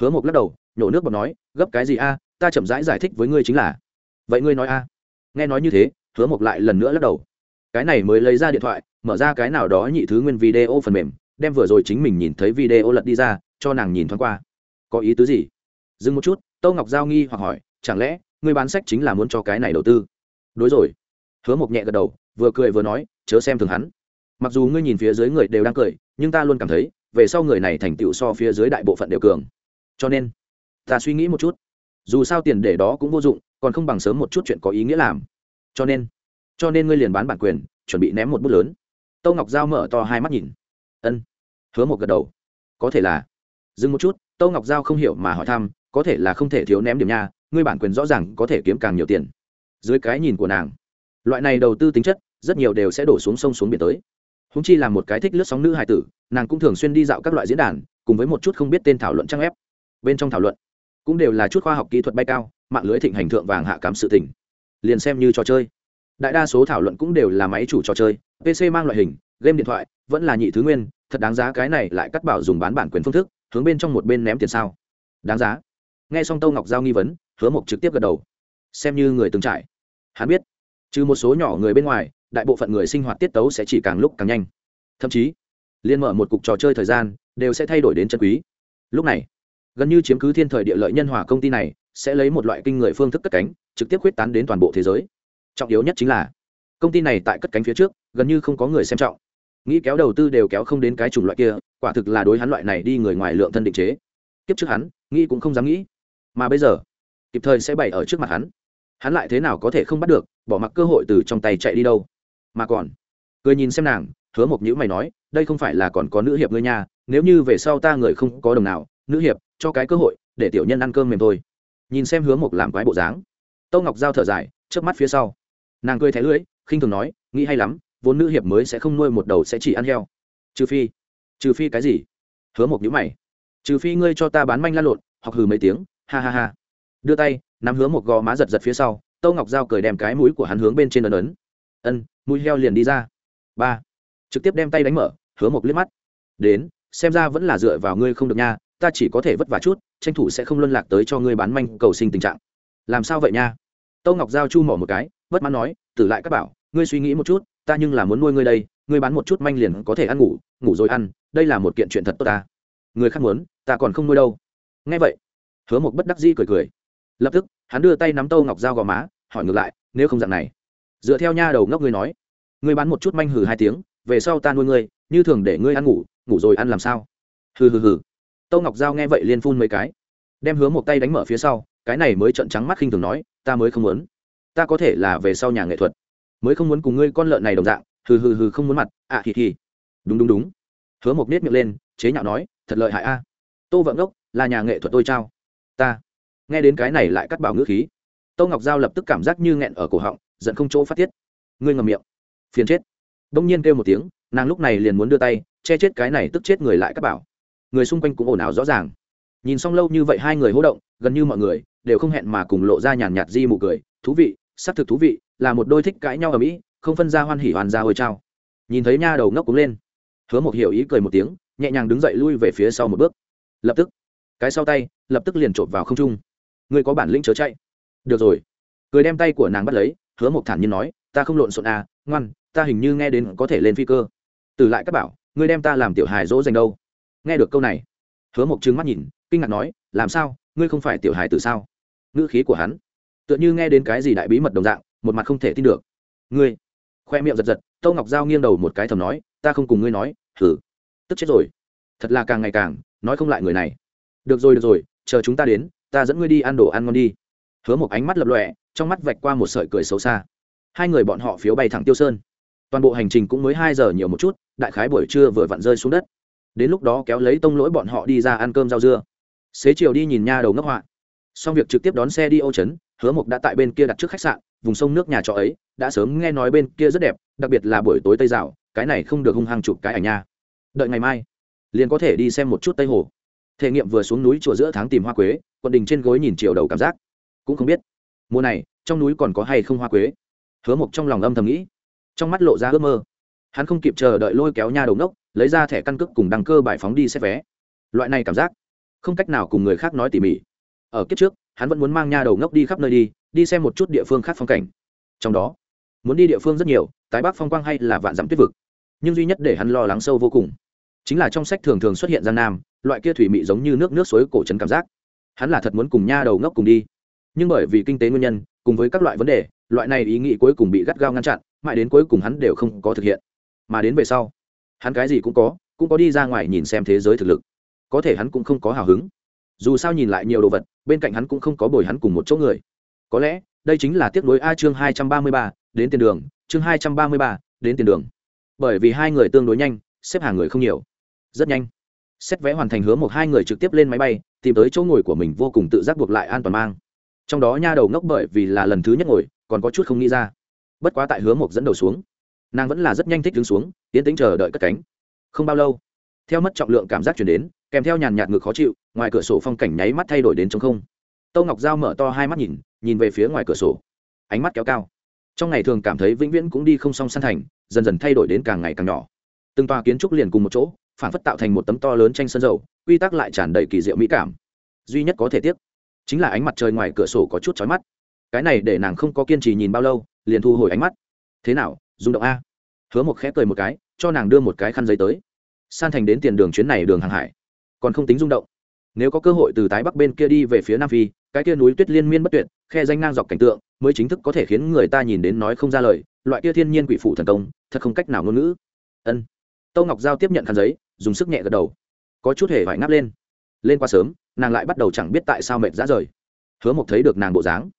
Hứa Mộc lắc đầu nhổ nước bọt nói gấp cái gì a ta chậm rãi giải, giải thích với ngươi chính là. Vậy ngươi nói a. Nghe nói như thế hứa Mộc lại lần nữa lắc đầu. Cái này mới lấy ra điện thoại mở ra cái nào đó nhị thứ nguyên video phần mềm đem vừa rồi chính mình nhìn thấy video lật đi ra cho nàng nhìn thoáng qua. Có ý tứ gì? Dừng một chút, tâu ngọc giao nghi hoặc hỏi, chẳng lẽ ngươi bán sách chính là muốn cho cái này đầu tư? Đối rồi. Hứa mộc nhẹ gật đầu, vừa cười vừa nói, chớ xem thường hắn. Mặc dù ngươi nhìn phía dưới người đều đang cười, nhưng ta luôn cảm thấy, về sau người này thành tựu so phía dưới đại bộ phận đều cường. Cho nên, ta suy nghĩ một chút. Dù sao tiền để đó cũng vô dụng, còn không bằng sớm một chút chuyện có ý nghĩa làm. Cho nên cho nên ngươi liền bán bản quyền, chuẩn bị ném một bút lớn. Tâu ngọc giao mở to hai mắt nhìn. Ân. Hứa một gật đầu. Có thể là dừng một chút tâu ngọc giao không hiểu mà hỏi thăm, có thể là không thể thiếu ném điểm nha, ngươi bản quyền rõ ràng có thể kiếm càng nhiều tiền. Dưới cái nhìn của nàng, loại này đầu tư tính chất, rất nhiều đều sẽ đổ xuống sông xuống biển tới. Húng chi là một cái thích lướt sóng nữ hài tử, nàng cũng thường xuyên đi dạo các loại diễn đàn, cùng với một chút không biết tên thảo luận trang ép bên trong thảo luận, cũng đều là chút khoa học kỹ thuật bay cao, mạng lưới thịnh hành thượng vàng hạ cám sự tỉnh liền xem như trò chơi. Đại đa số thảo luận cũng đều là máy chủ trò chơi pc mang loại hình, game điện thoại, vẫn là nhị thứ nguyên, thật đáng giá cái này lại cắt bảo dùng bán bản quyền phương thức hướng bên trong một bên ném tiền sao. Đáng giá. Nghe xong tâu ngọc giao nghi vấn, hứa mộc trực tiếp gật đầu. Xem như người từng trải. Hắn biết, trừ một số nhỏ người bên ngoài, đại bộ phận người sinh hoạt tiết tấu sẽ chỉ càng lúc càng nhanh. Thậm chí, liên mở một cục trò chơi thời gian, đều sẽ thay đổi đến chân quý. Lúc này, gần như chiếm cứ thiên thời địa lợi nhân hòa công ty này, sẽ lấy một loại kinh người phương thức cất cánh, trực tiếp quyết tán đến toàn bộ thế giới. Trọng yếu nhất chính là, công ty này tại cất cánh phía trước, gần như không có người xem trọng. Nghĩ kéo đầu tư đều kéo không đến cái chủng loại kia quả thực là đối hắn loại này đi người ngoài lượng thân định chế. Kiếp trước hắn, nghĩ cũng không dám nghĩ. Mà bây giờ, kịp thời sẽ bày ở trước mặt hắn. Hắn lại thế nào có thể không bắt được, bỏ mặc cơ hội từ trong tay chạy đi đâu. Mà còn, cười nhìn xem nàng, hứa một nhữ mày nói, đây không phải là còn có nữ hiệp ngươi nha, nếu như về sau ta người không có đồng nào, nữ hiệp, cho cái cơ hội, để tiểu nhân ăn cơm mềm thôi. Nhìn xem hứa một làm quái bộ dáng, tâu ngọc giao thở dài trước mắt phía sau. Nàng cười thẻ lưỡi, khinh thường nói, nghĩ hay lắm, vốn nữ hiệp mới sẽ không nuôi một đầu sẽ chỉ ăn heo. Trừ phi trừ phi cái gì? Hứa một nhữ mày. Trừ phi ngươi cho ta bán manh lan lộn hoặc hừ mấy tiếng, ha ha ha. Đưa tay, nắm hứa một gò má giật giật phía sau, tâu ngọc giao cười đem cái mũi của hắn hướng bên trên ấn ấn. Ân, mũi heo liền đi ra. Ba. Trực tiếp đem tay đánh mở, hứa một liếc mắt. Đến, xem ra vẫn là dựa vào ngươi không được nha, ta chỉ có thể vất vả chút, tranh thủ sẽ không luân lạc tới cho ngươi bán manh cầu sinh tình trạng. Làm sao vậy nha? Tâu ngọc giao chu mỏ một cái vất mãn nói, tử lại các bảo, ngươi suy nghĩ một chút, ta nhưng là muốn nuôi ngươi đây, ngươi bán một chút manh liền có thể ăn ngủ ngủ rồi ăn đây là một kiện chuyện thật tốt ta. Người khác muốn ta còn không nuôi đâu. Nghe vậy hứa một bất đắc dĩ cười cười. Lập tức hắn đưa tay nắm tâu ngọc dao gò má hỏi ngược lại nếu không dạng này? Dựa theo nha đầu ngốc ngươi nói ngươi bán một chút manh hừ hai tiếng về sau ta nuôi ngươi như thường để ngươi ăn ngủ ngủ rồi ăn làm sao? Hừ hừ hừ. Tâu ngọc dao nghe vậy liền phun mấy cái đem hứa một tay đánh mở phía sau cái này mới trận trắng mắt khinh thường nói ta mới không muốn. Ta có thể là về sau nhà nghệ thuật. Mới không muốn cùng ngươi con lợn này đồng dạng. Hừ hừ hừ không muốn mặt. Ạ à, thì thì đúng đúng đúng hứa một nết miệng lên, chế nhạo nói, thật lợi hại a. Tô vợ gốc là nhà nghệ thuật tôi trao. Ta. Nghe đến cái này lại cắt bảo ngữ khí. Tô ngọc giao lập tức cảm giác như nghẹn ở cổ họng, giận không chỗ phát tiết. Ngươi ngầm miệng. Phiền chết. Đông nhiên kêu một tiếng, nàng lúc này liền muốn đưa tay, che chết cái này tức chết người lại cắt bảo. Người xung quanh cũng ồn ào rõ ràng. Nhìn xong lâu như vậy hai người hỗ động, gần như mọi người đều không hẹn mà cùng lộ ra nhàn nhạt di mụ cười. Thú vị, xác thực thú vị, là một đôi thích cãi nhau ở mỹ, không phân ra hoan hỉ hoàn ra hồi trao. Nhìn thấy nha đầu ngốc cúng lên hứa một hiểu ý cười một tiếng, nhẹ nhàng đứng dậy lui về phía sau một bước. Lập tức, cái sau tay, lập tức liền trộm vào không trung. Ngươi có bản lĩnh chớ chạy. Được rồi. Cười đem tay của nàng bắt lấy, hứa một thản nhiên nói, ta không lộn xộn à ngoan, ta hình như nghe đến có thể lên phi cơ. Từ lại các bảo, ngươi đem ta làm tiểu hài dỗ dành đâu. Nghe được câu này, hứa một trừng mắt nhìn, kinh ngạc nói, làm sao, ngươi không phải tiểu hài từ sao? Ngữ khí của hắn, tựa như nghe đến cái gì đại bí mật đồng dạng, một mặt không thể tin được. Ngươi, khoe miệng giật giật, tâu ngọc giao nghiêng đầu một cái thầm nói ta không cùng ngươi nói thử tức chết rồi. Thật là càng ngày càng, nói không lại người này. Được rồi được rồi, chờ chúng ta đến, ta dẫn ngươi đi ăn đồ ăn ngon đi. Hứa một ánh mắt lập lọe trong mắt vạch qua một sợi cười xấu xa. Hai người bọn họ phiếu bay thẳng tiêu sơn. Toàn bộ hành trình cũng mới hai giờ nhiều một chút, đại khái buổi trưa vừa vặn rơi xuống đất. Đến lúc đó kéo lấy tông lỗi bọn họ đi ra ăn cơm rau dưa. Xế chiều đi nhìn nha đầu ngốc họa. Xong việc trực tiếp đón xe đi ô trấn, hứa mộc đã tại bên kia đặt trước khách sạn, vùng sông nước nhà trọ ấy, đã sớm nghe nói bên kia rất đẹp, đặc biệt là buổi tối tây rào cái này không được hung hăng chụp cái ảnh nha. Đợi ngày mai, liền có thể đi xem một chút tây hồ. Thể nghiệm vừa xuống núi chùa giữa tháng tìm hoa quế, quận đình trên gối nhìn chiều đầu cảm giác. Cũng không biết, mùa này, trong núi còn có hay không hoa quế? Hứa mộc trong lòng âm thầm nghĩ, trong mắt lộ ra ước mơ. Hắn không kịp chờ đợi lôi kéo nha đầu nốc, lấy ra thẻ căn cước cùng đăng cơ bài phóng đi xét vé. Loại này cảm giác, không cách nào cùng người khác nói tỉ mỉ. Ở kiếp trước, hắn vẫn muốn mang nha đầu ngốc đi khắp nơi đi đi xem một chút địa phương khác phong cảnh. Trong đó, muốn đi địa phương rất nhiều, tái bắc phong quang hay là vạn dặm tuyết vực nhưng duy nhất để hắn lo lắng sâu vô cùng chính là trong sách thường thường xuất hiện gian nam, loại kia thủy mị giống như nước nước suối cổ trấn cảm giác. Hắn là thật muốn cùng nha đầu ngốc cùng đi. Nhưng bởi vì kinh tế nguyên nhân, cùng với các loại vấn đề, loại này ý nghĩ cuối cùng bị gắt gao ngăn chặn, mãi đến cuối cùng hắn đều không có thực hiện. Mà đến về sau, hắn cái gì cũng có cũng có đi ra ngoài nhìn xem thế giới thực lực. Có thể hắn cũng không có hào hứng. Dù sao nhìn lại nhiều đồ vật, bên cạnh hắn cũng không có bồi hắn cùng một chỗ người. Có lẽ, đây chính là tiếp nối a chương hai trăm ba mươi ba, đến tiền đường, chương hai trăm ba mươi ba, đến tiền đường bởi vì hai người tương đối nhanh, xếp hàng người không nhiều. Rất nhanh. Xét vé hoàn thành hứa một hai người trực tiếp lên máy bay, tìm tới chỗ ngồi của mình vô cùng tự giác buộc lại an toàn mang. Trong đó nha đầu ngốc bởi vì là lần thứ nhất ngồi, còn có chút không nghĩ ra. Bất quá tại hứa một dẫn đầu xuống, nàng vẫn là rất nhanh thích đứng xuống tiến tính chờ đợi cất cánh. Không bao lâu, theo mất trọng lượng cảm giác chuyển đến, kèm theo nhàn nhạt ngực khó chịu, ngoài cửa sổ phong cảnh nháy mắt thay đổi đến t không. Tâu ngọc giao mở to hai mắt nhìn nhìn về phía ngoài cửa sổ. Ánh mắt kéo cao. Trong ngày thường cảm thấy vĩnh viễn cũng đi không song săn thành dần dần thay đổi đến càng ngày càng nhỏ. Từng tòa kiến trúc liền cùng một chỗ phản phất tạo thành một tấm to lớn tranh sân dầu, quy tắc lại tràn đầy kỳ diệu mỹ cảm. Duy nhất có thể tiếc, chính là ánh mặt trời ngoài cửa sổ có chút chói mắt. Cái này để nàng không có kiên trì nhìn bao lâu, liền thu hồi ánh mắt. Thế nào, rung động a? Hứa một khẽ cười một cái, cho nàng đưa một cái khăn giấy tới. San thành đến tiền đường chuyến này đường hàng hải, còn không tính rung động. Nếu có cơ hội từ tái bắc bên kia đi về phía nam phi, cái kia núi tuyết liên miên bất tuyệt, khe danh ngang dọc cảnh tượng, mới chính thức có thể khiến người ta nhìn đến nói không ra lời loại kia thiên nhiên quỷ phụ thần công thật không cách nào ngôn ngữ. Ân. Tâu ngọc giao tiếp nhận khăn giấy, dùng sức nhẹ gật đầu. Có chút hề vải ngáp lên. Lên qua sớm, nàng lại bắt đầu chẳng biết tại sao mệt ra rời. Hứa mộc thấy được nàng bộ dáng,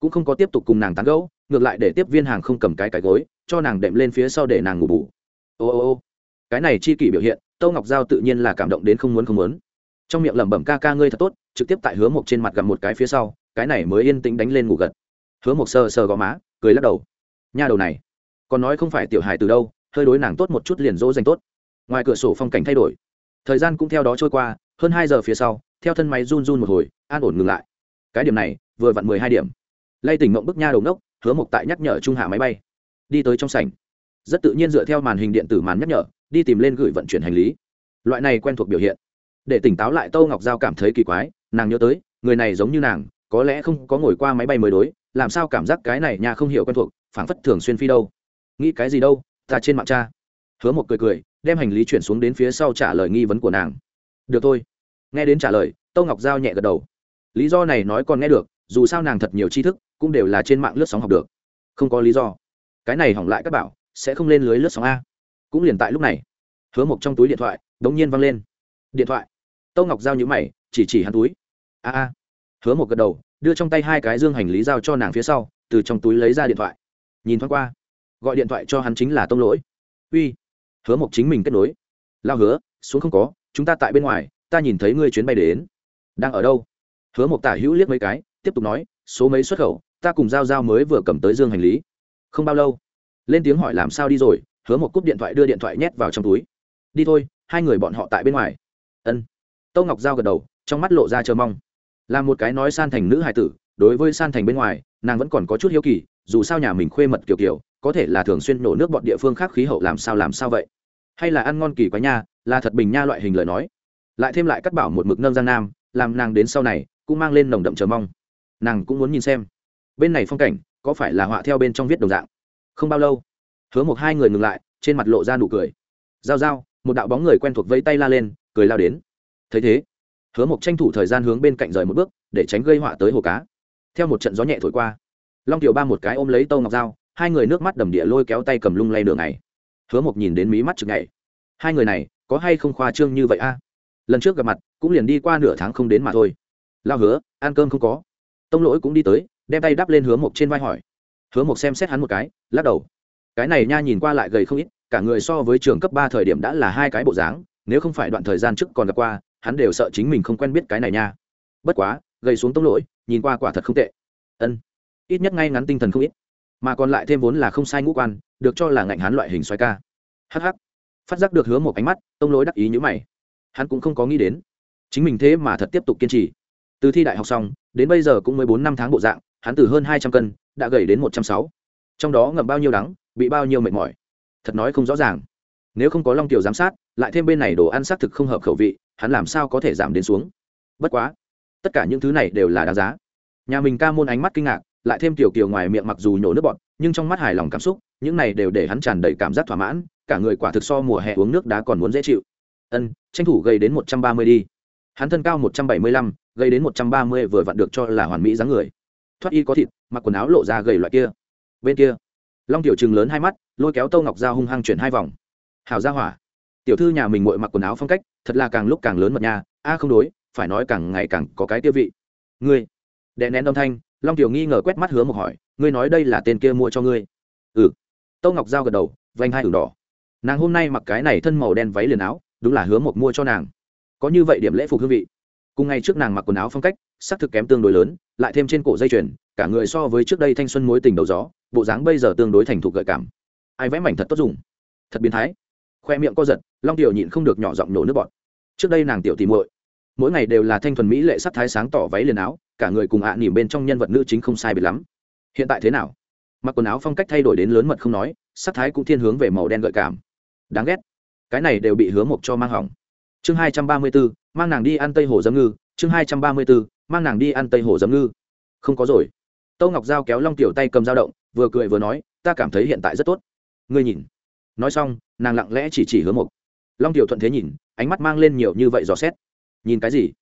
cũng không có tiếp tục cùng nàng tán gẫu, ngược lại để tiếp viên hàng không cầm cái cái gối, cho nàng đệm lên phía sau để nàng ngủ bù. Ô ô ô. Cái này chi kỷ biểu hiện, tâu ngọc giao tự nhiên là cảm động đến không muốn không muốn. Trong miệng lẩm bẩm ca ca ngươi thật tốt, trực tiếp tại hứa mộc trên mặt gặp một cái phía sau, cái này mới yên tĩnh đánh lên ngủ gật. Hứa mộc sờ sờ gò má, cười lắc đầu nha đầu này. Còn nói không phải tiểu hài từ đâu, hơi đối nàng tốt một chút liền dỗ dành tốt. Ngoài cửa sổ phong cảnh thay đổi. Thời gian cũng theo đó trôi qua, hơn hai giờ phía sau, theo thân máy run run một hồi, an ổn ngừng lại. Cái điểm này, vừa vặn mười hai điểm. Lay tỉnh mộng bức nha đầu ngốc, hứa mộc tại nhắc nhở trung hạ máy bay. Đi tới trong sảnh. Rất tự nhiên dựa theo màn hình điện tử màn nhắc nhở, đi tìm lên gửi vận chuyển hành lý. Loại này quen thuộc biểu hiện. Để tỉnh táo lại tâu ngọc giao cảm thấy kỳ quái, nàng nhớ tới, người này giống như nàng, có lẽ không có ngồi qua máy bay mới đối làm sao cảm giác cái này nhà không hiểu quen thuộc, phảng phất thường xuyên phi đâu. Nghĩ cái gì đâu, ta trên mạng cha. Hứa một cười cười, đem hành lý chuyển xuống đến phía sau trả lời nghi vấn của nàng. Được thôi. Nghe đến trả lời, tâu ngọc giao nhẹ gật đầu. Lý do này nói còn nghe được, dù sao nàng thật nhiều tri thức, cũng đều là trên mạng lướt sóng học được. Không có lý do. Cái này hỏng lại các bảo, sẽ không lên lưới lướt sóng a. Cũng liền tại lúc này, hứa một trong túi điện thoại, đống nhiên văng lên. Điện thoại. Tâu ngọc giao nhữ mày, chỉ chỉ hắn túi. A a. Hứa một gật đầu đưa trong tay hai cái dương hành lý giao cho nàng phía sau, từ trong túi lấy ra điện thoại. Nhìn thoáng qua, gọi điện thoại cho hắn chính là tông lỗi. Uy, hứa mộc chính mình kết nối. Lao hứa, xuống không có, chúng ta tại bên ngoài, ta nhìn thấy ngươi chuyến bay đến. Đang ở đâu? Hứa mộc tả hữu liếc mấy cái, tiếp tục nói, số mấy xuất khẩu, ta cùng giao giao mới vừa cầm tới dương hành lý. Không bao lâu. Lên tiếng hỏi làm sao đi rồi, hứa một cúp điện thoại đưa điện thoại nhét vào trong túi. Đi thôi, hai người bọn họ tại bên ngoài. Ân. Tâu ngọc giao gật đầu, trong mắt lộ ra chờ mong là một cái nói san thành nữ hài tử, đối với san thành bên ngoài, nàng vẫn còn có chút hiếu kỳ, dù sao nhà mình khuê mật kiểu kiểu, có thể là thường xuyên nổ nước bọn địa phương khác khí hậu làm sao làm sao vậy? Hay là ăn ngon kỳ quá nha, là thật bình nha loại hình lời nói. Lại thêm lại cắt bảo một mực nâng giang nam, làm nàng đến sau này, cũng mang lên nồng đậm chờ mong. Nàng cũng muốn nhìn xem. Bên này phong cảnh, có phải là họa theo bên trong viết đồng dạng? Không bao lâu, hứa một hai người ngừng lại, trên mặt lộ ra nụ cười. Giao giao, một đạo bóng người quen thuộc vẫy tay la lên, cười lao đến. Thấy thế hứa một tranh thủ thời gian hướng bên cạnh rời một bước, để tránh gây họa tới hồ cá. Theo một trận gió nhẹ thổi qua, long tiểu ba một cái ôm lấy tâu ngọc dao hai người nước mắt đầm địa lôi kéo tay cầm lung lay đường này hứa một nhìn đến mí mắt chực ngày hai người này, có hay không khoa trương như vậy a? Lần trước gặp mặt, cũng liền đi qua nửa tháng không đến mà thôi. Lao hứa, ăn cơm không có. Tông lỗi cũng đi tới, đem tay đắp lên hứa mộc trên vai hỏi. Hứa mộc xem xét hắn một cái, lắc đầu. Cái này nha nhìn qua lại gầy không ít, cả người so với trường cấp ba thời điểm đã là hai cái bộ dáng, nếu không phải đoạn thời gian trước còn gặp qua hắn đều sợ chính mình không quen biết cái này nha. Bất quá, gầy xuống tông lỗi, nhìn qua quả thật không tệ. Ân, ít nhất ngay ngắn tinh thần không ít. Mà còn lại thêm vốn là không sai ngũ quan, được cho là ngạnh hắn loại hình xoay ca. Hh phát giác được hứa một ánh mắt, tông lỗi đắc ý như mày. Hắn cũng không có nghĩ đến. Chính mình thế mà thật tiếp tục kiên trì. Từ thi đại học xong, đến bây giờ cũng mới bốn năm tháng bộ dạng, hắn từ hơn hai trăm cân, đã gầy đến một trăm sáu. Trong đó ngậm bao nhiêu đắng, bị bao nhiêu mệt mỏi. Thật nói không rõ ràng. Nếu không có long tiểu giám sát, lại thêm bên này đồ ăn xác thực không hợp khẩu vị hắn làm sao có thể giảm đến xuống? Bất quá, tất cả những thứ này đều là đáng giá. Nhà mình ca môn ánh mắt kinh ngạc, lại thêm tiểu kiều ngoài miệng mặc dù nhổ nước bọt, nhưng trong mắt hài lòng cảm xúc, những này đều để hắn tràn đầy cảm giác thỏa mãn, cả người quả thực so mùa hè uống nước đá còn muốn dễ chịu. Ân, tranh thủ gây đến một trăm ba mươi đi. Hắn thân cao một trăm bảy mươi lăm, gây đến một trăm ba mươi vừa vặn được cho là hoàn mỹ dáng người. Thoát y có thịt, mặc quần áo lộ ra gầy loại kia. Bên kia, long tiểu chừng lớn hai mắt, lôi kéo tâu ngọc dao hung hăng chuyển hai vòng. Hào ra hỏa tiểu thư nhà mình ngội mặc quần áo phong cách, thật là càng lúc càng lớn mật nhà a, không đối, phải nói càng ngày càng có cái tiêu vị. Ngươi, đè nén âm thanh, long tiểu nghi ngờ quét mắt hứa một hỏi, ngươi nói đây là tên kia mua cho ngươi? Ừ. Tâu ngọc giao gật đầu vanh hai ửng đỏ. Nàng hôm nay mặc cái này thân màu đen váy liền áo, đúng là hứa một mua cho nàng. Có như vậy điểm lễ phục hương vị. Cùng ngày trước nàng mặc quần áo phong cách, sắc thực kém tương đối lớn, lại thêm trên cổ dây chuyền, cả người so với trước đây thanh xuân mối tình đầu gió, bộ dáng bây giờ tương đối thành thục gợi cảm. Ai vẽ mảnh thật tốt dùng. Thật biến thái khoe miệng co giật, long tiểu nhịn không được nhỏ giọng nổ nước bọt. Trước đây nàng tiểu tìm muội, mỗi ngày đều là thanh thuần mỹ lệ sắc thái sáng tỏ váy liền áo, cả người cùng ạ à nỉm bên trong nhân vật nữ chính không sai biệt lắm. Hiện tại thế nào? Mặc quần áo phong cách thay đổi đến lớn mật không nói, sắc thái cũng thiên hướng về màu đen gợi cảm. Đáng ghét. Cái này đều bị hứa mộc cho mang hỏng. Chương hai trăm ba mươi bốn, mang nàng đi ăn tây hồ dâm ngư. Chương hai trăm ba mươi bốn, mang nàng đi ăn tây hồ dâm ngư. Không có rồi. Tâu ngọc giao kéo long tiểu tay cầm dao động, vừa cười vừa nói, ta cảm thấy hiện tại rất tốt. Ngươi nhìn. Nói xong nàng lặng lẽ chỉ chỉ hứa mộc. Long tiểu thuận thế nhìn ánh mắt mang lên nhiều như vậy dò xét. Nhìn cái gì?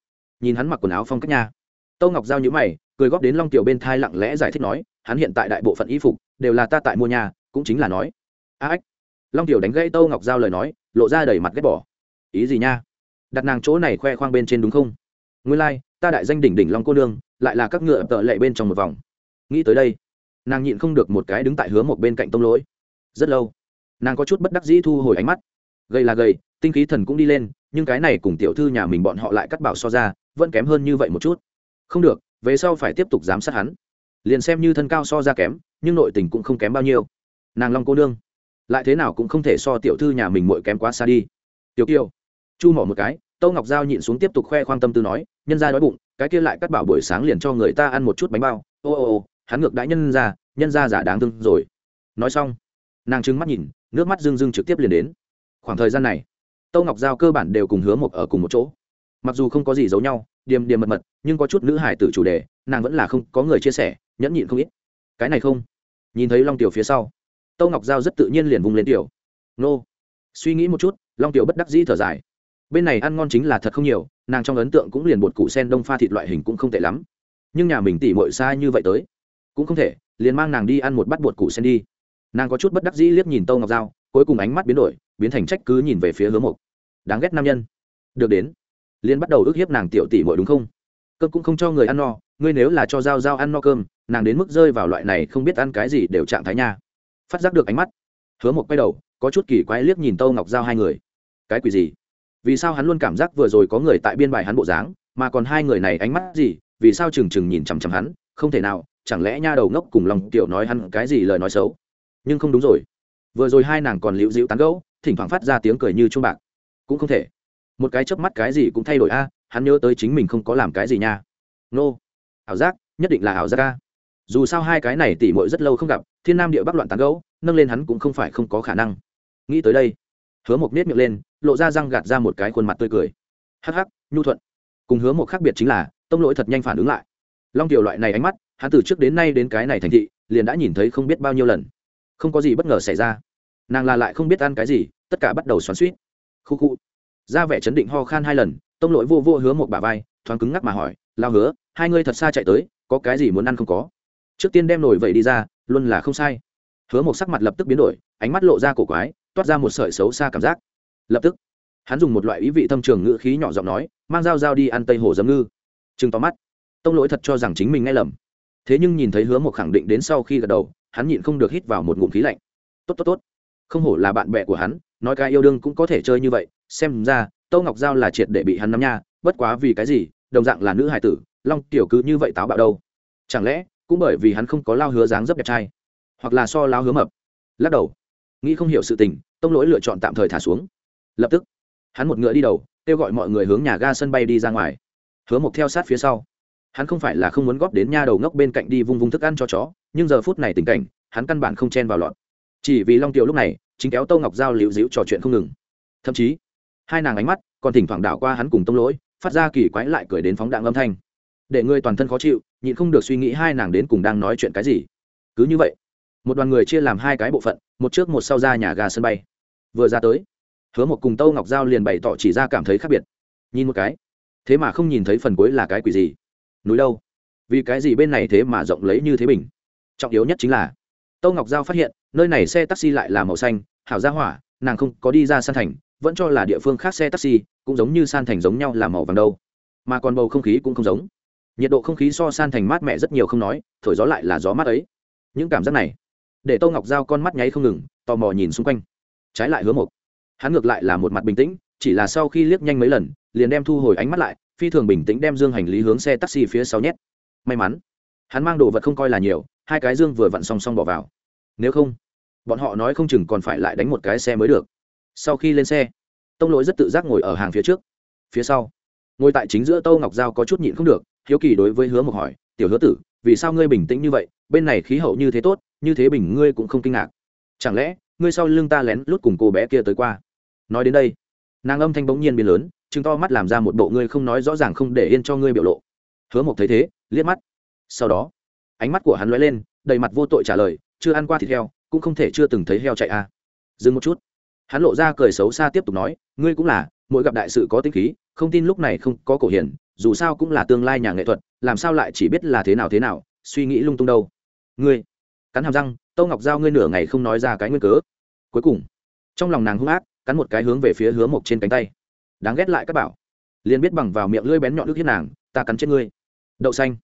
Nhìn hắn mặc quần áo phong cách nha. Tâu ngọc giao nhữ mày cười góp đến long tiểu bên thai lặng lẽ giải thích nói hắn hiện tại đại bộ phận y phục đều là ta tại mua nhà cũng chính là nói. A ếch long tiểu đánh gãy tâu ngọc giao lời nói lộ ra đầy mặt ghét bỏ. Ý gì nha? Đặt nàng chỗ này khoe khoang bên trên đúng không? Nguyên lai、like, ta đại danh đỉnh đỉnh long cô nương lại là các ngựa tợ lệ bên trong một vòng. Nghĩ tới đây nàng nhịn không được một cái đứng tại hứa một bên cạnh tông lỗi. Rất lâu nàng có chút bất đắc dĩ thu hồi ánh mắt. Gầy là gầy, tinh khí thần cũng đi lên, nhưng cái này cùng tiểu thư nhà mình bọn họ lại cắt bảo so ra, vẫn kém hơn như vậy một chút. Không được, về sau phải tiếp tục giám sát hắn. Liền xem như thân cao so ra kém, nhưng nội tình cũng không kém bao nhiêu. Nàng long cô nương, lại thế nào cũng không thể so tiểu thư nhà mình mội kém quá xa đi. Tiểu kiều, chu mỏ một cái, tâu ngọc giao nhịn xuống tiếp tục khoe khoang tâm tư nói, nhân ra đói bụng, cái kia lại cắt bảo buổi sáng liền cho người ta ăn một chút bánh bao. Ô ô ô, hắn ngược đãi nhân ra nhân ra giả đáng thương rồi. Nói xong nàng trứng mắt nhìn, nước mắt rưng rưng trực tiếp liền đến. Khoảng thời gian này, tâu ngọc giao cơ bản đều cùng hứa một ở cùng một chỗ. Mặc dù không có gì giấu nhau, điềm điềm mật mật, nhưng có chút nữ hải tử chủ đề, nàng vẫn là không có người chia sẻ, nhẫn nhịn không ít. Cái này không. Nhìn thấy long tiểu phía sau, tâu ngọc giao rất tự nhiên liền vùng lên tiểu. Nô. Suy nghĩ một chút, long tiểu bất đắc dĩ thở dài. Bên này ăn ngon chính là thật không nhiều, nàng trong ấn tượng cũng liền bột củ sen đông pha thịt loại hình cũng không tệ lắm. Nhưng nhà mình tỉ mội xa như vậy tới. Cũng không thể, liền mang nàng đi ăn một bát bột củ sen đi nàng có chút bất đắc dĩ liếc nhìn tâu ngọc giao, cuối cùng ánh mắt biến đổi, biến thành trách cứ nhìn về phía hứa mộc. Đáng ghét nam nhân. Được đến. Liền bắt đầu ức hiếp nàng tiểu tỷ mội đúng không? Cơm cũng không cho người ăn no, ngươi nếu là cho giao giao ăn no cơm, nàng đến mức rơi vào loại này không biết ăn cái gì đều trạng thái nha. Phát giác được ánh mắt, hứa Mục quay đầu, có chút kỳ quái liếc nhìn tâu ngọc giao hai người. Cái quỷ gì? Vì sao hắn luôn cảm giác vừa rồi có người tại biên bài hắn bộ dáng, mà còn hai người này ánh mắt gì, vì sao trừng trừng nhìn chằm chằm hắn, không thể nào, chẳng lẽ nha đầu ngốc cùng lòng tiểu nói hắn cái gì lời nói xấu? Nhưng không đúng rồi. Vừa rồi hai nàng còn liễu dịu tán gẫu, thỉnh thoảng phát ra tiếng cười như chuông bạc. Cũng không thể. Một cái chớp mắt cái gì cũng thay đổi a, hắn nhớ tới chính mình không có làm cái gì nha. Nô. Ảo giác, nhất định là ảo giác a. Dù sao hai cái này tỉ mội rất lâu không gặp, thiên nam địa bắc loạn tán gẫu, nâng lên hắn cũng không phải không có khả năng. Nghĩ tới đây, hứa mộc nết miệng lên, lộ ra răng gạt ra một cái khuôn mặt tươi cười. Hắc hắc, nhu thuận. Cùng hứa mộc khác biệt chính là, tông lỗi thật nhanh phản ứng lại. Long tiểu loại này ánh mắt, hắn từ trước đến nay đến cái này thành thị, liền đã nhìn thấy không biết bao nhiêu lần không có gì bất ngờ xảy ra. Nàng là lại không biết ăn cái gì, tất cả bắt đầu xoắn suýt khu khu. Ra vẻ chấn định ho khan hai lần, tông lỗi vô vô hứa một bà vai, thoáng cứng ngắc mà hỏi lao hứa, hai ngươi thật xa chạy tới, có cái gì muốn ăn không có? Trước tiên đem nổi vậy đi ra, luôn là không sai. Hứa một sắc mặt lập tức biến đổi, ánh mắt lộ ra cổ quái, toát ra một sợi xấu xa cảm giác. Lập tức, hắn dùng một loại ý vị thâm trường ngữ khí nhỏ giọng nói, mang dao dao đi ăn tây hồ dấm ngư. Chừng tóm mắt. Tông lỗi thật cho rằng chính mình nghe lầm. Thế nhưng nhìn thấy hứa một khẳng định đến sau khi gật đầu hắn nhịn không được hít vào một ngụm khí lạnh. Tốt tốt tốt. Không hổ là bạn bè của hắn, nói cái yêu đương cũng có thể chơi như vậy. Xem ra, tâu ngọc giao là triệt để bị hắn nắm nha, bất quá vì cái gì, đồng dạng là nữ hài tử, long tiểu cứ như vậy táo bạo đâu? Chẳng lẽ, cũng bởi vì hắn không có lao hứa dáng dấp đẹp trai, hoặc là so lao hứa mập? Lắc đầu. Nghĩ không hiểu sự tình, tông lỗi lựa chọn tạm thời thả xuống. Lập tức, hắn một ngựa đi đầu, kêu gọi mọi người hướng nhà ga sân bay đi ra ngoài. Hứa mộc theo sát phía sau. Hắn không phải là không muốn góp đến nha đầu ngốc bên cạnh đi vung vung thức ăn cho chó nhưng giờ phút này tình cảnh, hắn căn bản không chen vào lọt. Chỉ vì long tiểu lúc này, chính kéo Tô ngọc giao liễu dĩu trò chuyện không ngừng. Thậm chí, hai nàng ánh mắt còn thỉnh thoảng đảo qua hắn cùng tông lỗi, phát ra kỳ quái lại cười đến phóng đạn âm thanh. Để người toàn thân khó chịu, nhịn không được suy nghĩ hai nàng đến cùng đang nói chuyện cái gì. Cứ như vậy, một đoàn người chia làm hai cái bộ phận, một trước một sau ra nhà ga sân bay. Vừa ra tới, hứa một cùng tâu ngọc giao liền bày tỏ chỉ ra cảm thấy khác biệt. Nhìn một cái, thế mà không nhìn thấy phần cuối là cái quỷ gì? Núi đâu? Vì cái gì bên này thế mà rộng lấy như thế bình? Trọng yếu nhất chính là, tâu ngọc giao phát hiện, nơi này xe taxi lại là màu xanh, hảo ra hỏa, nàng không có đi ra san thành, vẫn cho là địa phương khác xe taxi, cũng giống như san thành giống nhau là màu vàng đâu. Mà còn bầu không khí cũng không giống. Nhiệt độ không khí so san thành mát mẻ rất nhiều không nói, thổi gió lại là gió mát ấy. Những cảm giác này, để tô ngọc giao con mắt nháy không ngừng, tò mò nhìn xung quanh. Trái lại hứa một hắn ngược lại là một mặt bình tĩnh, chỉ là sau khi liếc nhanh mấy lần, liền đem thu hồi ánh mắt lại, phi thường bình tĩnh đem dương hành lý hướng xe taxi phía sau nhét. May mắn, hắn mang đồ vật không coi là nhiều hai cái dương vừa vặn song song bỏ vào. Nếu không, bọn họ nói không chừng còn phải lại đánh một cái xe mới được. Sau khi lên xe, tông lỗi rất tự giác ngồi ở hàng phía trước. Phía sau, ngồi tại chính giữa tâu ngọc giao có chút nhịn không được, hiếu kỳ đối với hứa Mộc hỏi, tiểu hứa tử, vì sao ngươi bình tĩnh như vậy? Bên này khí hậu như thế tốt, như thế bình ngươi cũng không kinh ngạc. Chẳng lẽ, ngươi sau lưng ta lén lút cùng cô bé kia tới qua? Nói đến đây, nàng âm thanh bỗng nhiên biến lớn chứng to mắt làm ra một bộ ngươi không nói rõ ràng không để yên cho ngươi biểu lộ. Hứa Mộc thấy thế, liếc mắt. Sau đó ánh mắt của hắn lóe lên, đầy mặt vô tội trả lời, chưa ăn qua thịt heo, cũng không thể chưa từng thấy heo chạy à. dừng một chút. Hắn lộ ra cười xấu xa tiếp tục nói, ngươi cũng là, mỗi gặp đại sự có tính khí, không tin lúc này không có cổ hiển, dù sao cũng là tương lai nhà nghệ thuật, làm sao lại chỉ biết là thế nào thế nào, suy nghĩ lung tung đâu. Ngươi? Cắn hàm răng, tâu ngọc giao ngươi nửa ngày không nói ra cái nguyên cớ. Cuối cùng, trong lòng nàng hung ác, cắn một cái hướng về phía hứa mộc trên cánh tay. Đáng ghét lại các bảo. Liền biết bằng vào miệng lưỡi bén nhọn nước hiếp nàng, ta cắn chết ngươi. Đậu xanh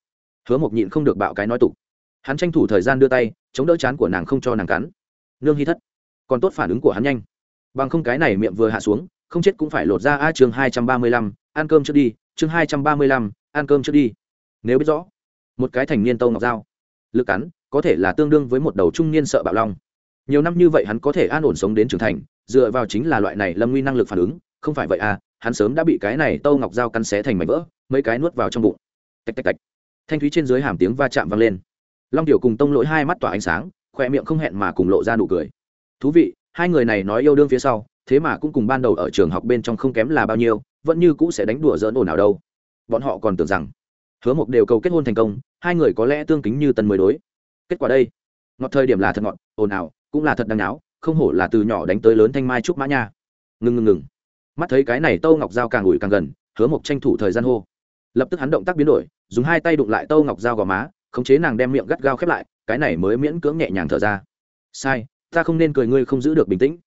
hứa mộc nhịn không được bạo cái nói tục. Hắn tranh thủ thời gian đưa tay, chống đỡ chán của nàng không cho nàng cắn. Nương hy thất. Còn tốt phản ứng của hắn nhanh. Bằng không cái này miệng vừa hạ xuống, không chết cũng phải lột ra a chương hai trăm ba mươi lăm, ăn cơm trước đi, chương hai trăm ba mươi lăm, ăn cơm trước đi. Nếu biết rõ, một cái thành niên tâu ngọc dao. Lực cắn, có thể là tương đương với một đầu trung niên sợ bạo long. Nhiều năm như vậy hắn có thể an ổn sống đến trưởng thành, dựa vào chính là loại này lâm nguy năng lực phản ứng, không phải vậy à hắn sớm đã bị cái này tâu ngọc dao cắn xé thành mảnh vỡ, mấy cái nuốt vào trong bụng. Tạch tạch tạch thanh thúy trên dưới hàm tiếng va chạm vang lên. Long tiểu cùng tông lỗi hai mắt tỏa ánh sáng khoe miệng không hẹn mà cùng lộ ra nụ cười. Thú vị, hai người này nói yêu đương phía sau, thế mà cũng cùng ban đầu ở trường học bên trong không kém là bao nhiêu, vẫn như cũ sẽ đánh đùa dỡn ồn nào đâu. Bọn họ còn tưởng rằng, hứa mộc đều cầu kết hôn thành công, hai người có lẽ tương kính như tân mới đối. Kết quả đây, ngọt thời điểm là thật ngọt, ồn ào cũng là thật đằng náo, không hổ là từ nhỏ đánh tới lớn thanh mai trúc mã nha. Ngừng ngừng ngừng. Mắt thấy cái này tâu ngọc dao càng ủi càng gần, hứa mộc tranh thủ thời gian hô. Lập tức hắn động tác biến đổi dùng hai tay đụng lại tâu ngọc dao gò má, khống chế nàng đem miệng gắt gao khép lại, cái này mới miễn cưỡng nhẹ nhàng thở ra. Sai, ta không nên cười ngươi không giữ được bình tĩnh.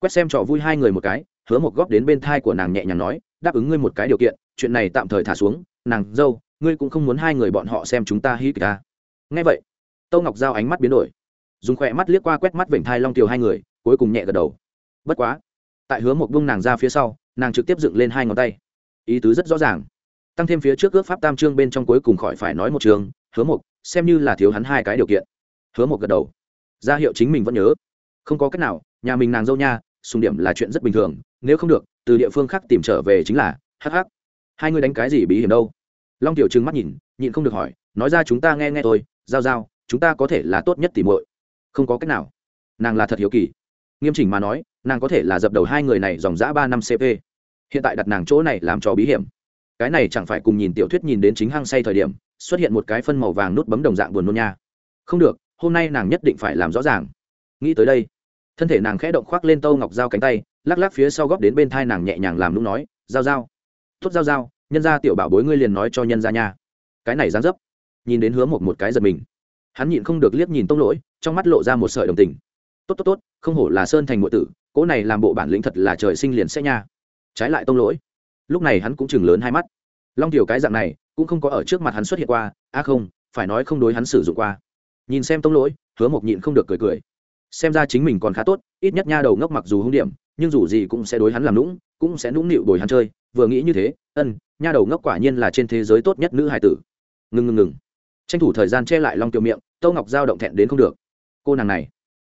Quét xem trò vui hai người một cái, hứa một góp đến bên thai của nàng nhẹ nhàng nói, đáp ứng ngươi một cái điều kiện, chuyện này tạm thời thả xuống, nàng, dâu, ngươi cũng không muốn hai người bọn họ xem chúng ta hí kịch ta nghe vậy, tâu ngọc giao ánh mắt biến đổi, dùng khỏe mắt liếc qua quét mắt vểnh thai long tiều hai người, cuối cùng nhẹ gật đầu. Bất quá, tại hứa một bông nàng ra phía sau, nàng trực tiếp dựng lên hai ngón tay. Ý tứ rất rõ ràng tăng thêm phía trước ước pháp tam trương bên trong cuối cùng khỏi phải nói một trường hứa một xem như là thiếu hắn hai cái điều kiện. Hứa một gật đầu. Ra hiệu chính mình vẫn nhớ. Không có cách nào, nhà mình nàng dâu nha, sùng điểm là chuyện rất bình thường, nếu không được, từ địa phương khác tìm trở về chính là hh hai người đánh cái gì bí hiểm đâu? Long tiểu trừng mắt nhìn, nhịn không được hỏi, nói ra chúng ta nghe nghe tôi giao giao, chúng ta có thể là tốt nhất tìm muội. Không có cách nào. Nàng là thật hiếu kỳ. Nghiêm chỉnh mà nói, nàng có thể là dập đầu hai người này dòng dã ba năm cp hiện tại đặt nàng chỗ này làm cho bí hiểm cái này chẳng phải cùng nhìn tiểu thuyết nhìn đến chính hăng say thời điểm, xuất hiện một cái phân màu vàng nút bấm đồng dạng buồn nôn nha. Không được, hôm nay nàng nhất định phải làm rõ ràng. Nghĩ tới đây, thân thể nàng khẽ động khoác lên tâu ngọc dao cánh tay, lắc lắc phía sau góp đến bên thai nàng nhẹ nhàng làm lúc nói dao dao tốt dao dao nhân ra tiểu bảo bối ngươi liền nói cho nhân ra nha. Cái này dán dấp, nhìn đến hứa một một cái giật mình. Hắn nhịn không được liếc nhìn tông lỗi, trong mắt lộ ra một sợi đồng tình. Tốt tốt tốt, không hổ là sơn thành ngộ tử cỗ này làm bộ bản lĩnh thật là trời sinh liền sẽ nha. Trái lại tông lỗi lúc này hắn cũng chừng lớn hai mắt. Long tiểu cái dạng này, cũng không có ở trước mặt hắn xuất hiện qua. A không, phải nói không đối hắn sử dụng qua. Nhìn xem tông lỗi, hứa mộc nhịn không được cười cười. Xem ra chính mình còn khá tốt, ít nhất nha đầu ngốc mặc dù hung điểm, nhưng dù gì cũng sẽ đối hắn làm lũng cũng sẽ nũng nịu đổi hắn chơi. Vừa nghĩ như thế, ân, nha đầu ngốc quả nhiên là trên thế giới tốt nhất nữ hải tử. Ngừng ngừng ngừng tranh thủ thời gian che lại long tiểu miệng tâu ngọc giao động thẹn đến không được. Cô nàng này,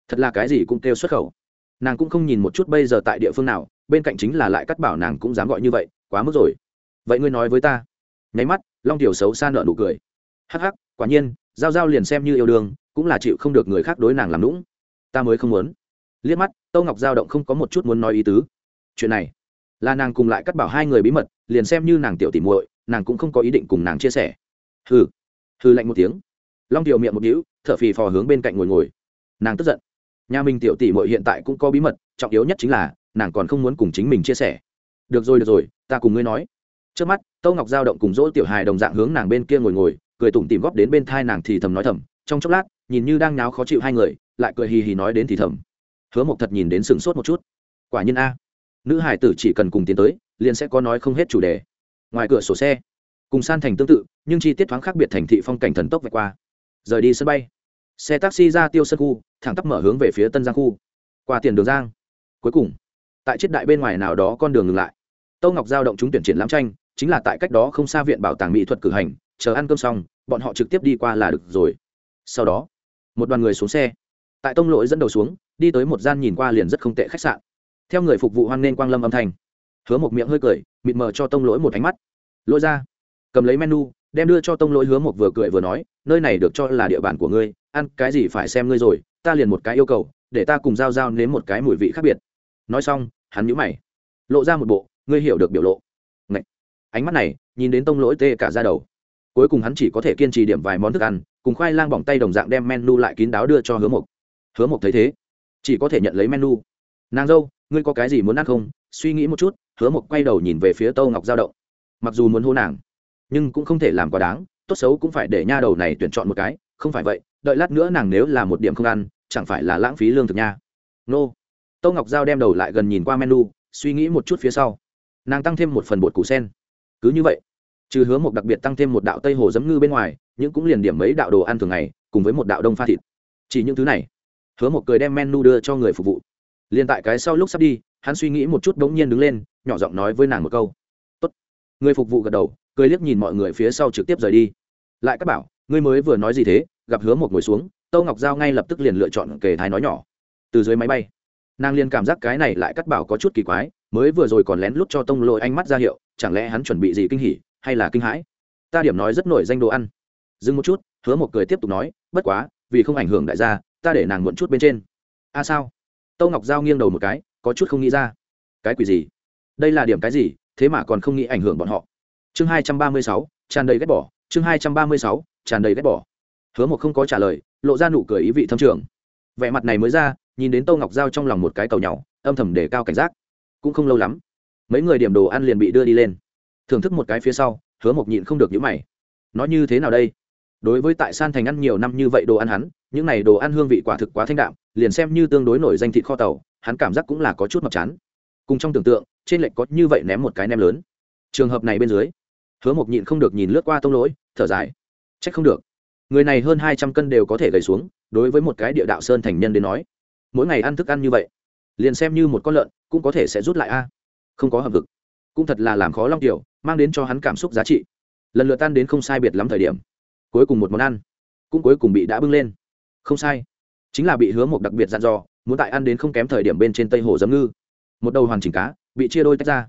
thật là cái gì cũng kêu xuất khẩu. Nàng cũng không nhìn một chút bây giờ tại địa phương nào bên cạnh chính là lại cắt bảo nàng cũng dám gọi như vậy, quá mức rồi. Vậy ngươi nói với ta. Nháy mắt, long tiểu xấu xa nợ nụ cười. Hắc hắc, quả nhiên, giao giao liền xem như yêu đương, cũng là chịu không được người khác đối nàng làm lũng ta mới không muốn. Liếc mắt tâu ngọc giao động không có một chút muốn nói ý tứ. Chuyện này, là nàng cùng lại cắt bảo hai người bí mật, liền xem như nàng tiểu tỉ muội, nàng cũng không có ý định cùng nàng chia sẻ. Hừ. Hừ lạnh một tiếng. Long tiểu miệng một đĩu thở phì phò hướng bên cạnh ngồi ngồi. Nàng tức giận. Nhà mình tiểu tỷ muội hiện tại cũng có bí mật, trọng yếu nhất chính là nàng còn không muốn cùng chính mình chia sẻ. Được rồi được rồi, ta cùng ngươi nói. Trước mắt, tâu ngọc giao động cùng dỗ tiểu hài đồng dạng hướng nàng bên kia ngồi ngồi, cười tủm tìm góp đến bên thai nàng thì thầm nói thầm, trong chốc lát, nhìn như đang náo khó chịu hai người, lại cười hì hì nói đến thì thầm. Hứa mộc thật nhìn đến sừng sốt một chút. Quả nhiên a, nữ hải tử chỉ cần cùng tiến tới, liền sẽ có nói không hết chủ đề. Ngoài cửa sổ xe, cùng san thành tương tự, nhưng chi tiết thoáng khác biệt thành thị phong cảnh thần tốc vạch qua. Rời đi sân bay, xe taxi ra tiêu sân khu, thẳng tắp mở hướng về phía tân giang khu. Qua tiền đường giang. Cuối cùng tại chiết đại bên ngoài nào đó con đường ngừng lại. Tâu ngọc giao động chúng tuyển triển lãm tranh, chính là tại cách đó không xa viện bảo tàng mỹ thuật cử hành, chờ ăn cơm xong, bọn họ trực tiếp đi qua là được rồi. Sau đó, một đoàn người xuống xe. Tại tông lỗi dẫn đầu xuống, đi tới một gian nhìn qua liền rất không tệ khách sạn. Theo người phục vụ hoan nghênh quang lâm âm thanh, hứa một miệng hơi cười, mịt mờ cho tông lỗi một ánh mắt. Lỗi ra, cầm lấy menu, đem đưa cho tông lỗi hứa một vừa cười vừa nói, nơi này được cho là địa bàn của ngươi, ăn cái gì phải xem ngươi rồi, ta liền một cái yêu cầu, để ta cùng giao giao nếm một cái mùi vị khác biệt. Nói xong hắn nhũ mày, lộ ra một bộ, ngươi hiểu được biểu lộ. Ngậy! ánh mắt này, nhìn đến tông lỗi tê cả da đầu. Cuối cùng hắn chỉ có thể kiên trì điểm vài món thức ăn, cùng khoai lang bỏng tay đồng dạng đem menu lại kín đáo đưa cho hứa mộc. Hứa mộc thấy thế, chỉ có thể nhận lấy menu. Nàng dâu, ngươi có cái gì muốn ăn không? Suy nghĩ một chút, hứa mộc quay đầu nhìn về phía tô ngọc giao động. Mặc dù muốn hô nàng, nhưng cũng không thể làm quá đáng, tốt xấu cũng phải để nha đầu này tuyển chọn một cái, không phải vậy, đợi lát nữa nàng nếu là một điểm không ăn, chẳng phải là lãng phí lương thực nha. Nô tâu ngọc giao đem đầu lại gần nhìn qua menu, suy nghĩ một chút phía sau. Nàng tăng thêm một phần bột củ sen. Cứ như vậy, trừ hứa một đặc biệt tăng thêm một đạo tây hồ giấm ngư bên ngoài nhưng cũng liền điểm mấy đạo đồ ăn thường ngày, cùng với một đạo đông pha thịt. Chỉ những thứ này, hứa một cười đem menu đưa cho người phục vụ. Liền tại cái sau lúc sắp đi, hắn suy nghĩ một chút bỗng nhiên đứng lên, nhỏ giọng nói với nàng một câu. Tốt. người phục vụ gật đầu, cười liếc nhìn mọi người phía sau trực tiếp rời đi. Lại các bảo, ngươi mới vừa nói gì thế? Gặp hứa một ngồi xuống. Tâu ngọc giao ngay lập tức liền lựa chọn kề thái nói nhỏ. Từ dưới máy bay nàng liền cảm giác cái này lại cắt bảo có chút kỳ quái, mới vừa rồi còn lén lút cho tông lôi ánh mắt ra hiệu, chẳng lẽ hắn chuẩn bị gì kinh hỉ, hay là kinh hãi? Ta điểm nói rất nổi danh đồ ăn. Dừng một chút, hứa một cười tiếp tục nói, bất quá, vì không ảnh hưởng đại gia, ta để nàng muộn chút bên trên. A à sao? Tâu ngọc giao nghiêng đầu một cái, có chút không nghĩ ra. Cái quỷ gì? Đây là điểm cái gì? Thế mà còn không nghĩ ảnh hưởng bọn họ. Chương hai trăm ba mươi sáu, tràn đầy ghét bỏ. Chương hai trăm ba mươi sáu, tràn đầy ghét bỏ. Hứa một không có trả lời, lộ ra nụ cười ý vị thâm trường. Vẻ mặt này mới ra nhìn đến tô ngọc giao trong lòng một cái cầu nhỏ, âm thầm để cao cảnh giác. Cũng không lâu lắm, mấy người điểm đồ ăn liền bị đưa đi lên. Thưởng thức một cái phía sau, hứa mộc nhịn không được những mày. Nói như thế nào đây? Đối với tại san thành ăn nhiều năm như vậy đồ ăn hắn, những này đồ ăn hương vị quả thực quá thanh đạm, liền xem như tương đối nổi danh thịt kho tàu, hắn cảm giác cũng là có chút mập chán. Cùng trong tưởng tượng, trên lệch có như vậy ném một cái nem lớn. Trường hợp này bên dưới, hứa mộc nhịn không được nhìn lướt qua tông lỗi, thở dài. Trách không được. Người này hơn hai trăm cân đều có thể gầy xuống, đối với một cái địa đạo sơn thành nhân đến nói mỗi ngày ăn thức ăn như vậy, liền xem như một con lợn, cũng có thể sẽ rút lại a. Không có hợp vực. Cũng thật là làm khó long tiểu mang đến cho hắn cảm xúc giá trị. Lần lượt tan đến không sai biệt lắm thời điểm, cuối cùng một món ăn, cũng cuối cùng bị đã bưng lên. Không sai, chính là bị hứa một đặc biệt dặn dò, muốn tại ăn đến không kém thời điểm bên trên tây hồ giấm ngư. Một đầu hoàn chỉnh cá, bị chia đôi tách ra.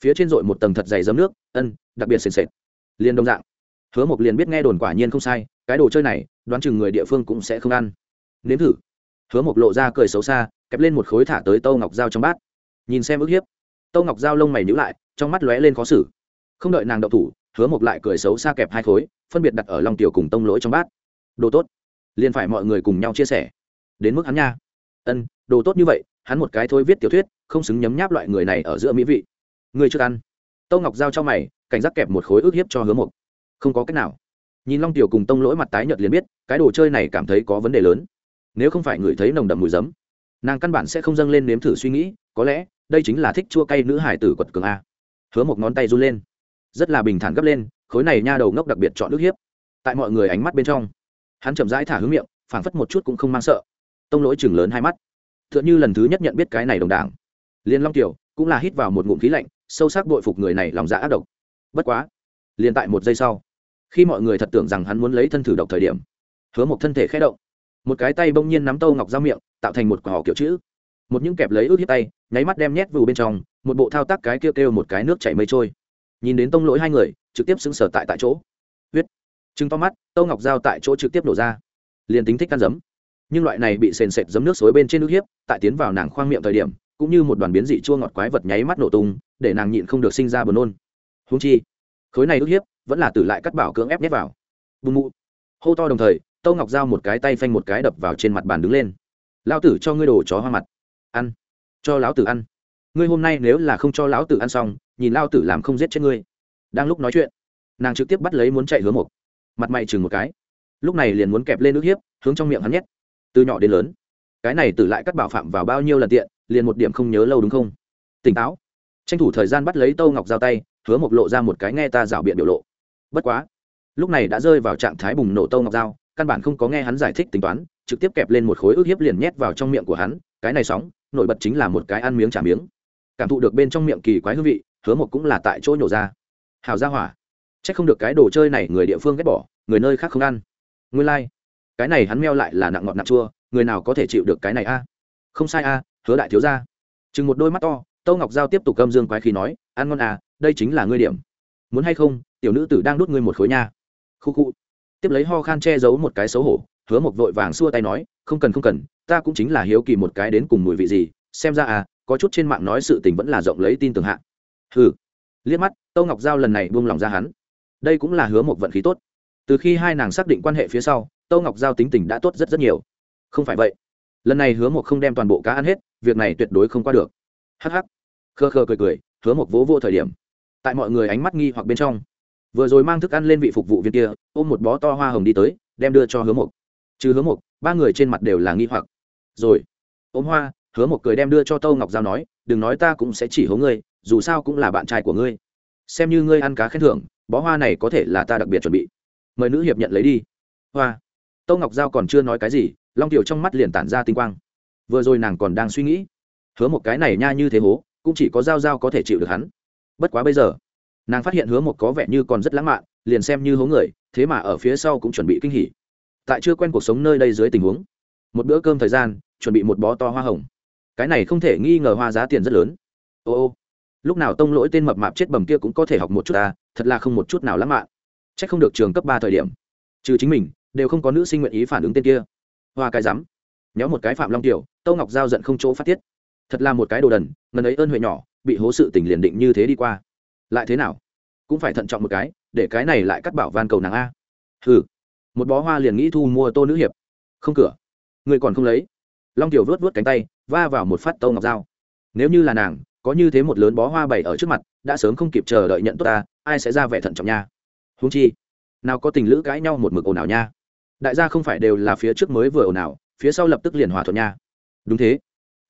Phía trên dội một tầng thật dày giấm nước, ân, đặc biệt sền sệt. Liền đồng dạng, hứa một liền biết nghe đồn quả nhiên không sai, cái đồ chơi này, đoán chừng người địa phương cũng sẽ không ăn. Nếm thử hứa Mộc lộ ra cười xấu xa, kẹp lên một khối thả tới tâu ngọc dao trong bát. Nhìn xem ức hiếp, tâu ngọc dao lông mày nhữ lại, trong mắt lóe lên khó xử. Không đợi nàng đậu thủ, hứa Mộc lại cười xấu xa kẹp hai khối, phân biệt đặt ở lòng tiểu cùng tông lỗi trong bát. Đồ tốt, liền phải mọi người cùng nhau chia sẻ. Đến mức hắn nha. Ân, đồ tốt như vậy, hắn một cái thôi viết tiểu thuyết, không xứng nhấm nháp loại người này ở giữa mỹ vị. Người chưa ăn. Tâu ngọc giao cho mày, cảnh giác kẹp một khối ức hiếp cho hứa Mộc. không có cách nào. Nhìn long tiểu cùng tông lỗi mặt tái nhợt liền biết, cái đồ chơi này cảm thấy có vấn đề lớn nếu không phải người thấy nồng đậm mùi giấm, nàng căn bản sẽ không dâng lên nếm thử suy nghĩ, có lẽ, đây chính là thích chua cay nữ hải tử quật cường a. Hứa một ngón tay run lên. Rất là bình thản gấp lên, khối này nha đầu ngốc đặc biệt chọn nước hiếp. Tại mọi người ánh mắt bên trong, hắn chậm rãi thả hướng miệng, phảng phất một chút cũng không mang sợ. Tông lỗi chừng lớn hai mắt. T h ư ợ n h ư lần thứ nhất nhận biết cái này đồng đảng. Liên long tiểu cũng là hít vào một ngụm khí lạnh, sâu sắc bội phục người này lòng dạ ác độc. Bất quá, liền tại một giây sau, khi mọi người thật tưởng rằng hắn muốn lấy thân thử độc thời điểm, hứa một thân thể khé động một cái tay bỗng nhiên nắm tâu ngọc ra miệng, tạo thành một quả họ kiểu chữ. Một những kẹp lấy ướt hiếp tay, nháy mắt đem nhét vào bên trong, một bộ thao tác cái kêu kêu một cái nước chảy mây trôi. Nhìn đến tông lỗi hai người, trực tiếp xứng sở tại tại chỗ. Huyết. Chứng to mắt, tâu ngọc dao tại chỗ trực tiếp nổ ra. Liền tính thích ăn giấm. Nhưng loại này bị sền sệt giấm nước xối bên trên nước hiếp, tại tiến vào nàng khoang miệng thời điểm, cũng như một đoàn biến dị chua ngọt quái vật nháy mắt nổ tung, để nàng nhịn không được sinh ra buồn nôn. Húng chi, khối này nước hiếp vẫn là tử lại cắt bảo cưỡng ép nhét vào. Bùm mụ. Hô to đồng thời tâu ngọc Giao một cái tay phanh một cái đập vào trên mặt bàn đứng lên. Lao tử cho ngươi đồ chó hoa mặt. Ăn. Cho lão tử ăn. Ngươi hôm nay nếu là không cho lão tử ăn xong, nhìn lao tử làm không giết chết ngươi. Đang lúc nói chuyện, nàng trực tiếp bắt lấy muốn chạy hướng một mặt mày chừng một cái. Lúc này liền muốn kẹp lên nước hiếp, hướng trong miệng hắn nhét. Từ nhỏ đến lớn, cái này tử lại cắt bảo phạm vào bao nhiêu lần tiện, liền một điểm không nhớ lâu đúng không? Tỉnh táo. Tranh thủ thời gian bắt lấy tâu ngọc giao tay, hứa một lộ ra một cái nghe ta rảo biện biểu lộ. Bất quá, lúc này đã rơi vào trạng thái bùng nổ tâu ngọc dao căn bản không có nghe hắn giải thích tính toán, trực tiếp kẹp lên một khối ức hiếp liền nhét vào trong miệng của hắn, cái này sóng, nổi bật chính là một cái ăn miếng trả miếng. Cảm thụ được bên trong miệng kỳ quái hương vị, hứa một cũng là tại chỗ nhổ ra. Hào ra hỏa c h ắ c không được cái đồ chơi này người địa phương ghét bỏ, người nơi khác không ăn. Nguyên lai、like. cái này hắn meo lại là nặng ngọt nặng chua, người nào có thể chịu được cái này a? Không sai a, hứa đại thiếu ra chừng một đôi mắt to, tâu ngọc giao tiếp tục gâm dương quái khí nói, ăn ngon à đây chính là ngươi điểm. Muốn hay không, tiểu nữ tử đang đút ngươi một khối nha. Khu khu tiếp lấy ho khan che giấu một cái xấu hổ, hứa một vội vàng xua tay nói, không cần không cần, ta cũng chính là hiếu kỳ một cái đến cùng mùi vị gì, xem ra à có chút trên mạng nói sự tình vẫn là rộng lấy tin tưởng hạ. Hừ. Liếc mắt, tâu ngọc giao lần này buông lòng ra hắn. Đây cũng là hứa một vận khí tốt. Từ khi hai nàng xác định quan hệ phía sau, tâu ngọc giao tính tình đã tốt rất rất nhiều. Không phải vậy. Lần này hứa một không đem toàn bộ cá ăn hết, việc này tuyệt đối không qua được. Hh khơ khơ cười cười, hứa một vỗ vô thời điểm. Tại mọi người ánh mắt nghi hoặc bên trong vừa rồi mang thức ăn lên vị phục vụ viên kia, ôm một bó to hoa hồng đi tới, đem đưa cho hứa một trừ hứa một ba người trên mặt đều là nghi hoặc. Rồi, ôm hoa, hứa một cười đem đưa cho tâu ngọc giao nói, đừng nói ta cũng sẽ chỉ hố ngươi, dù sao cũng là bạn trai của ngươi. Xem như ngươi ăn cá khen thưởng, bó hoa này có thể là ta đặc biệt chuẩn bị. Mời nữ hiệp nhận lấy đi. Hoa. Tâu ngọc giao còn chưa nói cái gì, long tiểu trong mắt liền tản ra tinh quang. Vừa rồi nàng còn đang suy nghĩ, hứa một cái này nha như thế hố, cũng chỉ có giao giao có thể chịu được hắn. Bất quá bây giờ nàng phát hiện hứa một có vẻ như còn rất lãng mạn, liền xem như hố người, thế mà ở phía sau cũng chuẩn bị kinh hỉ. Tại chưa quen cuộc sống nơi đây dưới tình huống, một bữa cơm thời gian, chuẩn bị một bó to hoa hồng. Cái này không thể nghi ngờ hoa giá tiền rất lớn. Ô ô, lúc nào tông lỗi tên mập mạp chết bầm kia cũng có thể học một chút ta thật là không một chút nào lãng mạn. C h ắ c không được trường cấp ba thời điểm. Trừ chính mình, đều không có nữ sinh nguyện ý phản ứng tên kia. Hoa cái rắm, nhéo một cái phạm long tiểu, tâu ngọc giao giận không chỗ phát tiết. Thật là một cái đồ đần, ngần ấy ơn huệ nhỏ, bị hố sự tình liền định như thế đi qua lại thế nào? Cũng phải thận trọng một cái, để cái này lại cắt bảo van cầu nàng a. Ừ một bó hoa liền nghĩ thu mua tô nữ hiệp. Không cửa. Người còn không lấy. Long tiểu vớt vớt cánh tay, va vào một phát tâu ngọc dao. Nếu như là nàng, có như thế một lớn bó hoa bày ở trước mặt, đã sớm không kịp chờ đợi nhận tốt ta, ai sẽ ra vẻ thận trọng nha? Húng chi, nào có tình lữ cãi nhau một mực ồn ào nha. Đại gia không phải đều là phía trước mới vừa ồn ào, phía sau lập tức liền hòa thuận nha. Đúng thế.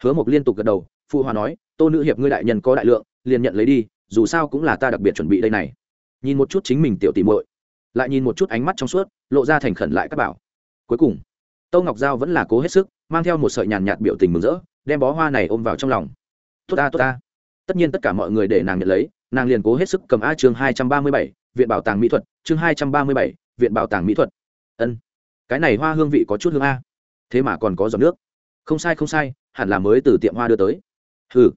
Hứa mộc liên tục gật đầu, phụ hòa nói, tô nữ hiệp ngươi đại nhân có đại lượng, liền nhận lấy đi dù sao cũng là ta đặc biệt chuẩn bị đây này. Nhìn một chút chính mình tiểu tìm muội, lại nhìn một chút ánh mắt trong suốt, lộ ra thành khẩn lại các bảo. Cuối cùng, tâu ngọc giao vẫn là cố hết sức, mang theo một sợi nhàn nhạt biểu tình mừng rỡ, đem bó hoa này ôm vào trong lòng. Tốt ta tốt ta. Tất nhiên tất cả mọi người để nàng nhận lấy, nàng liền cố hết sức cầm a chương hai trăm ba mươi bảy, viện bảo tàng mỹ thuật, chương hai trăm ba mươi bảy, viện bảo tàng mỹ thuật. Ân. Cái này hoa hương vị có chút hương a. Thế mà còn có giọt nước. Không sai không sai, hẳn là mới từ tiệm hoa đưa tới. Hừ.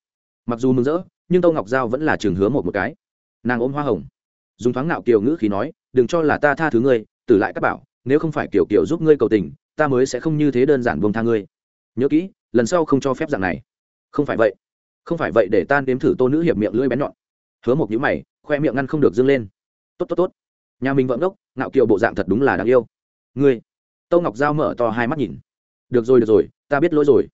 Mặc dù mừng rỡ nhưng tâu ngọc giao vẫn là trường hứa một một cái. Nàng ôm hoa hồng. Dùng thoáng nạo kiều ngữ khí nói, đừng cho là ta tha thứ ngươi, tử lại các bảo, nếu không phải kiểu kiểu giúp ngươi cầu tình, ta mới sẽ không như thế đơn giản buông tha ngươi. Nhớ kỹ, lần sau không cho phép dạng này. Không phải vậy, không phải vậy, để tan đếm thử tô nữ hiệp miệng lưỡi bén nhọn. Hứa một nhíu mày, khoe miệng ngăn không được dâng lên. Tốt tốt tốt. Nhà mình vẫn gốc ngạo kiều bộ dạng thật đúng là đáng yêu. Ngươi? Tâu ngọc giao mở to hai mắt nhìn. Được rồi được rồi, ta biết lỗi rồi.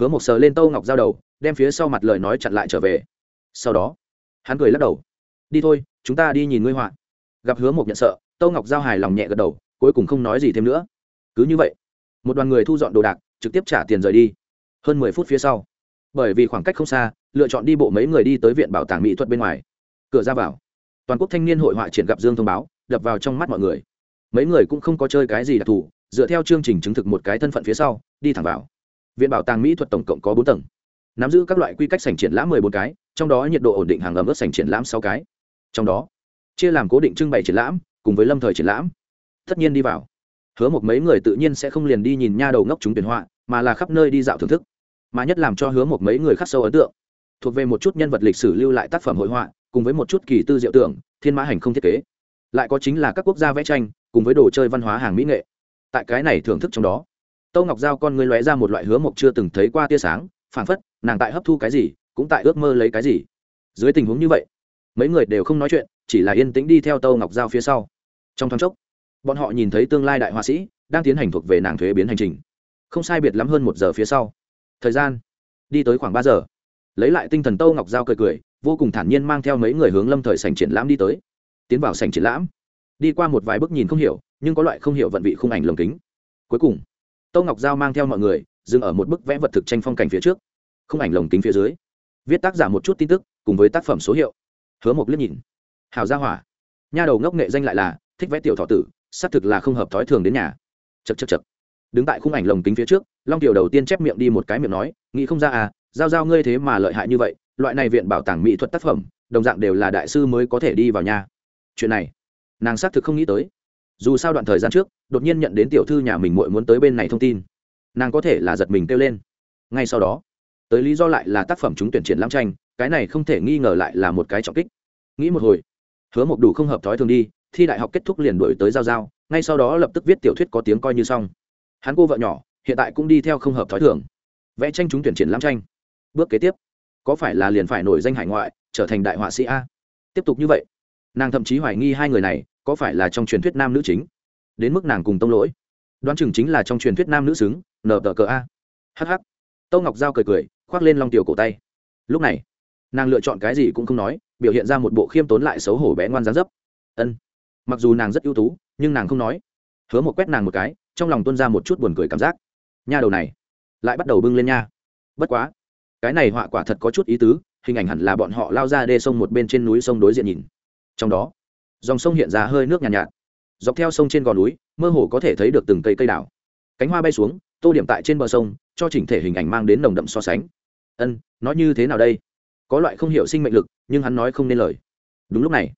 Hứa một sờ lên tâu ngọc giao đầu, đem phía sau mặt lời nói chặn lại trở về sau đó, hắn cười lắc đầu. Đi thôi, chúng ta đi nhìn ngươi họa. Gặp hứa một nhận sợ, tâu ngọc giao hài lòng nhẹ gật đầu, cuối cùng không nói gì thêm nữa. Cứ như vậy, một đoàn người thu dọn đồ đạc, trực tiếp trả tiền rời đi. Hơn mười phút phía sau, bởi vì khoảng cách không xa, lựa chọn đi bộ mấy người đi tới viện bảo tàng mỹ thuật bên ngoài. Cửa ra vào, toàn quốc thanh niên hội họa triển gặp dương thông báo, đập vào trong mắt mọi người. Mấy người cũng không có chơi cái gì đặc thù, dựa theo chương trình chứng thực một cái thân phận phía sau, đi thẳng vào. Viện bảo tàng mỹ thuật tổng cộng có bốn tầng nắm giữ các loại quy cách sành triển lãm mười bốn cái, trong đó nhiệt độ ổn định hàng ẩm ướt sành triển lãm sáu cái. Trong đó, chia làm cố định trưng bày triển lãm, cùng với lâm thời triển lãm. Tất nhiên đi vào. Hứa một mấy người tự nhiên sẽ không liền đi nhìn nha đầu ngốc chúng tuyển họa, mà là khắp nơi đi dạo thưởng thức. Mà nhất làm cho hứa một mấy người khắc sâu ấn tượng, thuộc về một chút nhân vật lịch sử lưu lại tác phẩm hội họa, cùng với một chút kỳ tư diệu tưởng, thiên mã hành không thiết kế. Lại có chính là các quốc gia vẽ tranh, cùng với đồ chơi văn hóa hàng mỹ nghệ. Tại cái này thưởng thức trong đó tô ngọc giao con người lóe ra một loại hứa mộc chưa từng thấy qua tia sáng phảng phất, nàng tại hấp thu cái gì, cũng tại ước mơ lấy cái gì. Dưới tình huống như vậy, mấy người đều không nói chuyện, chỉ là yên tĩnh đi theo tâu ngọc giao phía sau. Trong thoáng chốc, bọn họ nhìn thấy tương lai đại họa sĩ đang tiến hành thuộc về nàng thuế biến hành trình. Không sai biệt lắm hơn một giờ phía sau. Thời gian, đi tới khoảng ba giờ. Lấy lại tinh thần tâu ngọc giao cười cười, vô cùng thản nhiên mang theo mấy người hướng lâm thời sành triển lãm đi tới. Tiến vào sành triển lãm, đi qua một vài bước nhìn không hiểu, nhưng có loại không hiểu vận vị khung ảnh lồng kính. Cuối cùng, tâu ngọc giao mang theo mọi người dừng ở một bức vẽ vật thực tranh phong cảnh phía trước khung ảnh lồng kính phía dưới. Viết tác giả một chút tin tức, cùng với tác phẩm số hiệu. Hứa một liếc nhìn. Hào gia hỏa. Nha đầu ngốc nghệ danh lại là, thích vẽ tiểu thọ tử, xác thực là không hợp thói thường đến nhà. Chật chật chật đứng tại khung ảnh lồng kính phía trước, long tiểu đầu tiên chép miệng đi một cái miệng nói, nghĩ không ra à giao giao ngươi thế mà lợi hại như vậy, loại này viện bảo tàng mỹ thuật tác phẩm, đồng dạng đều là đại sư mới có thể đi vào nhà. Chuyện này, nàng xác thực không nghĩ tới. Dù sao đoạn thời gian trước, đột nhiên nhận đến tiểu thư nhà mình muội muốn tới bên này thông tin nàng có thể là giật mình kêu lên. Ngay sau đó, tới lý do lại là tác phẩm chúng tuyển triển lãm tranh, cái này không thể nghi ngờ lại là một cái trọng kích. Nghĩ một hồi, hứa một đủ không hợp thói thường đi, thi đại học kết thúc liền đổi tới giao giao, ngay sau đó lập tức viết tiểu thuyết có tiếng coi như xong. Hắn cô vợ nhỏ, hiện tại cũng đi theo không hợp thói thường, vẽ tranh chúng tuyển triển lãm tranh. Bước kế tiếp, có phải là liền phải nổi danh hải ngoại, trở thành đại họa sĩ a? Tiếp tục như vậy, nàng thậm chí hoài nghi hai người này có phải là trong truyền thuyết nam nữ chính. Đến mức nàng cùng tông lỗi. Đoán chừng chính là trong truyền thuyết nam nữ xứng nở tờ cờ a. Hh tâu ngọc giao cười cười khoác lên long tiểu cổ tay. Lúc này nàng lựa chọn cái gì cũng không nói biểu hiện ra một bộ khiêm tốn lại xấu hổ bé ngoan dáng dấp. Ân. Mặc dù nàng rất ưu tú nhưng nàng không nói. Hứa một quét nàng một cái trong lòng tuân ra một chút buồn cười cảm giác. Nha đầu này lại bắt đầu bưng lên nha. Bất quá cái này họa quả thật có chút ý tứ hình ảnh hẳn là bọn họ lao ra đê sông một bên trên núi sông đối diện nhìn. Trong đó dòng sông hiện ra hơi nước nhàn nhạt, nhạt dọc theo sông trên gò núi mơ hồ có thể thấy được từng cây cây đảo cánh hoa bay xuống tô điểm tại trên bờ sông, cho chỉnh thể hình ảnh mang đến nồng đậm so sánh. Ân nói như thế nào đây? Có loại không hiểu sinh mệnh lực, nhưng hắn nói không nên lời. Đúng lúc này,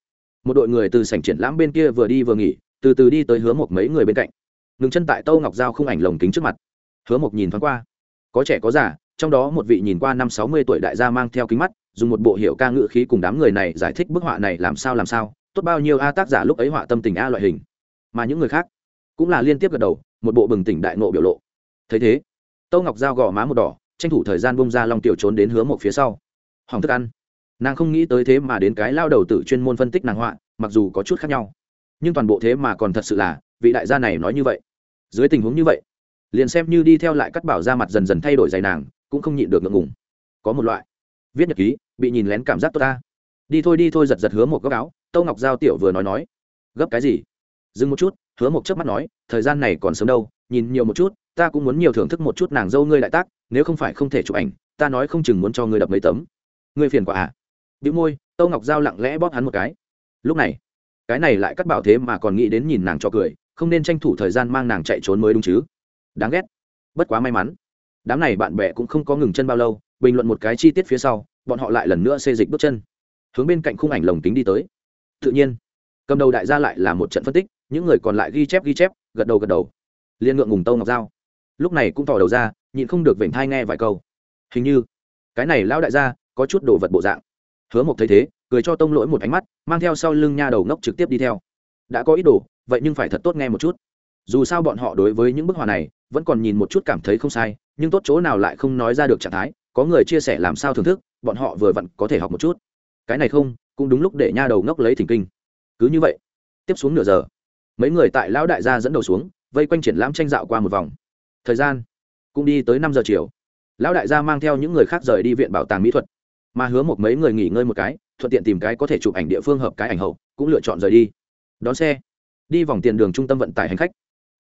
một đội người từ sảnh triển lãm bên kia vừa đi vừa nghỉ, từ từ đi tới hứa một mấy người bên cạnh. Ngừng chân tại tâu ngọc giao không ảnh lồng kính trước mặt. Hứa một nhìn thoáng qua. Có trẻ có già, trong đó một vị nhìn qua năm sáu mươi tuổi đại gia mang theo kính mắt, dùng một bộ hiệu ca ngự khí cùng đám người này giải thích bức họa này làm sao làm sao, tốt bao nhiêu a tác giả lúc ấy họa tâm tình a loại hình. Mà những người khác cũng là liên tiếp gật đầu, một bộ bừng tỉnh đại nộ biểu lộ thấy thế, tâu ngọc giao gò má một đỏ, tranh thủ thời gian bông ra long tiểu trốn đến hứa một phía sau. Hỏng thức ăn. Nàng không nghĩ tới thế mà đến cái lao đầu tự chuyên môn phân tích nàng họa, mặc dù có chút khác nhau. Nhưng toàn bộ thế mà còn thật sự là, vị đại gia này nói như vậy. Dưới tình huống như vậy, liền xem như đi theo lại cắt bảo ra mặt dần dần thay đổi giày nàng, cũng không nhịn được ngượng ngùng. Có một loại viết nhật ký, bị nhìn lén cảm giác tốt ta. Đi thôi đi thôi, giật giật hứa một góc áo, tâu ngọc giao tiểu vừa nói nói. Gấp cái gì? Dừng một chút, hứa một chớp mắt nói, thời gian này còn sớm đâu, nhìn nhiều một chút ta cũng muốn nhiều thưởng thức một chút nàng dâu ngươi đại tác, nếu không phải không thể chụp ảnh, ta nói không chừng muốn cho ngươi đập mấy tấm. Ngươi phiền quả à? Bị môi, tâu ngọc giao lặng lẽ bóp hắn một cái. Lúc này, cái này lại cắt bảo thế mà còn nghĩ đến nhìn nàng cho cười, không nên tranh thủ thời gian mang nàng chạy trốn mới đúng chứ. Đáng ghét. Bất quá may mắn, đám này bạn bè cũng không có ngừng chân bao lâu, bình luận một cái chi tiết phía sau, bọn họ lại lần nữa xê dịch bước chân. Hướng bên cạnh khung ảnh lồng tính đi tới. Tự nhiên, cầm đầu đại gia lại là một trận phân tích, những người còn lại ghi chép ghi chép, gật đầu gật đầu. Liên ngượng ngùng tâu ngọc giao lúc này cũng tỏ đầu ra, nhịn không được vểnh thai nghe vài câu. Hình như, cái này lão đại gia có chút đồ vật bộ dạng. Hứa một thấy thế, cười cho tông lỗi một ánh mắt, mang theo sau lưng nha đầu ngốc trực tiếp đi theo. Đã có ý đồ, vậy nhưng phải thật tốt nghe một chút. Dù sao bọn họ đối với những bức họa này, vẫn còn nhìn một chút cảm thấy không sai, nhưng tốt chỗ nào lại không nói ra được trạng thái, có người chia sẻ làm sao thưởng thức, bọn họ vừa vặn có thể học một chút. Cái này không, cũng đúng lúc để nha đầu ngốc lấy thỉnh kinh. Cứ như vậy, tiếp xuống nửa giờ, mấy người tại lão đại gia dẫn đầu xuống, vây quanh triển lãm tranh dạo qua một vòng thời gian cũng đi tới năm giờ chiều. Lão đại gia mang theo những người khác rời đi viện bảo tàng mỹ thuật, mà hứa một mấy người nghỉ ngơi một cái, thuận tiện tìm cái có thể chụp ảnh địa phương hợp cái ảnh hậu, cũng lựa chọn rời đi. Đón xe, đi vòng tiền đường trung tâm vận tải hành khách.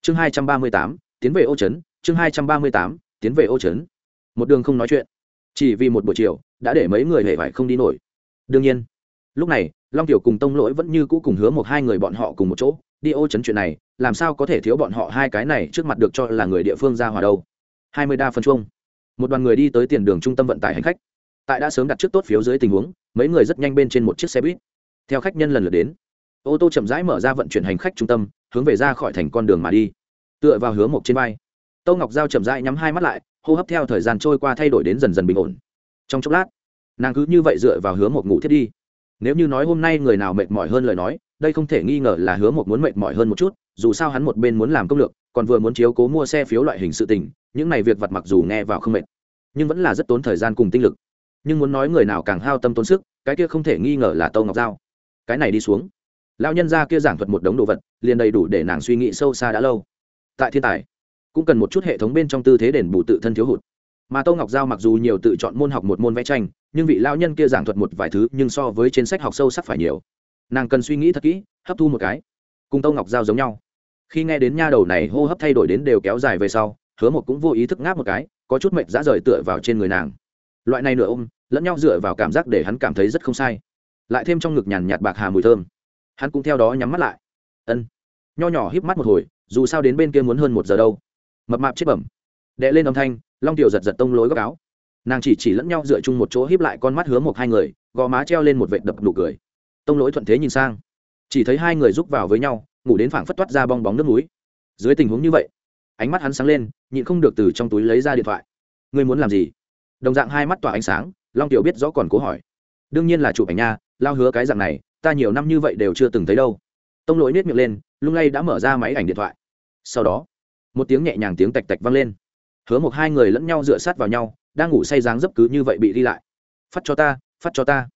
Chương hai trăm ba mươi tám, tiến về ô trấn. Chương hai trăm ba mươi tám, tiến về ô trấn. Một đường không nói chuyện, chỉ vì một buổi chiều, đã để mấy người hề phải không đi nổi. Đương nhiên, lúc này, long tiểu cùng tông lỗi vẫn như cũ cùng hứa một hai người bọn họ cùng một chỗ đi ô chấn chuyện này, làm sao có thể thiếu bọn họ hai cái này trước mặt được cho là người địa phương ra hòa đâu? Hai mươi đa phân chuông. Một đoàn người đi tới tiền đường trung tâm vận tải hành khách. Tại đã sớm đặt trước tốt phiếu dưới tình huống, mấy người rất nhanh bên trên một chiếc xe buýt. Theo khách nhân lần lượt đến, ô tô chậm rãi mở ra vận chuyển hành khách trung tâm, hướng về ra khỏi thành con đường mà đi. Tựa vào hướng một trên vai tâu ngọc giao chậm rãi nhắm hai mắt lại, hô hấp theo thời gian trôi qua thay đổi đến dần dần bình ổn. Trong chốc lát, nàng cứ như vậy dựa vào hứa một ngủ thiết đi. Nếu như nói hôm nay người nào mệt mỏi hơn lời nói đây không thể nghi ngờ là hứa một muốn mệt mỏi hơn một chút, dù sao hắn một bên muốn làm công lược, còn vừa muốn chiếu cố mua xe phiếu loại hình sự tình, những này việc vặt mặc dù nghe vào không mệt, nhưng vẫn là rất tốn thời gian cùng tinh lực. Nhưng muốn nói người nào càng hao tâm tốn sức, cái kia không thể nghi ngờ là tâu ngọc giao. Cái này đi xuống. Lão nhân gia kia giảng thuật một đống đồ vật, liền đầy đủ để nàng suy nghĩ sâu xa đã lâu. Tại thiên tài, cũng cần một chút hệ thống bên trong tư thế đền bù tự thân thiếu hụt. Mà tô ngọc giao mặc dù nhiều tự chọn môn học một môn vẽ tranh, nhưng vị lao nhân kia giảng thuật một vài thứ, nhưng so với trên sách học sâu sắc phải nhiều nàng cần suy nghĩ thật kỹ, hấp thu một cái. Cùng tâu ngọc giao giống nhau. Khi nghe đến nha đầu này hô hấp thay đổi đến đều kéo dài về sau, hứa một cũng vô ý thức ngáp một cái, có chút mệnh dã rời tựa vào trên người nàng. Loại này nửa ôm, lẫn nhau dựa vào cảm giác để hắn cảm thấy rất không sai. Lại thêm trong ngực nhàn nhạt bạc hà mùi thơm. Hắn cũng theo đó nhắm mắt lại. Ân. Nho nhỏ híp mắt một hồi, dù sao đến bên kia muốn hơn một giờ đâu. Mập mạp chết bẩm. Đệ lên âm thanh, long tiểu giật giật tông lối góc áo. Nàng chỉ chỉ lẫn nhau dựa chung một chỗ híp lại con mắt hứa một hai người, gò má treo lên một vệt đập nụ cười tông Lỗi thuận thế nhìn sang. Chỉ thấy hai người rúc vào với nhau, ngủ đến phảng phất toát ra bong bóng nước núi. Dưới tình huống như vậy, ánh mắt hắn sáng lên, nhịn không được từ trong túi lấy ra điện thoại. Ngươi muốn làm gì? Đồng dạng hai mắt tỏa ánh sáng, long tiểu biết rõ còn cố hỏi. Đương nhiên là chụp ảnh nha, lao hứa cái dạng này, ta nhiều năm như vậy đều chưa từng thấy đâu. Tông lỗi nết miệng lên, lung lay đã mở ra máy ảnh điện thoại. Sau đó, một tiếng nhẹ nhàng tiếng tạch tạch vang lên. Hứa một hai người lẫn nhau dựa sát vào nhau, đang ngủ say dáng dấp cứ như vậy bị đi lại. Phát cho ta, phát cho ta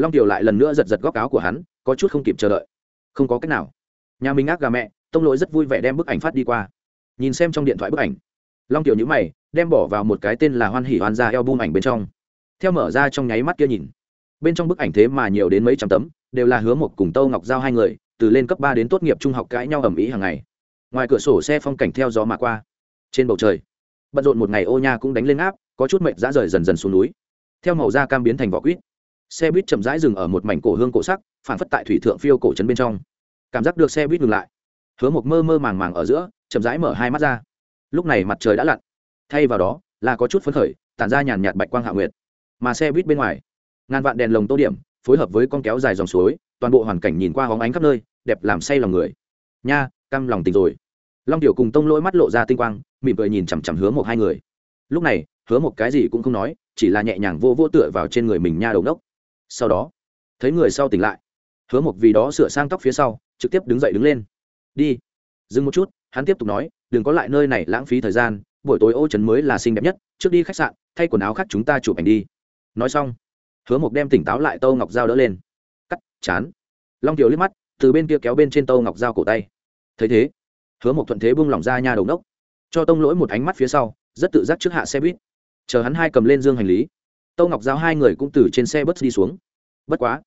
long tiểu lại lần nữa giật giật góc áo của hắn, có chút không kịp chờ đợi. Không có cách nào. Nhà mình ác gà mẹ, tông lỗi rất vui vẻ đem bức ảnh phát đi qua. Nhìn xem trong điện thoại bức ảnh, long tiểu nhữ mày, đem bỏ vào một cái tên là hoan hỉ hoan ra eo bum ảnh bên trong. Theo mở ra trong nháy mắt kia nhìn, bên trong bức ảnh thế mà nhiều đến mấy trăm tấm, đều là hứa một cùng tâu ngọc giao hai người, từ lên cấp ba đến tốt nghiệp trung học cãi nhau ầm ĩ hàng ngày. Ngoài cửa sổ xe phong cảnh theo gió mà qua. Trên bầu trời, bận rộn một ngày ô nha cũng đánh lên áp, có chút mệnh dã rời dần dần xuống núi. Theo màu da cam biến thành vỏ quýt xe buýt chậm rãi dừng ở một mảnh cổ hương cổ sắc phản phất tại thủy thượng phiêu cổ trấn bên trong. Cảm giác được xe buýt ngừng lại. Hứa một mơ mơ màng màng ở giữa, chậm rãi mở hai mắt ra. Lúc này mặt trời đã lặn. Thay vào đó, là có chút phấn khởi, tản ra nhàn nhạt bạch quang hạ nguyệt. Mà xe buýt bên ngoài, ngàn vạn đèn lồng tô điểm, phối hợp với con kéo dài dòng suối, toàn bộ hoàn cảnh nhìn qua hóng ánh khắp nơi, đẹp làm say lòng người. Nha căm lòng tình rồi. Long tiểu cùng tông lỗi mắt lộ ra tinh quang, mỉm cười nhìn chằm chằm hứa một hai người. Lúc này, hứa một cái gì cũng không nói, chỉ là nhẹ nhàng vô vô tựa vào trên người mình nha đầu nốc sau đó, thấy người sau tỉnh lại, hứa mộc vì đó sửa sang tóc phía sau, trực tiếp đứng dậy đứng lên. Đi. Dừng một chút, hắn tiếp tục nói, đừng có lại nơi này lãng phí thời gian, buổi tối ô trấn mới là xinh đẹp nhất, trước đi khách sạn, thay quần áo khác chúng ta chụp ảnh đi. Nói xong, hứa mộc đem tỉnh táo lại tâu ngọc dao đỡ lên. Cắt, chán. Long kiều liếc mắt, từ bên kia kéo bên trên tâu ngọc dao cổ tay. Thấy thế, hứa mộc thuận thế buông lỏng ra nhà đầu đốc. Cho tông lỗi một ánh mắt phía sau, rất tự giác trước hạ xe buýt. Chờ hắn hai cầm lên dương hành lý tâu ngọc giao hai người cũng từ trên xe bus đi xuống. Bất quá,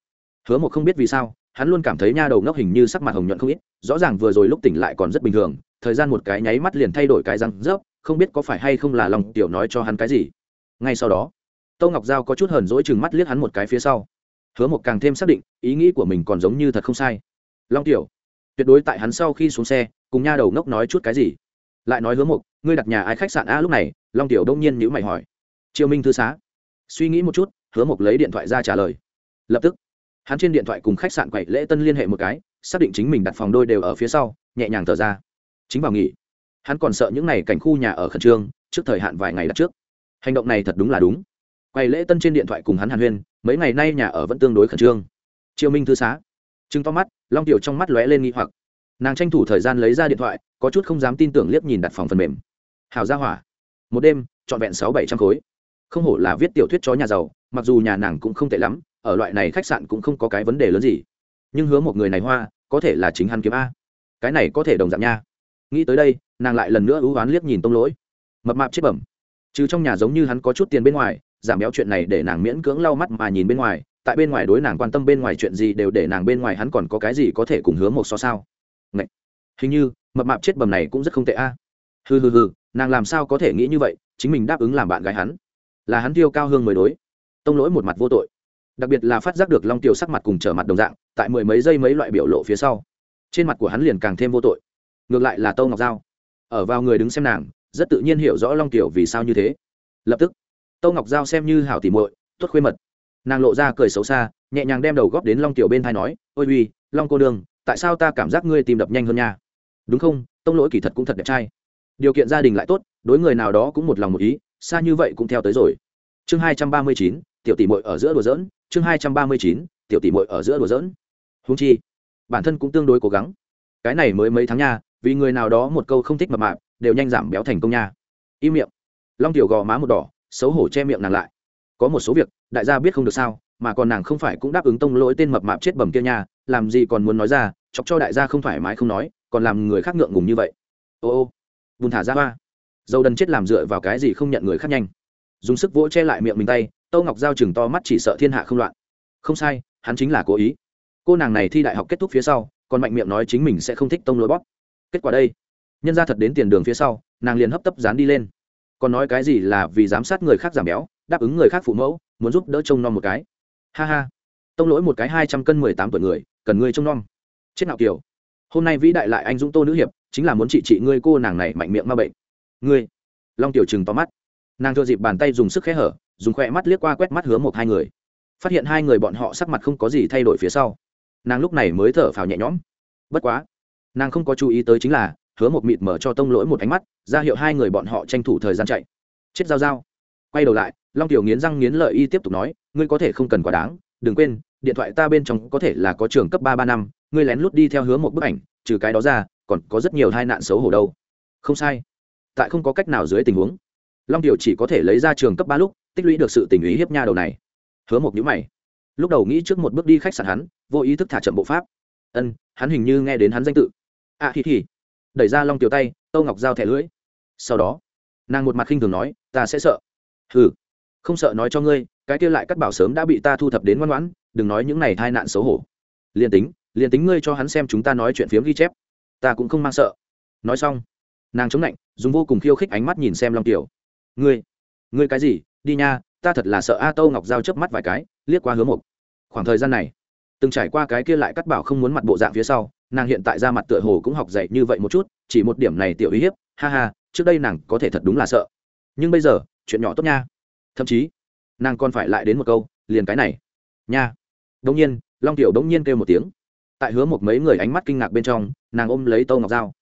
hứa một không biết vì sao, hắn luôn cảm thấy nha đầu ngốc hình như sắc mặt hồng nhuận không ít, rõ ràng vừa rồi lúc tỉnh lại còn rất bình thường, thời gian một cái nháy mắt liền thay đổi cái răng rớp, không biết có phải hay không là lòng tiểu nói cho hắn cái gì. Ngay sau đó, tâu ngọc giao có chút hờn dỗi chừng mắt liếc hắn một cái phía sau. Hứa một càng thêm xác định, ý nghĩ của mình còn giống như thật không sai. Long tiểu, tuyệt đối tại hắn sau khi xuống xe, cùng nha đầu ngốc nói chút cái gì? Lại nói hứa một ngươi đặt nhà ai khách sạn a lúc này? Long tiểu đông nhiên nhữ mày hỏi. Triều minh thư xá suy nghĩ một chút, hứa mộc lấy điện thoại ra trả lời. Lập tức, hắn trên điện thoại cùng khách sạn quậy lễ tân liên hệ một cái, xác định chính mình đặt phòng đôi đều ở phía sau, nhẹ nhàng thở ra. Chính vào nghỉ, hắn còn sợ những n à y cảnh khu nhà ở khẩn trương, trước thời hạn vài ngày đặt trước. Hành động này thật đúng là đúng. Quậy lễ tân trên điện thoại cùng hắn hàn huyên, mấy ngày nay nhà ở vẫn tương đối khẩn trương. Triều minh thư xá. Chứng to mắt, long tiểu trong mắt lóe lên nghi hoặc. Nàng tranh thủ thời gian lấy ra điện thoại, có chút không dám tin tưởng liếc nhìn đặt phòng phần mềm. Hào ra hỏa. Một đêm, trọn vẹn sáu bảy trăm khối không hổ là viết tiểu thuyết chó nhà giàu, mặc dù nhà nàng cũng không tệ lắm, ở loại này khách sạn cũng không có cái vấn đề lớn gì. Nhưng hứa một người này hoa, có thể là chính hắn kiếm a. Cái này có thể đồng dạng nha. Nghĩ tới đây, nàng lại lần nữa ưu oán liếc nhìn tông lỗi. Mập mạp chết bẩm. Chứ trong nhà giống như hắn có chút tiền bên ngoài, giảm béo chuyện này để nàng miễn cưỡng lau mắt mà nhìn bên ngoài, tại bên ngoài đối nàng quan tâm bên ngoài chuyện gì đều để nàng bên ngoài hắn còn có cái gì có thể cùng hứa một so sao. Ngậy! hình như, mập mạp chết bầm này cũng rất không tệ a. Hừ hừ hừ, nàng làm sao có thể nghĩ như vậy, chính mình đáp ứng làm bạn gái hắn là hắn tiêu cao hương mới đối. Tông lỗi một mặt vô tội. Đặc biệt là phát giác được long tiêu sắc mặt cùng trở mặt đồng dạng, tại mười mấy giây mấy loại biểu lộ phía sau, trên mặt của hắn liền càng thêm vô tội. Ngược lại là tâu ngọc giao. Ở vào người đứng xem nàng, rất tự nhiên hiểu rõ long tiểu vì sao như thế. Lập tức, tâu ngọc giao xem như hảo tỉ muội tuất khuê mật. Nàng lộ ra cười xấu xa, nhẹ nhàng đem đầu góp đến long tiểu bên thai nói, ôi uy, long cô đương, tại sao ta cảm giác ngươi tìm đập nhanh hơn nha? Đúng không? Tông lỗi kỳ thật cũng thật đẹp trai. Điều kiện gia đình lại tốt, đối người nào đó cũng một lòng một ý xa như vậy cũng theo tới rồi. Chương hai trăm ba mươi chín, tiểu tỷ mội ở giữa đùa dỡn chương hai trăm ba mươi chín, tiểu tỷ mội ở giữa đùa dỡn húng chi, bản thân cũng tương đối cố gắng. Cái này mới mấy tháng nha, vì người nào đó một câu không thích mập mạp, đều nhanh giảm béo thành công nha. Im miệng. Long tiểu gò má một đỏ, xấu hổ che miệng nàng lại. Có một số việc, đại gia biết không được sao, mà còn nàng không phải cũng đáp ứng tông lỗi tên mập mạp chết bầm kia nha, làm gì còn muốn nói ra, chọc cho đại gia không thoải mái không nói, còn làm người khác ngượng ngùng như vậy. Ô ô bùn thả ra hoa dâu đần chết làm dựa vào cái gì không nhận người khác nhanh. Dùng sức vỗ che lại miệng mình tay tâu ngọc giao chừng to mắt chỉ sợ thiên hạ không loạn. Không sai, hắn chính là cố ý. Cô nàng này thi đại học kết thúc phía sau, còn mạnh miệng nói chính mình sẽ không thích tông lối bóp. Kết quả đây, nhân ra thật đến tiền đường phía sau, nàng liền hấp tấp dán đi lên. Còn nói cái gì là vì giám sát người khác giảm béo, đáp ứng người khác phụ mẫu, muốn giúp đỡ trông nom một cái. Ha ha, tông lỗi một cái hai trăm cân mười tám tuổi người, cần ngươi trông nom. Chết nào kiểu. Hôm nay vĩ đại lại anh dũng tô nữ hiệp, chính là muốn trị trị ngươi cô nàng này mạnh miệng ma bệnh ngươi. Long tiểu trừng to mắt. Nàng thừa dịp bàn tay dùng sức khẽ hở, dùng khoe mắt liếc qua quét mắt hứa một hai người. Phát hiện hai người bọn họ sắc mặt không có gì thay đổi phía sau. Nàng lúc này mới thở phào nhẹ nhõm. Bất quá, nàng không có chú ý tới chính là, hứa một mịt mở cho tông lỗi một ánh mắt, ra hiệu hai người bọn họ tranh thủ thời gian chạy. Chết dao dao quay đầu lại, long tiểu nghiến răng nghiến lợi y tiếp tục nói, ngươi có thể không cần quá đáng, đừng quên, điện thoại ta bên trong có thể là có trường cấp ba ba năm, ngươi lén lút đi theo hứa một bức ảnh, trừ cái đó ra, còn có rất nhiều tai nạn xấu hổ đâu. Không sai tại không có cách nào dưới tình huống. Long điều chỉ có thể lấy ra trường cấp ba lúc, tích lũy được sự tình ý hiếp nha đầu này. Hứa một nhữ mày. Lúc đầu nghĩ trước một bước đi khách sạn hắn, vô ý thức thả chậm bộ pháp. Ân, hắn hình như nghe đến hắn danh tự. À thì thì đẩy ra long tiểu tay tâu ngọc giao thẻ lưỡi. Sau đó, nàng một mặt khinh thường nói, ta sẽ sợ. Hừ, không sợ nói cho ngươi, cái kia lại cắt bảo sớm đã bị ta thu thập đến ngoan ngoãn, đừng nói những này tai nạn xấu hổ. Liền tính liền tính ngươi cho hắn xem chúng ta nói chuyện phiếm ghi chép, ta cũng không mang sợ. Nói xong, nàng chống lạnh dùng vô cùng khiêu khích ánh mắt nhìn xem long tiểu. Ngươi ngươi cái gì? Đi nha, ta thật là sợ a tâu ngọc giao chớp mắt vài cái, liếc qua hứa mục. Khoảng thời gian này, từng trải qua cái kia lại cắt bảo không muốn mặt bộ dạng phía sau, nàng hiện tại ra mặt tựa hồ cũng học dạy như vậy một chút, chỉ một điểm này tiểu uy hiếp, ha ha, trước đây nàng có thể thật đúng là sợ. Nhưng bây giờ, chuyện nhỏ tốt nha. Thậm chí, nàng còn phải lại đến một câu, liền cái này. Nha. Đông nhiên, long tiểu đông nhiên kêu một tiếng. Tại hứa một mấy người ánh mắt kinh ngạc bên trong, nàng ôm lấy tâu ngọc dao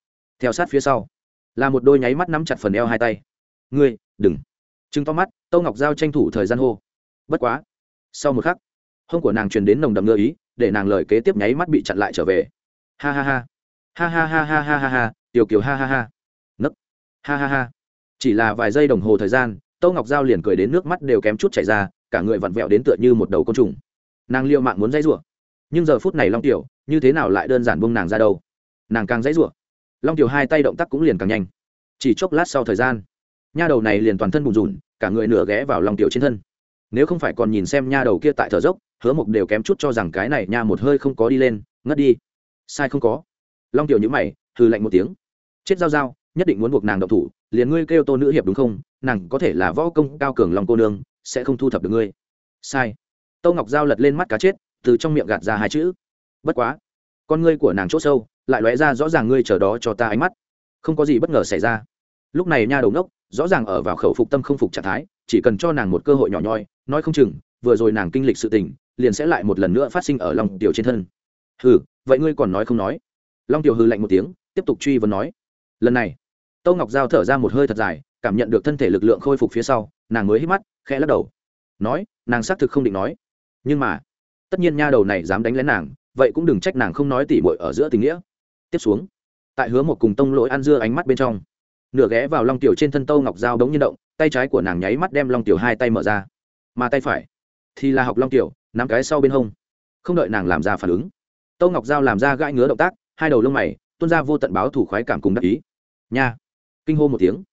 theo sát phía sau là một đôi nháy mắt nắm chặt phần eo hai tay. Ngươi, đừng. Chứng to mắt, tâu ngọc giao tranh thủ thời gian hô. Bất quá. Sau một khắc, hông của nàng truyền đến nồng đậm ngơ ý, để nàng lời kế tiếp nháy mắt bị chặn lại trở về. Ha ha ha. Ha ha ha ha ha ha ha. Tiểu kiều ha ha ha. Nấc. Ha ha ha. Chỉ là vài giây đồng hồ thời gian, tâu ngọc giao liền cười đến nước mắt đều kém chút chảy ra, cả người vặn vẹo đến tựa như một đầu côn trùng. Nàng liệu mạng muốn dãy rủa. Nhưng giờ phút này long tiểu, như thế nào lại đơn giản buông nàng ra đâu? Nàng càng dãy rủa long tiểu hai tay động tác cũng liền càng nhanh. Chỉ chốc lát sau thời gian, nha đầu này liền toàn thân bùn rùn, cả người nửa ghé vào long tiểu trên thân. Nếu không phải còn nhìn xem nha đầu kia tại thở dốc, hứa mộc đều kém chút cho rằng cái này nha một hơi không có đi lên, ngất đi. Sai không có. Long tiểu nhữ mày hư lạnh một tiếng. Chết giao giao, nhất định muốn buộc nàng động thủ, liền ngươi kêu tô nữ hiệp đúng không? Nàng có thể là võ công cao cường lòng cô nương, sẽ không thu thập được ngươi. Sai. Tô ngọc giao lật lên mắt cá chết, từ trong miệng gạt ra hai chữ. Bất quá, con ngươi của nàng c h ỗ sâu lại lóe ra rõ ràng ngươi chờ đó cho ta ánh mắt. Không có gì bất ngờ xảy ra. Lúc này nha đầu ngốc, rõ ràng ở vào khẩu phục tâm không phục trạng thái, chỉ cần cho nàng một cơ hội nhỏ nhoi, nói không chừng, vừa rồi nàng kinh lịch sự tình, liền sẽ lại một lần nữa phát sinh ở lòng tiểu trên thân. Hừ, vậy ngươi còn nói không nói? Long tiểu hừ lạnh một tiếng, tiếp tục truy vấn nói. Lần này, tâu ngọc giao thở ra một hơi thật dài, cảm nhận được thân thể lực lượng khôi phục phía sau, nàng mới hít mắt, khẽ lắc đầu. Nói, nàng xác thực không định nói. Nhưng mà, tất nhiên nha đầu này dám đánh lén nàng, vậy cũng đừng trách nàng không nói tỉ mội ở giữa tình nghĩa tiếp xuống, tại hứa một cùng tông lỗi ăn dưa ánh mắt bên trong, nửa ghé vào long tiểu trên thân tâu ngọc dao đống nhiên động, tay trái của nàng nháy mắt đem long tiểu hai tay mở ra. Mà tay phải thì là học long tiểu, nắm cái sau bên hông, không đợi nàng làm ra phản ứng. Tâu ngọc dao làm ra gãi ngứa động tác, hai đầu lông mày tuôn ra vô tận báo thủ khoái cảm cùng đắc ý. Nha! Kinh hô một tiếng,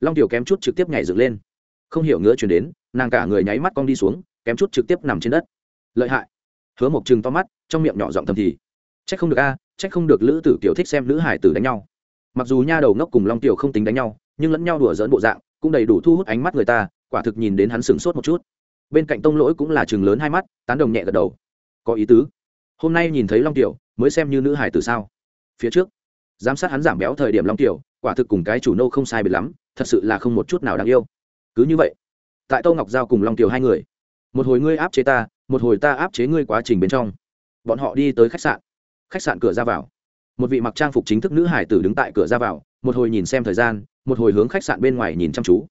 long tiểu kém chút trực tiếp nhảy dựng lên. Không hiểu ngứa chuyển đến, nàng cả người nháy mắt cong đi xuống, kém chút trực tiếp nằm trên đất. Lợi hại! Hứa một chừng to mắt, trong miệng nhỏ giọng thầm thì c h ắ c không được a trách không được lữ tử kiều thích xem nữ hải tử đánh nhau. Mặc dù nha đầu ngốc cùng long tiểu không tính đánh nhau, nhưng lẫn nhau đùa dỡn bộ dạng, cũng đầy đủ thu hút ánh mắt người ta, quả thực nhìn đến hắn sửng sốt một chút. Bên cạnh tông lỗi cũng là chừng lớn hai mắt, tán đồng nhẹ gật đầu. Có ý tứ. Hôm nay nhìn thấy long tiểu, mới xem như nữ hải tử sao? Phía trước, giám sát hắn giảm béo thời điểm long tiểu, quả thực cùng cái chủ nô không sai biệt lắm, thật sự là không một chút nào đáng yêu. Cứ như vậy, tại tô ngọc giao cùng long tiểu hai người, một hồi ngươi áp chế ta, một hồi ta áp chế ngươi quá trình bên trong. Bọn họ đi tới khách sạn khách sạn cửa ra vào. Một vị mặc trang phục chính thức nữ hải tử đứng tại cửa ra vào, một hồi nhìn xem thời gian, một hồi hướng khách sạn bên ngoài nhìn chăm chú.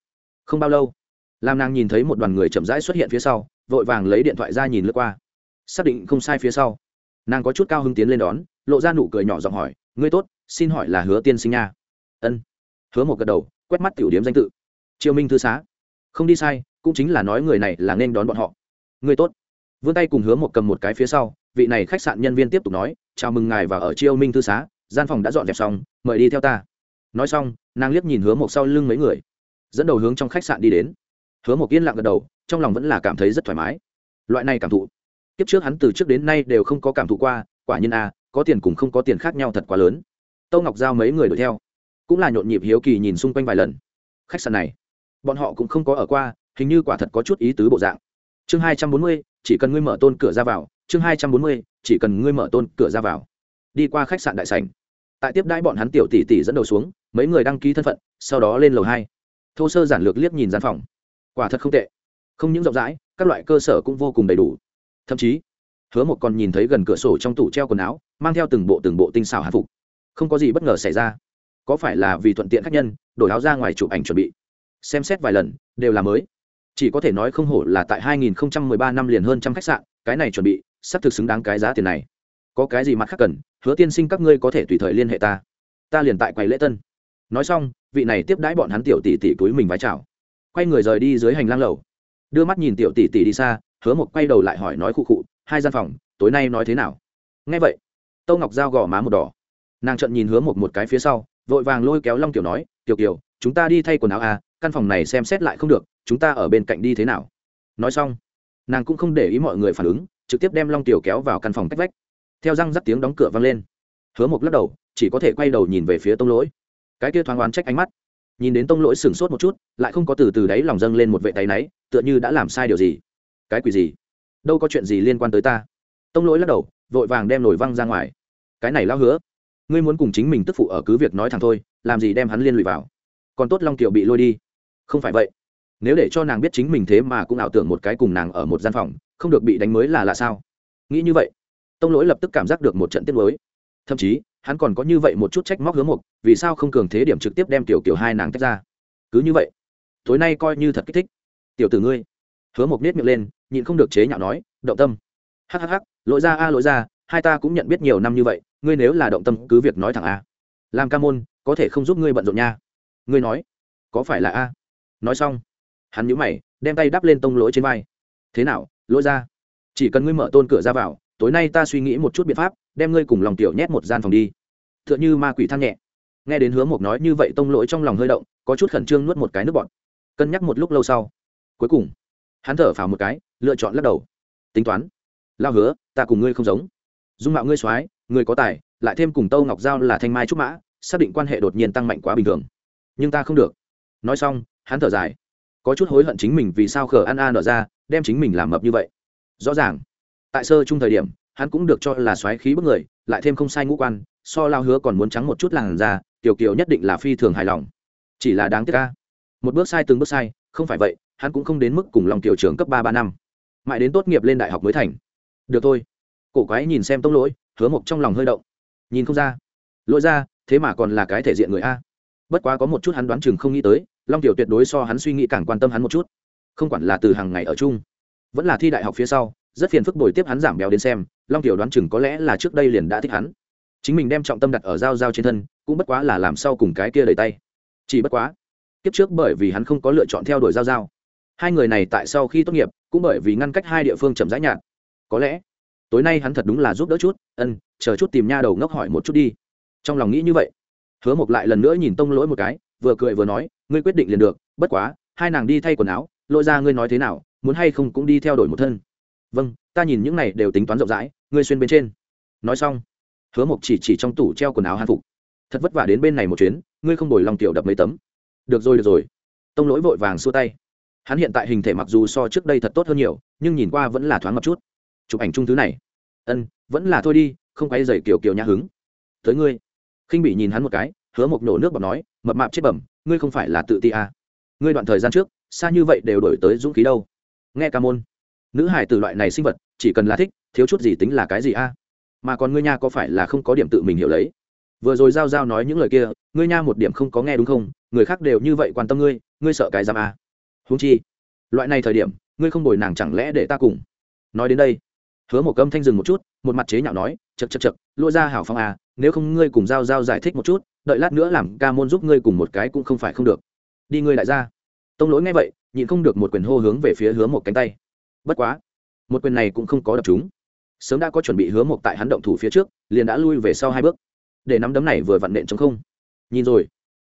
Không bao lâu, làm nàng nhìn thấy một đoàn người chậm rãi xuất hiện phía sau, vội vàng lấy điện thoại ra nhìn lướt qua. Xác định không sai phía sau. Nàng có chút cao hứng tiến lên đón, lộ ra nụ cười nhỏ giọng hỏi, ngươi tốt, xin hỏi là hứa tiên sinh nha? Ân. Hứa một gật đầu, quét mắt tiểu điếm danh tự. Triều minh thư xá. Không đi sai, cũng chính là nói người này là nên đón bọn họ. Ngươi tốt. Vươn tay cùng hứa một cầm một cái phía sau, vị này khách sạn nhân viên tiếp tục nói chào mừng ngài và ở chiêu minh thư xá, gian phòng đã dọn dẹp xong, mời đi theo ta. Nói xong, nàng liếc nhìn hứa một sau lưng mấy người, dẫn đầu hướng trong khách sạn đi đến. Hứa một yên lặng gật đầu, trong lòng vẫn là cảm thấy rất thoải mái. Loại này cảm thụ, kiếp trước hắn từ trước đến nay đều không có cảm thụ qua, quả nhiên a, có tiền cùng không có tiền khác nhau thật quá lớn. Tâu ngọc giao mấy người đuổi theo, cũng là nhộn nhịp hiếu kỳ nhìn xung quanh vài lần. Khách sạn này, bọn họ cũng không có ở qua, hình như quả thật có chút ý tứ bộ dạng. Chương hai trăm bốn mươi, chỉ cần ngươi mở tôn cửa ra vào chương hai trăm bốn mươi, chỉ cần ngươi mở tôn cửa ra vào. Đi qua khách sạn đại sảnh. Tại tiếp đãi bọn hắn tiểu tỷ tỷ dẫn đầu xuống, mấy người đăng ký thân phận, sau đó lên lầu hai. Thô sơ giản lược liếc nhìn gian phòng. Quả thật không tệ. Không những rộng rãi, các loại cơ sở cũng vô cùng đầy đủ. Thậm chí, hứa một còn nhìn thấy gần cửa sổ trong tủ treo quần áo, mang theo từng bộ từng bộ tinh xảo hạ phục. Không có gì bất ngờ xảy ra. Có phải là vì thuận tiện khách nhân, đổi áo ra ngoài chụp ảnh chuẩn bị? Xem xét vài lần, đều là mới. Chỉ có thể nói không hổ là tại 2013 năm liền hơn trăm khách sạn, cái này chuẩn bị sắp thực xứng đáng cái giá tiền này. Có cái gì mặt khác cần, hứa tiên sinh các ngươi có thể tùy thời liên hệ ta. Ta liền tại quầy lễ tân. Nói xong, vị này tiếp đãi bọn hắn tiểu tỷ tỷ túi mình vái chào. Quay người rời đi dưới hành lang lầu. Đưa mắt nhìn tiểu tỷ tỷ đi xa, hứa một quay đầu lại hỏi nói khụ khụ, hai gian phòng, tối nay nói thế nào? Nghe vậy, tâu ngọc giao gò má một đỏ. Nàng trận nhìn hứa một một cái phía sau, vội vàng lôi kéo long tiểu nói tiểu kiều, chúng ta đi thay quần áo à căn phòng này xem xét lại không được, chúng ta ở bên cạnh đi thế nào? Nói xong, nàng cũng không để ý mọi người phản ứng trực tiếp đem long tiểu kéo vào căn phòng cách vách. Theo răng rắc tiếng đóng cửa vang lên. Hứa một lắc đầu, chỉ có thể quay đầu nhìn về phía tông lỗi. Cái kia thoáng oán trách ánh mắt. Nhìn đến tông lỗi sửng sốt một chút, lại không có từ từ đáy lòng dâng lên một vệ tay náy, tựa như đã làm sai điều gì. Cái quỷ gì? Đâu có chuyện gì liên quan tới ta? Tông lỗi lắc đầu, vội vàng đem nổi văng ra ngoài. Cái này lao hứa, ngươi muốn cùng chính mình tức phụ ở cứ việc nói thẳng thôi, làm gì đem hắn liên lụy vào? Còn tốt long tiểu bị lôi đi. Không phải vậy. Nếu để cho nàng biết chính mình thế mà cũng ảo tưởng một cái cùng nàng ở một gian phòng không được bị đánh mới là lạ sao? Nghĩ như vậy, tông lỗi lập tức cảm giác được một trận tiết mới thậm chí, hắn còn có như vậy một chút trách móc hướng mục, vì sao không cường thế điểm trực tiếp đem tiểu kiểu hai nàng tách ra? Cứ như vậy, tối nay coi như thật kích thích. Tiểu tử ngươi, hứa mục nết miệng lên, nhịn không được chế nhạo nói, động tâm. Hhh lỗi ra a, lỗi ra, hai ta cũng nhận biết nhiều năm như vậy, ngươi nếu là động tâm cứ việc nói thẳng a. Làm ca môn, có thể không giúp ngươi bận rộn nha. Ngươi nói, có phải là a? Nói xong, hắn nhíu mày, đem tay đắp lên tông lỗi trên vai. Thế nào lỗi ra. Chỉ cần ngươi mở tôn cửa ra vào, tối nay ta suy nghĩ một chút biện pháp, đem ngươi cùng lòng tiểu nhét một gian phòng đi. T h ư ợ n h ư ma quỷ than nhẹ. Nghe đến hứa mộc nói như vậy tông lỗi trong lòng hơi động, có chút khẩn trương nuốt một cái nước bọt. Cân nhắc một lúc lâu sau. Cuối cùng, hắn thở phào một cái, lựa chọn lắc đầu. Tính toán. Lao hứa, ta cùng ngươi không giống. Dung mạo ngươi soái, người có tài, lại thêm cùng tâu ngọc giao là thanh mai trúc mã, xác định quan hệ đột nhiên tăng mạnh quá bình thường. Nhưng ta không được. Nói xong, hắn thở dài có chút hối hận chính mình vì sao khờ ăn a nở ra, đem chính mình làm mập như vậy. Rõ ràng, tại sơ chung thời điểm, hắn cũng được cho là xoáy khí bức người, lại thêm không sai ngũ quan, so lao hứa còn muốn trắng một chút làn da, tiểu kiều nhất định là phi thường hài lòng. Chỉ là đáng tiếc ca một bước sai từng bước sai, không phải vậy, hắn cũng không đến mức cùng lòng tiểu trường cấp ba ba năm. Mãi đến tốt nghiệp lên đại học mới thành. Được thôi. Cổ quái nhìn xem tông lỗi, hứa mộc trong lòng hơi động. Nhìn không ra. Lỗi ra, thế mà còn là cái thể diện người a bất quá có một chút hắn đoán chừng không nghĩ tới, long tiểu tuyệt đối so hắn suy nghĩ càng quan tâm hắn một chút. Không quản là từ hàng ngày ở chung, vẫn là thi đại học phía sau, rất phiền phức bồi tiếp hắn giảm béo đến xem, long tiểu đoán chừng có lẽ là trước đây liền đã thích hắn. Chính mình đem trọng tâm đặt ở dao dao trên thân, cũng bất quá là làm sau cùng cái kia đầy tay. Chỉ bất quá, kiếp trước bởi vì hắn không có lựa chọn theo đuổi dao dao hai người này tại sau khi tốt nghiệp, cũng bởi vì ngăn cách hai địa phương chậm rãi nhạt. Có lẽ, tối nay hắn thật đúng là giúp đỡ chút, ân, chờ chút tìm nha đầu ngốc hỏi một chút đi. Trong lòng nghĩ như vậy hứa mộc lại lần nữa nhìn tông lỗi một cái, vừa cười vừa nói, ngươi quyết định liền được, bất quá, hai nàng đi thay quần áo, lỗi ra ngươi nói thế nào, muốn hay không cũng đi theo đổi một thân. Vâng ta nhìn những này đều tính toán rộng rãi, ngươi xuyên bên trên. Nói xong, hứa mộc chỉ chỉ trong tủ treo quần áo hàn phục. Thật vất vả đến bên này một chuyến, ngươi không đổi lòng tiểu đập mấy tấm. Được rồi được rồi. Tông lỗi vội vàng xua tay. Hắn hiện tại hình thể mặc dù so trước đây thật tốt hơn nhiều, nhưng nhìn qua vẫn là thoáng một chút. Chụp ảnh chung thứ này. Ân, vẫn là thôi đi, không quay dày kiểu kiểu nhã hứng. Tới ngươi khinh bị nhìn hắn một cái, hứa mộc nổ nước bọc nói, mập mạp chết bẩm, ngươi không phải là tự ti à. ngươi đoạn thời gian trước, xa như vậy đều đổi tới dũng khí đâu. Nghe ca môn, nữ hải từ loại này sinh vật, chỉ cần là thích, thiếu chút gì tính là cái gì a? Mà còn ngươi nha có phải là không có điểm tự mình hiểu lấy? Vừa rồi giao giao nói những lời kia, ngươi nha một điểm không có nghe đúng không? Người khác đều như vậy quan tâm ngươi ngươi sợ cái giam à. húng chi, loại này thời điểm, ngươi không bồi nàng chẳng lẽ để ta cùng? Nói đến đây, hứa một cơm thanh dừng một chút, một mặt chế nhạo nói chật chật chật lỗi ra hảo phong à nếu không ngươi cùng giao giao giải thích một chút, đợi lát nữa làm ca môn giúp ngươi cùng một cái cũng không phải không được. Đi ngươi lại ra tông lỗi nghe vậy, nhịn không được một quyền hô hướng về phía hứa một cánh tay. Bất quá, một quyền này cũng không có đập chúng. Sớm đã có chuẩn bị hứa một tại hắn động thủ phía trước, liền đã lui về sau hai bước. Để nắm đấm này vừa vặn nện chống không. Nhìn rồi.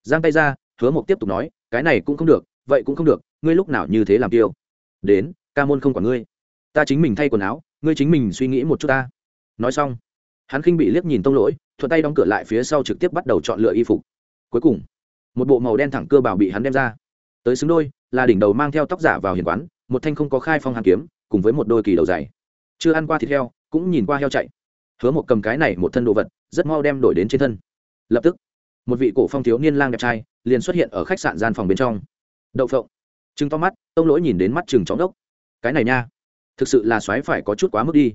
Giang tay ra, hứa một tiếp tục nói, cái này cũng không được, vậy cũng không được, ngươi lúc nào như thế làm tiêu? Đến, ca môn không quản ngươi. Ta chính mình thay quần áo, ngươi chính mình suy nghĩ một chút ta. Nói xong, hắn khinh bị liếc nhìn tông lỗi thuận tay đóng cửa lại phía sau trực tiếp bắt đầu chọn lựa y phục. Cuối cùng, một bộ màu đen thẳng cơ bào bị hắn đem ra. Tới xứng đôi, là đỉnh đầu mang theo tóc giả vào hiền quán, một thanh không có khai phong hàn kiếm, cùng với một đôi kỳ đầu dày. Chưa ăn qua thịt heo, cũng nhìn qua heo chạy. Hứa một cầm cái này một thân đồ vật, rất mau đem đổi đến trên thân. Lập tức, một vị cổ phong thiếu niên lang đẹp trai, liền xuất hiện ở khách sạn gian phòng bên trong. Đậu phộng. Chứng to mắt, tông lỗi nhìn đến mắt chừng chóng đốc. Cái này nha, thực sự là xoáy phải có chút quá mức đi.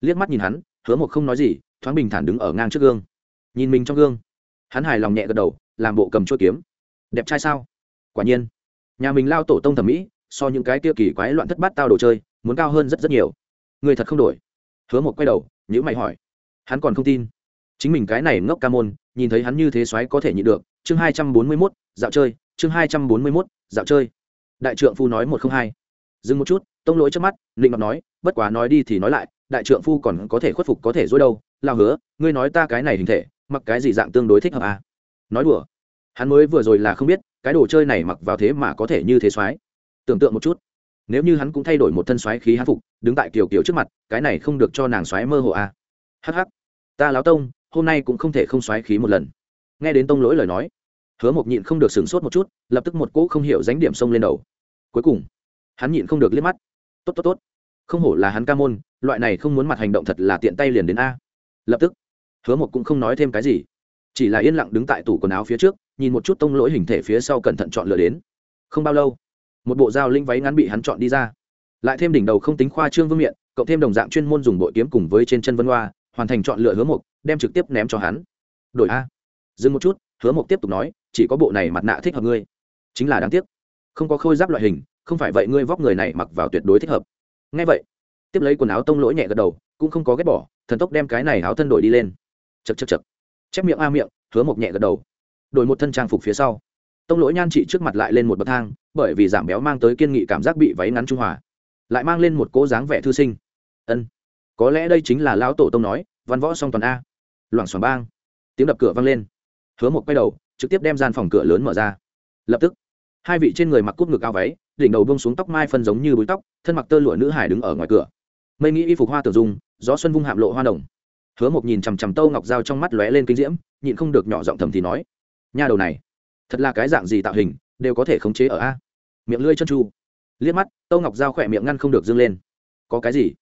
Liếc mắt nhìn hắn hứa một không nói gì, thoáng bình thản đứng ở ngang trước gương. Nhìn mình trong gương, hắn hài lòng nhẹ gật đầu, làm bộ cầm chuỗi kiếm. Đẹp trai sao? Quả nhiên. Nhà mình lao tổ tông thẩm mỹ, so những cái kia kỳ quái loạn thất bát tao đồ chơi, muốn cao hơn rất rất nhiều. Người thật không đổi. Hứa một quay đầu nhữ mày hỏi. Hắn còn không tin. Chính mình cái này ngốc ca môn, nhìn thấy hắn như thế xoáy có thể nhịn được. Chương hai trăm bốn mươi mốt, dạo chơi. Chương hai trăm bốn mươi mốt, dạo chơi. Đại trượng phu nói một không hai. Dừng một chút, tông lỗi trước mắt định mặt nói, bất quá nói đi thì nói lại đại trượng phu còn có thể khuất phục, có thể dối đâu. Lao hứa, ngươi nói ta cái này hình thể, mặc cái gì dạng tương đối thích hợp à? nói đùa. Hắn mới vừa rồi là không biết, cái đồ chơi này mặc vào thế mà có thể như thế xoáy tưởng tượng một chút. Nếu như hắn cũng thay đổi một thân xoáy khí hán phục, đứng tại kiều kiều trước mặt, cái này không được cho nàng xoáy mơ hồ à. hh ta láo tông, hôm nay cũng không thể không xoáy khí một lần. Nghe đến tông lỗi lời nói, hứa mộc nhịn không được sửng sốt một chút, lập tức một cỗ không hiểu dánh điểm sông lên đầu. Cuối cùng, hắn nhịn không được liếc mắt. Tốt tốt tốt. Không hổ là hắn ca môn loại này không muốn mặt hành động thật là tiện tay liền đến a. Lập tức, hứa một cũng không nói thêm cái gì, chỉ là yên lặng đứng tại tủ quần áo phía trước, nhìn một chút tông lỗi hình thể phía sau cẩn thận chọn lựa đến. Không bao lâu, một bộ dao linh váy ngắn bị hắn chọn đi ra. Lại thêm đỉnh đầu không tính khoa trương vương miện, cộng thêm đồng dạng chuyên môn dùng bội kiếm cùng với trên chân vân hoa, hoàn thành chọn lựa hứa mục đem trực tiếp ném cho hắn. Đổi a. Dừng một chút, hứa mục tiếp tục nói, chỉ có bộ này mặt nạ thích hợp ngươi. Chính là đáng tiếc. Không có khôi giáp loại hình, không phải vậy ngươi vóc người này mặc vào tuyệt đối thích hợp. Ngay vậy tiếp lấy quần áo tông lỗi nhẹ gật đầu, cũng không có ghét bỏ, thần tốc đem cái này áo thân đổi đi lên. Chật chật chật chép miệng a miệng, hứa mộc nhẹ gật đầu. Đổi một thân trang phục phía sau. Tông lỗi nhan trị trước mặt lại lên một bậc thang, bởi vì giảm béo mang tới kiên nghị cảm giác bị váy ngắn trung hòa. Lại mang lên một cố dáng vẻ thư sinh. Ân, có lẽ đây chính là lão tổ tông nói, văn võ song toàn a. Loảng xoảng bang. Tiếng đập cửa vang lên. Hứa một quay đầu, trực tiếp đem gian phòng cửa lớn mở ra. Lập tức, hai vị trên người mặc cúp ngực áo váy, đỉnh đầu bông xuống tóc mai phân giống như búi tóc, thân mặc tơ lụa nữ hải đứng ở ngoài cửa mây nghĩ y phục hoa tử dung, gió xuân vung hạm lộ hoa đồng. Hứa một nhìn chằm chằm tâu ngọc dao trong mắt lóe lên kinh diễm, nhịn không được nhỏ giọng thầm thì nói, nha đầu này, thật là cái dạng gì tạo hình, đều có thể khống chế ở a? Miệng lưỡi chân chu liếc mắt, tâu ngọc dao khỏe miệng ngăn không được dâng lên. Có cái gì?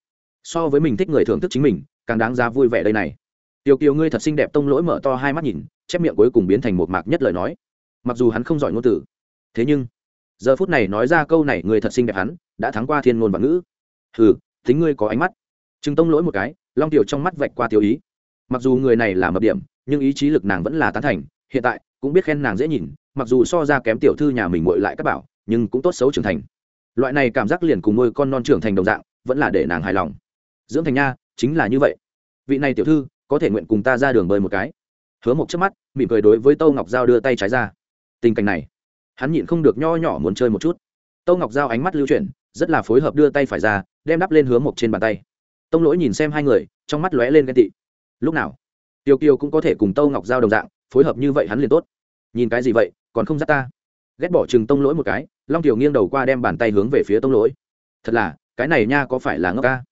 So với mình thích người thưởng thức chính mình, càng đáng ra vui vẻ đây này. Tiểu kiều ngươi thật xinh đẹp. Tông lỗi mở to hai mắt nhìn, chép miệng cuối cùng biến thành một mạc nhất lời nói. Mặc dù hắn không giỏi ngôn từ, thế nhưng, giờ phút này nói ra câu này người thật xinh đẹp hắn, đã thắng qua thiên ngôn và ngữ. Hừ tính ngươi có ánh mắt. Chứng tông lỗi một cái, long tiểu trong mắt vạch qua tiểu ý. Mặc dù người này là mập điểm, nhưng ý chí lực nàng vẫn là tán thành, hiện tại cũng biết khen nàng dễ nhìn, mặc dù so ra kém tiểu thư nhà mình ngội lại các bảo, nhưng cũng tốt xấu trưởng thành. Loại này cảm giác liền cùng nuôi con non trưởng thành đồng dạng, vẫn là để nàng hài lòng. Dưỡng thành nha, chính là như vậy. Vị này tiểu thư, có thể nguyện cùng ta ra đường bơi một cái. Hứa một chớp mắt, mỉm cười đối với tâu ngọc giao đưa tay trái ra. Tình cảnh này, hắn nhịn không được nho nhỏ muốn chơi một chút. Tâu ngọc giao ánh mắt lưu chuyển, rất là phối hợp đưa tay phải ra đem đắp lên hứa một trên bàn tay. Tông lỗi nhìn xem hai người, trong mắt lóe lên ghen tị. Lúc nào? Tiêu kiều cũng có thể cùng tâu ngọc giao đồng dạng, phối hợp như vậy hắn liền tốt. Nhìn cái gì vậy, còn không dắt ta? Ghét bỏ chừng tông lỗi một cái, long tiểu nghiêng đầu qua đem bàn tay hướng về phía tông lỗi. Thật là, cái này nha có phải là ngốc ca?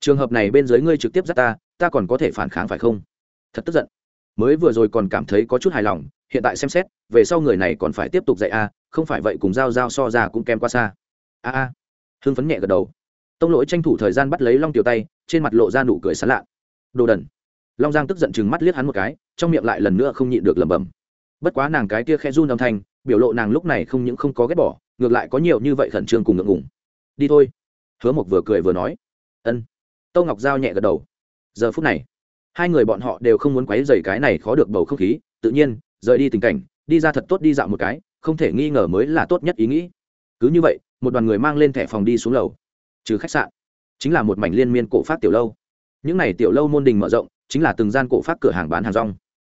Trường hợp này bên dưới ngươi trực tiếp dắt ta ta còn có thể phản kháng phải không? Thật tức giận. Mới vừa rồi còn cảm thấy có chút hài lòng, hiện tại xem xét, về sau người này còn phải tiếp tục dạy a, không phải vậy cùng g i a o g i a o so ra cũng kém qua xa. A a. Hưng phấn nhẹ gật đầu tông lỗi tranh thủ thời gian bắt lấy long tiểu tay, trên mặt lộ ra nụ cười sán lạ. Đồ đần. Long giang tức giận chừng mắt liếc hắn một cái, trong miệng lại lần nữa không nhịn được lẩm bẩm. Bất quá nàng cái kia khe run âm thanh, biểu lộ nàng lúc này không những không có ghét bỏ, ngược lại có nhiều như vậy khẩn trương cùng ngượng ngùng. Đi thôi. Hứa mộc vừa cười vừa nói. Ân. Tâu ngọc giao nhẹ gật đầu. Giờ phút này, hai người bọn họ đều không muốn quấy dày cái này khó được bầu không khí, tự nhiên, rời đi tình cảnh, đi ra thật tốt đi dạo một cái, không thể nghi ngờ mới là tốt nhất ý nghĩ. Cứ như vậy, một đoàn người mang lên thẻ phòng đi xuống lầu trừ khách sạn. Chính là một mảnh liên miên cổ phát tiểu lâu. Những n à y tiểu lâu môn đình mở rộng, chính là từng gian cổ phát cửa hàng bán hàng rong.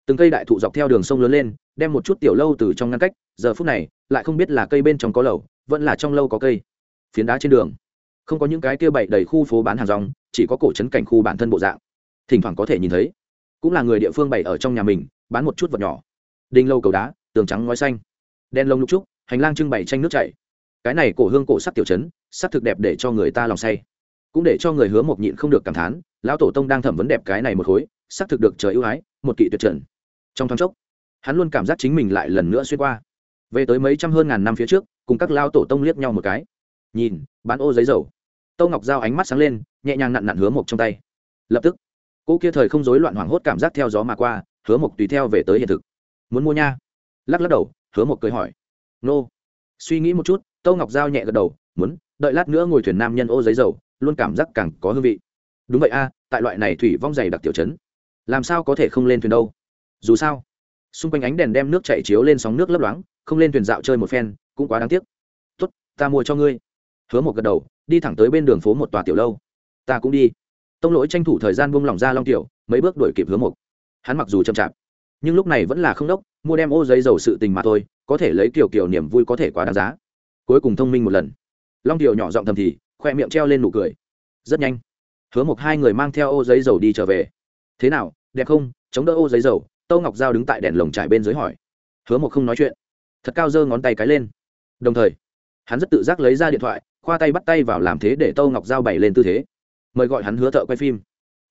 Từng cây đại thụ dọc theo đường sông lớn lên, đem một chút tiểu lâu từ trong ngăn cách, giờ phút này, lại không biết là cây bên trong có lầu, vẫn là trong lâu có cây. Phiến đá trên đường, không có những cái kia bậy đầy khu phố bán hàng rong, chỉ có cổ trấn cảnh khu bản thân bộ dạng. Thỉnh thoảng có thể nhìn thấy. Cũng là người địa phương bày ở trong nhà mình, bán một chút vật nhỏ. Đinh lâu cầu đá, tường trắng ngói xanh. Đen lông lục trúc, hành lang trưng bày tranh nước chảy. Cái này cổ hương cổ sắc tiểu trấn sắc thực đẹp để cho người ta lòng say. Cũng để cho người hứa một nhịn không được cảm thán, lão tổ tông đang thẩm vấn đẹp cái này một khối, sắc thực được trời ưu ái, một kỵ tuyệt trần. Trong thoáng chốc, hắn luôn cảm giác chính mình lại lần nữa xuyên qua. Về tới mấy trăm hơn ngàn năm phía trước, cùng các lao tổ tông liếc nhau một cái. Nhìn, bán ô giấy dầu. Tâu ngọc giao ánh mắt sáng lên, nhẹ nhàng nặn nặn hứa mộc trong tay. Lập tức, cô kia thời không rối loạn hoảng hốt cảm giác theo gió mà qua, hứa mộc tùy theo về tới hiện thực. Muốn mua nha? Lắc lắc đầu, hứa mộc cười hỏi. Nô. Suy nghĩ một chút, tâu ngọc giao nhẹ gật đầu, muốn đợi lát nữa ngồi thuyền nam nhân ô giấy dầu, luôn cảm giác càng có hương vị. Đúng vậy a, tại loại này thủy vong dày đặc tiểu chấn làm sao có thể không lên thuyền đâu? Dù sao, xung quanh ánh đèn đem nước chạy chiếu lên sóng nước lấp loáng, không lên thuyền dạo chơi một phen, cũng quá đáng tiếc. Tốt, ta mua cho ngươi. Hứa một gật đầu, đi thẳng tới bên đường phố một tòa tiểu lâu. Ta cũng đi. Tông lỗi tranh thủ thời gian buông lỏng ra long tiểu, mấy bước đuổi kịp hứa một hắn mặc dù chậm chạp, nhưng lúc này vẫn là không đốc, mua đem ô giấy dầu sự tình mà thôi, có thể lấy kiểu kiểu niềm vui có thể quá đáng giá. Cuối cùng thông minh một lần long tiểu nhỏ giọng thầm thì, khoe miệng treo lên nụ cười. Rất nhanh, hứa một hai người mang theo ô giấy dầu đi trở về. Thế nào, đẹp không? Chống đỡ ô giấy dầu, tâu ngọc giao đứng tại đèn lồng trải bên dưới hỏi. Hứa một không nói chuyện. Thật cao giơ ngón tay cái lên. Đồng thời, hắn rất tự giác lấy ra điện thoại, khoa tay bắt tay vào làm thế để tâu ngọc giao bày lên tư thế. Mời gọi hắn hứa thợ quay phim.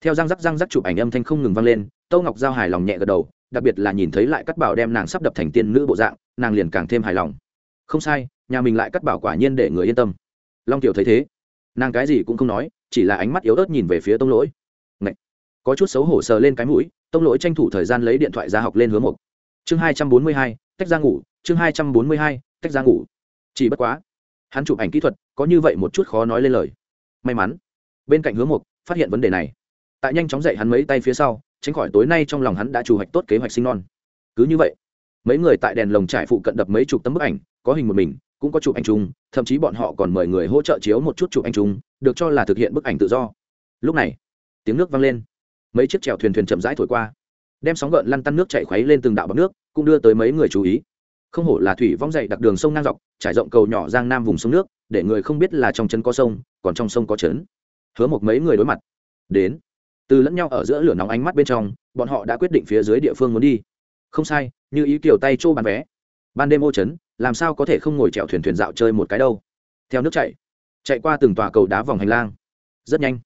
Theo răng rắc răng rắc chụp ảnh âm thanh không ngừng vang lên, tâu ngọc giao hài lòng nhẹ gật đầu, đặc biệt là nhìn thấy lại cắt bảo đem nàng sắp đập thành tiên nữ bộ dạng, nàng liền càng thêm hài lòng. Không sai, nhà mình lại cắt bảo quả nhiên để người yên tâm long tiểu thấy thế, nàng cái gì cũng không nói, chỉ là ánh mắt yếu ớt nhìn về phía tông lỗi. Ngậy! có chút xấu hổ sờ lên cái mũi, tông lỗi tranh thủ thời gian lấy điện thoại ra học lên hướng một chương hai trăm bốn mươi hai, tách ra ngủ, chương hai trăm bốn mươi hai, tách ra ngủ. Chỉ bất quá, hắn chụp ảnh kỹ thuật, có như vậy một chút khó nói lên lời. May mắn, bên cạnh hướng một phát hiện vấn đề này. Tại nhanh chóng dậy hắn mấy tay phía sau, tránh khỏi tối nay trong lòng hắn đã chủ hoạch tốt kế hoạch sinh non. Cứ như vậy, mấy người tại đèn lồng trải phụ cận đập mấy chục tấm bức ảnh có hình một mình, cũng có chụp ảnh chung, thậm chí bọn họ còn mời người hỗ trợ chiếu một chút chụp ảnh chung, được cho là thực hiện bức ảnh tự do. Lúc này, tiếng nước vang lên. Mấy chiếc chèo thuyền thuyền chậm rãi thổi qua. Đem sóng gợn lăn tăn nước chạy khuấy lên từng đạo bọc nước, cũng đưa tới mấy người chú ý. Không hổ là thủy vong dậy đặc đường sông ngang dọc, trải rộng cầu nhỏ giang nam vùng sông nước, để người không biết là trong chân có sông, còn trong sông có trấn. Hứa một mấy người đối mặt. Đến. Từ lẫn nhau ở giữa lửa nóng ánh mắt bên trong, bọn họ đã quyết định phía dưới địa phương muốn đi. Không sai, như ý kiểu tay trô bán vé. Ban đêm ô trấn làm sao có thể không ngồi chèo thuyền thuyền dạo chơi một cái đâu? Theo nước chạy chạy qua từng tòa cầu đá vòng hành lang. Rất nhanh,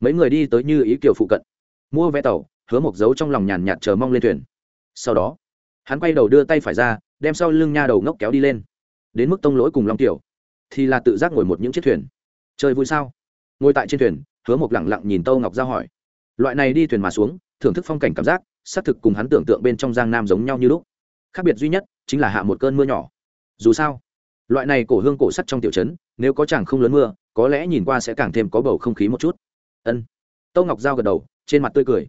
mấy người đi tới như ý kiều phụ cận. Mua vé tàu, hứa một dấu trong lòng nhàn nhạt chờ mong lên thuyền. Sau đó, hắn quay đầu đưa tay phải ra, đem sau lưng nha đầu ngốc kéo đi lên. Đến mức tông lỗi cùng long tiểu, thì là tự giác ngồi một những chiếc thuyền. Chơi vui sao? Ngồi tại trên thuyền, hứa một lẳng lặng nhìn tâu ngọc giao hỏi. Loại này đi thuyền mà xuống, thưởng thức phong cảnh cảm giác, xác thực cùng hắn tưởng tượng bên trong giang nam giống nhau như lúc. Khác biệt duy nhất chính là hạ một cơn mưa nhỏ dù sao, loại này cổ hương cổ sắt trong tiểu trấn, nếu có chẳng không lớn mưa, có lẽ nhìn qua sẽ càng thêm có bầu không khí một chút. Ân. Tâu ngọc giao gật đầu, trên mặt tươi cười.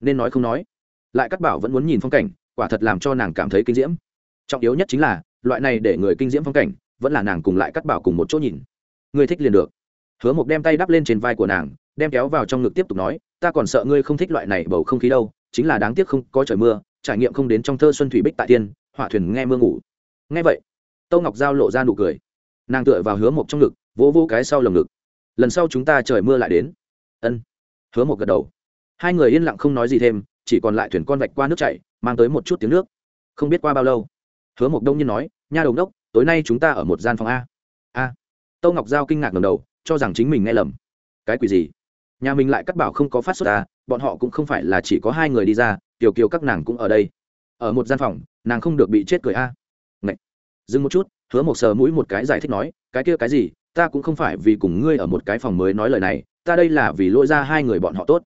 Nên nói không nói. Lại cắt bảo vẫn muốn nhìn phong cảnh, quả thật làm cho nàng cảm thấy kinh diễm. Trọng yếu nhất chính là, loại này để người kinh diễm phong cảnh, vẫn là nàng cùng lại cắt bảo cùng một chỗ nhìn. Người thích liền được. Hứa mộc đem tay đắp lên trên vai của nàng, đem kéo vào trong ngực tiếp tục nói, ta còn sợ ngươi không thích loại này bầu không khí đâu, chính là đáng tiếc không có trời mưa, trải nghiệm không đến trong thơ xuân thủy bích tại tiên, hỏa thuyền nghe mưa ngủ. Nghe vậy tâu ngọc giao lộ ra nụ cười. Nàng tựa vào hứa mộc trong ngực, vỗ vỗ cái sau lồng ngực. Lần sau chúng ta trời mưa lại đến. Ân. Hứa mộc gật đầu. Hai người yên lặng không nói gì thêm, chỉ còn lại thuyền con vạch qua nước chảy, mang tới một chút tiếng nước. Không biết qua bao lâu, hứa mộc đông nhiên nói, nha đầu đốc, tối nay chúng ta ở một gian phòng a. A? Tâu ngọc giao kinh ngạc ngầm đầu, cho rằng chính mình nghe lầm. Cái quỷ gì? Nhà mình lại cắt bảo không có phát xuất ta à, bọn họ cũng không phải là chỉ có hai người đi ra kiều kiều các nàng cũng ở đây. Ở một gian phòng, nàng không được bị chết cười a dừng một chút, hứa một sờ mũi một cái giải thích nói, cái kia cái gì? Ta cũng không phải vì cùng ngươi ở một cái phòng mới nói lời này, ta đây là vì lỗi ra hai người bọn họ tốt.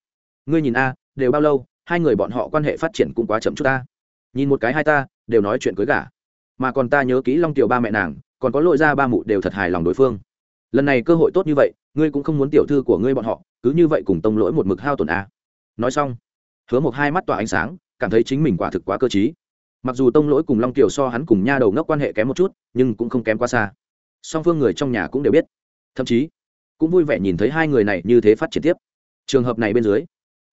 Ngươi nhìn a, đều bao lâu, hai người bọn họ quan hệ phát triển cũng quá chậm chút ta. Nhìn một cái hai ta, đều nói chuyện cưới gả. Mà còn ta nhớ kỹ long tiểu ba mẹ nàng, còn có lỗi ra ba mụ đều thật hài lòng đối phương. Lần này cơ hội tốt như vậy, ngươi cũng không muốn tiểu thư của ngươi bọn họ, cứ như vậy cùng tông lỗi một mực hao tổn a. Nói xong, hứa một hai mắt tỏa ánh sáng, cảm thấy chính mình quả thực quá cơ t mặc dù tông lỗi cùng long tiểu so hắn cùng nha đầu ngốc quan hệ kém một chút, nhưng cũng không kém quá xa. Song phương người trong nhà cũng đều biết. Thậm chí, cũng vui vẻ nhìn thấy hai người này như thế phát triển tiếp. Trường hợp này bên dưới,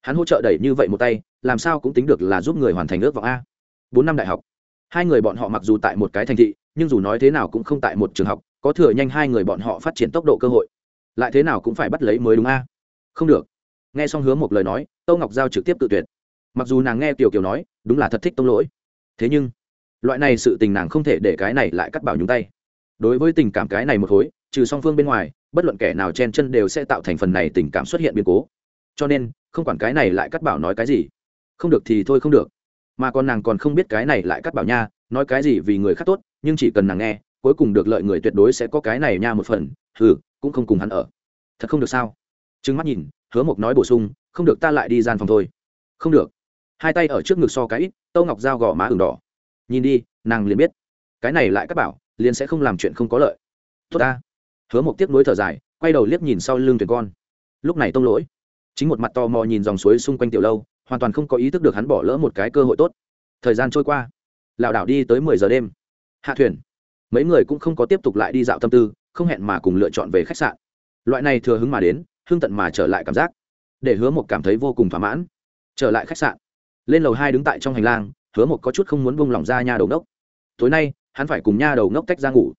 hắn hỗ trợ đẩy như vậy một tay, làm sao cũng tính được là giúp người hoàn thành ước vọng a. Bốn năm đại học, hai người bọn họ mặc dù tại một cái thành thị, nhưng dù nói thế nào cũng không tại một trường học, có thừa nhanh hai người bọn họ phát triển tốc độ cơ hội. Lại thế nào cũng phải bắt lấy mới đúng a. Không được. Nghe xong hứa một lời nói, tâu ngọc giao trực tiếp tự tuyệt. Mặc dù nàng nghe tiểu kiều nói, đúng là thật thích tông lỗi thế nhưng, loại này sự tình nàng không thể để cái này lại cắt bảo nhúng tay. Đối với tình cảm cái này một khối, trừ song phương bên ngoài, bất luận kẻ nào chen chân đều sẽ tạo thành phần này tình cảm xuất hiện biến cố. Cho nên, không quản cái này lại cắt bảo nói cái gì, không được thì thôi không được. Mà còn nàng còn không biết cái này lại cắt bảo nha, nói cái gì vì người khác tốt, nhưng chỉ cần nàng nghe, cuối cùng được lợi người tuyệt đối sẽ có cái này nha một phần ừ cũng không cùng hắn ở. Thật không được sao? Trừng mắt nhìn, hứa mộc nói bổ sung, không được ta lại đi gian phòng thôi. Không được hai tay ở trước ngực so cái ít, tâu ngọc dao gò má ửng đỏ. Nhìn đi, nàng liền biết. Cái này lại các bảo, liền sẽ không làm chuyện không có lợi. Tốt ta. Hứa một tiếc nối thở dài, quay đầu liếc nhìn sau lưng thuyền con. Lúc này tông lỗi. Chính một mặt to mò nhìn dòng suối xung quanh tiểu lâu, hoàn toàn không có ý thức được hắn bỏ lỡ một cái cơ hội tốt. Thời gian trôi qua. Lảo đảo đi tới mười giờ đêm. Hạ thuyền. Mấy người cũng không có tiếp tục lại đi dạo tâm tư, không hẹn mà cùng lựa chọn về khách sạn. Loại này thừa hứng mà đến hương tận mà trở lại cảm giác. Để hứa một cảm thấy vô cùng thỏa mãn. Trở lại khách sạn lên lầu hai đứng tại trong hành lang, hứa một có chút không muốn bông lỏng ra nha đầu ngốc. Tối nay, hắn phải cùng nha đầu ngốc tách ra ngủ.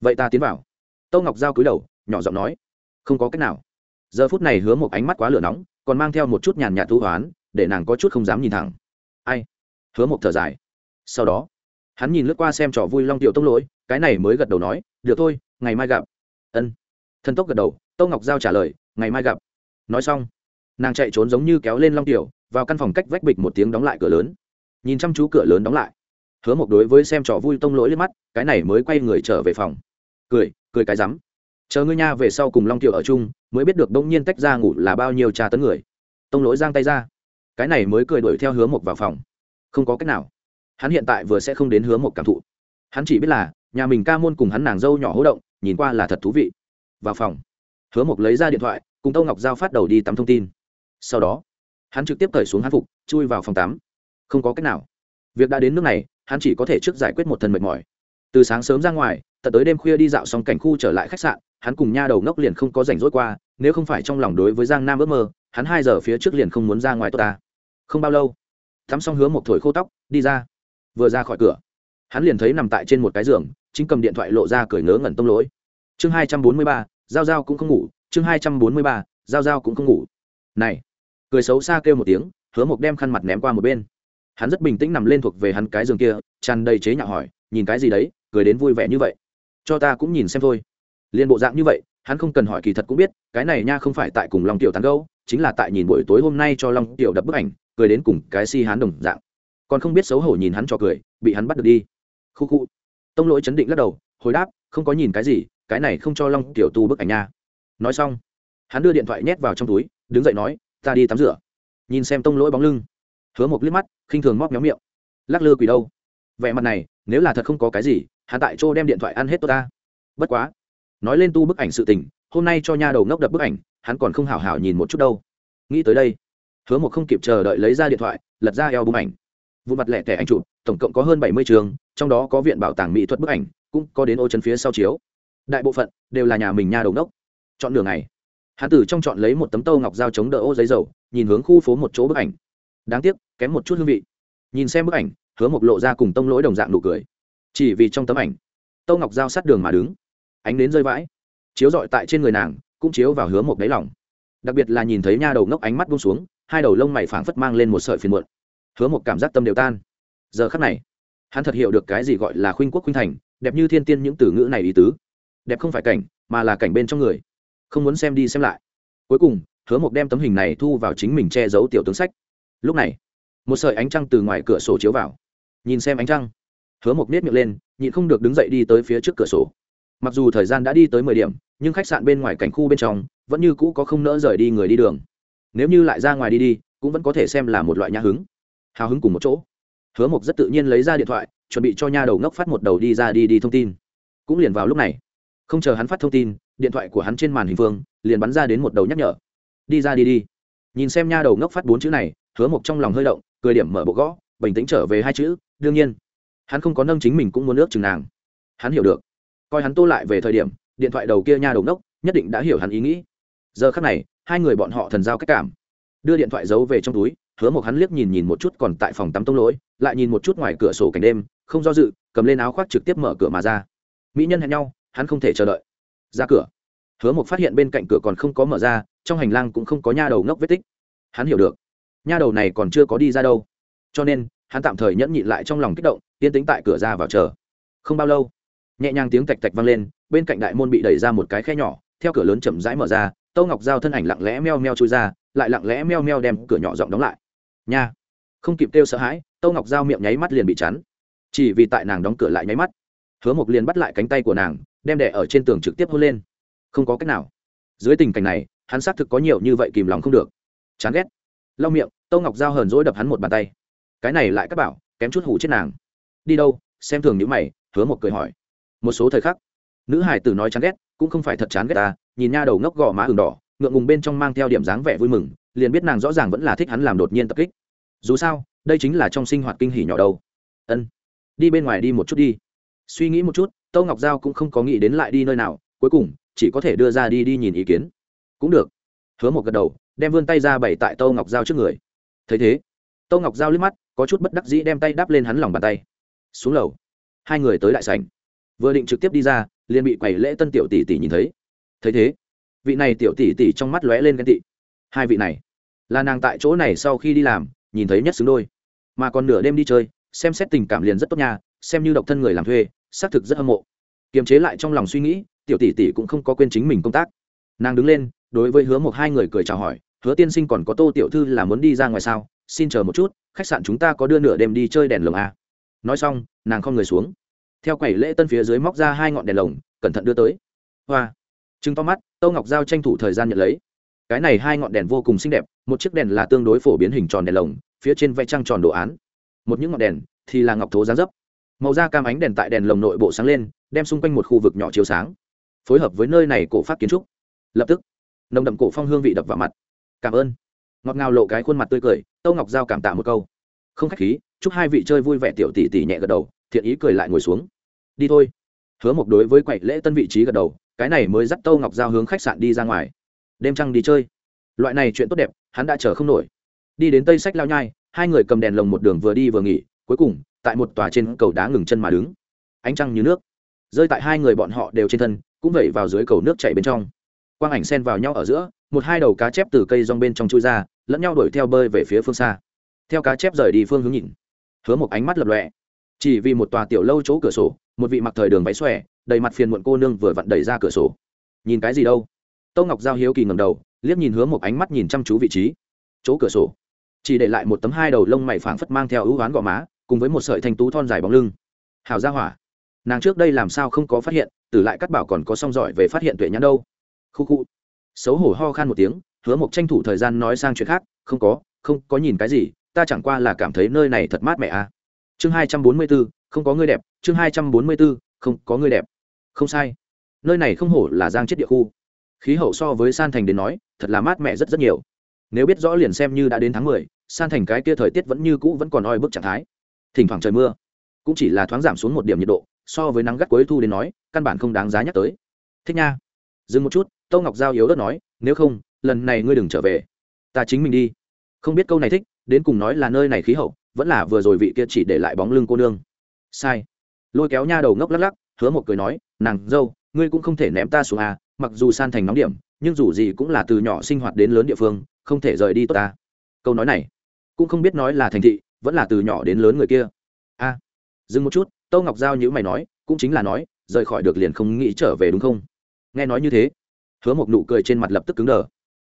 Vậy ta tiến vào. Tâu ngọc giao cúi đầu, nhỏ giọng nói, không có cách nào. Giờ phút này hứa một ánh mắt quá lửa nóng, còn mang theo một chút nhàn nhạt thu hoán, để nàng có chút không dám nhìn thẳng. Ai? Hứa một thở dài. Sau đó, hắn nhìn lướt qua xem trò vui long tiểu tông lỗi, cái này mới gật đầu nói, được thôi, ngày mai gặp. Ân. Thân tốc gật đầu, tâu ngọc giao trả lời, ngày mai gặp. Nói xong, nàng chạy trốn giống như kéo lên long tiểu vào căn phòng cách vách bịch một tiếng đóng lại cửa lớn. Nhìn chăm chú cửa lớn đóng lại. Hứa một đối với xem trò vui tông lỗi lên mắt, cái này mới quay người trở về phòng. Cười cười cái rắm. Chờ ngươi nha về sau cùng long tiểu ở chung, mới biết được đông nhiên tách ra ngủ là bao nhiêu trà tấn người. Tông lỗi giang tay ra. Cái này mới cười đuổi theo hứa một vào phòng. Không có cách nào. Hắn hiện tại vừa sẽ không đến hứa một cảm thụ. Hắn chỉ biết là, nhà mình ca môn cùng hắn nàng dâu nhỏ hỗ động, nhìn qua là thật thú vị. Vào phòng, hứa mộc lấy ra điện thoại, cùng tâu ngọc giao phát đầu đi tắm thông tin. Sau đó hắn trực tiếp cởi xuống hắn phục, chui vào phòng tắm. Không có cách nào. Việc đã đến nước này, hắn chỉ có thể trước giải quyết một thần mệt mỏi. Từ sáng sớm ra ngoài, tận tới đêm khuya đi dạo xong cảnh khu trở lại khách sạn, hắn cùng nha đầu ngốc liền không có rảnh rỗi qua, nếu không phải trong lòng đối với giang nam ước mơ, hắn hai giờ phía trước liền không muốn ra ngoài tốt ta. Không bao lâu, tắm xong hứa một thổi khô tóc, đi ra. Vừa ra khỏi cửa, hắn liền thấy nằm tại trên một cái giường, chính cầm điện thoại lộ ra cười ngớ ngẩn tông lỗi. Chương hai trăm bốn mươi ba, giao giao cũng không ngủ, chương hai trăm bốn mươi ba, giao giao cũng không ngủ. Này cười xấu xa kêu một tiếng, hứa mộc đem khăn mặt ném qua một bên. Hắn rất bình tĩnh nằm lên thuộc về hắn cái giường kia, tràn đầy chế nhạo hỏi, nhìn cái gì đấy, cười đến vui vẻ như vậy? Cho ta cũng nhìn xem thôi. Liên bộ dạng như vậy, hắn không cần hỏi kỳ thật cũng biết, cái này nha không phải tại cùng long tiểu tán gâu, chính là tại nhìn buổi tối hôm nay cho long tiểu đập bức ảnh, cười đến cùng cái si hắn đồng dạng. Còn không biết xấu hổ nhìn hắn cho cười, bị hắn bắt được đi. Khu khu. Tông lỗi chấn định lắc đầu, hồi đáp, không có nhìn cái gì, cái này không cho long tiểu tu bức ảnh nha. Nói xong, hắn đưa điện thoại nhét vào trong túi, đứng dậy nói ta đi tắm rửa. Nhìn xem tông lỗi bóng lưng. Hứa một liếc mắt, khinh thường móc nhóm miệng. Lắc lư quỷ đâu? Vẻ mặt này, nếu là thật không có cái gì hạ tại chỗ đem điện thoại ăn hết tôi ta. Bất quá. Nói lên tu bức ảnh sự tình, hôm nay cho nha đầu ngốc đập bức ảnh, hắn còn không hào hào nhìn một chút đâu. Nghĩ tới đây, hứa một không kịp chờ đợi lấy ra điện thoại, lật ra eo bức ảnh. Vụ mặt lẻ tẻ anh chụp, tổng cộng có hơn bảy mươi trường, trong đó có viện bảo tàng mỹ thuật bức ảnh, cũng có đến ô chân phía sau chiếu. Đại bộ phận đều là nhà mình nha đầu ngốc. Chọn đường này hán tử trong chọn lấy một tấm tâu ngọc dao chống đỡ ô giấy dầu, nhìn hướng khu phố một chỗ bức ảnh. Đáng tiếc, kém một chút hương vị. Nhìn xem bức ảnh, hứa mộc lộ ra cùng tông lỗi đồng dạng nụ cười. Chỉ vì trong tấm ảnh, tâu ngọc dao sát đường mà đứng. Ánh đến rơi vãi. Chiếu rọi tại trên người nàng, cũng chiếu vào hứa mộc đáy lòng. Đặc biệt là nhìn thấy nha đầu ngốc ánh mắt buông xuống, hai đầu lông mày phảng phất mang lên một sợi phiền muộn. Hứa một cảm giác tâm đều tan. Giờ khắc này, hắn thật hiểu được cái gì gọi là khuynh quốc khuynh thành, đẹp như thiên tiên những từ ngữ này ý tứ. Đẹp không phải cảnh, mà là cảnh bên trong người không muốn xem đi xem lại. Cuối cùng, hứa mộc đem tấm hình này thu vào chính mình che giấu tiểu tướng sách. Lúc này, một sợi ánh trăng từ ngoài cửa sổ chiếu vào. Nhìn xem ánh trăng, hứa mộc nết miệng lên, nhịn không được đứng dậy đi tới phía trước cửa sổ. Mặc dù thời gian đã đi tới mười điểm, nhưng khách sạn bên ngoài cảnh khu bên trong vẫn như cũ có không nỡ rời đi người đi đường. Nếu như lại ra ngoài đi đi, cũng vẫn có thể xem là một loại nhã hứng. Hào hứng cùng một chỗ. Hứa mộc rất tự nhiên lấy ra điện thoại, chuẩn bị cho nha đầu ngốc phát một đầu đi ra đi đi thông tin. Cũng liền vào lúc này. Không chờ hắn phát thông tin điện thoại của hắn trên màn hình phương liền bắn ra đến một đầu nhắc nhở. Đi ra đi đi. Nhìn xem nha đầu ngốc phát bốn chữ này, hứa mộc trong lòng hơi động, cười điểm mở bộ gõ, bình tĩnh trở về hai chữ, đương nhiên. Hắn không có nâng chính mình cũng muốn ước chừng nàng. Hắn hiểu được. Coi hắn tô lại về thời điểm, điện thoại đầu kia nha đầu ngốc, nhất định đã hiểu hắn ý nghĩ. Giờ khắc này, hai người bọn họ thần giao cách cảm. Đưa điện thoại giấu về trong túi, hứa một hắn liếc nhìn nhìn một chút còn tại phòng tắm tông lỗi, lại nhìn một chút ngoài cửa sổ cảnh đêm, không do dự, cầm lên áo khoác trực tiếp mở cửa mà ra. Mỹ nhân hẹn nhau, hắn không thể chờ đợi ra cửa. Hứa một phát hiện bên cạnh cửa còn không có mở ra, trong hành lang cũng không có nha đầu ngốc vết tích. Hắn hiểu được, nha đầu này còn chưa có đi ra đâu. Cho nên, hắn tạm thời nhẫn nhịn lại trong lòng kích động tiến tính tại cửa ra vào chờ. Không bao lâu, nhẹ nhàng tiếng tạch tạch vang lên, bên cạnh đại môn bị đẩy ra một cái khe nhỏ, theo cửa lớn chậm rãi mở ra, tâu ngọc giao thân ảnh lặng lẽ meo meo trôi ra, lại lặng lẽ meo meo đem cửa nhỏ giọng đóng lại. Nha. Không kịp kêu sợ hãi, tâu ngọc giao miệng nháy mắt liền bị chắn. Chỉ vì tại nàng đóng cửa lại nháy mắt, hứa mộc liền bắt lại cánh tay của nàng đem đẻ ở trên tường trực tiếp hôn lên. Không có cách nào. Dưới tình cảnh này, hắn xác thực có nhiều như vậy kìm lòng không được. Chán ghét. Lau miệng, tâu ngọc giao hờn dỗi đập hắn một bàn tay. Cái này lại các bảo, kém chút hủ chết nàng. Đi đâu? Xem thường những mày, hứa một cười hỏi. Một số thời khắc, nữ hải tử nói chán ghét, cũng không phải thật chán ghét ta, nhìn nha đầu ngốc gò má ừng đỏ, ngượng ngùng bên trong mang theo điểm dáng vẻ vui mừng, liền biết nàng rõ ràng vẫn là thích hắn làm đột nhiên tập kích. Dù sao, đây chính là trong sinh hoạt kinh hỉ nhỏ đâu. Ân, đi bên ngoài đi một chút đi. Suy nghĩ một chút tâu ngọc giao cũng không có nghĩ đến lại đi nơi nào, cuối cùng, chỉ có thể đưa ra đi đi nhìn ý kiến. Cũng được. Hứa một gật đầu, đem vươn tay ra bày tại tâu ngọc giao trước người. Thấy thế, tâu ngọc giao liếc mắt, có chút bất đắc dĩ đem tay đắp lên hắn lòng bàn tay. Xuống lầu. Hai người tới đại sảnh. Vừa định trực tiếp đi ra, liền bị quầy lễ tân tiểu tỷ tỷ nhìn thấy. Thấy thế, vị này tiểu tỷ tỷ trong mắt lóe lên ghen tị. Hai vị này, là nàng tại chỗ này sau khi đi làm, nhìn thấy nhất xứng đôi. Mà còn nửa đêm đi chơi, xem xét tình cảm liền rất tốt nha, xem như độc thân người làm thuê xác thực rất hâm mộ. Kiềm chế lại trong lòng suy nghĩ, tiểu tỷ tỷ cũng không có quên chính mình công tác. Nàng đứng lên, đối với hứa một hai người cười chào hỏi, hứa tiên sinh còn có tô tiểu thư là muốn đi ra ngoài sao? Xin chờ một chút, khách sạn chúng ta có đưa nửa đêm đi chơi đèn lồng à. nói xong, nàng không người xuống. Theo quầy lễ tân phía dưới móc ra hai ngọn đèn lồng, cẩn thận đưa tới. Hoa. Chứng to mắt tâu ngọc giao tranh thủ thời gian nhận lấy. Cái này hai ngọn đèn vô cùng xinh đẹp, một chiếc đèn là tương đối phổ biến hình tròn đèn lồng, phía trên vẽ trăng tròn đồ án. Một những ngọn đèn thì là ngọc thố giá dấp màu da cam ánh đèn tại đèn lồng nội bộ sáng lên, đem xung quanh một khu vực nhỏ chiếu sáng. Phối hợp với nơi này cổ pháp kiến trúc. Lập tức, nồng đậm cổ phong hương vị đập vào mặt. Cảm ơn. Ngọt ngào lộ cái khuôn mặt tươi cười, tâu ngọc giao cảm tạ một câu. Không khách khí, chúc hai vị chơi vui vẻ tiểu tỷ tỷ nhẹ gật đầu, thiện ý cười lại ngồi xuống. Đi thôi. Hứa một đối với quậy lễ tân vị trí gật đầu, cái này mới dắt tâu ngọc giao hướng khách sạn đi ra ngoài. Đêm trăng đi chơi. Loại này chuyện tốt đẹp, hắn đã chờ không nổi. Đi đến tây sách lao nhai, hai người cầm đèn lồng một đường vừa đi vừa nghỉ, cuối cùng tại một tòa trên cầu đá ngừng chân mà đứng. Ánh trăng như nước, rơi tại hai người bọn họ đều trên thân, cũng vẩy vào dưới cầu nước chảy bên trong. Quang ảnh xen vào nhau ở giữa, một hai đầu cá chép từ cây rong bên trong chui ra, lẫn nhau đuổi theo bơi về phía phương xa. Theo cá chép rời đi phương hướng nhìn, hứa một ánh mắt lập lọe chỉ vì một tòa tiểu lâu chỗ cửa sổ, một vị mặc thời đường váy xòe, đầy mặt phiền muộn cô nương vừa vặn đẩy ra cửa sổ. Nhìn cái gì đâu? Tâu ngọc giao hiếu kỳ ngầm đầu, liếc nhìn hứa một ánh mắt nhìn chăm chú vị trí. Chỗ cửa sổ. Chỉ để lại một tấm hai đầu lông mày phảng phất mang theo ưu oán gò má cùng với một sợi thanh tú thon dài bóng lưng. Hào ra hỏa. Nàng trước đây làm sao không có phát hiện tử lại cắt bảo còn có song giỏi về phát hiện tuệ nhãn đâu. Khu khu. Xấu hổ ho khan một tiếng, hứa mộc tranh thủ thời gian nói sang chuyện khác, không có không có nhìn cái gì, ta chẳng qua là cảm thấy nơi này thật mát mẻ à. Chương hai trăm bốn mươi bốn không có người đẹp, chương hai trăm bốn mươi bốn không có người đẹp. Không sai. Nơi này không hổ là giang chết địa khu. Khí hậu so với san thành đến nói, thật là mát mẻ rất rất nhiều. Nếu biết rõ liền xem như đã đến tháng mười, san thành cái kia thời tiết vẫn như cũ vẫn còn oi bức trạng thái thỉnh thoảng trời mưa. Cũng chỉ là thoáng giảm xuống một điểm nhiệt độ, so với nắng gắt cuối thu đến nói, căn bản không đáng giá nhắc tới. Thích nha. Dừng một chút tâu ngọc giao yếu ớt nói, nếu không, lần này ngươi đừng trở về. Ta chính mình đi. Không biết câu này thích, đến cùng nói là nơi này khí hậu, vẫn là vừa rồi vị kia chỉ để lại bóng lưng cô nương. Sai. Lôi kéo nha đầu ngốc lắc lắc, hứa một cười nói, nàng, dâu, ngươi cũng không thể ném ta xuống à mặc dù san thành nóng điểm, nhưng dù gì cũng là từ nhỏ sinh hoạt đến lớn địa phương, không thể rời đi tốt ta. Câu nói này, cũng không biết nói là thành thị vẫn là từ nhỏ đến lớn người kia. A, dừng một chút tâu ngọc giao nhữ mày nói, cũng chính là nói, rời khỏi được liền không nghĩ trở về đúng không? Nghe nói như thế, hứa một nụ cười trên mặt lập tức cứng đờ.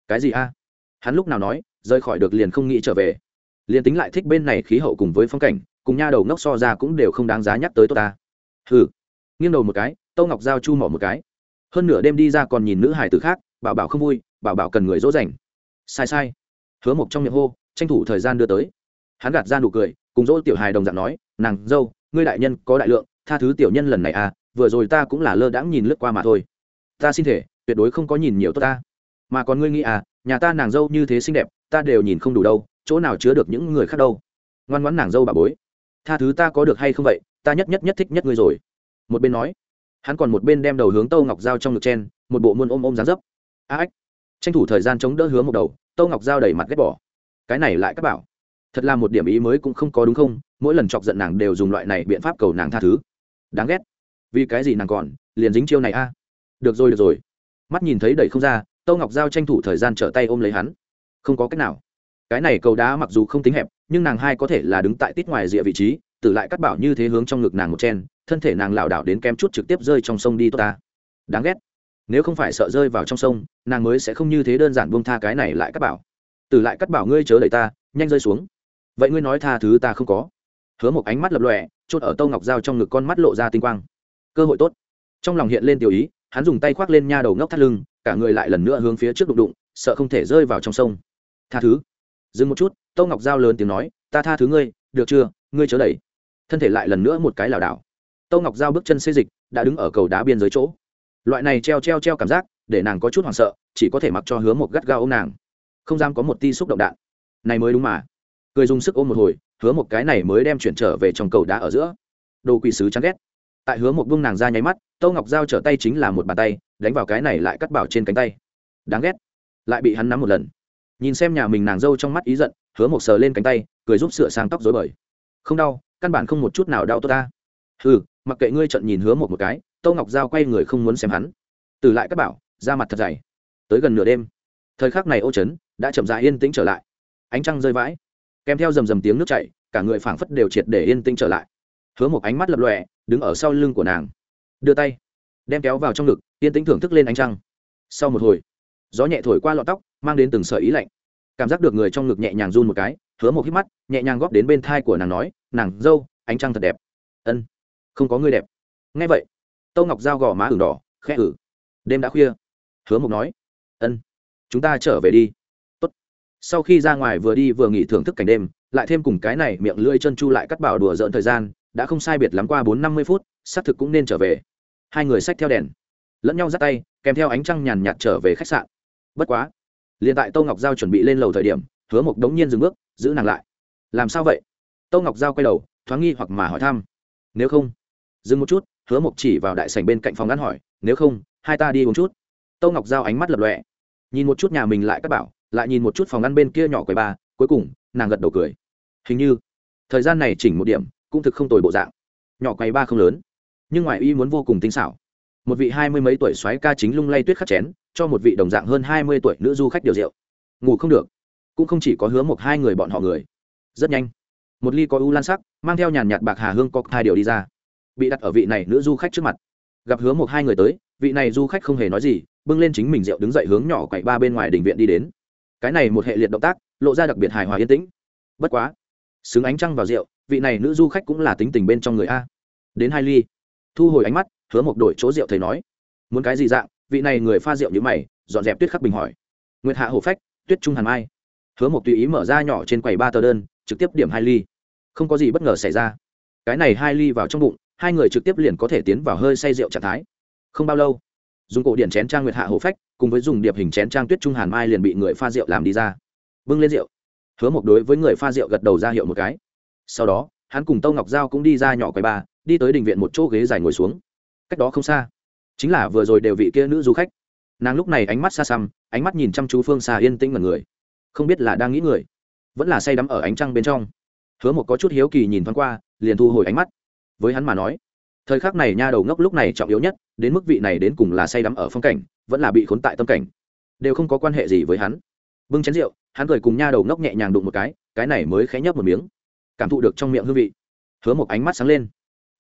Cái gì a? Hắn lúc nào nói, rời khỏi được liền không nghĩ trở về? Liền tính lại thích bên này khí hậu cùng với phong cảnh, cùng nha đầu ngốc so ra cũng đều không đáng giá nhắc tới tôi ta. Hừ. Nghiêng đầu một cái tâu ngọc giao chu mỏ một cái. Hơn nửa đêm đi ra còn nhìn nữ hải tử khác, bảo bảo không vui, bảo bảo cần người dỗ dành. Sai sai. Hứa mộc trong miệng hô, tranh thủ thời gian đưa tới hắn gạt ra nụ cười, cùng dỗ tiểu hài đồng dạng nói, nàng, dâu, ngươi đại nhân có đại lượng, tha thứ tiểu nhân lần này à vừa rồi ta cũng là lơ đãng nhìn lướt qua mà thôi. Ta xin thể, tuyệt đối không có nhìn nhiều tốt ta. Mà còn ngươi nghĩ à nhà ta nàng dâu như thế xinh đẹp, ta đều nhìn không đủ đâu, chỗ nào chứa được những người khác đâu. Ngoan ngoãn nàng dâu bà bối, tha thứ ta có được hay không vậy, ta nhất nhất nhất thích nhất ngươi rồi. Một bên nói, hắn còn một bên đem đầu hướng tâu ngọc dao trong ngực chen, một bộ muôn ôm ôm dán dấp. A ếch tranh thủ thời gian chống đỡ hướng một đầu, tâu ngọc dao đẩy mặt ghét bỏ. Cái này lại các bảo thật là một điểm ý mới cũng không có đúng không? Mỗi lần chọc giận nàng đều dùng loại này biện pháp cầu nàng tha thứ. Đáng ghét. Vì cái gì nàng còn liền dính chiêu này a? Được rồi được rồi. Mắt nhìn thấy đẩy không ra, tâu ngọc giao tranh thủ thời gian trở tay ôm lấy hắn. Không có cách nào. Cái này cầu đá mặc dù không tính hẹp, nhưng nàng hai có thể là đứng tại tít ngoài rìa vị trí tử lại cắt bảo như thế hướng trong ngực nàng một chen, thân thể nàng lảo đảo đến kem chút trực tiếp rơi trong sông đi tốt ta. Đáng ghét. Nếu không phải sợ rơi vào trong sông, nàng mới sẽ không như thế đơn giản buông tha cái này lại cắt bảo. Tử lại cắt bảo ngươi chớ đẩy ta, nhanh rơi xuống vậy ngươi nói tha thứ ta không có? Hứa một ánh mắt lập lòe, chốt ở tâu ngọc dao trong ngực con mắt lộ ra tinh quang. Cơ hội tốt. Trong lòng hiện lên tiểu ý, hắn dùng tay khoác lên nha đầu ngốc thắt lưng, cả người lại lần nữa hướng phía trước đụng đụng, sợ không thể rơi vào trong sông. Tha thứ. Dừng một chút, tâu ngọc giao lớn tiếng nói, ta tha thứ ngươi, được chưa? Ngươi chớ đẩy. Thân thể lại lần nữa một cái lảo đảo. Tâu ngọc giao bước chân xê dịch, đã đứng ở cầu đá biên giới chỗ. Loại này treo treo treo cảm giác, để nàng có chút hoảng sợ, chỉ có thể mặc cho hứa một gắt gao ô m nàng. Không dám có một ti xúc động đạn. Này mới đúng mà cười dùng sức ôm một hồi, hứa một cái này mới đem chuyển trở về trong cầu đá ở giữa. Đồ quỷ sứ chán ghét. Tại hứa một vương nàng ra nháy mắt tâu ngọc giao trở tay chính là một bàn tay, đánh vào cái này lại cắt bảo trên cánh tay. Đáng ghét. Lại bị hắn nắm một lần. Nhìn xem nhà mình nàng dâu trong mắt ý giận, hứa một sờ lên cánh tay, cười giúp sửa sang tóc dối bời. Không đau, căn bản không một chút nào đau tốt ta. Ừ mặc kệ ngươi trận nhìn hứa một một cái tâu ngọc giao quay người không muốn xem hắn. Từ lại các bảo ra mặt thật dày. Tới gần nửa đêm, thời khắc này ô chấn đã chậm dại yên tĩnh trở lại. Ánh trăng rơi vãi kèm theo rầm rầm tiếng nước chảy, cả người phảng phất đều triệt để yên tĩnh trở lại. Hứa một ánh mắt lập lòe, đứng ở sau lưng của nàng. Đưa tay, đem kéo vào trong ngực, yên tĩnh thưởng thức lên ánh trăng. Sau một hồi, gió nhẹ thổi qua lọn tóc, mang đến từng sợi ý lạnh. Cảm giác được người trong ngực nhẹ nhàng run một cái, hứa một hít mắt, nhẹ nhàng góp đến bên thai của nàng nói, nàng, dâu, ánh trăng thật đẹp. Ân, không có người đẹp. Ngay vậy. Tâu ngọc dao gò má ửng đỏ, khẽ ử đêm đã khuya. Hứa một nói, ân, chúng ta trở về đi sau khi ra ngoài vừa đi vừa nghỉ thưởng thức cảnh đêm, lại thêm cùng cái này miệng lưỡi chân chu lại cắt bảo đùa dỡn thời gian, đã không sai biệt lắm qua bốn năm mươi phút, xác thực cũng nên trở về. Hai người xách theo đèn, lẫn nhau dắt tay, kèm theo ánh trăng nhàn nhạt trở về khách sạn. Bất quá, liền tại tô ngọc giao chuẩn bị lên lầu thời điểm, hứa mộc đống nhiên dừng bước, giữ nàng lại. Làm sao vậy? Tô ngọc giao quay đầu, thoáng nghi hoặc mà hỏi thăm. Nếu không, dừng một chút, hứa mộc chỉ vào đại sảnh bên cạnh phòng ngắn hỏi, nếu không, hai ta đi uống chút. Tô ngọc giao ánh mắt lập lọe nhìn một chút nhà mình lại các bảo lại nhìn một chút phòng ngăn bên kia nhỏ quầy ba, cuối cùng, nàng gật đầu cười. Hình như, thời gian này chỉnh một điểm, cũng thực không tồi bộ dạng. Nhỏ quầy ba không lớn, nhưng ngoài y muốn vô cùng tinh xảo. Một vị hai mươi mấy tuổi xoáy ca chính lung lay tuyết khắc chén, cho một vị đồng dạng hơn hai mươi tuổi nữ du khách điều rượu. Ngủ không được, cũng không chỉ có hứa một hai người bọn họ người. Rất nhanh, một ly có u lan sắc, mang theo nhàn nhạt bạc hà hương có hai điều đi ra. Bị đặt ở vị này nữ du khách trước mặt. Gặp hứa một hai người tới, vị này du khách không hề nói gì, bưng lên chính mình rượu đứng dậy hướng nhỏ quậy ba bên ngoài đình viện đi đến cái này một hệ liệt động tác, lộ ra đặc biệt hài hòa yên tĩnh. Bất quá, xứng ánh trăng vào rượu, vị này nữ du khách cũng là tính tình bên trong người a. Đến hai ly, thu hồi ánh mắt, hứa một đổi chỗ rượu thầy nói. Muốn cái gì dạng, vị này người pha rượu như mày, dọn dẹp tuyết khắc bình hỏi. Nguyệt hạ hổ phách, tuyết trung hàn mai. Hứa một tùy ý mở ra nhỏ trên quầy ba tờ đơn, trực tiếp điểm hai ly. Không có gì bất ngờ xảy ra. Cái này hai ly vào trong bụng, hai người trực tiếp liền có thể tiến vào hơi say rượu trạng thái. Không bao lâu, dùng cổ điển chén trang nguyệt hạ hổ phách cùng với dùng điệp hình chén trang tuyết trung hàn mai liền bị người pha rượu làm đi ra. Bưng lên rượu. Hứa một đối với người pha rượu gật đầu ra hiệu một cái. Sau đó, hắn cùng tâu ngọc giao cũng đi ra nhỏ quầy ba đi tới đình viện một chỗ ghế dài ngồi xuống. Cách đó không xa, chính là vừa rồi đều vị kia nữ du khách. Nàng lúc này ánh mắt xa xăm, ánh mắt nhìn chăm chú phương xa yên tĩnh mật người. Không biết là đang nghĩ người, vẫn là say đắm ở ánh trăng bên trong. Hứa một có chút hiếu kỳ nhìn thoáng qua, liền thu hồi ánh mắt. Với hắn mà nói, thời khắc này nha đầu ngốc lúc này trọng yếu nhất, đến mức vị này đến cùng là say đắm ở phong cảnh vẫn là bị khốn tại tâm cảnh. Đều không có quan hệ gì với hắn. Bưng chén rượu, hắn cười cùng nha đầu ngốc nhẹ nhàng đụng một cái cái này mới khẽ nhấp một miếng. Cảm thụ được trong miệng hương vị, hứa một ánh mắt sáng lên.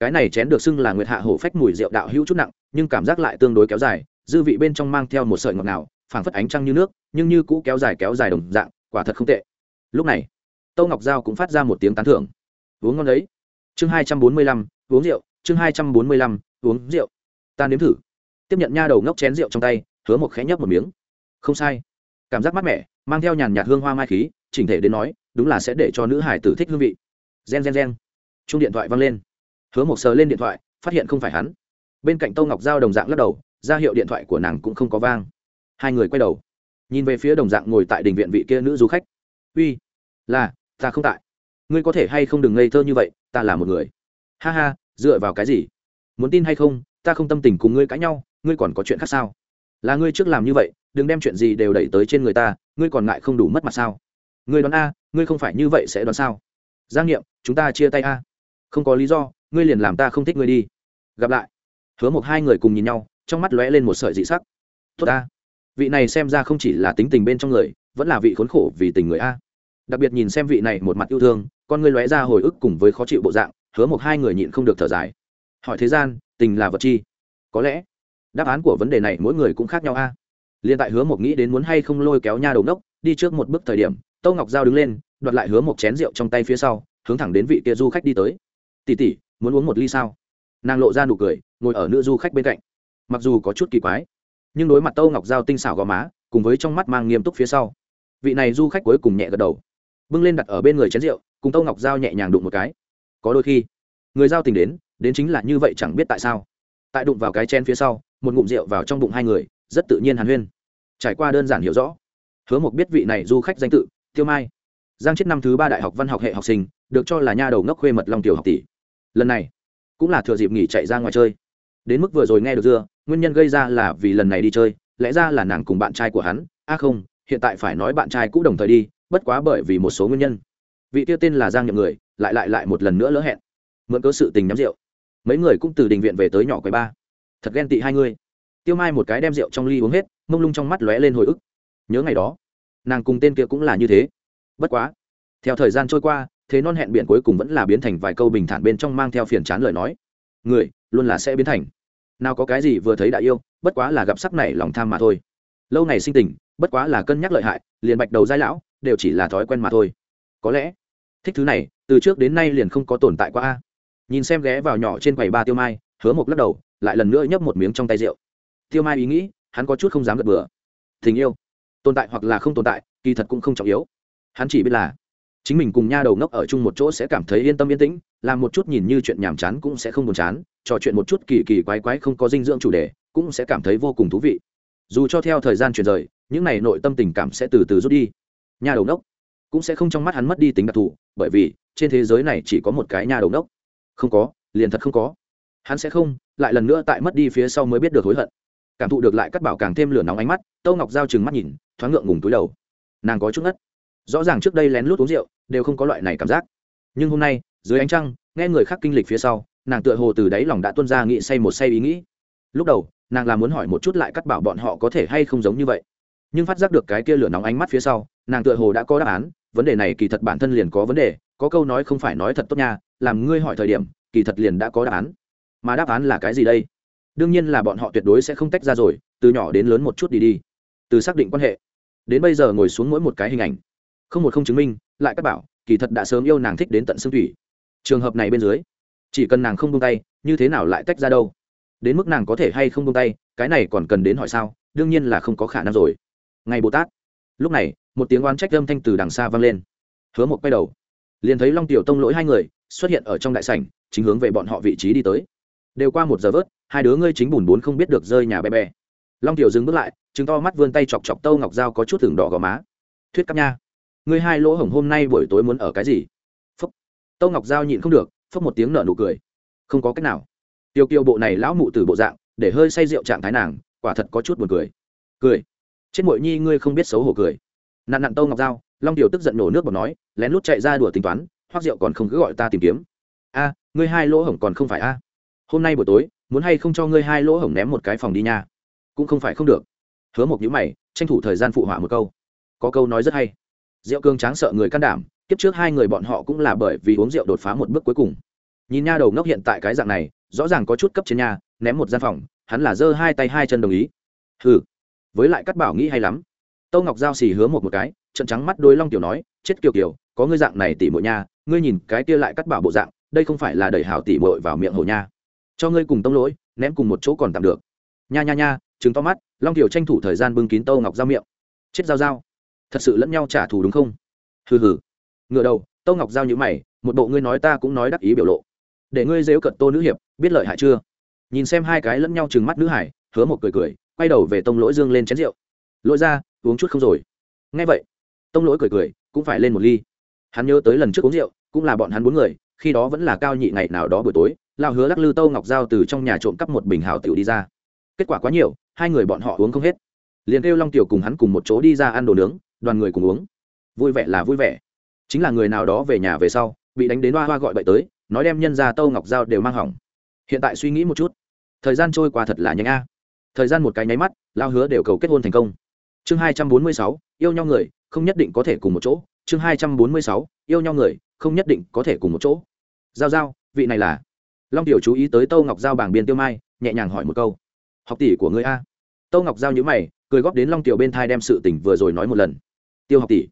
Cái này chén được xưng là nguyệt hạ hổ phách mùi rượu đạo hữu chút nặng, nhưng cảm giác lại tương đối kéo dài, dư vị bên trong mang theo một sợi ngọt ngào, phảng phất ánh trăng như nước, nhưng như cũ kéo dài kéo dài đồng dạng, quả thật không tệ. Lúc này, tâu ngọc giao cũng phát ra một tiếng tán thưởng. Uống ngon đấy. Chương hai trăm bốn mươi lăm, uống rượu. Chương hai trăm bốn mươi lăm, uống rượu. Ta nếm thử tiếp nhận nha đầu ngốc chén rượu trong tay, hứa một khẽ nhấp một miếng. Không sai. Cảm giác mát mẻ, mang theo nhàn nhạt hương hoa mai khí, chỉnh thể đến nói, đúng là sẽ để cho nữ hải tử thích hương vị. Gen gen gen. Chung điện thoại văng lên. Hứa một sờ lên điện thoại, phát hiện không phải hắn. Bên cạnh tô ngọc giao đồng dạng lắc đầu, ra hiệu điện thoại của nàng cũng không có vang. Hai người quay đầu. Nhìn về phía đồng dạng ngồi tại đình viện vị kia nữ du khách. Uy, là, ta không tại. Ngươi có thể hay không đừng ngây thơ như vậy, ta là một người. Ha ha, dựa vào cái gì? Muốn tin hay không, ta không tâm tình cùng ngươi cãi nhau ngươi còn có chuyện khác sao? Là ngươi trước làm như vậy, đừng đem chuyện gì đều đẩy tới trên người ta, ngươi còn ngại không đủ mất mặt sao? Ngươi đoán a, ngươi không phải như vậy sẽ đoán sao? Giang nghiệm chúng ta chia tay a. Không có lý do, ngươi liền làm ta không thích ngươi đi. Gặp lại. Hứa một hai người cùng nhìn nhau, trong mắt lóe lên một sợi dị sắc. Tốt a. Vị này xem ra không chỉ là tính tình bên trong người, vẫn là vị khốn khổ vì tình người a. Đặc biệt nhìn xem vị này một mặt yêu thương, con ngươi lóe ra hồi ức cùng với khó chịu bộ dạng, hứa một hai người nhịn không được thở dài. Hỏi thế gian, tình là vật chi? Có lẽ đáp án của vấn đề này mỗi người cũng khác nhau a. Liên tại hứa một nghĩ đến muốn hay không lôi kéo nha đầu nốc, đi trước một bước thời điểm tâu ngọc giao đứng lên, đoạt lại hứa một chén rượu trong tay phía sau, hướng thẳng đến vị kia du khách đi tới. Tỉ tỉ muốn uống một ly sao? Nàng lộ ra nụ cười, ngồi ở nữ du khách bên cạnh. Mặc dù có chút kỳ quái, nhưng đối mặt tâu ngọc giao tinh xảo gò má, cùng với trong mắt mang nghiêm túc phía sau, vị này du khách cuối cùng nhẹ gật đầu, bưng lên đặt ở bên người chén rượu, cùng tâu ngọc giao nhẹ nhàng đụng một cái. Có đôi khi, người giao tình đến đến chính là như vậy chẳng biết tại sao. Tại đụng vào cái chen phía sau một ngụm rượu vào trong bụng hai người, rất tự nhiên hàn huyên. Trải qua đơn giản hiểu rõ, hứa một biết vị này du khách danh tự, tiêu mai. Giang chết năm thứ ba đại học văn học hệ học sinh, được cho là nha đầu ngốc khuê mật long tiểu học tỷ. Lần này, cũng là thừa dịp nghỉ chạy ra ngoài chơi. Đến mức vừa rồi nghe được dưa, nguyên nhân gây ra là vì lần này đi chơi, lẽ ra là nàng cùng bạn trai của hắn. A không, hiện tại phải nói bạn trai cũng đồng thời đi, bất quá bởi vì một số nguyên nhân. Vị tiêu tên là giang nhậm người, lại lại lại một lần nữa lỡ hẹn. Mượn cớ sự tình nhắm rượu. Mấy người cũng từ đình viện về tới nhỏ quầy ba thật ghen tị hai người. Tiêu mai một cái đem rượu trong ly uống hết, mông lung trong mắt lóe lên hồi ức. Nhớ ngày đó, nàng cùng tên kia cũng là như thế. Bất quá, theo thời gian trôi qua, thế non hẹn biển cuối cùng vẫn là biến thành vài câu bình thản bên trong mang theo phiền chán lời nói. Người, luôn là sẽ biến thành. Nào có cái gì vừa thấy đã yêu, bất quá là gặp sắc này lòng tham mà thôi. Lâu ngày sinh tình, bất quá là cân nhắc lợi hại, liền bạch đầu giai lão, đều chỉ là thói quen mà thôi. Có lẽ, thích thứ này, từ trước đến nay liền không có tồn tại qua a. Nhìn xem ghé vào nhỏ trên quầy ba tiêu mai, hứa một lắc đầu lại lần nữa nhấp một miếng trong tay rượu. Tiêu mai ý nghĩ, hắn có chút không dám gật bừa. Tình yêu, tồn tại hoặc là không tồn tại, kỳ thật cũng không trọng yếu. Hắn chỉ biết là, chính mình cùng nha đầu ngốc ở chung một chỗ sẽ cảm thấy yên tâm yên tĩnh, làm một chút nhìn như chuyện nhàm chán cũng sẽ không buồn chán, trò chuyện một chút kỳ kỳ quái quái không có dinh dưỡng chủ đề, cũng sẽ cảm thấy vô cùng thú vị. Dù cho theo thời gian chuyển rời, những n à y nội tâm tình cảm sẽ từ từ rút đi. Nha đầu ngốc cũng sẽ không trong mắt hắn mất đi tính đặc thù, bởi vì trên thế giới này chỉ có một cái nha đầu ngốc. Không có, liền thật không có. Hắn sẽ không lại lần nữa tại mất đi phía sau mới biết được hối hận. Cảm thụ được lại cắt bảo càng thêm lửa nóng ánh mắt tâu ngọc giao chừng mắt nhìn, thoáng ngượng ngùng túi đầu. Nàng có chút ngất. Rõ ràng trước đây lén lút uống rượu, đều không có loại này cảm giác. Nhưng hôm nay, dưới ánh trăng, nghe người khác kinh lịch phía sau, nàng tựa hồ từ đáy lòng đã tuân ra nghị say một say ý nghĩ. Lúc đầu, nàng là muốn hỏi một chút lại cắt bảo bọn họ có thể hay không giống như vậy. Nhưng phát giác được cái kia lửa nóng ánh mắt phía sau, nàng tựa hồ đã có đáp án, vấn đề này kỳ thật bản thân liền có vấn đề, có câu nói không phải nói thật tốt nha, làm ngươi hỏi thời điểm, kỳ thật liền đã có đáp án mà đáp án là cái gì đây? Đương nhiên là bọn họ tuyệt đối sẽ không tách ra rồi, từ nhỏ đến lớn một chút đi đi. Từ xác định quan hệ. Đến bây giờ ngồi xuống mỗi một cái hình ảnh. Không một không chứng minh, lại các bảo, kỳ thật đã sớm yêu nàng thích đến tận xương thủy. Trường hợp này bên dưới, chỉ cần nàng không buông tay, như thế nào lại tách ra đâu? Đến mức nàng có thể hay không buông tay, cái này còn cần đến hỏi sao? Đương nhiên là không có khả năng rồi. Ngày bồ tát. Lúc này, một tiếng oán trách âm thanh từ đằng xa vang lên. Hứa một quay đầu. Liền thấy long tiểu tông lỗi hai người xuất hiện ở trong đại sảnh, chính hướng về bọn họ vị trí đi tới đều qua một giờ vớt, hai đứa ngươi chính bùn bốn không biết được rơi nhà bé bé. Long tiểu dừng bước lại chứng to mắt vươn tay chọc chọc tâu ngọc dao có chút thưởng đỏ gò má. Thuyết cắp nha, ngươi hai lỗ hổng hôm nay buổi tối muốn ở cái gì? Phúc. Tâu ngọc dao nhịn không được phúc một tiếng nở nụ cười. Không có cách nào. Tiêu kiêu bộ này lão mụ từ bộ dạng, để hơi say rượu trạng thái nàng, quả thật có chút buồn cười. Cười. Trên mội nhi, ngươi không biết xấu hổ cười. Nạn nạn tâu ngọc dao long tiểu tức giận nổ nước bọt nói, lén lút chạy ra đùa tính toán hoác rượu còn không cứ gọi ta tìm kiếm. A, ngươi hai lỗ hổng còn không phải a hôm nay buổi tối, muốn hay không cho ngươi hai lỗ hổng ném một cái phòng đi nha. Cũng không phải không được. Hứa một nhữ mày, tranh thủ thời gian phụ họa một câu. Có câu nói rất hay. Rượu cương tráng sợ người can đảm, kiếp trước hai người bọn họ cũng là bởi vì uống rượu đột phá một bước cuối cùng. Nhìn nha đầu ngốc hiện tại cái dạng này, rõ ràng có chút cấp trên nhà ném một gian phòng, hắn là giơ hai tay hai chân đồng ý. Ừ với lại cắt bảo nghĩ hay lắm. Tâu ngọc giao xì hứa một một cái trận trắng mắt đôi long tiểu nói, chết kiều kiều có ngươi dạng này tỉ mội nha, ngươi nhìn cái kia lại cắt bảo bộ dạng, đây không phải là đẩy hảo tỉ mội vào miệng hồ nha cho ngươi cùng tông lỗi, ném cùng một chỗ còn tạm được. Nha nha nha chứng to mắt, long tiểu tranh thủ thời gian bưng kín tâu ngọc giao miệng. Chết giao giao. Thật sự lẫn nhau trả thù đúng không? Hừ hừ. Ngựa đầu, tâu ngọc giao như mày, một bộ ngươi nói ta cũng nói đắc ý biểu lộ. Để ngươi dếu cận tô nữ hiệp, biết lợi hại chưa? Nhìn xem hai cái lẫn nhau trừng mắt nữ hải, hứa một cười cười, quay đầu về tông lỗi dương lên chén rượu. Lỗi ra, uống chút không rồi. Nghe vậy, tông lỗi cười cười, cũng phải lên một ly. Hắn nhớ tới lần trước uống rượu, cũng là bọn hắn bốn người, khi đó vẫn là cao nhị ngày nào đó buổi tối. Lão hứa lắc lư tâu ngọc giao từ trong nhà trộm cắp một bình hào tiểu đi ra. Kết quả quá nhiều, hai người bọn họ uống không hết. Liền kêu long tiểu cùng hắn cùng một chỗ đi ra ăn đồ nướng, đoàn người cùng uống. Vui vẻ là vui vẻ. Chính là người nào đó về nhà về sau, bị đánh đến hoa hoa gọi bậy tới, nói đem nhân ra tâu ngọc giao đều mang hỏng. Hiện tại suy nghĩ một chút. Thời gian trôi qua thật là nhanh a. Thời gian một cái nháy mắt lao hứa đều cầu kết hôn thành công. Chương hai trăm bốn mươi sáu, yêu nhau người, không nhất định có thể cùng một chỗ. Chương hai trăm bốn mươi sáu, yêu nhau người, không nhất định có thể cùng một chỗ. Giao giao, vị này là long tiểu chú ý tới tâu ngọc giao bảng biên tiêu mai, nhẹ nhàng hỏi một câu. Học tỷ của người a? Tâu ngọc giao nhữ mày, cười góp đến long tiểu bên thai đem sự tỉnh vừa rồi nói một lần. Tiêu học tỷ.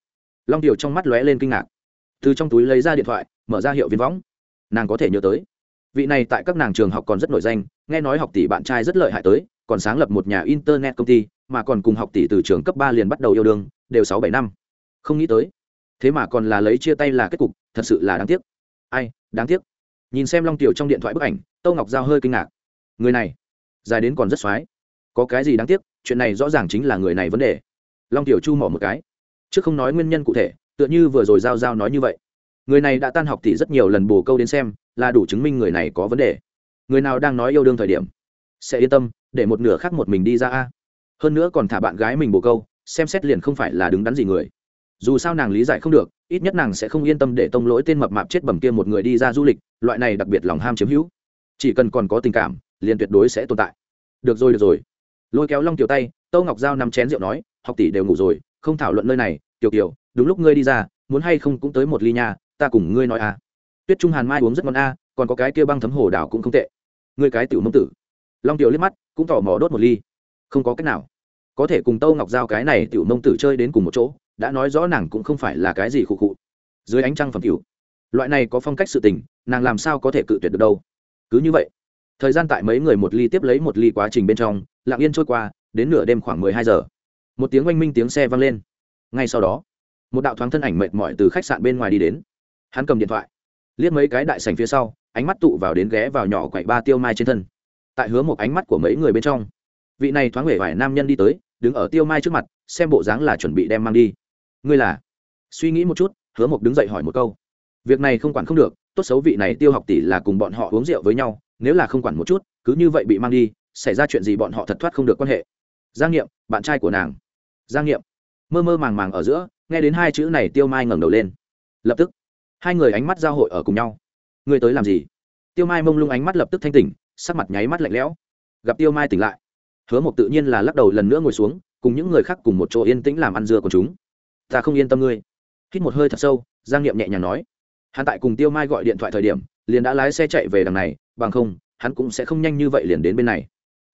Long tiểu trong mắt lóe lên kinh ngạc. Từ trong túi lấy ra điện thoại, mở ra hiệu viên võng. Nàng có thể nhớ tới. Vị này tại các nàng trường học còn rất nổi danh, nghe nói học tỷ bạn trai rất lợi hại tới, còn sáng lập một nhà internet công ty, mà còn cùng học tỷ từ trường cấp ba liền bắt đầu yêu đương, đều sáu bảy năm. Không nghĩ tới. Thế mà còn là lấy chia tay là kết cục, thật sự là đáng tiếc. Ai, đáng tiếc nhìn xem long tiểu trong điện thoại bức ảnh, tâu ngọc giao hơi kinh ngạc. Người này, dài đến còn rất x o á i có cái gì đáng tiếc, chuyện này rõ ràng chính là người này vấn đề. Long tiểu chu mỏ một cái. Chứ không nói nguyên nhân cụ thể, tựa như vừa rồi giao giao nói như vậy. Người này đã tan học thì rất nhiều lần bồ câu đến xem, là đủ chứng minh người này có vấn đề. Người nào đang nói yêu đương thời điểm, sẽ yên tâm, để một nửa khác một mình đi ra a. Hơn nữa còn thả bạn gái mình bồ câu, xem xét liền không phải là đứng đắn gì người. Dù sao nàng lý giải không được ít nhất nàng sẽ không yên tâm để tông lỗi tên mập mạp chết bầm kia một người đi ra du lịch, loại này đặc biệt lòng ham chiếm hữu. Chỉ cần còn có tình cảm, liền tuyệt đối sẽ tồn tại. Được rồi được rồi. Lôi kéo long tiểu tay, tâu ngọc giao nằm chén rượu nói, học tỷ đều ngủ rồi, không thảo luận nơi này. Tiểu tiểu đúng lúc ngươi đi ra, muốn hay không cũng tới một ly nhà ta cùng ngươi nói à. Tuyết trung hàn mai uống rất ngon a, còn có cái kia băng thấm hồ đảo cũng không tệ. Ngươi cái tiểu mông tử. Long tiểu liếc mắt, cũng tỏ mò đốt một ly. Không có cách nào. Có thể cùng tâu ngọc giao cái này tiểu mông tử chơi đến cùng một chỗ đã nói rõ nàng cũng không phải là cái gì khụ khụ. Dưới ánh trăng phẩm tiểu loại này có phong cách sự tình, nàng làm sao có thể cự tuyệt được đâu? Cứ như vậy, thời gian tại mấy người một ly tiếp lấy một ly quá trình bên trong, lặng yên trôi qua, đến nửa đêm khoảng mười hai giờ. Một tiếng oanh minh tiếng xe vang lên. Ngay sau đó, một đạo thoáng thân ảnh mệt mỏi từ khách sạn bên ngoài đi đến. Hắn cầm điện thoại, liếc mấy cái đại sành phía sau, ánh mắt tụ vào đến ghé vào nhỏ quậy ba tiêu mai trên thân. Tại hứa một ánh mắt của mấy người bên trong, vị này thoáng hể vải nam nhân đi tới, đứng ở tiêu mai trước mặt, xem bộ dáng là chuẩn bị đem mang đi ngươi là? Suy nghĩ một chút, hứa mộc đứng dậy hỏi một câu. Việc này không quản không được, tốt xấu vị này tiêu học tỷ là cùng bọn họ uống rượu với nhau, nếu là không quản một chút, cứ như vậy bị mang đi, xảy ra chuyện gì bọn họ thật thoát không được quan hệ. Giang nghiệm, bạn trai của nàng. Giang nghiệm. Mơ mơ màng màng ở giữa, nghe đến hai chữ này tiêu mai ngẩng đầu lên. Lập tức, hai người ánh mắt giao hội ở cùng nhau. Ngươi tới làm gì? Tiêu mai mông lung ánh mắt lập tức thanh tỉnh, sắc mặt nháy mắt lạnh lẽo. Gặp tiêu mai tỉnh lại, hứa mộc tự nhiên là lắc đầu lần nữa ngồi xuống, cùng những người khác cùng một chỗ yên tĩnh làm ăn dưa của chúng ta không yên tâm ngươi. Hít một hơi thật sâu, giang nghiệm nhẹ nhàng nói. Hắn tại cùng tiêu mai gọi điện thoại thời điểm, liền đã lái xe chạy về đằng này, bằng không, hắn cũng sẽ không nhanh như vậy liền đến bên này.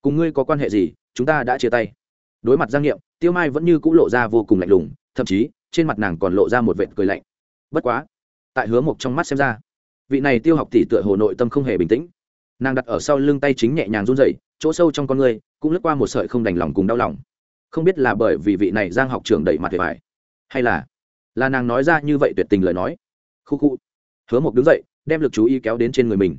Cùng ngươi có quan hệ gì, chúng ta đã chia tay. Đối mặt giang nghiệm tiêu mai vẫn như c ũ lộ ra vô cùng lạnh lùng, thậm chí, trên mặt nàng còn lộ ra một vệt cười lạnh. Bất quá, tại hứa mộc trong mắt xem ra, vị này tiêu học tỷ tựa hồ nội tâm không hề bình tĩnh. Nàng đặt ở sau lưng tay chính nhẹ nhàng run dậy chỗ sâu trong con người, cũng lướt qua một sợi không đành lòng cùng đau lòng. Không biết là bởi vì vị này giang học trường đẩy mặt về phải hay là? Là nàng nói ra như vậy tuyệt tình lời nói. Khu khu. Hứa mộc đứng dậy, đem lực chú ý kéo đến trên người mình.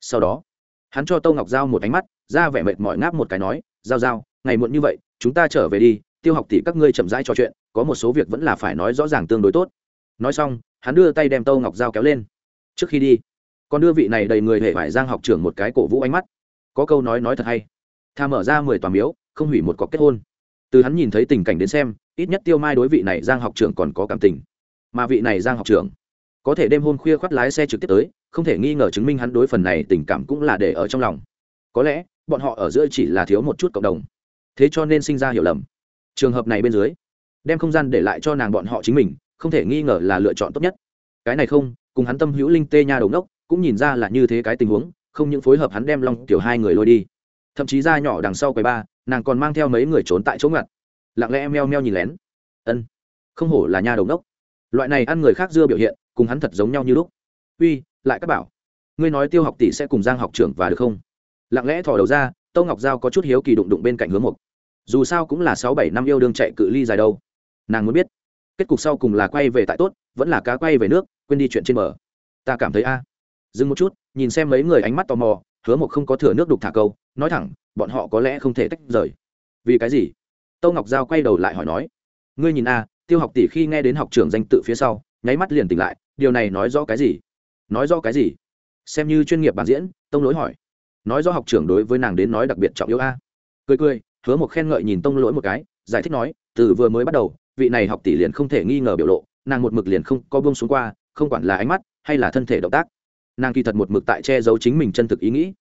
Sau đó, hắn cho tâu ngọc giao một ánh mắt, ra vẻ mệt mỏi ngáp một cái nói, giao giao, ngày muộn như vậy, chúng ta trở về đi, tiêu học tỷ các ngươi chậm rãi trò chuyện, có một số việc vẫn là phải nói rõ ràng tương đối tốt. Nói xong, hắn đưa tay đem tâu ngọc giao kéo lên. Trước khi đi còn đưa vị này đầy người hệ vải giang học trưởng một cái cổ vũ ánh mắt. Có câu nói nói thật hay. Tha mở ra mười tòa miếu, không hủy một cọc kết hôn từ hắn nhìn thấy tình cảnh đến xem, ít nhất tiêu mai đối vị này giang học trưởng còn có cảm tình. Mà vị này giang học trưởng, có thể đêm hôm khuya khoắt lái xe trực tiếp tới, không thể nghi ngờ chứng minh hắn đối phần này tình cảm cũng là để ở trong lòng. Có lẽ, bọn họ ở giữa chỉ là thiếu một chút cộng đồng. Thế cho nên sinh ra hiểu lầm. Trường hợp này bên dưới, đem không gian để lại cho nàng bọn họ chính mình, không thể nghi ngờ là lựa chọn tốt nhất. Cái này không, cùng hắn tâm hữu linh tê nha đầu ngốc, cũng nhìn ra là như thế cái tình huống, không những phối hợp hắn đem long tiểu hai người lôi đi. Thậm chí ra nhỏ đằng sau quầy ba nàng còn mang theo mấy người trốn tại chỗ ngặt. Lặng lẽ meo meo nhìn lén. Ân, không hổ là nha đầu ngốc. Loại này ăn người khác dưa biểu hiện, cùng hắn thật giống nhau như lúc. Uy, lại các bảo. Ngươi nói tiêu học tỷ sẽ cùng giang học trưởng và được không? Lặng lẽ thò đầu ra, tâu ngọc giao có chút hiếu kỳ đụng đụng bên cạnh hướng mục dù sao cũng là sáu bảy năm yêu đương chạy cự ly dài đâu. Nàng muốn biết, kết cục sau cùng là quay về tại tốt, vẫn là cá quay về nước, quên đi chuyện trên bờ. Ta cảm thấy a. Dừng một chút, nhìn xem mấy người ánh mắt tò mò, hứa một không có thừa nước đục thả câu nói thẳng, bọn họ có lẽ không thể tách rời. Vì cái gì? Tâu ngọc giao quay đầu lại hỏi nói, ngươi nhìn a, tiêu học tỷ khi nghe đến học trưởng danh tự phía sau, nháy mắt liền tỉnh lại, điều này nói rõ cái gì? Nói rõ cái gì? Xem như chuyên nghiệp bản diễn, tông lỗi hỏi. Nói rõ học trưởng đối với nàng đến nói đặc biệt trọng yếu a. Cười cười, hứa một khen ngợi nhìn tông lỗi một cái, giải thích nói, từ vừa mới bắt đầu, vị này học tỷ liền không thể nghi ngờ biểu lộ, nàng một mực liền không có buông xuống qua, không quản là ánh mắt hay là thân thể động tác. Nàng kỳ thật một mực tại che giấu chính mình chân thực ý nghĩ.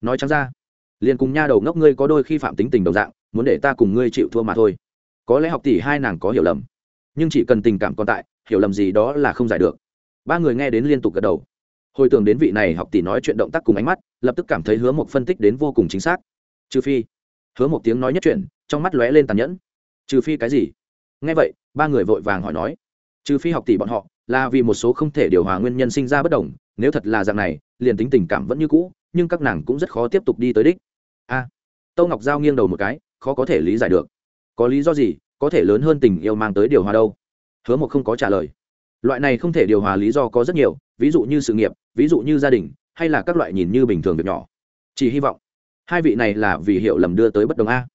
Nói trắng ra liền cùng nha đầu ngốc ngươi có đôi khi phạm tính tình đồng dạng, muốn để ta cùng ngươi chịu thua mà thôi. Có lẽ học tỷ hai nàng có hiểu lầm, nhưng chỉ cần tình cảm còn tại, hiểu lầm gì đó là không giải được. Ba người nghe đến liên tục gật đầu. Hồi tưởng đến vị này, học tỷ nói chuyện động tác cùng ánh mắt, lập tức cảm thấy hứa một phân tích đến vô cùng chính xác. Trừ phi, hứa một tiếng nói nhất chuyện trong mắt lóe lên tàn nhẫn. Trừ phi cái gì? Nghe vậy, ba người vội vàng hỏi nói. Trừ phi học tỷ bọn họ, là vì một số không thể điều hòa nguyên nhân sinh ra bất đồng, nếu thật là dạng này, liền tính tình cảm vẫn như cũ, nhưng các nàng cũng rất khó tiếp tục đi tới đích a à, tâu ngọc giao nghiêng đầu một cái khó có thể lý giải được. Có lý do gì có thể lớn hơn tình yêu mang tới điều hòa đâu? Hứa một không có trả lời. Loại này không thể điều hòa lý do có rất nhiều ví dụ như sự nghiệp ví dụ như gia đình hay là các loại nhìn như bình thường việc nhỏ. Chỉ hy vọng hai vị này là vì hiểu lầm đưa tới bất đồng a.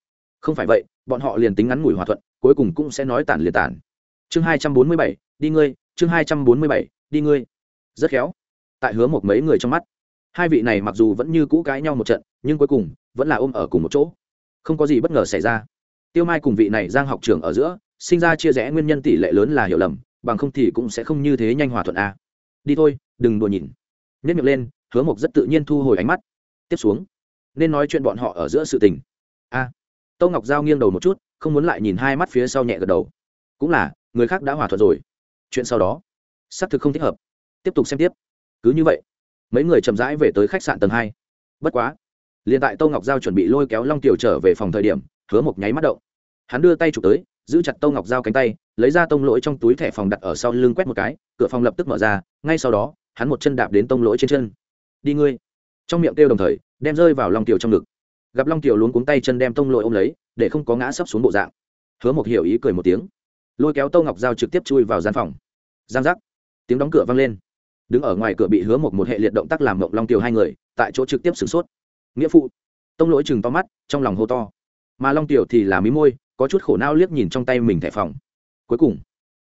Không phải vậy bọn họ liền tính ngắn ngủi hòa thuận cuối cùng cũng sẽ nói tản liền tản. Chương hai trăm bốn mươi bảy đi ngươi chương hai trăm bốn mươi bảy đi ngươi. Rất khéo. Tại hứa một mấy người trong mắt hai vị này mặc dù vẫn như cũ cãi nhau một trận nhưng cuối cùng vẫn là ôm ở cùng một chỗ. Không có gì bất ngờ xảy ra. Tiêu mai cùng vị này giang học trường ở giữa sinh ra chia rẽ nguyên nhân tỷ lệ lớn là hiểu lầm bằng không thì cũng sẽ không như thế nhanh hòa thuận a. Đi thôi đừng đùa nhìn. Nhất miệng lên hứa mộc rất tự nhiên thu hồi ánh mắt. Tiếp xuống nên nói chuyện bọn họ ở giữa sự tình. A. À, tâu ngọc giao nghiêng đầu một chút không muốn lại nhìn hai mắt phía sau nhẹ gật đầu. Cũng là người khác đã hòa thuận rồi. Chuyện sau đó xác thực không thích hợp. Tiếp tục xem tiếp. Cứ như vậy mấy người chậm rãi về tới khách sạn tầng hai. Bất quá liền tại tô ngọc giao chuẩn bị lôi kéo long tiểu trở về phòng thời điểm, hứa mộc nháy mắt động. Hắn đưa tay chụp tới, giữ chặt tô ngọc giao cánh tay, lấy ra tông lỗi trong túi thẻ phòng đặt ở sau lưng quét một cái, cửa phòng lập tức mở ra, ngay sau đó, hắn một chân đạp đến tông lỗi trên chân. Đi ngươi. Trong miệng kêu đồng thời, đem rơi vào long tiểu trong ngực. Gặp long tiểu luống cuống tay chân đem tông lỗi ôm lấy, để không có ngã sấp xuống bộ dạng. Hứa một hiểu ý cười một tiếng. Lôi kéo tô ngọc dao trực tiếp chui vào gian phòng. Giang giác. Tiếng đóng cửa vang lên. Đứng ở ngoài cửa bị hứa một một hệ liệt động tác làm mộng long tiểu hai người, tại chỗ trực tiếp sửng sốt nghĩa phụ. Tông lỗi chừng to mắt, trong lòng hô to. Mà long tiểu thì là mí môi, có chút khổ nao liếc nhìn trong tay mình thẻ phòng. Cuối cùng,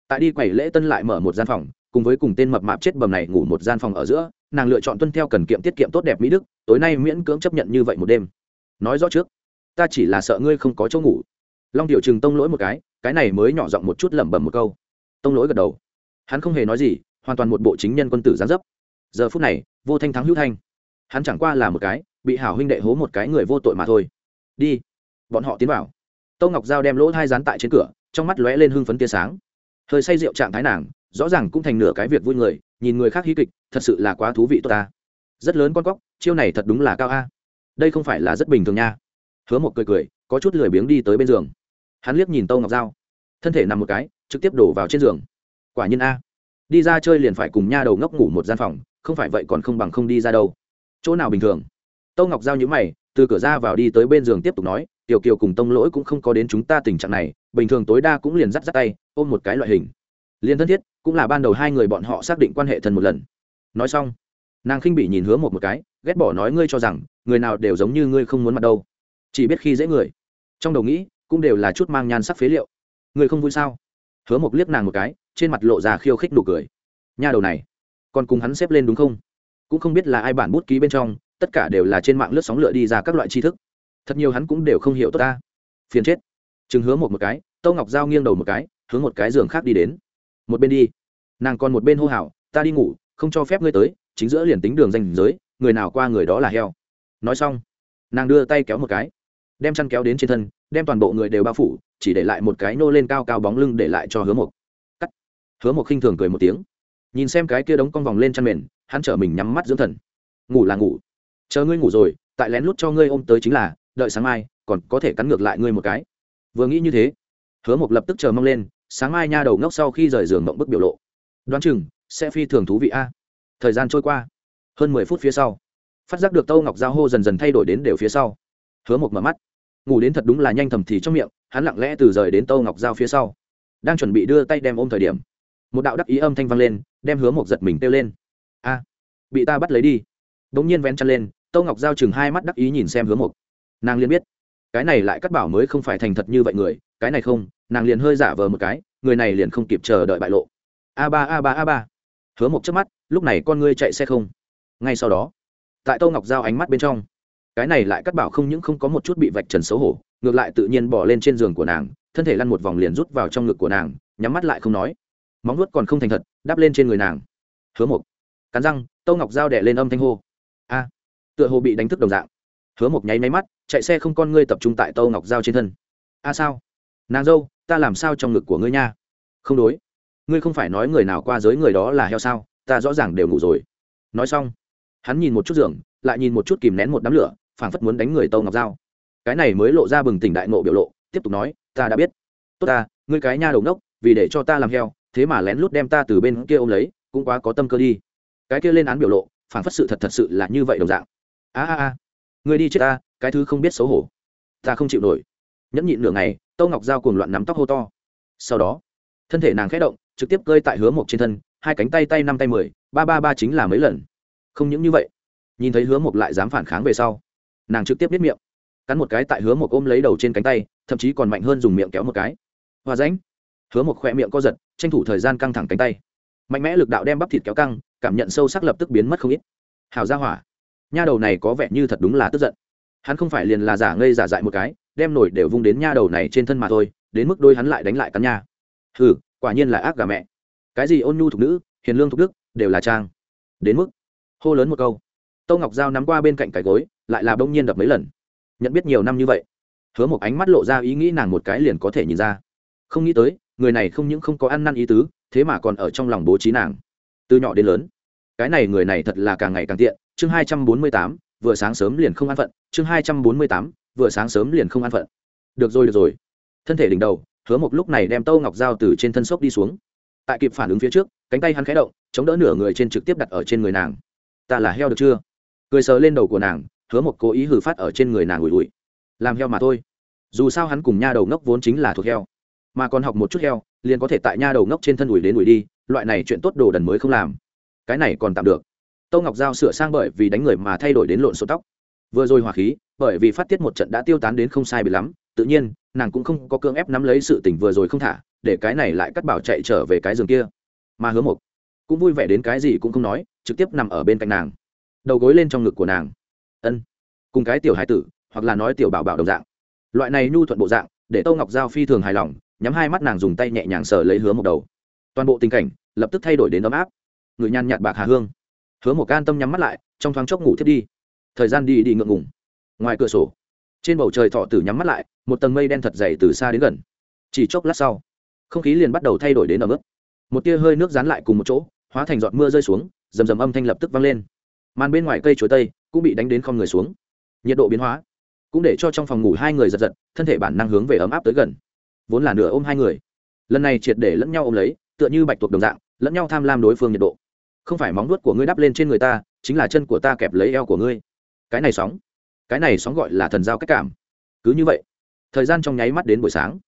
tại đi quẩy lễ tân lại mở một gian phòng, cùng với cùng tên mập mạp chết bầm này ngủ một gian phòng ở giữa, nàng lựa chọn tuân theo cần kiệm tiết kiệm tốt đẹp mỹ đức, tối nay miễn cưỡng chấp nhận như vậy một đêm. Nói rõ trước, ta chỉ là sợ ngươi không có chỗ ngủ. Long tiểu chừng tông lỗi một cái cái này mới nhỏ giọng một chút lẩm bẩm một câu. Tông lỗi gật đầu. Hắn không hề nói gì, hoàn toàn một bộ chính nhân quân tử gián dấp. Giờ phút này, vô thanh thắng hữu thanh. Hắn chẳng qua là một cái bị hảo huynh đệ hố một cái người vô tội mà thôi. Đi. Bọn họ tiến vào. Tô ngọc giao đem lỗ hai dán tại trên cửa, trong mắt lóe lên hưng phấn tia sáng. Hơi say rượu trạng thái nàng, rõ ràng cũng thành nửa cái việc vui người, nhìn người khác hí kịch, thật sự là quá thú vị tốt ta. Rất lớn con cóc, chiêu này thật đúng là cao a. Đây không phải là rất bình thường nha. Hứa một cười cười, có chút lười biếng đi tới bên giường. Hắn liếc nhìn tô ngọc giao. Thân thể nằm một cái, trực tiếp đổ vào trên giường. Quả nhiên a. Đi ra chơi liền phải cùng nha đầu ngốc ngủ một gian phòng, không phải vậy còn không bằng không đi ra đâu. Chỗ nào bình thường? Tâu ngọc giao nhữ mày, từ cửa ra vào đi tới bên giường tiếp tục nói, tiểu kiều cùng tông lỗi cũng không có đến chúng ta tình trạng này, bình thường tối đa cũng liền dắt dắt tay, ôm một cái loại hình. Liền thân thiết, cũng là ban đầu hai người bọn họ xác định quan hệ thân một lần. Nói xong, nàng khinh bị nhìn hứa một một cái, ghét bỏ nói, ngươi cho rằng, người nào đều giống như ngươi không muốn mặt đâu. Chỉ biết khi dễ người. Trong đầu nghĩ, cũng đều là chút mang nhan sắc phế liệu. Người không vui sao? Hứa một liếc nàng một cái, trên mặt lộ ra khiêu khích nụ cười. Nha đầu này, còn cùng hắn xếp lên đúng không? Cũng không biết là ai bản bút ký bên trong tất cả đều là trên mạng lướt sóng lựa đi ra các loại tri thức. Thật nhiều hắn cũng đều không hiểu tốt ta. Phiền chết. Chừng hứa một một cái, tâu ngọc giao nghiêng đầu một cái, hướng một cái giường khác đi đến. Một bên đi. Nàng còn một bên hô hào, ta đi ngủ, không cho phép ngươi tới, chính giữa liền tính đường danh giới, người nào qua người đó là heo. Nói xong, nàng đưa tay kéo một cái, đem chăn kéo đến trên thân, đem toàn bộ người đều bao phủ, chỉ để lại một cái nô lên cao cao bóng lưng để lại cho hứa một cắt. Hứa một khinh thường cười một tiếng. Nhìn xem cái kia đống con vòng lên chăn mền, hắn trở mình nhắm mắt dưỡng thần. Ngủ là ngủ chờ ngươi ngủ rồi, tại lén lút cho ngươi ôm tới chính là, đợi sáng mai, còn có thể cắn ngược lại ngươi một cái. Vừa nghĩ như thế, hứa một lập tức chờ mong lên, sáng mai nha đầu ngốc sau khi rời giường mộng bức biểu lộ. Đoán chừng, sẽ phi thường thú vị a. Thời gian trôi qua, hơn mười phút phía sau, phát giác được tâu ngọc giao hô dần dần thay đổi đến đều phía sau. Hứa một mở mắt, ngủ đến thật đúng là nhanh thầm thì trong miệng, hắn lặng lẽ từ rời đến tâu ngọc giao phía sau, đang chuẩn bị đưa tay đem ôm thời điểm, một đạo đắc ý âm thanh vang lên, đem hứa một giật mình kêu lên. A, bị ta bắt lấy đi. Đ ỗ n g nhiên vén chăn lên tâu ngọc giao chừng hai mắt đắc ý nhìn xem hứa Mục, nàng liền biết cái này lại cắt bảo mới không phải thành thật như vậy người cái này không nàng liền hơi giả vờ một cái người này liền không kịp chờ đợi bại lộ. A ba a ba a ba. Hứa mục trước mắt lúc này con ngươi chạy xe không. Ngay sau đó tại tô ngọc giao ánh mắt bên trong cái này lại cắt bảo không những không có một chút bị vạch trần xấu hổ ngược lại tự nhiên bỏ lên trên giường của nàng thân thể lăn một vòng liền rút vào trong ngực của nàng nhắm mắt lại không nói. Móng nuốt còn không thành thật đắp lên trên người nàng. Hứa Mục, cắn răng tô ngọc giao đẻ lên âm thanh hô tựa hồ bị đánh thức đồng dạng. Hứa một nháy máy mắt, chạy xe không con ngươi tập trung tại tô ngọc giao trên thân. A à sao? Nàng dâu, ta làm sao trong ngực của ngươi nha? Không đối. Ngươi không phải nói người nào qua giới người đó là heo sao? Ta rõ ràng đều ngủ rồi. Nói xong, hắn nhìn một chút giường, lại nhìn một chút kìm nén một đám lửa, phảng phất muốn đánh người tâu ngọc dao cái này mới lộ ra bừng tỉnh đại nộ biểu lộ, tiếp tục nói, ta đã biết. Tốt ta, ngươi cái nha đầu nốc vì để cho ta làm heo, thế mà lén lút đem ta từ bên kia ôm lấy, cũng quá có tâm cơ đi. Cái kia lên án biểu lộ, phảng phất sự thật thật sự là như vậy đồng dạng a a a ngươi đi chết ta, cái thứ không biết xấu hổ. Ta không chịu nổi. Nhẫn nhịn nửa ngày tâu ngọc dao cuồng loạn nắm tóc hô to. Sau đó, thân thể nàng khẽ động, trực tiếp cơi tại hứa mộc trên thân, hai cánh tay tay năm tay mười, ba ba ba chính là mấy lần. Không những như vậy, nhìn thấy hứa mộc lại dám phản kháng về sau, nàng trực tiếp biết miệng, cắn một cái tại hứa mộc ôm lấy đầu trên cánh tay, thậm chí còn mạnh hơn dùng miệng kéo một cái. Hòa ránh hứa mộc khỏe miệng co giật, tranh thủ thời gian căng thẳng cánh tay. Mạnh mẽ lực đạo đem bắp thịt kéo căng, cảm nhận sâu sắc lập tức biến mất không ít. Hào ra hỏa nha đầu này có vẻ như thật đúng là tức giận. Hắn không phải liền là giả ngây giả dại một cái, đem nổi đều vung đến nha đầu này trên thân mà thôi, đến mức đôi hắn lại đánh lại cắn nha. Ừ quả nhiên là ác gà mẹ. Cái gì ôn nhu thục nữ, hiền lương thục đức, đều là trang. Đến mức, hô lớn một câu. Tâu ngọc giao nắm qua bên cạnh cái gối, lại là bỗng nhiên đập mấy lần. Nhận biết nhiều năm như vậy, hứa một ánh mắt lộ ra ý nghĩ nàng một cái liền có thể nhìn ra. Không nghĩ tới, người này không những không có ăn năn ý tứ, thế mà còn ở trong lòng bố trí nàng. Từ nhỏ đến lớn, cái này người này thật là càng ngày càng tiện chương hai trăm bốn mươi tám, vừa sáng sớm liền không an phận. Chương hai trăm bốn mươi tám, vừa sáng sớm liền không an phận. Được rồi được rồi. Thân thể đỉnh đầu, hứa một lúc này đem tâu ngọc dao từ trên thân xốc đi xuống. Tại kịp phản ứng phía trước, cánh tay hắn khẽ động, chống đỡ nửa người trên trực tiếp đặt ở trên người nàng. Ta là heo được chưa? Cười sờ lên đầu của nàng, hứa một cố ý hử phát ở trên người nàng ủi ủi. Làm heo mà thôi. Dù sao hắn cùng nha đầu ngốc vốn chính là thuộc heo. Mà còn học một chút heo, liền có thể tại nha đầu ngốc trên thân ủi đến ủi đi, loại này chuyện tốt đồ đần mới không làm. Cái này còn tạm được. Tô ngọc giao sửa sang bởi vì đánh người mà thay đổi đến lộn số tóc. Vừa rồi hỏa khí, bởi vì phát tiết một trận đã tiêu tán đến không sai bị lắm, tự nhiên, nàng cũng không có cưỡng ép nắm lấy sự tỉnh vừa rồi không thả, để cái này lại cắt bảo chạy trở về cái giường kia. Mà hứa mộc cũng vui vẻ đến cái gì cũng không nói, trực tiếp nằm ở bên cạnh nàng. Đầu gối lên trong ngực của nàng. Ân, cùng cái tiểu hải tử, hoặc là nói tiểu bảo bảo đồng dạng. Loại này nhu thuận bộ dạng, để tâu ngọc giao phi thường hài lòng, nhắm hai mắt nàng dùng tay nhẹ nhàng sờ lấy hứa mộc đầu. Toàn bộ tình cảnh, lập tức thay đổi đến ấm áp. Người nhàn nhạt bạc hà hương hứa một can tâm nhắm mắt lại, trong thoáng chốc ngủ thiết đi. Thời gian đi đi ngượng ngùng. Ngoài cửa sổ, trên bầu trời thọ tử nhắm mắt lại, một tầng mây đen thật dày từ xa đến gần. Chỉ chốc lát sau, không khí liền bắt đầu thay đổi đến ở mức một tia hơi nước dán lại cùng một chỗ, hóa thành giọt mưa rơi xuống, rầm rầm âm thanh lập tức vang lên. Màn bên ngoài cây chuối tây cũng bị đánh đến không người xuống. Nhiệt độ biến hóa cũng để cho trong phòng ngủ hai người giật giật, thân thể bản năng hướng về ấm áp tới gần. Vốn là nửa ôm hai người, lần này triệt để lẫn nhau ôm lấy, tựa như bạch tuộc đồng dạng, lẫn nhau tham lam đối phương nhiệt độ không phải móng vuốt của ngươi đắp lên trên người ta, chính là chân của ta kẹp lấy eo của ngươi. Cái này sóng. Cái này sóng gọi là thần giao cách cảm. Cứ như vậy, thời gian trong nháy mắt đến buổi sáng.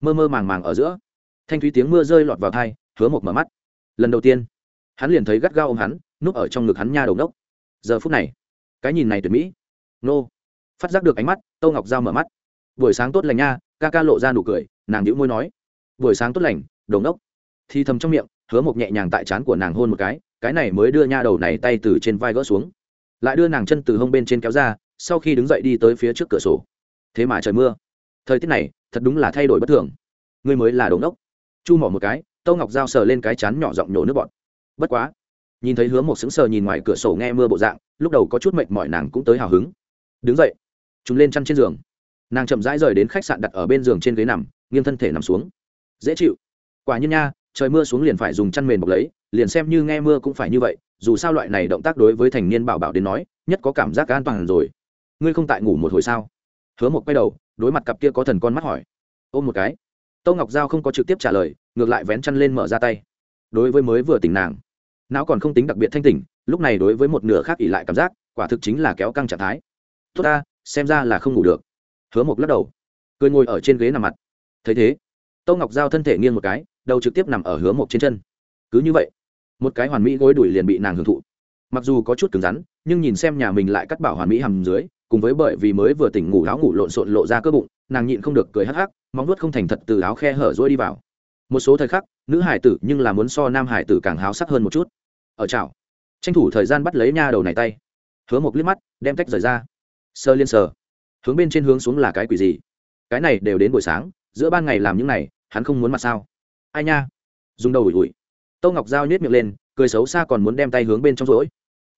Mơ mơ màng màng ở giữa, thanh thúy tiếng mưa rơi lọt vào thai, hứa một mở mắt. Lần đầu tiên, hắn liền thấy gắt gao ô m hắn, núp ở trong ngực hắn nha đầu đốc giờ phút này, cái nhìn này tuyệt mỹ. Nô. Phát giác được ánh mắt tâu ngọc giao mở mắt. Buổi sáng tốt lành nha, ca ca lộ ra nụ cười, nàng đĩu môi nói. Buổi sáng tốt lành đầu đốc thì thầm trong miệng, hứa một nhẹ nhàng tại trán của nàng hôn một cái cái này mới đưa nha đầu này tay từ trên vai gỡ xuống. Lại đưa nàng chân từ hông bên trên kéo ra, sau khi đứng dậy đi tới phía trước cửa sổ. Thế mà trời mưa. Thời tiết này, thật đúng là thay đổi bất thường. Ngươi mới là đống đốc chu mỏ một cái, tâu ngọc dao sờ lên cái chán nhỏ giọng nhổ nước bọt. Bất quá. Nhìn thấy hứa một sững sờ nhìn ngoài cửa sổ nghe mưa bộ dạng, lúc đầu có chút mệt mỏi nàng cũng tới hào hứng. Đứng dậy. Chúng lên chăn trên giường. Nàng chậm rãi rời đến khách sạn đặt ở bên giường trên ghế nằm, nghiêng thân thể nằm xuống. Dễ chịu. Quả nhiên nha trời mưa xuống liền phải dùng chăn mền bọc lấy, liền xem như nghe mưa cũng phải như vậy, dù sao loại này động tác đối với thành niên bảo bảo đến nói, nhất có cảm giác an toàn rồi. Ngươi không tại ngủ một hồi sao? Hứa một quay đầu, đối mặt cặp kia có thần con mắt hỏi. Ôm một cái. Tô ngọc giao không có trực tiếp trả lời, ngược lại vén chăn lên mở ra tay. Đối với mới vừa tỉnh nàng, não còn không tính đặc biệt thanh tỉnh, lúc này đối với một nửa khác ỉ lại cảm giác, quả thực chính là kéo căng trạng thái. Tốt ta, xem ra là không ngủ được. Hứa một lắc đầu, cười ngồi ở trên ghế nằm mặt. Thấy thế tô ngọc giao thân thể nghiêng một cái đầu trực tiếp nằm ở hứa một trên chân. Cứ như vậy, một cái hoàn mỹ gối đuổi liền bị nàng hưởng thụ. Mặc dù có chút cứng rắn, nhưng nhìn xem nhà mình lại cắt bảo hoàn mỹ hầm dưới, cùng với bởi vì mới vừa tỉnh ngủ áo ngủ lộn xộn lộ ra cơ bụng, nàng nhịn không được cười hắc hắc, móng nuốt không thành thật từ áo khe hở rỗi đi vào. Một số thời khắc, nữ hải tử nhưng là muốn so nam hải tử càng háo sắc hơn một chút. Ở chảo, tranh thủ thời gian bắt lấy nha đầu này tay. Hứa một liếc mắt, đem tách rời ra. Sơ liên sờ hướng bên trên hướng xuống là cái quỷ gì? Cái này đều đến buổi sáng, giữa ban ngày làm những này, hắn không muốn mặt sao? Ai nha? Dùng đầu ủi ủi. Tô ngọc dao nhét miệng lên, cười xấu xa còn muốn đem tay hướng bên trong rỗi.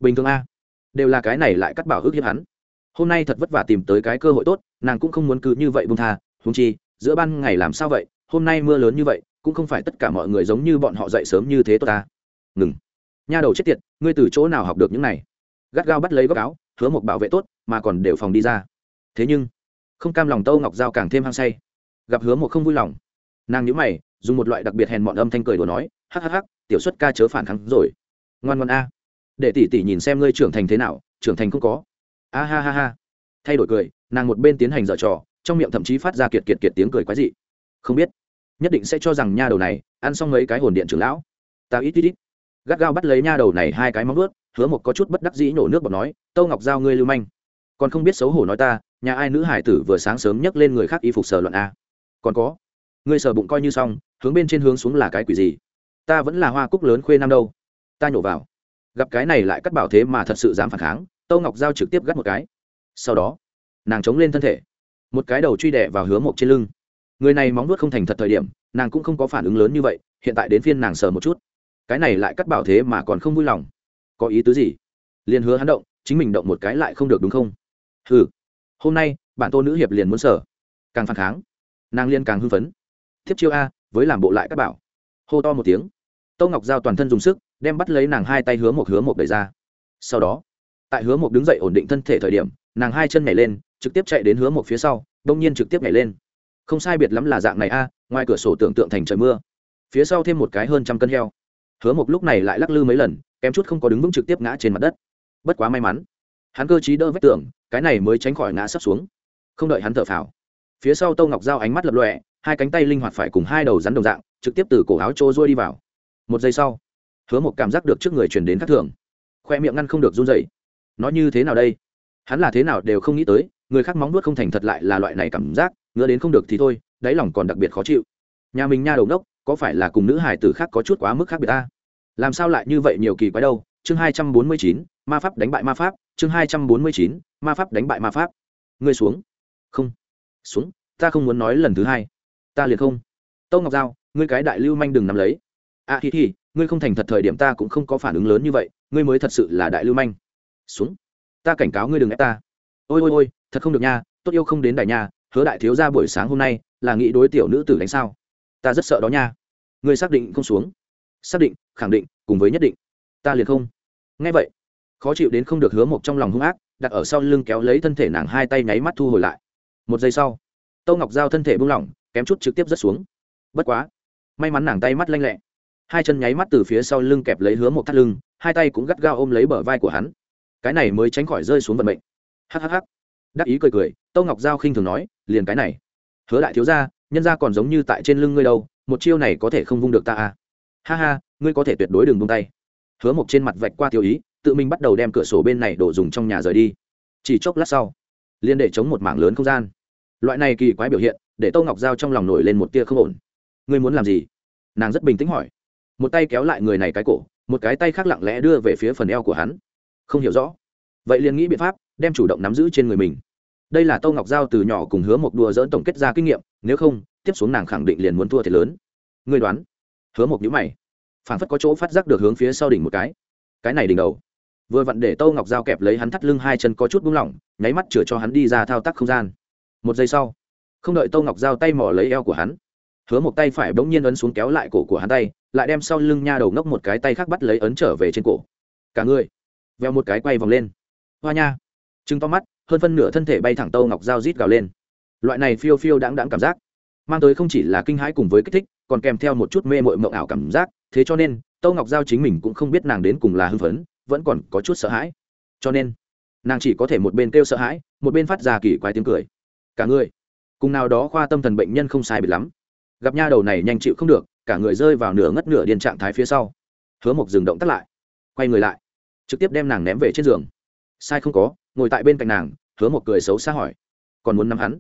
Bình thường a, đều là cái này lại cắt bảo ước hiếp hắn. Hôm nay thật vất vả tìm tới cái cơ hội tốt, nàng cũng không muốn cứ như vậy bung tha húng chi, giữa ban ngày làm sao vậy, hôm nay mưa lớn như vậy, cũng không phải tất cả mọi người giống như bọn họ dậy sớm như thế tốt ta. Ngừng. Nha đầu chết tiệt, ngươi từ chỗ nào học được những này? Gắt gao bắt lấy góc áo, hứa một bảo vệ tốt, mà còn đều phòng đi ra. Thế nhưng, không cam lòng tâu ngọc giao càng thêm hăng say. Gặp hứa một không vui lòng. Nàng nhữ mày dùng một loại đặc biệt hèn mọn âm thanh cười đùa nói, hắc hắc hắc, tiểu xuất ca chớ phản kháng rồi. Ngoan ngoan a. Để tỷ tỷ nhìn xem ngươi trưởng thành thế nào, trưởng thành không có. A ha ha ha. Thay đổi cười, nàng một bên tiến hành dở trò, trong miệng thậm chí phát ra kiệt kiệt kiệt tiếng cười quái dị. Không biết, nhất định sẽ cho rằng nha đầu này ăn xong mấy cái hồn điện trưởng lão. Ta ít ít ít. Gắt gao bắt lấy nha đầu này hai cái móng ướt hứa một có chút bất đắc dĩ nổ nước bọt nói, tâu ngọc giao ngươi lưu manh. Còn không biết xấu hổ nói ta, nhà ai nữ hải tử vừa sáng sớm nhấc lên người khác y phục sờ loạn a. Còn có, ngươi sờ bụng coi như xong hướng bên trên hướng xuống là cái quỷ gì? Ta vẫn là hoa cúc lớn khuê năm đâu. Ta nhổ vào. Gặp cái này lại cắt bảo thế mà thật sự dám phản kháng, tâu ngọc giao trực tiếp gắt một cái. Sau đó, nàng chống lên thân thể. Một cái đầu truy đẻ vào hứa một trên lưng. Người này móng nuốt không thành thật thời điểm, nàng cũng không có phản ứng lớn như vậy, hiện tại đến phiên nàng sờ một chút. Cái này lại cắt bảo thế mà còn không vui lòng. Có ý tứ gì? Liền hứa hắn động, chính mình động một cái lại không được đúng không? Ừ hôm nay, bản tô nữ hiệp liền muốn sở càng phản kháng, nàng liên càng hưng phấn. Thiếp chiêu a với làm bộ lại các bảo. Hô to một tiếng. Tâu ngọc giao toàn thân dùng sức, đem bắt lấy nàng hai tay hứa một hứa một đẩy ra. Sau đó, tại hứa một đứng dậy ổn định thân thể thời điểm, nàng hai chân nhảy lên, trực tiếp chạy đến hứa một phía sau, đông nhiên trực tiếp nhảy lên. Không sai biệt lắm là dạng này a, ngoài cửa sổ tưởng tượng thành trời mưa. Phía sau thêm một cái hơn trăm cân heo. Hứa một lúc này lại lắc lư mấy lần, kém chút không có đứng vững trực tiếp ngã trên mặt đất. Bất quá may mắn, hắn cơ t đỡ vách tường, cái này mới tránh khỏi ngã sấp xuống. Không đợi hắn thở phào, phía sau tâu ngọc giao ánh mắt lập lọe hai cánh tay linh hoạt phải cùng hai đầu rắn đồng dạng, trực tiếp từ cổ áo trô rôi đi vào. Một giây sau, hứa một cảm giác được trước người truyền đến các thường. Khoe miệng ngăn không được run dậy nó như thế nào đây? Hắn là thế nào đều không nghĩ tới, người khác móng nuốt không thành thật lại là loại này cảm giác, ngứa đến không được thì thôi, đáy lòng còn đặc biệt khó chịu. Nhà mình nha đầu đốc có phải là cùng nữ hải tử khác có chút quá mức khác biệt ta? Làm sao lại như vậy nhiều kỳ quái đâu? Chương hai trăm bốn mươi chín, ma pháp đánh bại ma pháp. Chương hai trăm bốn mươi chín, ma pháp đánh bại ma pháp. Ngươi xuống. Không. Xuống, ta không muốn nói lần thứ hai ta liền không. Tâu ngọc giao ngươi cái đại lưu manh đừng nắm lấy. A à, thì thì ngươi không thành thật thời điểm ta cũng không có phản ứng lớn như vậy ngươi mới thật sự là đại lưu manh. Xuống. Ta cảnh cáo ngươi đừng ép ta. Ôi ôi ôi thật không được nha tốt yêu không đến đại nhà, hứa đại thiếu ra buổi sáng hôm nay là nghĩ đối tiểu nữ tử đánh sao? Ta rất sợ đó nha. Ngươi xác định không xuống. Xác định khẳng định cùng với nhất định. Ta liền không. Nghe vậy khó chịu đến không được hứa một trong lòng hung ác đặt ở sau lưng kéo lấy thân thể nàng hai tay nháy mắt thu hồi lại. Một giây sau tâu ngọc giao thân thể buông lỏng kém chút trực tiếp rớt xuống. Bất quá, may mắn nàng tay mắt lanh lẹ. Hai chân nháy mắt từ phía sau lưng kẹp lấy hứa một thắt lưng, hai tay cũng gắt gao ôm lấy bờ vai của hắn. Cái này mới tránh khỏi rơi xuống vận mệnh. Hhh đắc ý cười cười, tâu ngọc giao khinh thường nói, liền cái này. Hứa đại thiếu ra nhân ra còn giống như tại trên lưng ngươi đâu, một chiêu này có thể không vung được ta à? Ha ha, ngươi có thể tuyệt đối đừng vung tay. Hứa mộc trên mặt vạch qua tiêu ý, tự mình bắt đầu đem cửa sổ bên này đổ dùng trong nhà rời đi. Chỉ chốc lát sau liên để chống một mảng lớn không gian. Loại này kỳ quái biểu hiện để tô ngọc giao trong lòng nổi lên một tia không ổn. Ngươi muốn làm gì? Nàng rất bình tĩnh hỏi. Một tay kéo lại người này cái cổ, một cái tay khác lặng lẽ đưa về phía phần eo của hắn. Không hiểu rõ. Vậy liền nghĩ biện pháp, đem chủ động nắm giữ trên người mình. Đây là tô ngọc giao từ nhỏ cùng hứa một đùa dỡn tổng kết ra kinh nghiệm, nếu không, tiếp xuống nàng khẳng định liền muốn thua thiệt lớn. Ngươi đoán? Hứa một nhữ mày. Phản phất có chỗ phát giác được hướng phía sau đỉnh một cái. Cái này đỉnh đầu. Vừa vặn để tô ngọc giao kẹp lấy hắn thắt lưng hai chân có chút buông lỏng, nháy mắt chửa cho hắn đi ra thao tác không gian. Một giây sau không đợi tô ngọc giao tay mỏ lấy eo của hắn, hứa một tay phải bỗng nhiên ấn xuống kéo lại cổ của hắn tay, lại đem sau lưng nha đầu ngốc một cái tay khác bắt lấy ấn trở về trên cổ. Cả người veo một cái quay vòng lên. Hoa nha! Trứng to mắt, hơn phân nửa thân thể bay thẳng tô ngọc giao rít gào lên. Loại này phiêu phiêu đáng đáng cảm giác, mang tới không chỉ là kinh hãi cùng với kích thích, còn kèm theo một chút mê mội mộng ảo cảm giác, thế cho nên tâu ngọc giao chính mình cũng không biết nàng đến cùng là hưng phấn, vẫn còn có chút sợ hãi. Cho nên, nàng chỉ có thể một bên kêu sợ hãi, một bên phát ra kỳ quái tiếng cười. Cả người cùng nào đó khoa tâm thần bệnh nhân không sai biệt lắm. Gặp nha đầu này nhanh chịu không được, cả người rơi vào nửa ngất nửa điên trạng thái phía sau. Hứa một dừng động tắt lại, quay người lại, trực tiếp đem nàng ném về trên giường. Sai không có, ngồi tại bên cạnh nàng, hứa một cười xấu xa hỏi, còn muốn nắm hắn?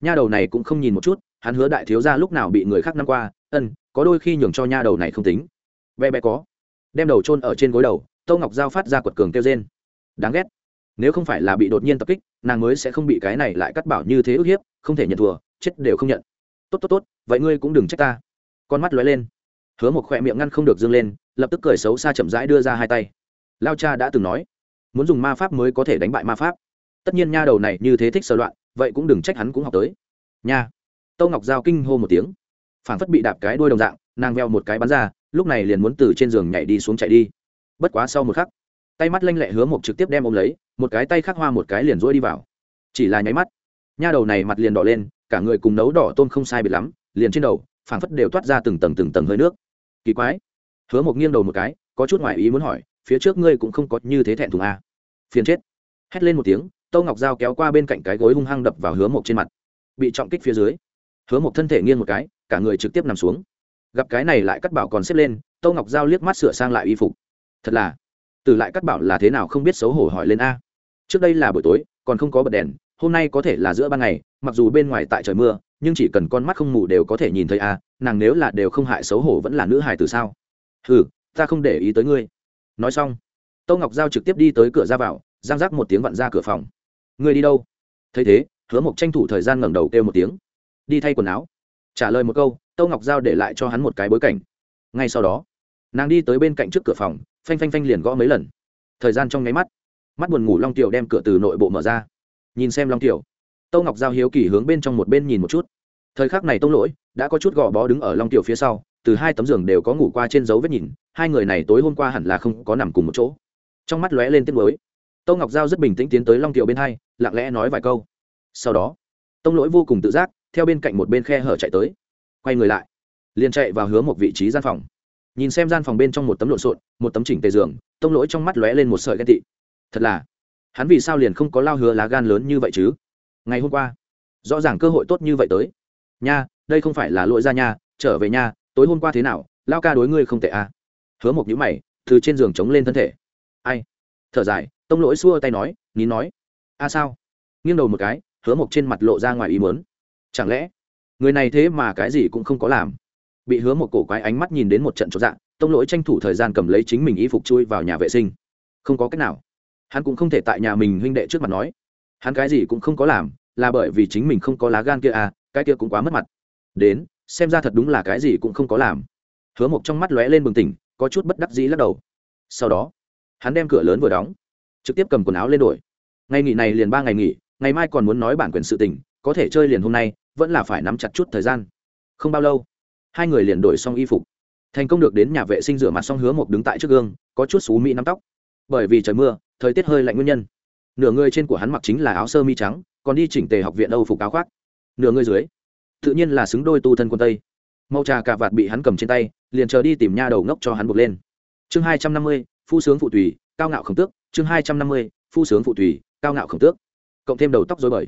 Nha đầu này cũng không nhìn một chút, hắn hứa đại thiếu ra lúc nào bị người khác năm qua, ân, có đôi khi nhường cho nha đầu này không tính. Bé bé có. Đem đầu chôn ở trên gối đầu tâu ngọc giao phát ra quật cường kêu trên đáng ghét. Nếu không phải là bị đột nhiên tập kích, nàng mới sẽ không bị cái này lại cắt bảo như thế ức hiếp không thể nhận thua, chết đều không nhận. Tốt tốt tốt, vậy ngươi cũng đừng trách ta. Con mắt lóe lên. Hứa một khoe miệng ngăn không được dâng lên, lập tức cười xấu xa chậm rãi đưa ra hai tay. Lao cha đã từng nói, muốn dùng ma pháp mới có thể đánh bại ma pháp. Tất nhiên nha đầu này như thế thích sơ loạn, vậy cũng đừng trách hắn cũng học tới. Nha. Tâu ngọc giao kinh hô một tiếng. Phản phất bị đạp cái đuôi đồng dạng, nàng veo một cái bắn ra, lúc này liền muốn từ trên giường nhảy đi xuống chạy đi. Bất quá sau một khắc, tay mắt lanh lẹ hứa một trực tiếp đem ôm lấy, một cái tay khắc hoa một cái liền rỗi đi vào. Chỉ là nháy mắt nha đầu này mặt liền đỏ lên, cả người cùng nấu đỏ tôm không sai biệt lắm, liền trên đầu, phảng phất đều toát ra từng tầng từng tầng hơi nước. Kỳ quái. Hứa một nghiêng đầu một cái, có chút ngoại ý muốn hỏi, phía trước ngươi cũng không có như thế thẹn thùng a à. phiền chết. Hét lên một tiếng tâu ngọc dao kéo qua bên cạnh cái gối hung hăng đập vào hứa một trên mặt. Bị trọng kích phía dưới. Hứa một thân thể nghiêng một cái, cả người trực tiếp nằm xuống. Gặp cái này lại cắt bảo còn xếp lên tâu ngọc giao liếc mắt sửa sang lại y phục. Thật là, từ lại cắt bảo là thế nào không biết xấu hổ hỏi lên a. Trước đây là buổi tối, còn không có bật đèn hôm nay có thể là giữa ban ngày, mặc dù bên ngoài tại trời mưa, nhưng chỉ cần con mắt không mù đều có thể nhìn thấy à? nàng nếu là đều không hại xấu hổ vẫn là nữ hài từ sao? Ừ ta không để ý tới ngươi. Nói xong Tô ngọc giao trực tiếp đi tới cửa ra vào, giang giác một tiếng vặn ra cửa phòng. Ngươi đi đâu? Thấy thế, hứa mộc tranh thủ thời gian ngẩng đầu kêu một tiếng. Đi thay quần áo. Trả lời một câu Tô ngọc giao để lại cho hắn một cái bối cảnh. Ngay sau đó, nàng đi tới bên cạnh trước cửa phòng, phanh phanh phanh liền gõ mấy lần. Thời gian trong nháy mắt mắt buồn ngủ long tiểu đem cửa từ nội bộ mở ra nhìn xem long tiểu. Tâu ngọc giao hiếu kỳ hướng bên trong một bên nhìn một chút. Thời khắc này tông lỗi, đã có chút gò bó đứng ở long tiểu phía sau, từ hai tấm giường đều có ngủ qua trên dấu vết nhìn, hai người này tối hôm qua hẳn là không có nằm cùng một chỗ. Trong mắt lóe lên tiếng mới tâu ngọc giao rất bình tĩnh tiến tới long tiểu bên hai, lặng lẽ nói vài câu. Sau đó, tông lỗi vô cùng tự giác, theo bên cạnh một bên khe hở chạy tới. Quay người lại, liền chạy vào hướng một vị trí gian phòng. Nhìn xem gian phòng bên trong một tấm lộn xộn, một tấm chỉnh tề giường, tông lỗi trong mắt lóe lên một sợi ghen tị. Thật là hắn vì sao liền không có lao hứa lá gan lớn như vậy chứ? Ngày hôm qua, rõ ràng cơ hội tốt như vậy tới. Nha, đây không phải là lỗi ra nha, trở về nha. tối hôm qua thế nào, lao ca đối ngươi không tệ à? Hứa một nhữ mày, từ trên giường chống lên thân thể. Ai? Thở dài, tông lỗi xua tay nói nín nói. A sao? Nghiêng đầu một cái, hứa một trên mặt lộ ra ngoài ý muốn. Chẳng lẽ, người này thế mà cái gì cũng không có làm? Bị hứa một cổ quái ánh mắt nhìn đến một trận trọn dạng tông lỗi tranh thủ thời gian cầm lấy chính mình y phục chui vào nhà vệ sinh. Không có cách nào hắn cũng không thể tại nhà mình huynh đệ trước mặt nói, hắn cái gì cũng không có làm, là bởi vì chính mình không có lá gan kia à cái kia cũng quá mất mặt. Đến, xem ra thật đúng là cái gì cũng không có làm. Hứa một trong mắt lóe lên bừng tỉnh, có chút bất đắc dĩ lắc đầu. Sau đó, hắn đem cửa lớn vừa đóng, trực tiếp cầm quần áo lên đổi. Ngày nghỉ này liền ba ngày nghỉ, ngày mai còn muốn nói bản quyền sự tình, có thể chơi liền hôm nay, vẫn là phải nắm chặt chút thời gian. Không bao lâu, hai người liền đổi xong y phục. Thành công được đến nhà vệ sinh rửa mặt xong, hứa một đứng tại trước gương, có chút xú mỹ nắm tóc. Bởi vì trời mưa thời tiết hơi lạnh nguyên nhân. Nửa người trên của hắn mặc chính là áo sơ mi trắng, còn đi chỉnh tề học viện âu phục áo khoác. Nửa người dưới, tự nhiên là xứng đôi tu thân quân tây. Màu trà cà vạt bị hắn cầm trên tay, liền chờ đi tìm nha đầu ngốc cho hắn buộc lên. Chương hai trăm năm mươi, phu sướng phụ tùy, cao ngạo khổng tước. Chương hai trăm năm mươi, phu sướng phụ tùy, cao ngạo khổng tước. Cộng thêm đầu tóc dối bời.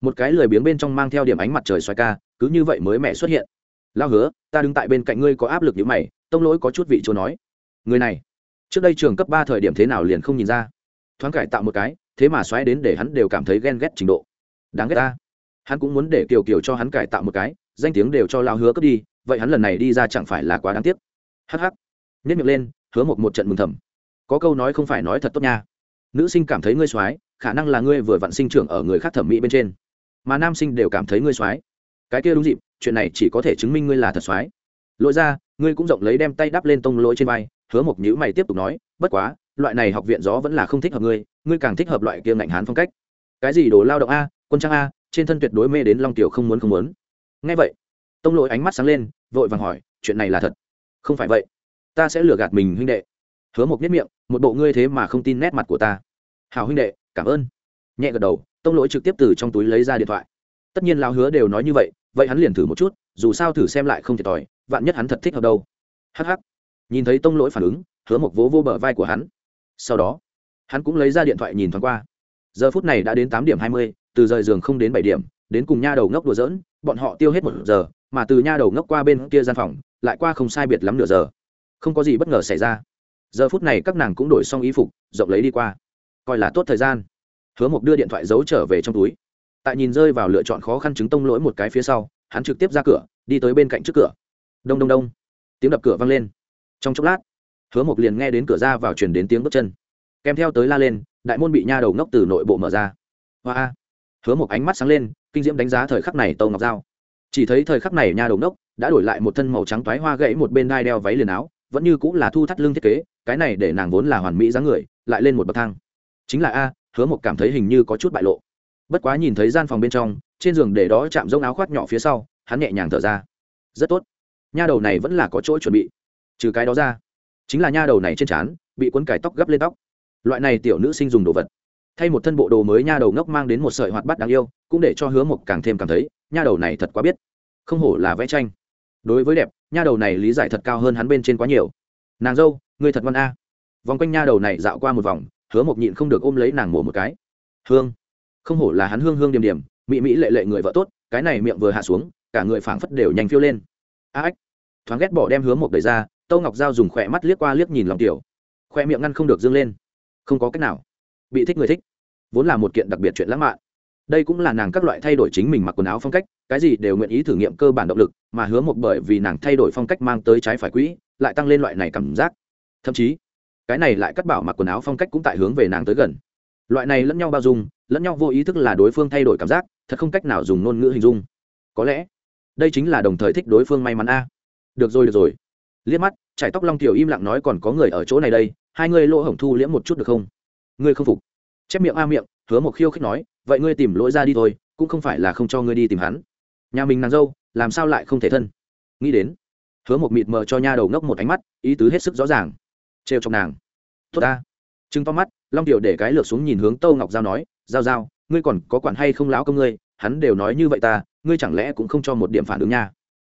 Một cái lười biếng bên trong mang theo điểm ánh mặt trời xoay ca, cứ như vậy mới mẹ xuất hiện. Lao hứa, ta đứng tại bên cạnh ngươi có áp lực như mày, tông lỗi có chút vị chỗ nói. Người này, trước đây trường cấp ba thời điểm thế nào liền không nhìn ra thoáng cải tạo một cái, thế mà xoáy đến để hắn đều cảm thấy ghen ghét trình độ. Đáng ghét ta. Hắn cũng muốn để kiều kiều cho hắn cải tạo một cái, danh tiếng đều cho lao hứa cướp đi, vậy hắn lần này đi ra chẳng phải là quá đáng tiếc. Hh nhất miệng lên, hứa một một trận mừng thầm. Có câu nói không phải nói thật tốt nha. Nữ sinh cảm thấy ngươi soái khả năng là ngươi vừa vặn sinh trưởng ở người khác thẩm mỹ bên trên. Mà nam sinh đều cảm thấy ngươi soái cái kia đúng dịp, chuyện này chỉ có thể chứng minh ngươi là thật soái lỗi ra, ngươi cũng rộng lấy đem tay đắp lên tông lỗi trên vai, hứa một nhữ mày tiếp tục nói, bất quá loại này học viện gió vẫn là không thích hợp ngươi ngươi càng thích hợp loại kia ngạnh hán phong cách. Cái gì đồ lao động a, quân trang a, trên thân tuyệt đối mê đến long tiểu không muốn không muốn. Ngay vậy, tông lỗi ánh mắt sáng lên, vội vàng hỏi, chuyện này là thật? Không phải vậy. Ta sẽ lừa gạt mình, huynh đệ. Hứa một nhất miệng, một bộ ngươi thế mà không tin nét mặt của ta. Hào huynh đệ, cảm ơn. Nhẹ gật đầu, tông lỗi trực tiếp từ trong túi lấy ra điện thoại. Tất nhiên lao hứa đều nói như vậy vậy hắn liền thử một chút, dù sao thử xem lại không thiệt thòi, vạn nhất hắn thật thích hợp đâu. Hh nhìn thấy tông lỗi phản ứng, hứa một vố vô bờ vai của hắn sau đó, hắn cũng lấy ra điện thoại nhìn thoáng qua. Giờ phút này đã đến tám điểm hai mươi, từ rời giường không đến bảy điểm, đến cùng nha đầu ngốc đùa dỡn bọn họ tiêu hết một giờ, mà từ nha đầu ngốc qua bên kia gian phòng, lại qua không sai biệt lắm nửa giờ. Không có gì bất ngờ xảy ra. Giờ phút này các nàng cũng đổi xong y phục, rộng lấy đi qua. Coi là tốt thời gian. Hứa mộc đưa điện thoại giấu trở về trong túi. Tại nhìn rơi vào lựa chọn khó khăn chứng tông lỗi một cái phía sau, hắn trực tiếp ra cửa, đi tới bên cạnh trước cửa. Đông đông đông. Tiếng đập cửa vang lên. Trong chốc lát hứa mộc liền nghe đến cửa ra vào truyền đến tiếng bước chân. Kèm theo tới la lên, đại môn bị nha đầu ngốc từ nội bộ mở ra. Hoa hứa mộc ánh mắt sáng lên, kinh diễm đánh giá thời khắc này tâu ngọc dao chỉ thấy thời khắc này nha đầu ngốc đã đổi lại một thân màu trắng toái hoa gãy một bên đai đeo váy liền áo, vẫn như cũng là thu thắt lưng thiết kế, cái này để nàng vốn là hoàn mỹ dáng người, lại lên một bậc thang. Chính là a, hứa Mộc cảm thấy hình như có chút bại lộ. Bất quá nhìn thấy gian phòng bên trong, trên giường để đó chạm rông áo khoác nhỏ phía sau, hắn nhẹ nhàng thở ra. Rất tốt. Nha đầu này vẫn là có chỗ chuẩn bị. Trừ cái đó ra chính là nha đầu này trên trán, bị cuốn cải tóc gấp lên tóc. Loại này tiểu nữ sinh dùng đồ vật. Thay một thân bộ đồ mới nha đầu ngốc mang đến một sợi hoạt bát đáng yêu, cũng để cho hứa mộc càng thêm cảm thấy, nha đầu này thật quá biết. Không hổ là vẽ tranh. Đối với đẹp, nha đầu này lý giải thật cao hơn hắn bên trên quá nhiều. Nàng dâu người thật văn a. Vòng quanh nha đầu này dạo qua một vòng, hứa mộc nhịn không được ôm lấy nàng mổ một cái. Hương. Không hổ là hắn hương hương điểm điểm mỹ mỹ lệ lệ người vợ tốt, cái này miệng vừa hạ xuống, cả người phảng phất đều nhanh phiêu lên. A ếch thoáng ghét bỏ đem hứa mộc đẩy ra tâu ngọc g dùng khỏe mắt liếc qua liếc nhìn lòng tiểu. Khoe miệng ngăn không được dâng lên. Không có cách nào. Bị thích người thích. Vốn là một kiện đặc biệt chuyện lãng mạn. Đây cũng là nàng các loại thay đổi chính mình mặc quần áo phong cách, cái gì đều nguyện ý thử nghiệm cơ bản động lực, mà hứa một bởi vì nàng thay đổi phong cách mang tới trái phải quỹ, lại tăng lên loại này cảm giác. Thậm chí, cái này lại cắt bảo mặc quần áo phong cách cũng tại hướng về nàng tới gần. Loại này lẫn nhau bao dung, lẫn nhau vô ý thức là đối phương thay đổi cảm giác, thật không cách nào dùng ngôn ngữ hình dung. Có lẽ, đây chính là đồng thời thích đối phương may mắn a. Được rồi được rồi liếc mắt, trải tóc long tiểu im lặng nói còn có người ở chỗ này đây, hai người lỗ hổng thu liễm một chút được không? Ngươi không phục. Chép miệng a miệng, hứa một khiêu khích nói, vậy ngươi tìm lỗi ra đi thôi, cũng không phải là không cho ngươi đi tìm hắn. Nhà mình nàng dâu, làm sao lại không thể thân? Nghĩ đến, hứa một mịt mờ cho nha đầu ngốc một ánh mắt, ý tứ hết sức rõ ràng. Trêu trong nàng. Tốt ta. Trừng to mắt, long tiểu để cái lược xuống nhìn hướng tâu ngọc giao nói, giao giao, ngươi còn có quản hay không láo công ngươi, hắn đều nói như vậy ta, ngươi chẳng lẽ cũng không cho một điểm phản ứng nha?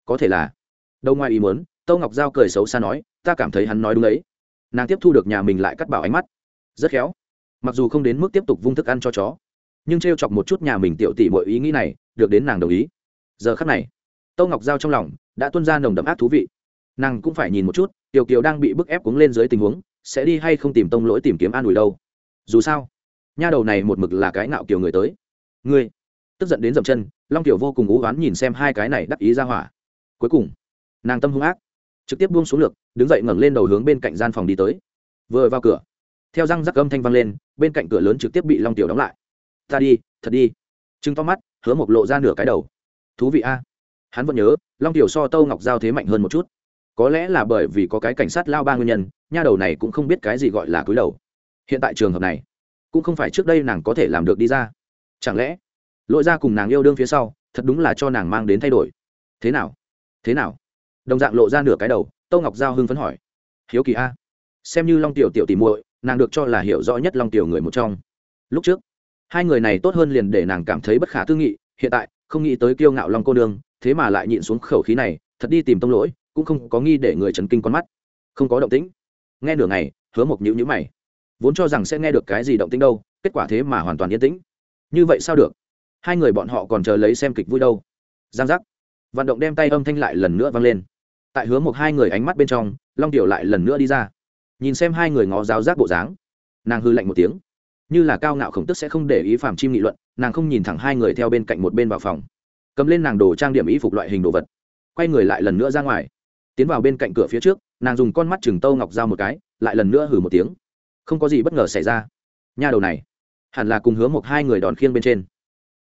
Có thể là, đâu ngoài ý muốn tâu ngọc giao cười xấu xa nói, ta cảm thấy hắn nói đúng ấy. Nàng tiếp thu được nhà mình lại cắt bảo ánh mắt. Rất khéo. Mặc dù không đến mức tiếp tục vung thức ăn cho chó, nhưng t r e o chọc một chút nhà mình tiểu tỷ mọi ý nghĩ này, được đến nàng đồng ý. Giờ khắc này tâu ngọc giao trong lòng đã tuân ra nồng đậm ác thú vị. Nàng cũng phải nhìn một chút, tiểu kiều đang bị bức ép cuống lên dưới tình huống, sẽ đi hay không tìm tông lỗi tìm kiếm an ủi đâu. Dù sao, nha đầu này một mực là cái ngạo kiều người tới. Ngươi, tức giận đến dậm chân, long tiểu vô cùng ú oán nhìn xem hai cái này đắc ý ra hỏa. Cuối cùng, nàng tâm hung ác trực tiếp buông xuống lược, đứng dậy ngẩng lên đầu hướng bên cạnh gian phòng đi tới. Vừa vào cửa, theo răng rắc âm thanh vang lên, bên cạnh cửa lớn trực tiếp bị long tiểu đóng lại. Ta đi, thật đi. Chứng to mắt, hứa một lộ ra nửa cái đầu. Thú vị a. Hắn vẫn nhớ, long tiểu so tâu ngọc giao thế mạnh hơn một chút. Có lẽ là bởi vì có cái cảnh sát lao ba nguyên nhân, nha đầu này cũng không biết cái gì gọi là cúi đầu. Hiện tại trường hợp này, cũng không phải trước đây nàng có thể làm được đi ra. Chẳng lẽ, lỗi ra cùng nàng yêu đương phía sau, thật đúng là cho nàng mang đến thay đổi. Thế nào? Thế nào? Đồng dạng lộ ra nửa cái đầu tâu ngọc giao hưng phấn hỏi. Hiếu kỳ a. Xem như long tiểu tiểu tìm muội, nàng được cho là hiểu rõ nhất long tiểu người một trong. Lúc trước, hai người này tốt hơn liền để nàng cảm thấy bất khả tư nghị, hiện tại, không nghĩ tới kiêu ngạo long cô nương, thế mà lại nhịn xuống khẩu khí này, thật đi tìm tông lỗi, cũng không có nghi để người chấn kinh con mắt. Không có động tĩnh. Nghe nửa ngày, hứa một nhữ nhữ mày. Vốn cho rằng sẽ nghe được cái gì động tĩnh đâu, kết quả thế mà hoàn toàn yên tĩnh. Như vậy sao được? Hai người bọn họ còn chờ lấy xem kịch vui đâu. Giang giác. Vận động đem tay âm thanh lại lần nữa vang lên tại hứa một hai người ánh mắt bên trong, long tiểu lại lần nữa đi ra. Nhìn xem hai người ngó giáo giác bộ dáng, nàng hư lạnh một tiếng. Như là cao ngạo khổng tức sẽ không để ý phàm chim nghị luận, nàng không nhìn thẳng hai người theo bên cạnh một bên vào phòng. Cầm lên nàng đồ trang điểm y phục loại hình đồ vật, quay người lại lần nữa ra ngoài. Tiến vào bên cạnh cửa phía trước, nàng dùng con mắt chừng tâu ngọc dao một cái, lại lần nữa hử một tiếng. Không có gì bất ngờ xảy ra. Nha đầu này, hẳn là cùng hướng một hai người đòn khiêng bên trên.